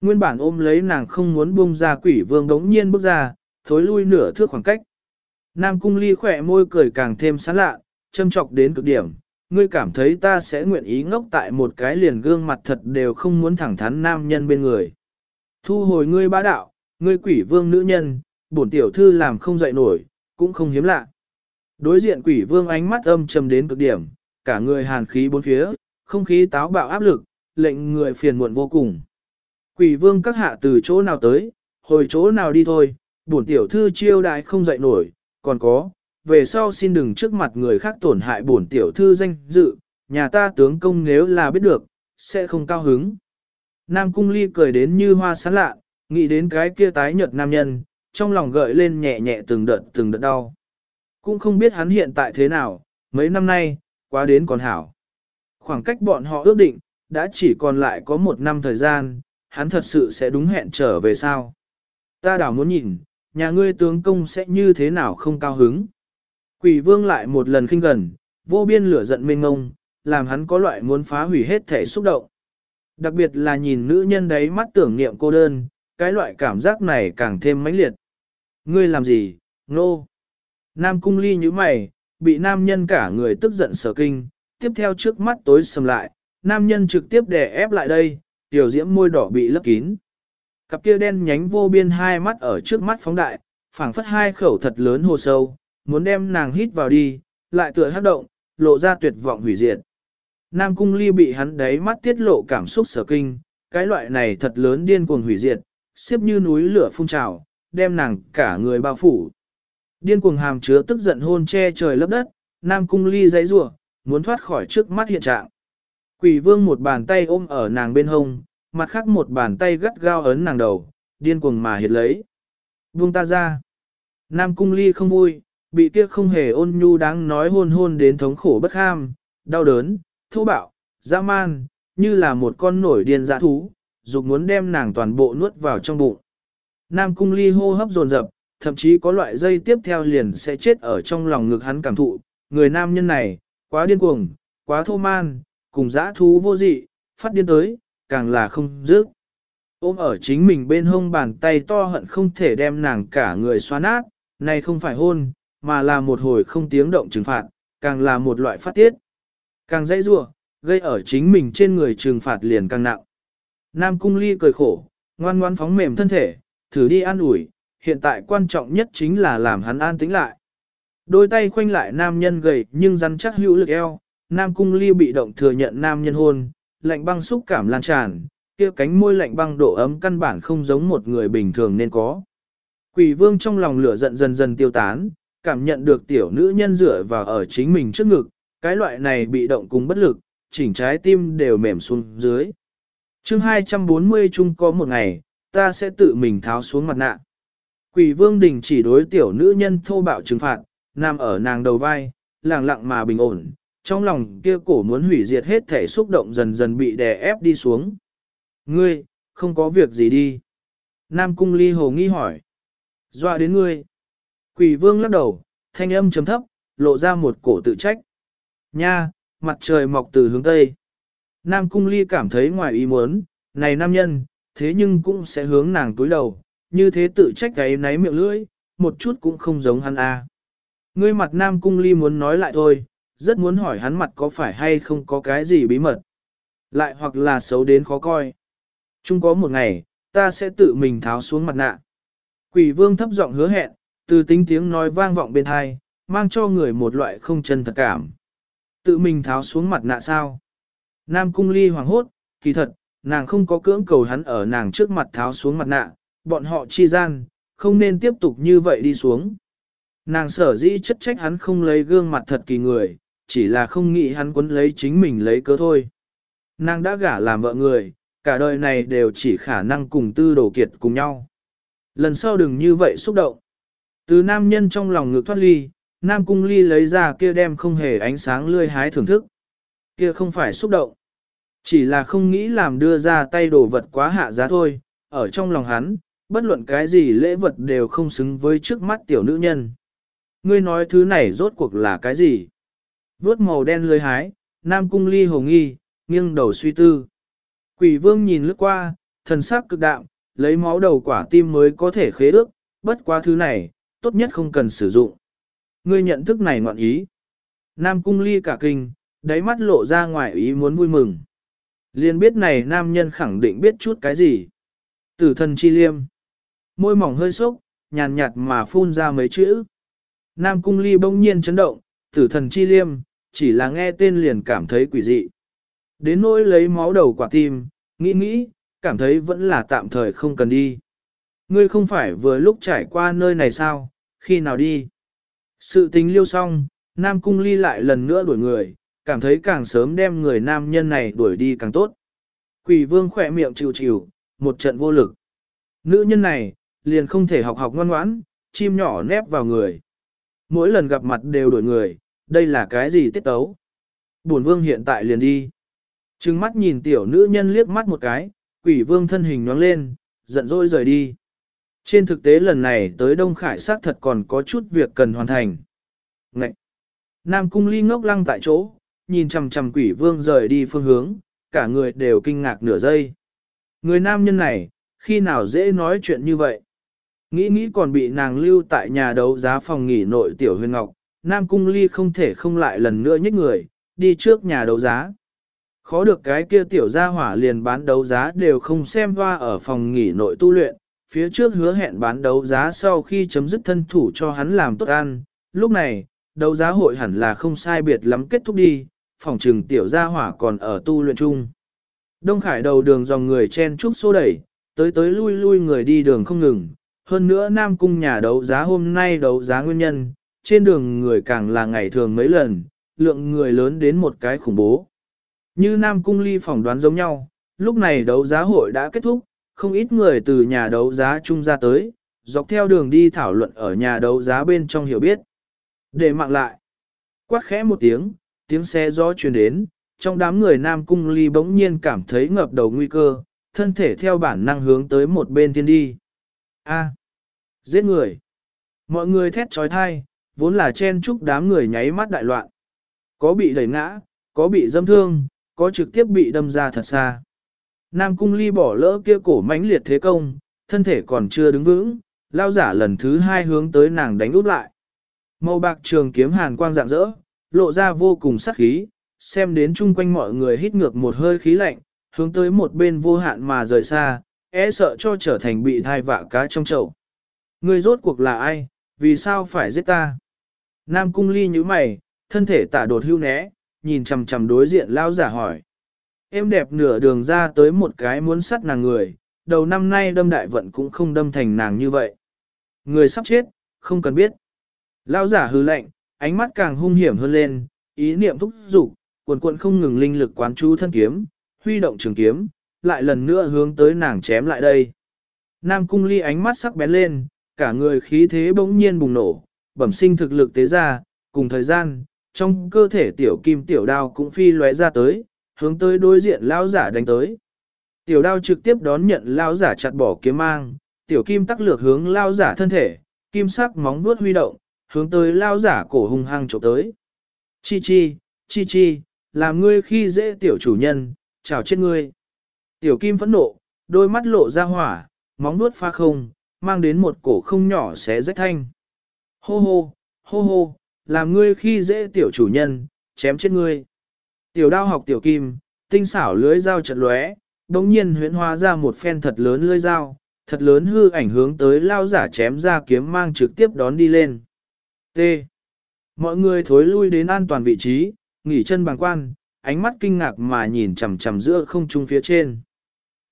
Nguyên bản ôm lấy nàng không muốn buông ra quỷ vương đống nhiên bước ra, thối lui nửa thước khoảng cách. Nam cung ly khỏe môi cười càng thêm sán lạ, châm trọc đến cực điểm. Ngươi cảm thấy ta sẽ nguyện ý ngốc tại một cái liền gương mặt thật đều không muốn thẳng thắn nam nhân bên người. Thu hồi ngươi bá đạo, ngươi quỷ vương nữ nhân, bổn tiểu thư làm không dậy nổi, cũng không hiếm lạ. Đối diện quỷ vương ánh mắt âm trầm đến cực điểm, cả người hàn khí bốn phía, không khí táo bạo áp lực, lệnh người phiền muộn vô cùng. Quỷ vương các hạ từ chỗ nào tới, hồi chỗ nào đi thôi, bổn tiểu thư chiêu đại không dậy nổi, còn có, về sau xin đừng trước mặt người khác tổn hại bổn tiểu thư danh dự, nhà ta tướng công nếu là biết được, sẽ không cao hứng. Nam cung ly cười đến như hoa sán lạ, nghĩ đến cái kia tái nhợt nam nhân, trong lòng gợi lên nhẹ nhẹ từng đợt từng đợt đau. Cũng không biết hắn hiện tại thế nào, mấy năm nay, quá đến còn hảo. Khoảng cách bọn họ ước định, đã chỉ còn lại có một năm thời gian, hắn thật sự sẽ đúng hẹn trở về sao. Ta đảo muốn nhìn, nhà ngươi tướng công sẽ như thế nào không cao hứng. Quỷ vương lại một lần khinh gần, vô biên lửa giận mênh ngông, làm hắn có loại muốn phá hủy hết thể xúc động. Đặc biệt là nhìn nữ nhân đấy mắt tưởng niệm cô đơn, cái loại cảm giác này càng thêm mãnh liệt. Ngươi làm gì, nô? No. Nam cung ly như mày, bị nam nhân cả người tức giận sở kinh, tiếp theo trước mắt tối sầm lại, nam nhân trực tiếp đè ép lại đây, tiểu diễm môi đỏ bị lấp kín. Cặp kia đen nhánh vô biên hai mắt ở trước mắt phóng đại, phảng phất hai khẩu thật lớn hồ sâu, muốn đem nàng hít vào đi, lại tựa hát động, lộ ra tuyệt vọng hủy diệt. Nam cung ly bị hắn đáy mắt tiết lộ cảm xúc sở kinh, cái loại này thật lớn điên cuồng hủy diệt, xếp như núi lửa phun trào, đem nàng cả người bao phủ. Điên cuồng hàm chứa tức giận hôn che trời lấp đất, Nam cung ly giấy rủa muốn thoát khỏi trước mắt hiện trạng. Quỷ vương một bàn tay ôm ở nàng bên hông, mặt khác một bàn tay gắt gao ấn nàng đầu, điên cuồng mà hiệt lấy. Vương ta ra. Nam cung ly không vui, bị kia không hề ôn nhu đáng nói hôn hôn đến thống khổ bất ham, đau đớn, thô bạo, dã man, như là một con nổi điên dã thú, dục muốn đem nàng toàn bộ nuốt vào trong bụng. Nam cung ly hô hấp dồn dập, thậm chí có loại dây tiếp theo liền sẽ chết ở trong lòng ngực hắn cảm thụ, người nam nhân này, quá điên cuồng, quá thô man, cùng dã thú vô dị, phát điên tới, càng là không dứt. Ôm ở chính mình bên hông bàn tay to hận không thể đem nàng cả người xóa nát, này không phải hôn, mà là một hồi không tiếng động trừng phạt, càng là một loại phát tiết. Càng dãy rủa gây ở chính mình trên người trừng phạt liền càng nặng. Nam cung ly cười khổ, ngoan ngoan phóng mềm thân thể, thử đi an ủi, hiện tại quan trọng nhất chính là làm hắn an tĩnh lại. Đôi tay khoanh lại nam nhân gầy nhưng rắn chắc hữu lực eo, nam cung ly bị động thừa nhận nam nhân hôn, lạnh băng xúc cảm lan tràn, kia cánh môi lạnh băng độ ấm căn bản không giống một người bình thường nên có. Quỷ vương trong lòng lửa giận dần dần tiêu tán, cảm nhận được tiểu nữ nhân dựa vào ở chính mình trước ngực, cái loại này bị động cùng bất lực, chỉnh trái tim đều mềm xuống dưới. chương 240 chung có một ngày, ta sẽ tự mình tháo xuống mặt nạ. Quỷ vương đình chỉ đối tiểu nữ nhân thô bạo trừng phạt, nằm ở nàng đầu vai, lặng lặng mà bình ổn, trong lòng kia cổ muốn hủy diệt hết thể xúc động dần dần bị đè ép đi xuống. Ngươi, không có việc gì đi. Nam cung ly hồ nghi hỏi. Dọa đến ngươi. Quỷ vương lắc đầu, thanh âm chấm thấp, lộ ra một cổ tự trách. Nha, mặt trời mọc từ hướng Tây. Nam cung ly cảm thấy ngoài ý muốn, này nam nhân, thế nhưng cũng sẽ hướng nàng túi đầu, như thế tự trách cái náy miệng lưỡi, một chút cũng không giống hắn a. Ngươi mặt Nam cung ly muốn nói lại thôi, rất muốn hỏi hắn mặt có phải hay không có cái gì bí mật. Lại hoặc là xấu đến khó coi. Chung có một ngày, ta sẽ tự mình tháo xuống mặt nạ. Quỷ vương thấp giọng hứa hẹn, từ tính tiếng nói vang vọng bên hai, mang cho người một loại không chân thật cảm. Tự mình tháo xuống mặt nạ sao? Nam cung ly hoàng hốt, kỳ thật, nàng không có cưỡng cầu hắn ở nàng trước mặt tháo xuống mặt nạ, bọn họ chi gian, không nên tiếp tục như vậy đi xuống. Nàng sở dĩ chất trách hắn không lấy gương mặt thật kỳ người, chỉ là không nghĩ hắn quấn lấy chính mình lấy cớ thôi. Nàng đã gả làm vợ người, cả đời này đều chỉ khả năng cùng tư đồ kiệt cùng nhau. Lần sau đừng như vậy xúc động. Từ nam nhân trong lòng ngực thoát ly, nam cung ly lấy ra kia đem không hề ánh sáng lươi hái thưởng thức. Kia không phải xúc động. Chỉ là không nghĩ làm đưa ra tay đồ vật quá hạ giá thôi, ở trong lòng hắn, bất luận cái gì lễ vật đều không xứng với trước mắt tiểu nữ nhân. Ngươi nói thứ này rốt cuộc là cái gì? Vốt màu đen lưới hái, nam cung ly hồ nghi, nghiêng đầu suy tư. Quỷ vương nhìn lướt qua, thần sắc cực đạm, lấy máu đầu quả tim mới có thể khế ước, bất quá thứ này, tốt nhất không cần sử dụng. Ngươi nhận thức này ngoạn ý. Nam cung ly cả kinh, đáy mắt lộ ra ngoài ý muốn vui mừng. Liên biết này nam nhân khẳng định biết chút cái gì. Tử thần chi liêm. Môi mỏng hơi sốc, nhàn nhạt mà phun ra mấy chữ. Nam cung ly bỗng nhiên chấn động, tử thần chi liêm, chỉ là nghe tên liền cảm thấy quỷ dị. Đến nỗi lấy máu đầu quả tim, nghĩ nghĩ, cảm thấy vẫn là tạm thời không cần đi. Ngươi không phải vừa lúc trải qua nơi này sao, khi nào đi? Sự tình liêu xong, Nam Cung Ly lại lần nữa đuổi người, cảm thấy càng sớm đem người nam nhân này đuổi đi càng tốt. Quỷ vương khỏe miệng chịu chịu, một trận vô lực. Nữ nhân này, liền không thể học học ngoan ngoãn, chim nhỏ nép vào người. Mỗi lần gặp mặt đều đổi người, đây là cái gì tiết tấu? Bổn vương hiện tại liền đi. Trừng mắt nhìn tiểu nữ nhân liếc mắt một cái, quỷ vương thân hình nhoáng lên, giận dỗi rời đi. Trên thực tế lần này tới Đông Khải xác thật còn có chút việc cần hoàn thành. Ngậy! Nam cung ly ngốc lăng tại chỗ, nhìn chằm chằm quỷ vương rời đi phương hướng, cả người đều kinh ngạc nửa giây. Người nam nhân này, khi nào dễ nói chuyện như vậy? Nghĩ nghĩ còn bị nàng lưu tại nhà đấu giá phòng nghỉ nội tiểu huyền ngọc, Nam cung ly không thể không lại lần nữa nhích người, đi trước nhà đấu giá. Khó được cái kia tiểu gia hỏa liền bán đấu giá đều không xem hoa ở phòng nghỉ nội tu luyện, phía trước hứa hẹn bán đấu giá sau khi chấm dứt thân thủ cho hắn làm tốt ăn, lúc này, đấu giá hội hẳn là không sai biệt lắm kết thúc đi, phòng trừng tiểu gia hỏa còn ở tu luyện chung. Đông Khải đầu đường dòng người chen trúc xô đẩy, tới tới lui lui người đi đường không ngừng, hơn nữa Nam Cung nhà đấu giá hôm nay đấu giá nguyên nhân, trên đường người càng là ngày thường mấy lần, lượng người lớn đến một cái khủng bố. Như Nam Cung ly phỏng đoán giống nhau, lúc này đấu giá hội đã kết thúc, không ít người từ nhà đấu giá chung ra tới, dọc theo đường đi thảo luận ở nhà đấu giá bên trong hiểu biết. Để mạng lại, quát khẽ một tiếng, tiếng xe gió truyền đến, trong đám người Nam Cung ly bỗng nhiên cảm thấy ngập đầu nguy cơ, thân thể theo bản năng hướng tới một bên thiên đi. A. giết người. Mọi người thét trói thai, vốn là chen chúc đám người nháy mắt đại loạn. Có bị đẩy ngã, có bị dâm thương, có trực tiếp bị đâm ra thật xa. Nam cung ly bỏ lỡ kia cổ mãnh liệt thế công, thân thể còn chưa đứng vững, lao giả lần thứ hai hướng tới nàng đánh úp lại. Màu bạc trường kiếm hàn quang dạng dỡ, lộ ra vô cùng sắc khí, xem đến chung quanh mọi người hít ngược một hơi khí lạnh, hướng tới một bên vô hạn mà rời xa, e sợ cho trở thành bị thai vạ cá trong chậu. Người rốt cuộc là ai, vì sao phải giết ta? Nam cung ly như mày, thân thể tả đột hưu né, nhìn chầm chầm đối diện lao giả hỏi. Em đẹp nửa đường ra tới một cái muốn sắt nàng người, đầu năm nay đâm đại vận cũng không đâm thành nàng như vậy. Người sắp chết, không cần biết. Lao giả hư lệnh, ánh mắt càng hung hiểm hơn lên, ý niệm thúc dục, cuồn cuộn không ngừng linh lực quán chú thân kiếm, huy động trường kiếm, lại lần nữa hướng tới nàng chém lại đây. Nam cung ly ánh mắt sắc bén lên, cả người khí thế bỗng nhiên bùng nổ, bẩm sinh thực lực tế ra, cùng thời gian, trong cơ thể tiểu kim tiểu đao cũng phi lóe ra tới, hướng tới đối diện lão giả đánh tới. Tiểu đao trực tiếp đón nhận lão giả chặt bỏ kiếm mang, tiểu kim tắc lược hướng lão giả thân thể, kim sắc móng vuốt huy động, hướng tới lao giả cổ hung hăng chụp tới. Chi chi, chi chi, làm ngươi khi dễ tiểu chủ nhân, chào chết ngươi. Tiểu kim phẫn nộ, đôi mắt lộ ra hỏa, móng nuốt pha không, mang đến một cổ không nhỏ xé rách thanh. Hô hô, hô hô, làm ngươi khi dễ tiểu chủ nhân, chém chết ngươi. Tiểu đao học tiểu kim, tinh xảo lưới dao chật lóe, đồng nhiên huyễn hóa ra một phen thật lớn lưới dao, thật lớn hư ảnh hướng tới lao giả chém ra kiếm mang trực tiếp đón đi lên. T. Mọi người thối lui đến an toàn vị trí, nghỉ chân bằng quan, ánh mắt kinh ngạc mà nhìn chằm chằm giữa không trung phía trên.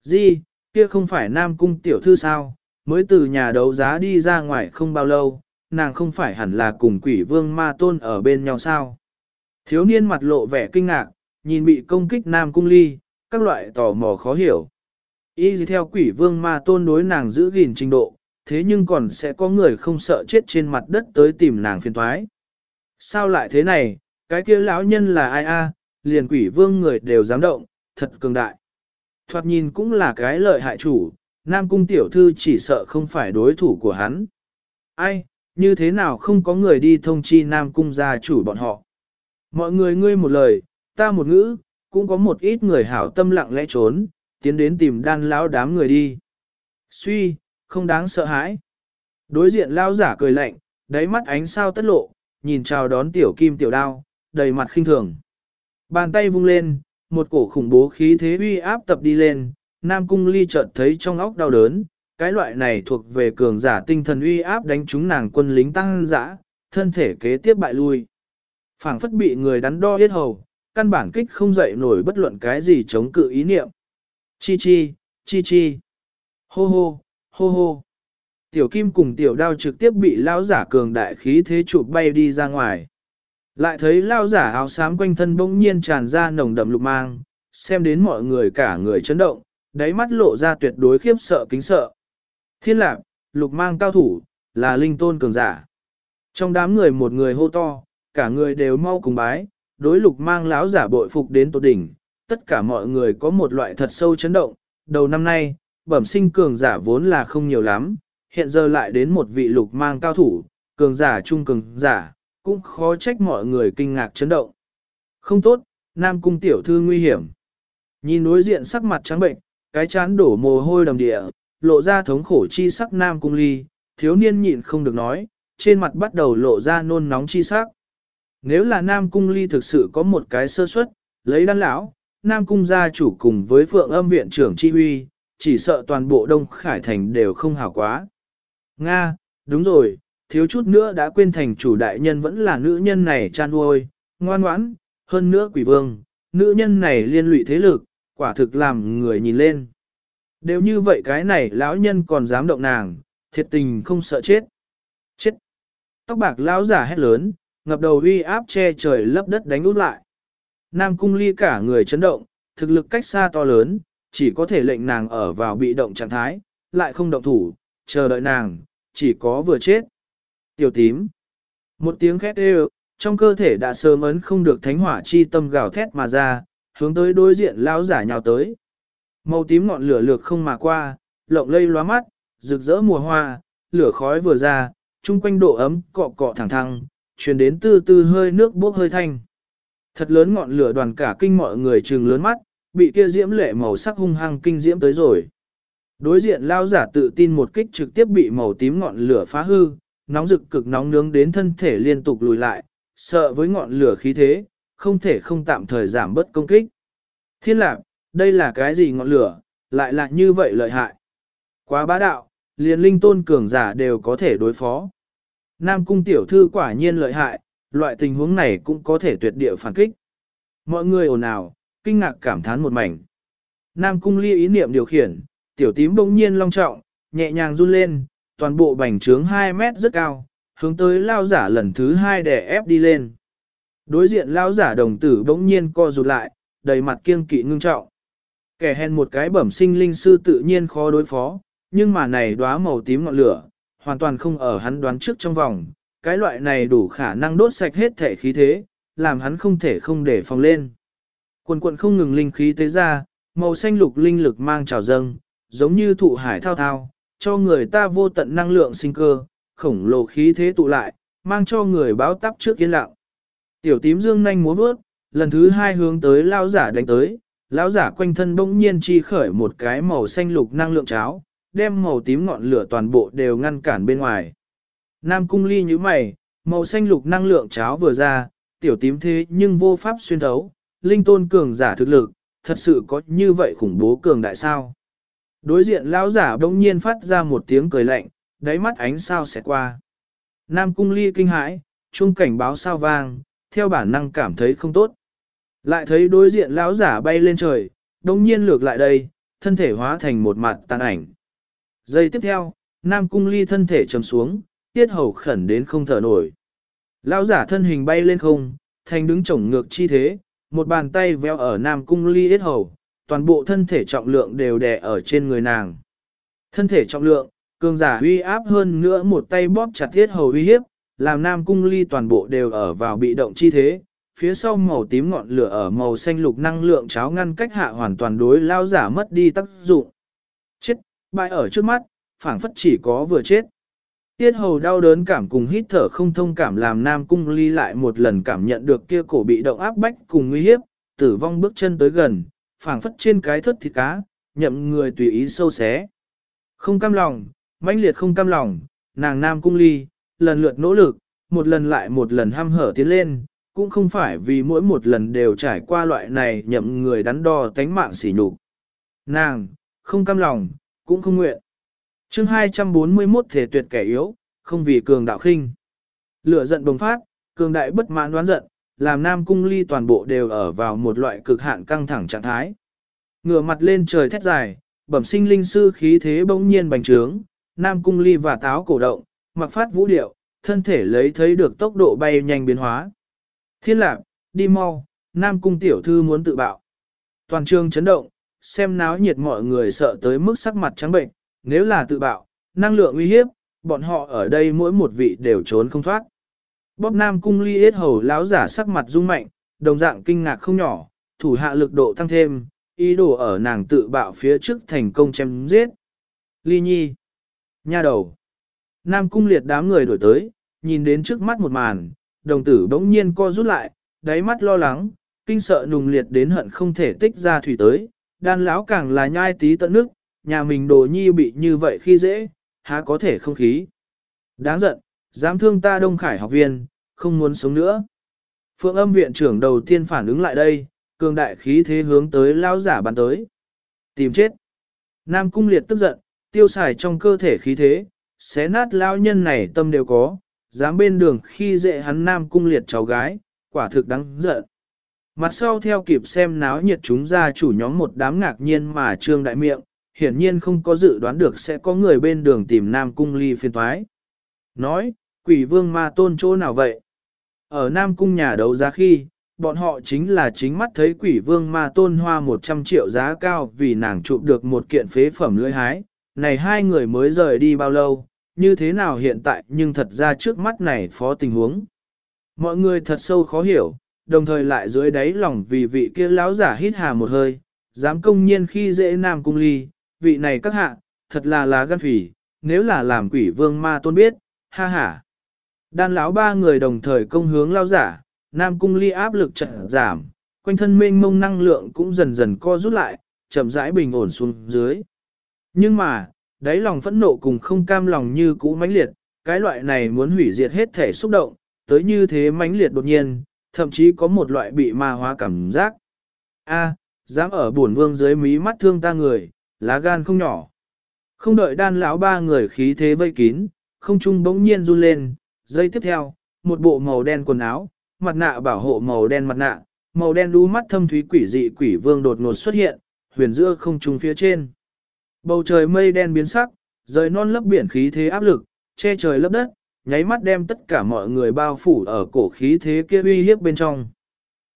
Di, kia không phải nam cung tiểu thư sao, mới từ nhà đấu giá đi ra ngoài không bao lâu, nàng không phải hẳn là cùng quỷ vương ma tôn ở bên nhau sao. Thiếu niên mặt lộ vẻ kinh ngạc, nhìn bị công kích nam cung ly, các loại tò mò khó hiểu. Y theo quỷ vương ma tôn đối nàng giữ gìn trình độ, thế nhưng còn sẽ có người không sợ chết trên mặt đất tới tìm nàng phiền thoái. Sao lại thế này, cái kia lão nhân là ai a? liền quỷ vương người đều dám động, thật cường đại. Thoạt nhìn cũng là cái lợi hại chủ, Nam Cung tiểu thư chỉ sợ không phải đối thủ của hắn. Ai, như thế nào không có người đi thông chi Nam Cung gia chủ bọn họ. Mọi người ngươi một lời, ta một ngữ, cũng có một ít người hảo tâm lặng lẽ trốn, tiến đến tìm đan lão đám người đi. Suy, không đáng sợ hãi. Đối diện lao giả cười lạnh, đáy mắt ánh sao tất lộ, nhìn chào đón tiểu kim tiểu đao, đầy mặt khinh thường. Bàn tay vung lên, một cổ khủng bố khí thế uy áp tập đi lên, Nam Cung Ly chợt thấy trong óc đau đớn, cái loại này thuộc về cường giả tinh thần uy áp đánh trúng nàng quân lính tăng dã, thân thể kế tiếp bại lui. phảng phất bị người đắn đo yết hầu, căn bản kích không dậy nổi bất luận cái gì chống cự ý niệm. Chi chi, chi chi, hô hô, hô hô. Tiểu kim cùng tiểu đao trực tiếp bị lao giả cường đại khí thế chụp bay đi ra ngoài. Lại thấy lao giả áo xám quanh thân bỗng nhiên tràn ra nồng đậm lục mang, xem đến mọi người cả người chấn động, đáy mắt lộ ra tuyệt đối khiếp sợ kính sợ. Thiên lạc, lục mang cao thủ, là linh tôn cường giả. Trong đám người một người hô to, cả người đều mau cùng bái, đối lục mang lão giả bội phục đến tột đỉnh, tất cả mọi người có một loại thật sâu chấn động. Đầu năm nay, bẩm sinh cường giả vốn là không nhiều lắm, hiện giờ lại đến một vị lục mang cao thủ, cường giả trung cường giả, cũng khó trách mọi người kinh ngạc chấn động. Không tốt, Nam Cung tiểu thư nguy hiểm. Nhìn đối diện sắc mặt trắng bệnh, cái chán đổ mồ hôi đầm địa, lộ ra thống khổ chi sắc Nam Cung ly, thiếu niên nhịn không được nói, trên mặt bắt đầu lộ ra nôn nóng chi sắc. Nếu là Nam Cung ly thực sự có một cái sơ suất, lấy đan lão, Nam Cung gia chủ cùng với phượng âm viện trưởng chi huy, chỉ sợ toàn bộ Đông Khải Thành đều không hảo quá. Nga, đúng rồi, thiếu chút nữa đã quên thành chủ đại nhân vẫn là nữ nhân này chan nuôi, ngoan ngoãn, hơn nữa quỷ vương, nữ nhân này liên lụy thế lực, quả thực làm người nhìn lên. Đều như vậy cái này lão nhân còn dám động nàng, thiệt tình không sợ chết. Chết. Tóc bạc lão giả hét lớn, ngập đầu uy áp che trời lấp đất đánh út lại. Nam cung ly cả người chấn động, thực lực cách xa to lớn, chỉ có thể lệnh nàng ở vào bị động trạng thái, lại không động thủ, chờ đợi nàng, chỉ có vừa chết. Tiểu tím. Một tiếng khét đều, trong cơ thể đã sớm ấn không được thánh hỏa chi tâm gào thét mà ra, hướng tới đối diện lão giả nhào tới. Màu tím ngọn lửa lược không mà qua, lộng lây lóa mắt, rực rỡ mùa hoa, lửa khói vừa ra, chung quanh độ ấm cọ cọ thẳng thăng, truyền đến từ từ hơi nước bốc hơi thanh. Thật lớn ngọn lửa đoàn cả kinh mọi người trừng lớn mắt, bị kia diễm lệ màu sắc hung hăng kinh diễm tới rồi. Đối diện lao giả tự tin một kích trực tiếp bị màu tím ngọn lửa phá hư, nóng rực cực nóng nướng đến thân thể liên tục lùi lại, sợ với ngọn lửa khí thế, không thể không tạm thời giảm bớt công kích. Thiên lạc, đây là cái gì ngọn lửa, lại là như vậy lợi hại. Quá bá đạo, liền linh tôn cường giả đều có thể đối phó. Nam cung tiểu thư quả nhiên lợi hại, loại tình huống này cũng có thể tuyệt địa phản kích. Mọi người ồn ào, kinh ngạc cảm thán một mảnh. Nam cung ly ý niệm điều khiển, tiểu tím bỗng nhiên long trọng, nhẹ nhàng run lên, toàn bộ bành trướng 2 mét rất cao, hướng tới lao giả lần thứ hai để ép đi lên. Đối diện lao giả đồng tử bỗng nhiên co rụt lại, đầy mặt kiêng kỵ ngưng trọng. Kẻ hèn một cái bẩm sinh linh sư tự nhiên khó đối phó, nhưng mà này đóa màu tím ngọn lửa, hoàn toàn không ở hắn đoán trước trong vòng, cái loại này đủ khả năng đốt sạch hết thể khí thế, làm hắn không thể không để phòng lên. Quần quận không ngừng linh khí tế ra, màu xanh lục linh lực mang trào dâng, giống như thụ hải thao thao, cho người ta vô tận năng lượng sinh cơ, khổng lồ khí thế tụ lại, mang cho người báo tắp trước yên lặng. Tiểu tím dương nhanh múa bước, lần thứ hai hướng tới lao giả đánh tới, lão giả quanh thân bỗng nhiên chi khởi một cái màu xanh lục năng lượng cháo, đem màu tím ngọn lửa toàn bộ đều ngăn cản bên ngoài. Nam cung ly như mày, màu xanh lục năng lượng cháo vừa ra, tiểu tím thế nhưng vô pháp xuyên thấu, linh tôn cường giả thực lực, thật sự có như vậy khủng bố cường đại sao. Đối diện lão giả bỗng nhiên phát ra một tiếng cười lạnh, đáy mắt ánh sao sẽ qua. Nam cung ly kinh hãi, chuông cảnh báo sao vang, theo bản năng cảm thấy không tốt. Lại thấy đối diện lão giả bay lên trời, đồng nhiên lược lại đây, thân thể hóa thành một mặt tàn ảnh. Giây tiếp theo, Nam cung ly thân thể trầm xuống, tiết hầu khẩn đến không thở nổi. Lão giả thân hình bay lên không, thành đứng chổng ngược chi thế, một bàn tay véo ở Nam cung ly yết hầu, toàn bộ thân thể trọng lượng đều đè ở trên người nàng. Thân thể trọng lượng, cường giả uy áp hơn nữa một tay bóp chặt thiết hầu uy hiếp, làm nam cung ly toàn bộ đều ở vào bị động chi thế, phía sau màu tím ngọn lửa ở màu xanh lục năng lượng cháo ngăn cách hạ hoàn toàn đối lao giả mất đi tác dụng. Chết, bại ở trước mắt, phảng phất chỉ có vừa chết. Tiết hầu đau đớn cảm cùng hít thở không thông cảm làm Nam Cung Ly lại một lần cảm nhận được kia cổ bị động áp bách cùng nguy hiếp, tử vong bước chân tới gần, phảng phất trên cái thất thịt cá, nhậm người tùy ý sâu xé. Không cam lòng, mãnh liệt không cam lòng, nàng Nam Cung Ly, lần lượt nỗ lực, một lần lại một lần ham hở tiến lên, cũng không phải vì mỗi một lần đều trải qua loại này nhậm người đắn đo tánh mạng sỉ nhục. Nàng, không cam lòng, cũng không nguyện chương 241 thể tuyệt kẻ yếu, không vì cường đạo khinh. Lửa giận bùng phát, cường đại bất mãn đoán giận, làm nam cung ly toàn bộ đều ở vào một loại cực hạn căng thẳng trạng thái. Ngửa mặt lên trời thét dài, bẩm sinh linh sư khí thế bỗng nhiên bành trướng, nam cung ly và táo cổ động, mặc phát vũ điệu, thân thể lấy thấy được tốc độ bay nhanh biến hóa. Thiên lạc, đi mau, nam cung tiểu thư muốn tự bạo. Toàn trường chấn động, xem náo nhiệt mọi người sợ tới mức sắc mặt trắng bệnh, nếu là tự bạo, năng lượng uy hiếp, bọn họ ở đây mỗi một vị đều trốn không thoát. Bóp nam cung ly yết hầu lão giả sắc mặt rung mạnh, đồng dạng kinh ngạc không nhỏ, thủ hạ lực độ tăng thêm, ý đồ ở nàng tự bạo phía trước thành công chém giết. Ly nhi, nha đầu, nam cung liệt đám người đổi tới, nhìn đến trước mắt một màn, đồng tử bỗng nhiên co rút lại, đáy mắt lo lắng, kinh sợ nùng liệt đến hận không thể tích ra thủy tới, đan lão càng là nhai tí tận nước, nhà mình đồ nhi bị như vậy khi dễ, há có thể không khí. Đáng giận, dám thương ta Đông Khải học viên, không muốn sống nữa. Phượng âm viện trưởng đầu tiên phản ứng lại đây, cường đại khí thế hướng tới lao giả bắn tới. Tìm chết. Nam cung liệt tức giận, tiêu xài trong cơ thể khí thế, xé nát lao nhân này tâm đều có, dám bên đường khi dễ hắn Nam cung liệt cháu gái, quả thực đáng giận. Mặt sau theo kịp xem náo nhiệt chúng ra chủ nhóm một đám ngạc nhiên mà trương đại miệng, hiển nhiên không có dự đoán được sẽ có người bên đường tìm Nam Cung ly phiên thoái. Nói, quỷ vương ma tôn chỗ nào vậy? Ở Nam Cung nhà đấu giá khi, bọn họ chính là chính mắt thấy quỷ vương ma tôn hoa 100 triệu giá cao vì nàng chụp được một kiện phế phẩm lưỡi hái. Này hai người mới rời đi bao lâu, như thế nào hiện tại nhưng thật ra trước mắt này phó tình huống. Mọi người thật sâu khó hiểu, đồng thời lại dưới đáy lòng vì vị kia lão giả hít hà một hơi, dám công nhiên khi dễ nam cung ly, vị này các hạ, thật là lá gan phỉ, nếu là làm quỷ vương ma tôn biết, ha ha. Đan lão ba người đồng thời công hướng lao giả, nam cung ly áp lực chậm giảm, quanh thân mênh mông năng lượng cũng dần dần co rút lại, chậm rãi bình ổn xuống dưới. Nhưng mà, đáy lòng phẫn nộ cùng không cam lòng như cũ mãnh liệt, cái loại này muốn hủy diệt hết thể xúc động, tới như thế mãnh liệt đột nhiên, thậm chí có một loại bị ma hóa cảm giác. A, dám ở buồn vương dưới mí mắt thương ta người, lá gan không nhỏ. Không đợi đan lão ba người khí thế vây kín, không trung bỗng nhiên run lên, giây tiếp theo, một bộ màu đen quần áo, mặt nạ bảo hộ màu đen mặt nạ, màu đen đu mắt thâm thúy quỷ dị quỷ vương đột ngột xuất hiện, huyền giữa không trung phía trên. Bầu trời mây đen biến sắc, rời non lấp biển khí thế áp lực, che trời lấp đất, nháy mắt đem tất cả mọi người bao phủ ở cổ khí thế kia uy hiếp bên trong.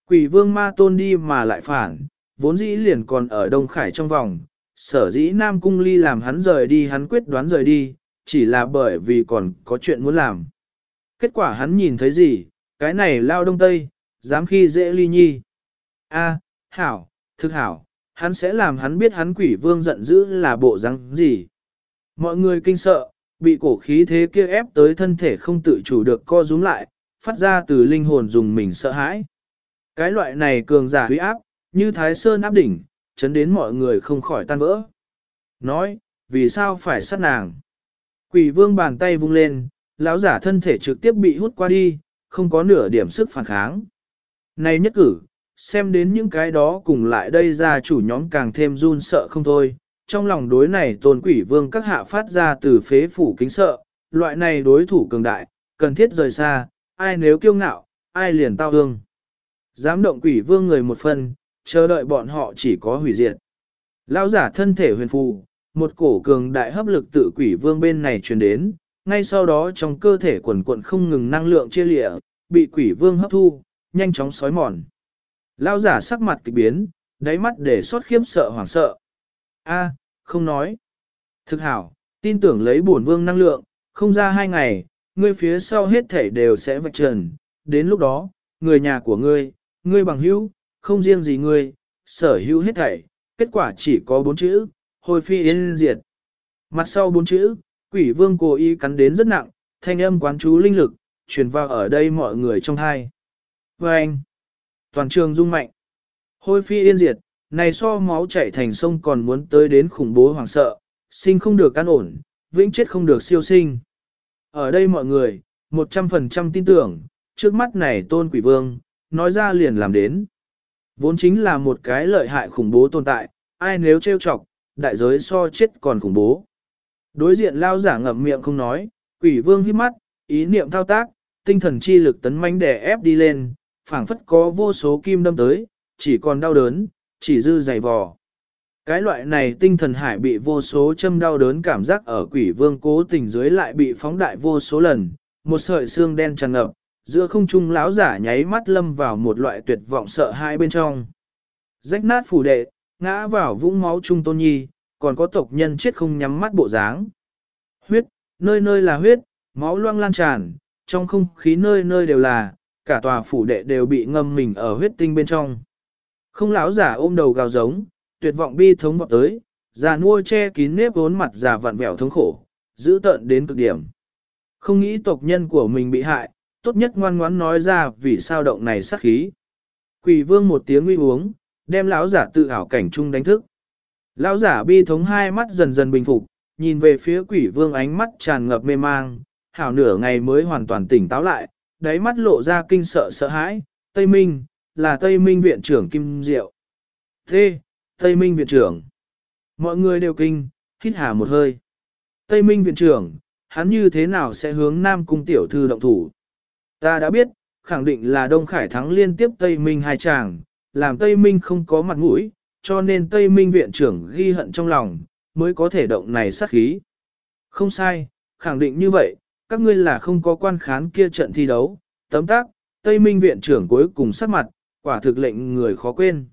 Quỷ vương ma tôn đi mà lại phản, vốn dĩ liền còn ở Đông Khải trong vòng, sở dĩ Nam Cung Ly làm hắn rời đi hắn quyết đoán rời đi, chỉ là bởi vì còn có chuyện muốn làm. Kết quả hắn nhìn thấy gì, cái này lao đông tây, dám khi dễ ly nhi. A, hảo, thực hảo, hắn sẽ làm hắn biết hắn quỷ vương giận dữ là bộ răng gì. Mọi người kinh sợ, bị cổ khí thế kia ép tới thân thể không tự chủ được co rúm lại, phát ra từ linh hồn dùng mình sợ hãi. Cái loại này cường giả huy áp, như thái sơn áp đỉnh, chấn đến mọi người không khỏi tan vỡ. Nói, vì sao phải sát nàng? Quỷ vương bàn tay vung lên, lão giả thân thể trực tiếp bị hút qua đi, không có nửa điểm sức phản kháng. Này nhất cử, xem đến những cái đó cùng lại đây ra chủ nhóm càng thêm run sợ không thôi, trong lòng đối này tôn quỷ vương các hạ phát ra từ phế phủ kính sợ, loại này đối thủ cường đại, cần thiết rời xa, ai nếu kiêu ngạo, ai liền tao hương. Dám động quỷ vương người một phần, chờ đợi bọn họ chỉ có hủy diệt. Lão giả thân thể huyền phù, một cổ cường đại hấp lực tự quỷ vương bên này truyền đến, ngay sau đó trong cơ thể quần quận không ngừng năng lượng chia lịa, bị quỷ vương hấp thu, nhanh chóng sói mòn. Lão giả sắc mặt kỳ biến, đáy mắt để xót khiếp sợ hoảng sợ. A, không nói. Thực hảo, Tin tưởng lấy bổn vương năng lượng, không ra hai ngày, ngươi phía sau hết thảy đều sẽ vạch trần. Đến lúc đó, người nhà của ngươi, ngươi bằng hữu, không riêng gì ngươi, sở hữu hết thảy, kết quả chỉ có bốn chữ, hồi phi yên diệt. Mặt sau bốn chữ, quỷ vương cố ý cắn đến rất nặng, thanh âm quán chú linh lực, truyền vào ở đây mọi người trong hai. Và anh, toàn trường rung mạnh, hôi phi yên diệt, này so máu chảy thành sông còn muốn tới đến khủng bố hoàng sợ, sinh không được an ổn, vĩnh chết không được siêu sinh. Ở đây mọi người, 100% tin tưởng, trước mắt này tôn quỷ vương, nói ra liền làm đến. Vốn chính là một cái lợi hại khủng bố tồn tại, ai nếu trêu chọc, đại giới so chết còn khủng bố. Đối diện lao giả ngậm miệng không nói, quỷ vương hít mắt, ý niệm thao tác, tinh thần chi lực tấn mãnh đè ép đi lên, phảng phất có vô số kim đâm tới, chỉ còn đau đớn, chỉ dư dày vò. Cái loại này tinh thần hải bị vô số châm đau đớn cảm giác ở quỷ vương cố tình dưới lại bị phóng đại vô số lần, một sợi xương đen tràn ngập, giữa không trung lão giả nháy mắt lâm vào một loại tuyệt vọng sợ hãi bên trong. Rách nát phủ đệ, ngã vào vũng máu trung tôn nhi, còn có tộc nhân chết không nhắm mắt bộ dáng. Huyết, nơi nơi là huyết, máu loang lan tràn, trong không khí nơi nơi đều là, cả tòa phủ đệ đều bị ngâm mình ở huyết tinh bên trong. Không lão giả ôm đầu gào giống, tuyệt vọng bi thống vọt tới, già nuôi che kín nếp vốn mặt già vặn vẹo thống khổ, giữ tận đến cực điểm. Không nghĩ tộc nhân của mình bị hại, tốt nhất ngoan ngoãn nói ra vì sao động này sát khí. Quỷ vương một tiếng uy uống, đem lão giả tự ảo cảnh trung đánh thức. Lão giả bi thống hai mắt dần dần bình phục, nhìn về phía quỷ vương ánh mắt tràn ngập mê mang, hảo nửa ngày mới hoàn toàn tỉnh táo lại, đáy mắt lộ ra kinh sợ sợ hãi, Tây Minh, là Tây Minh viện trưởng Kim Diệu. Thế, Tây Minh viện trưởng. Mọi người đều kinh, hít hà một hơi. Tây Minh viện trưởng, hắn như thế nào sẽ hướng Nam Cung tiểu thư động thủ? Ta đã biết, khẳng định là Đông Khải thắng liên tiếp Tây Minh hai chàng, làm Tây Minh không có mặt mũi, cho nên Tây Minh viện trưởng ghi hận trong lòng, mới có thể động này sát khí. Không sai, khẳng định như vậy, các ngươi là không có quan khán kia trận thi đấu, tấm tác, Tây Minh viện trưởng cuối cùng sát mặt, quả thực lệnh người khó quên.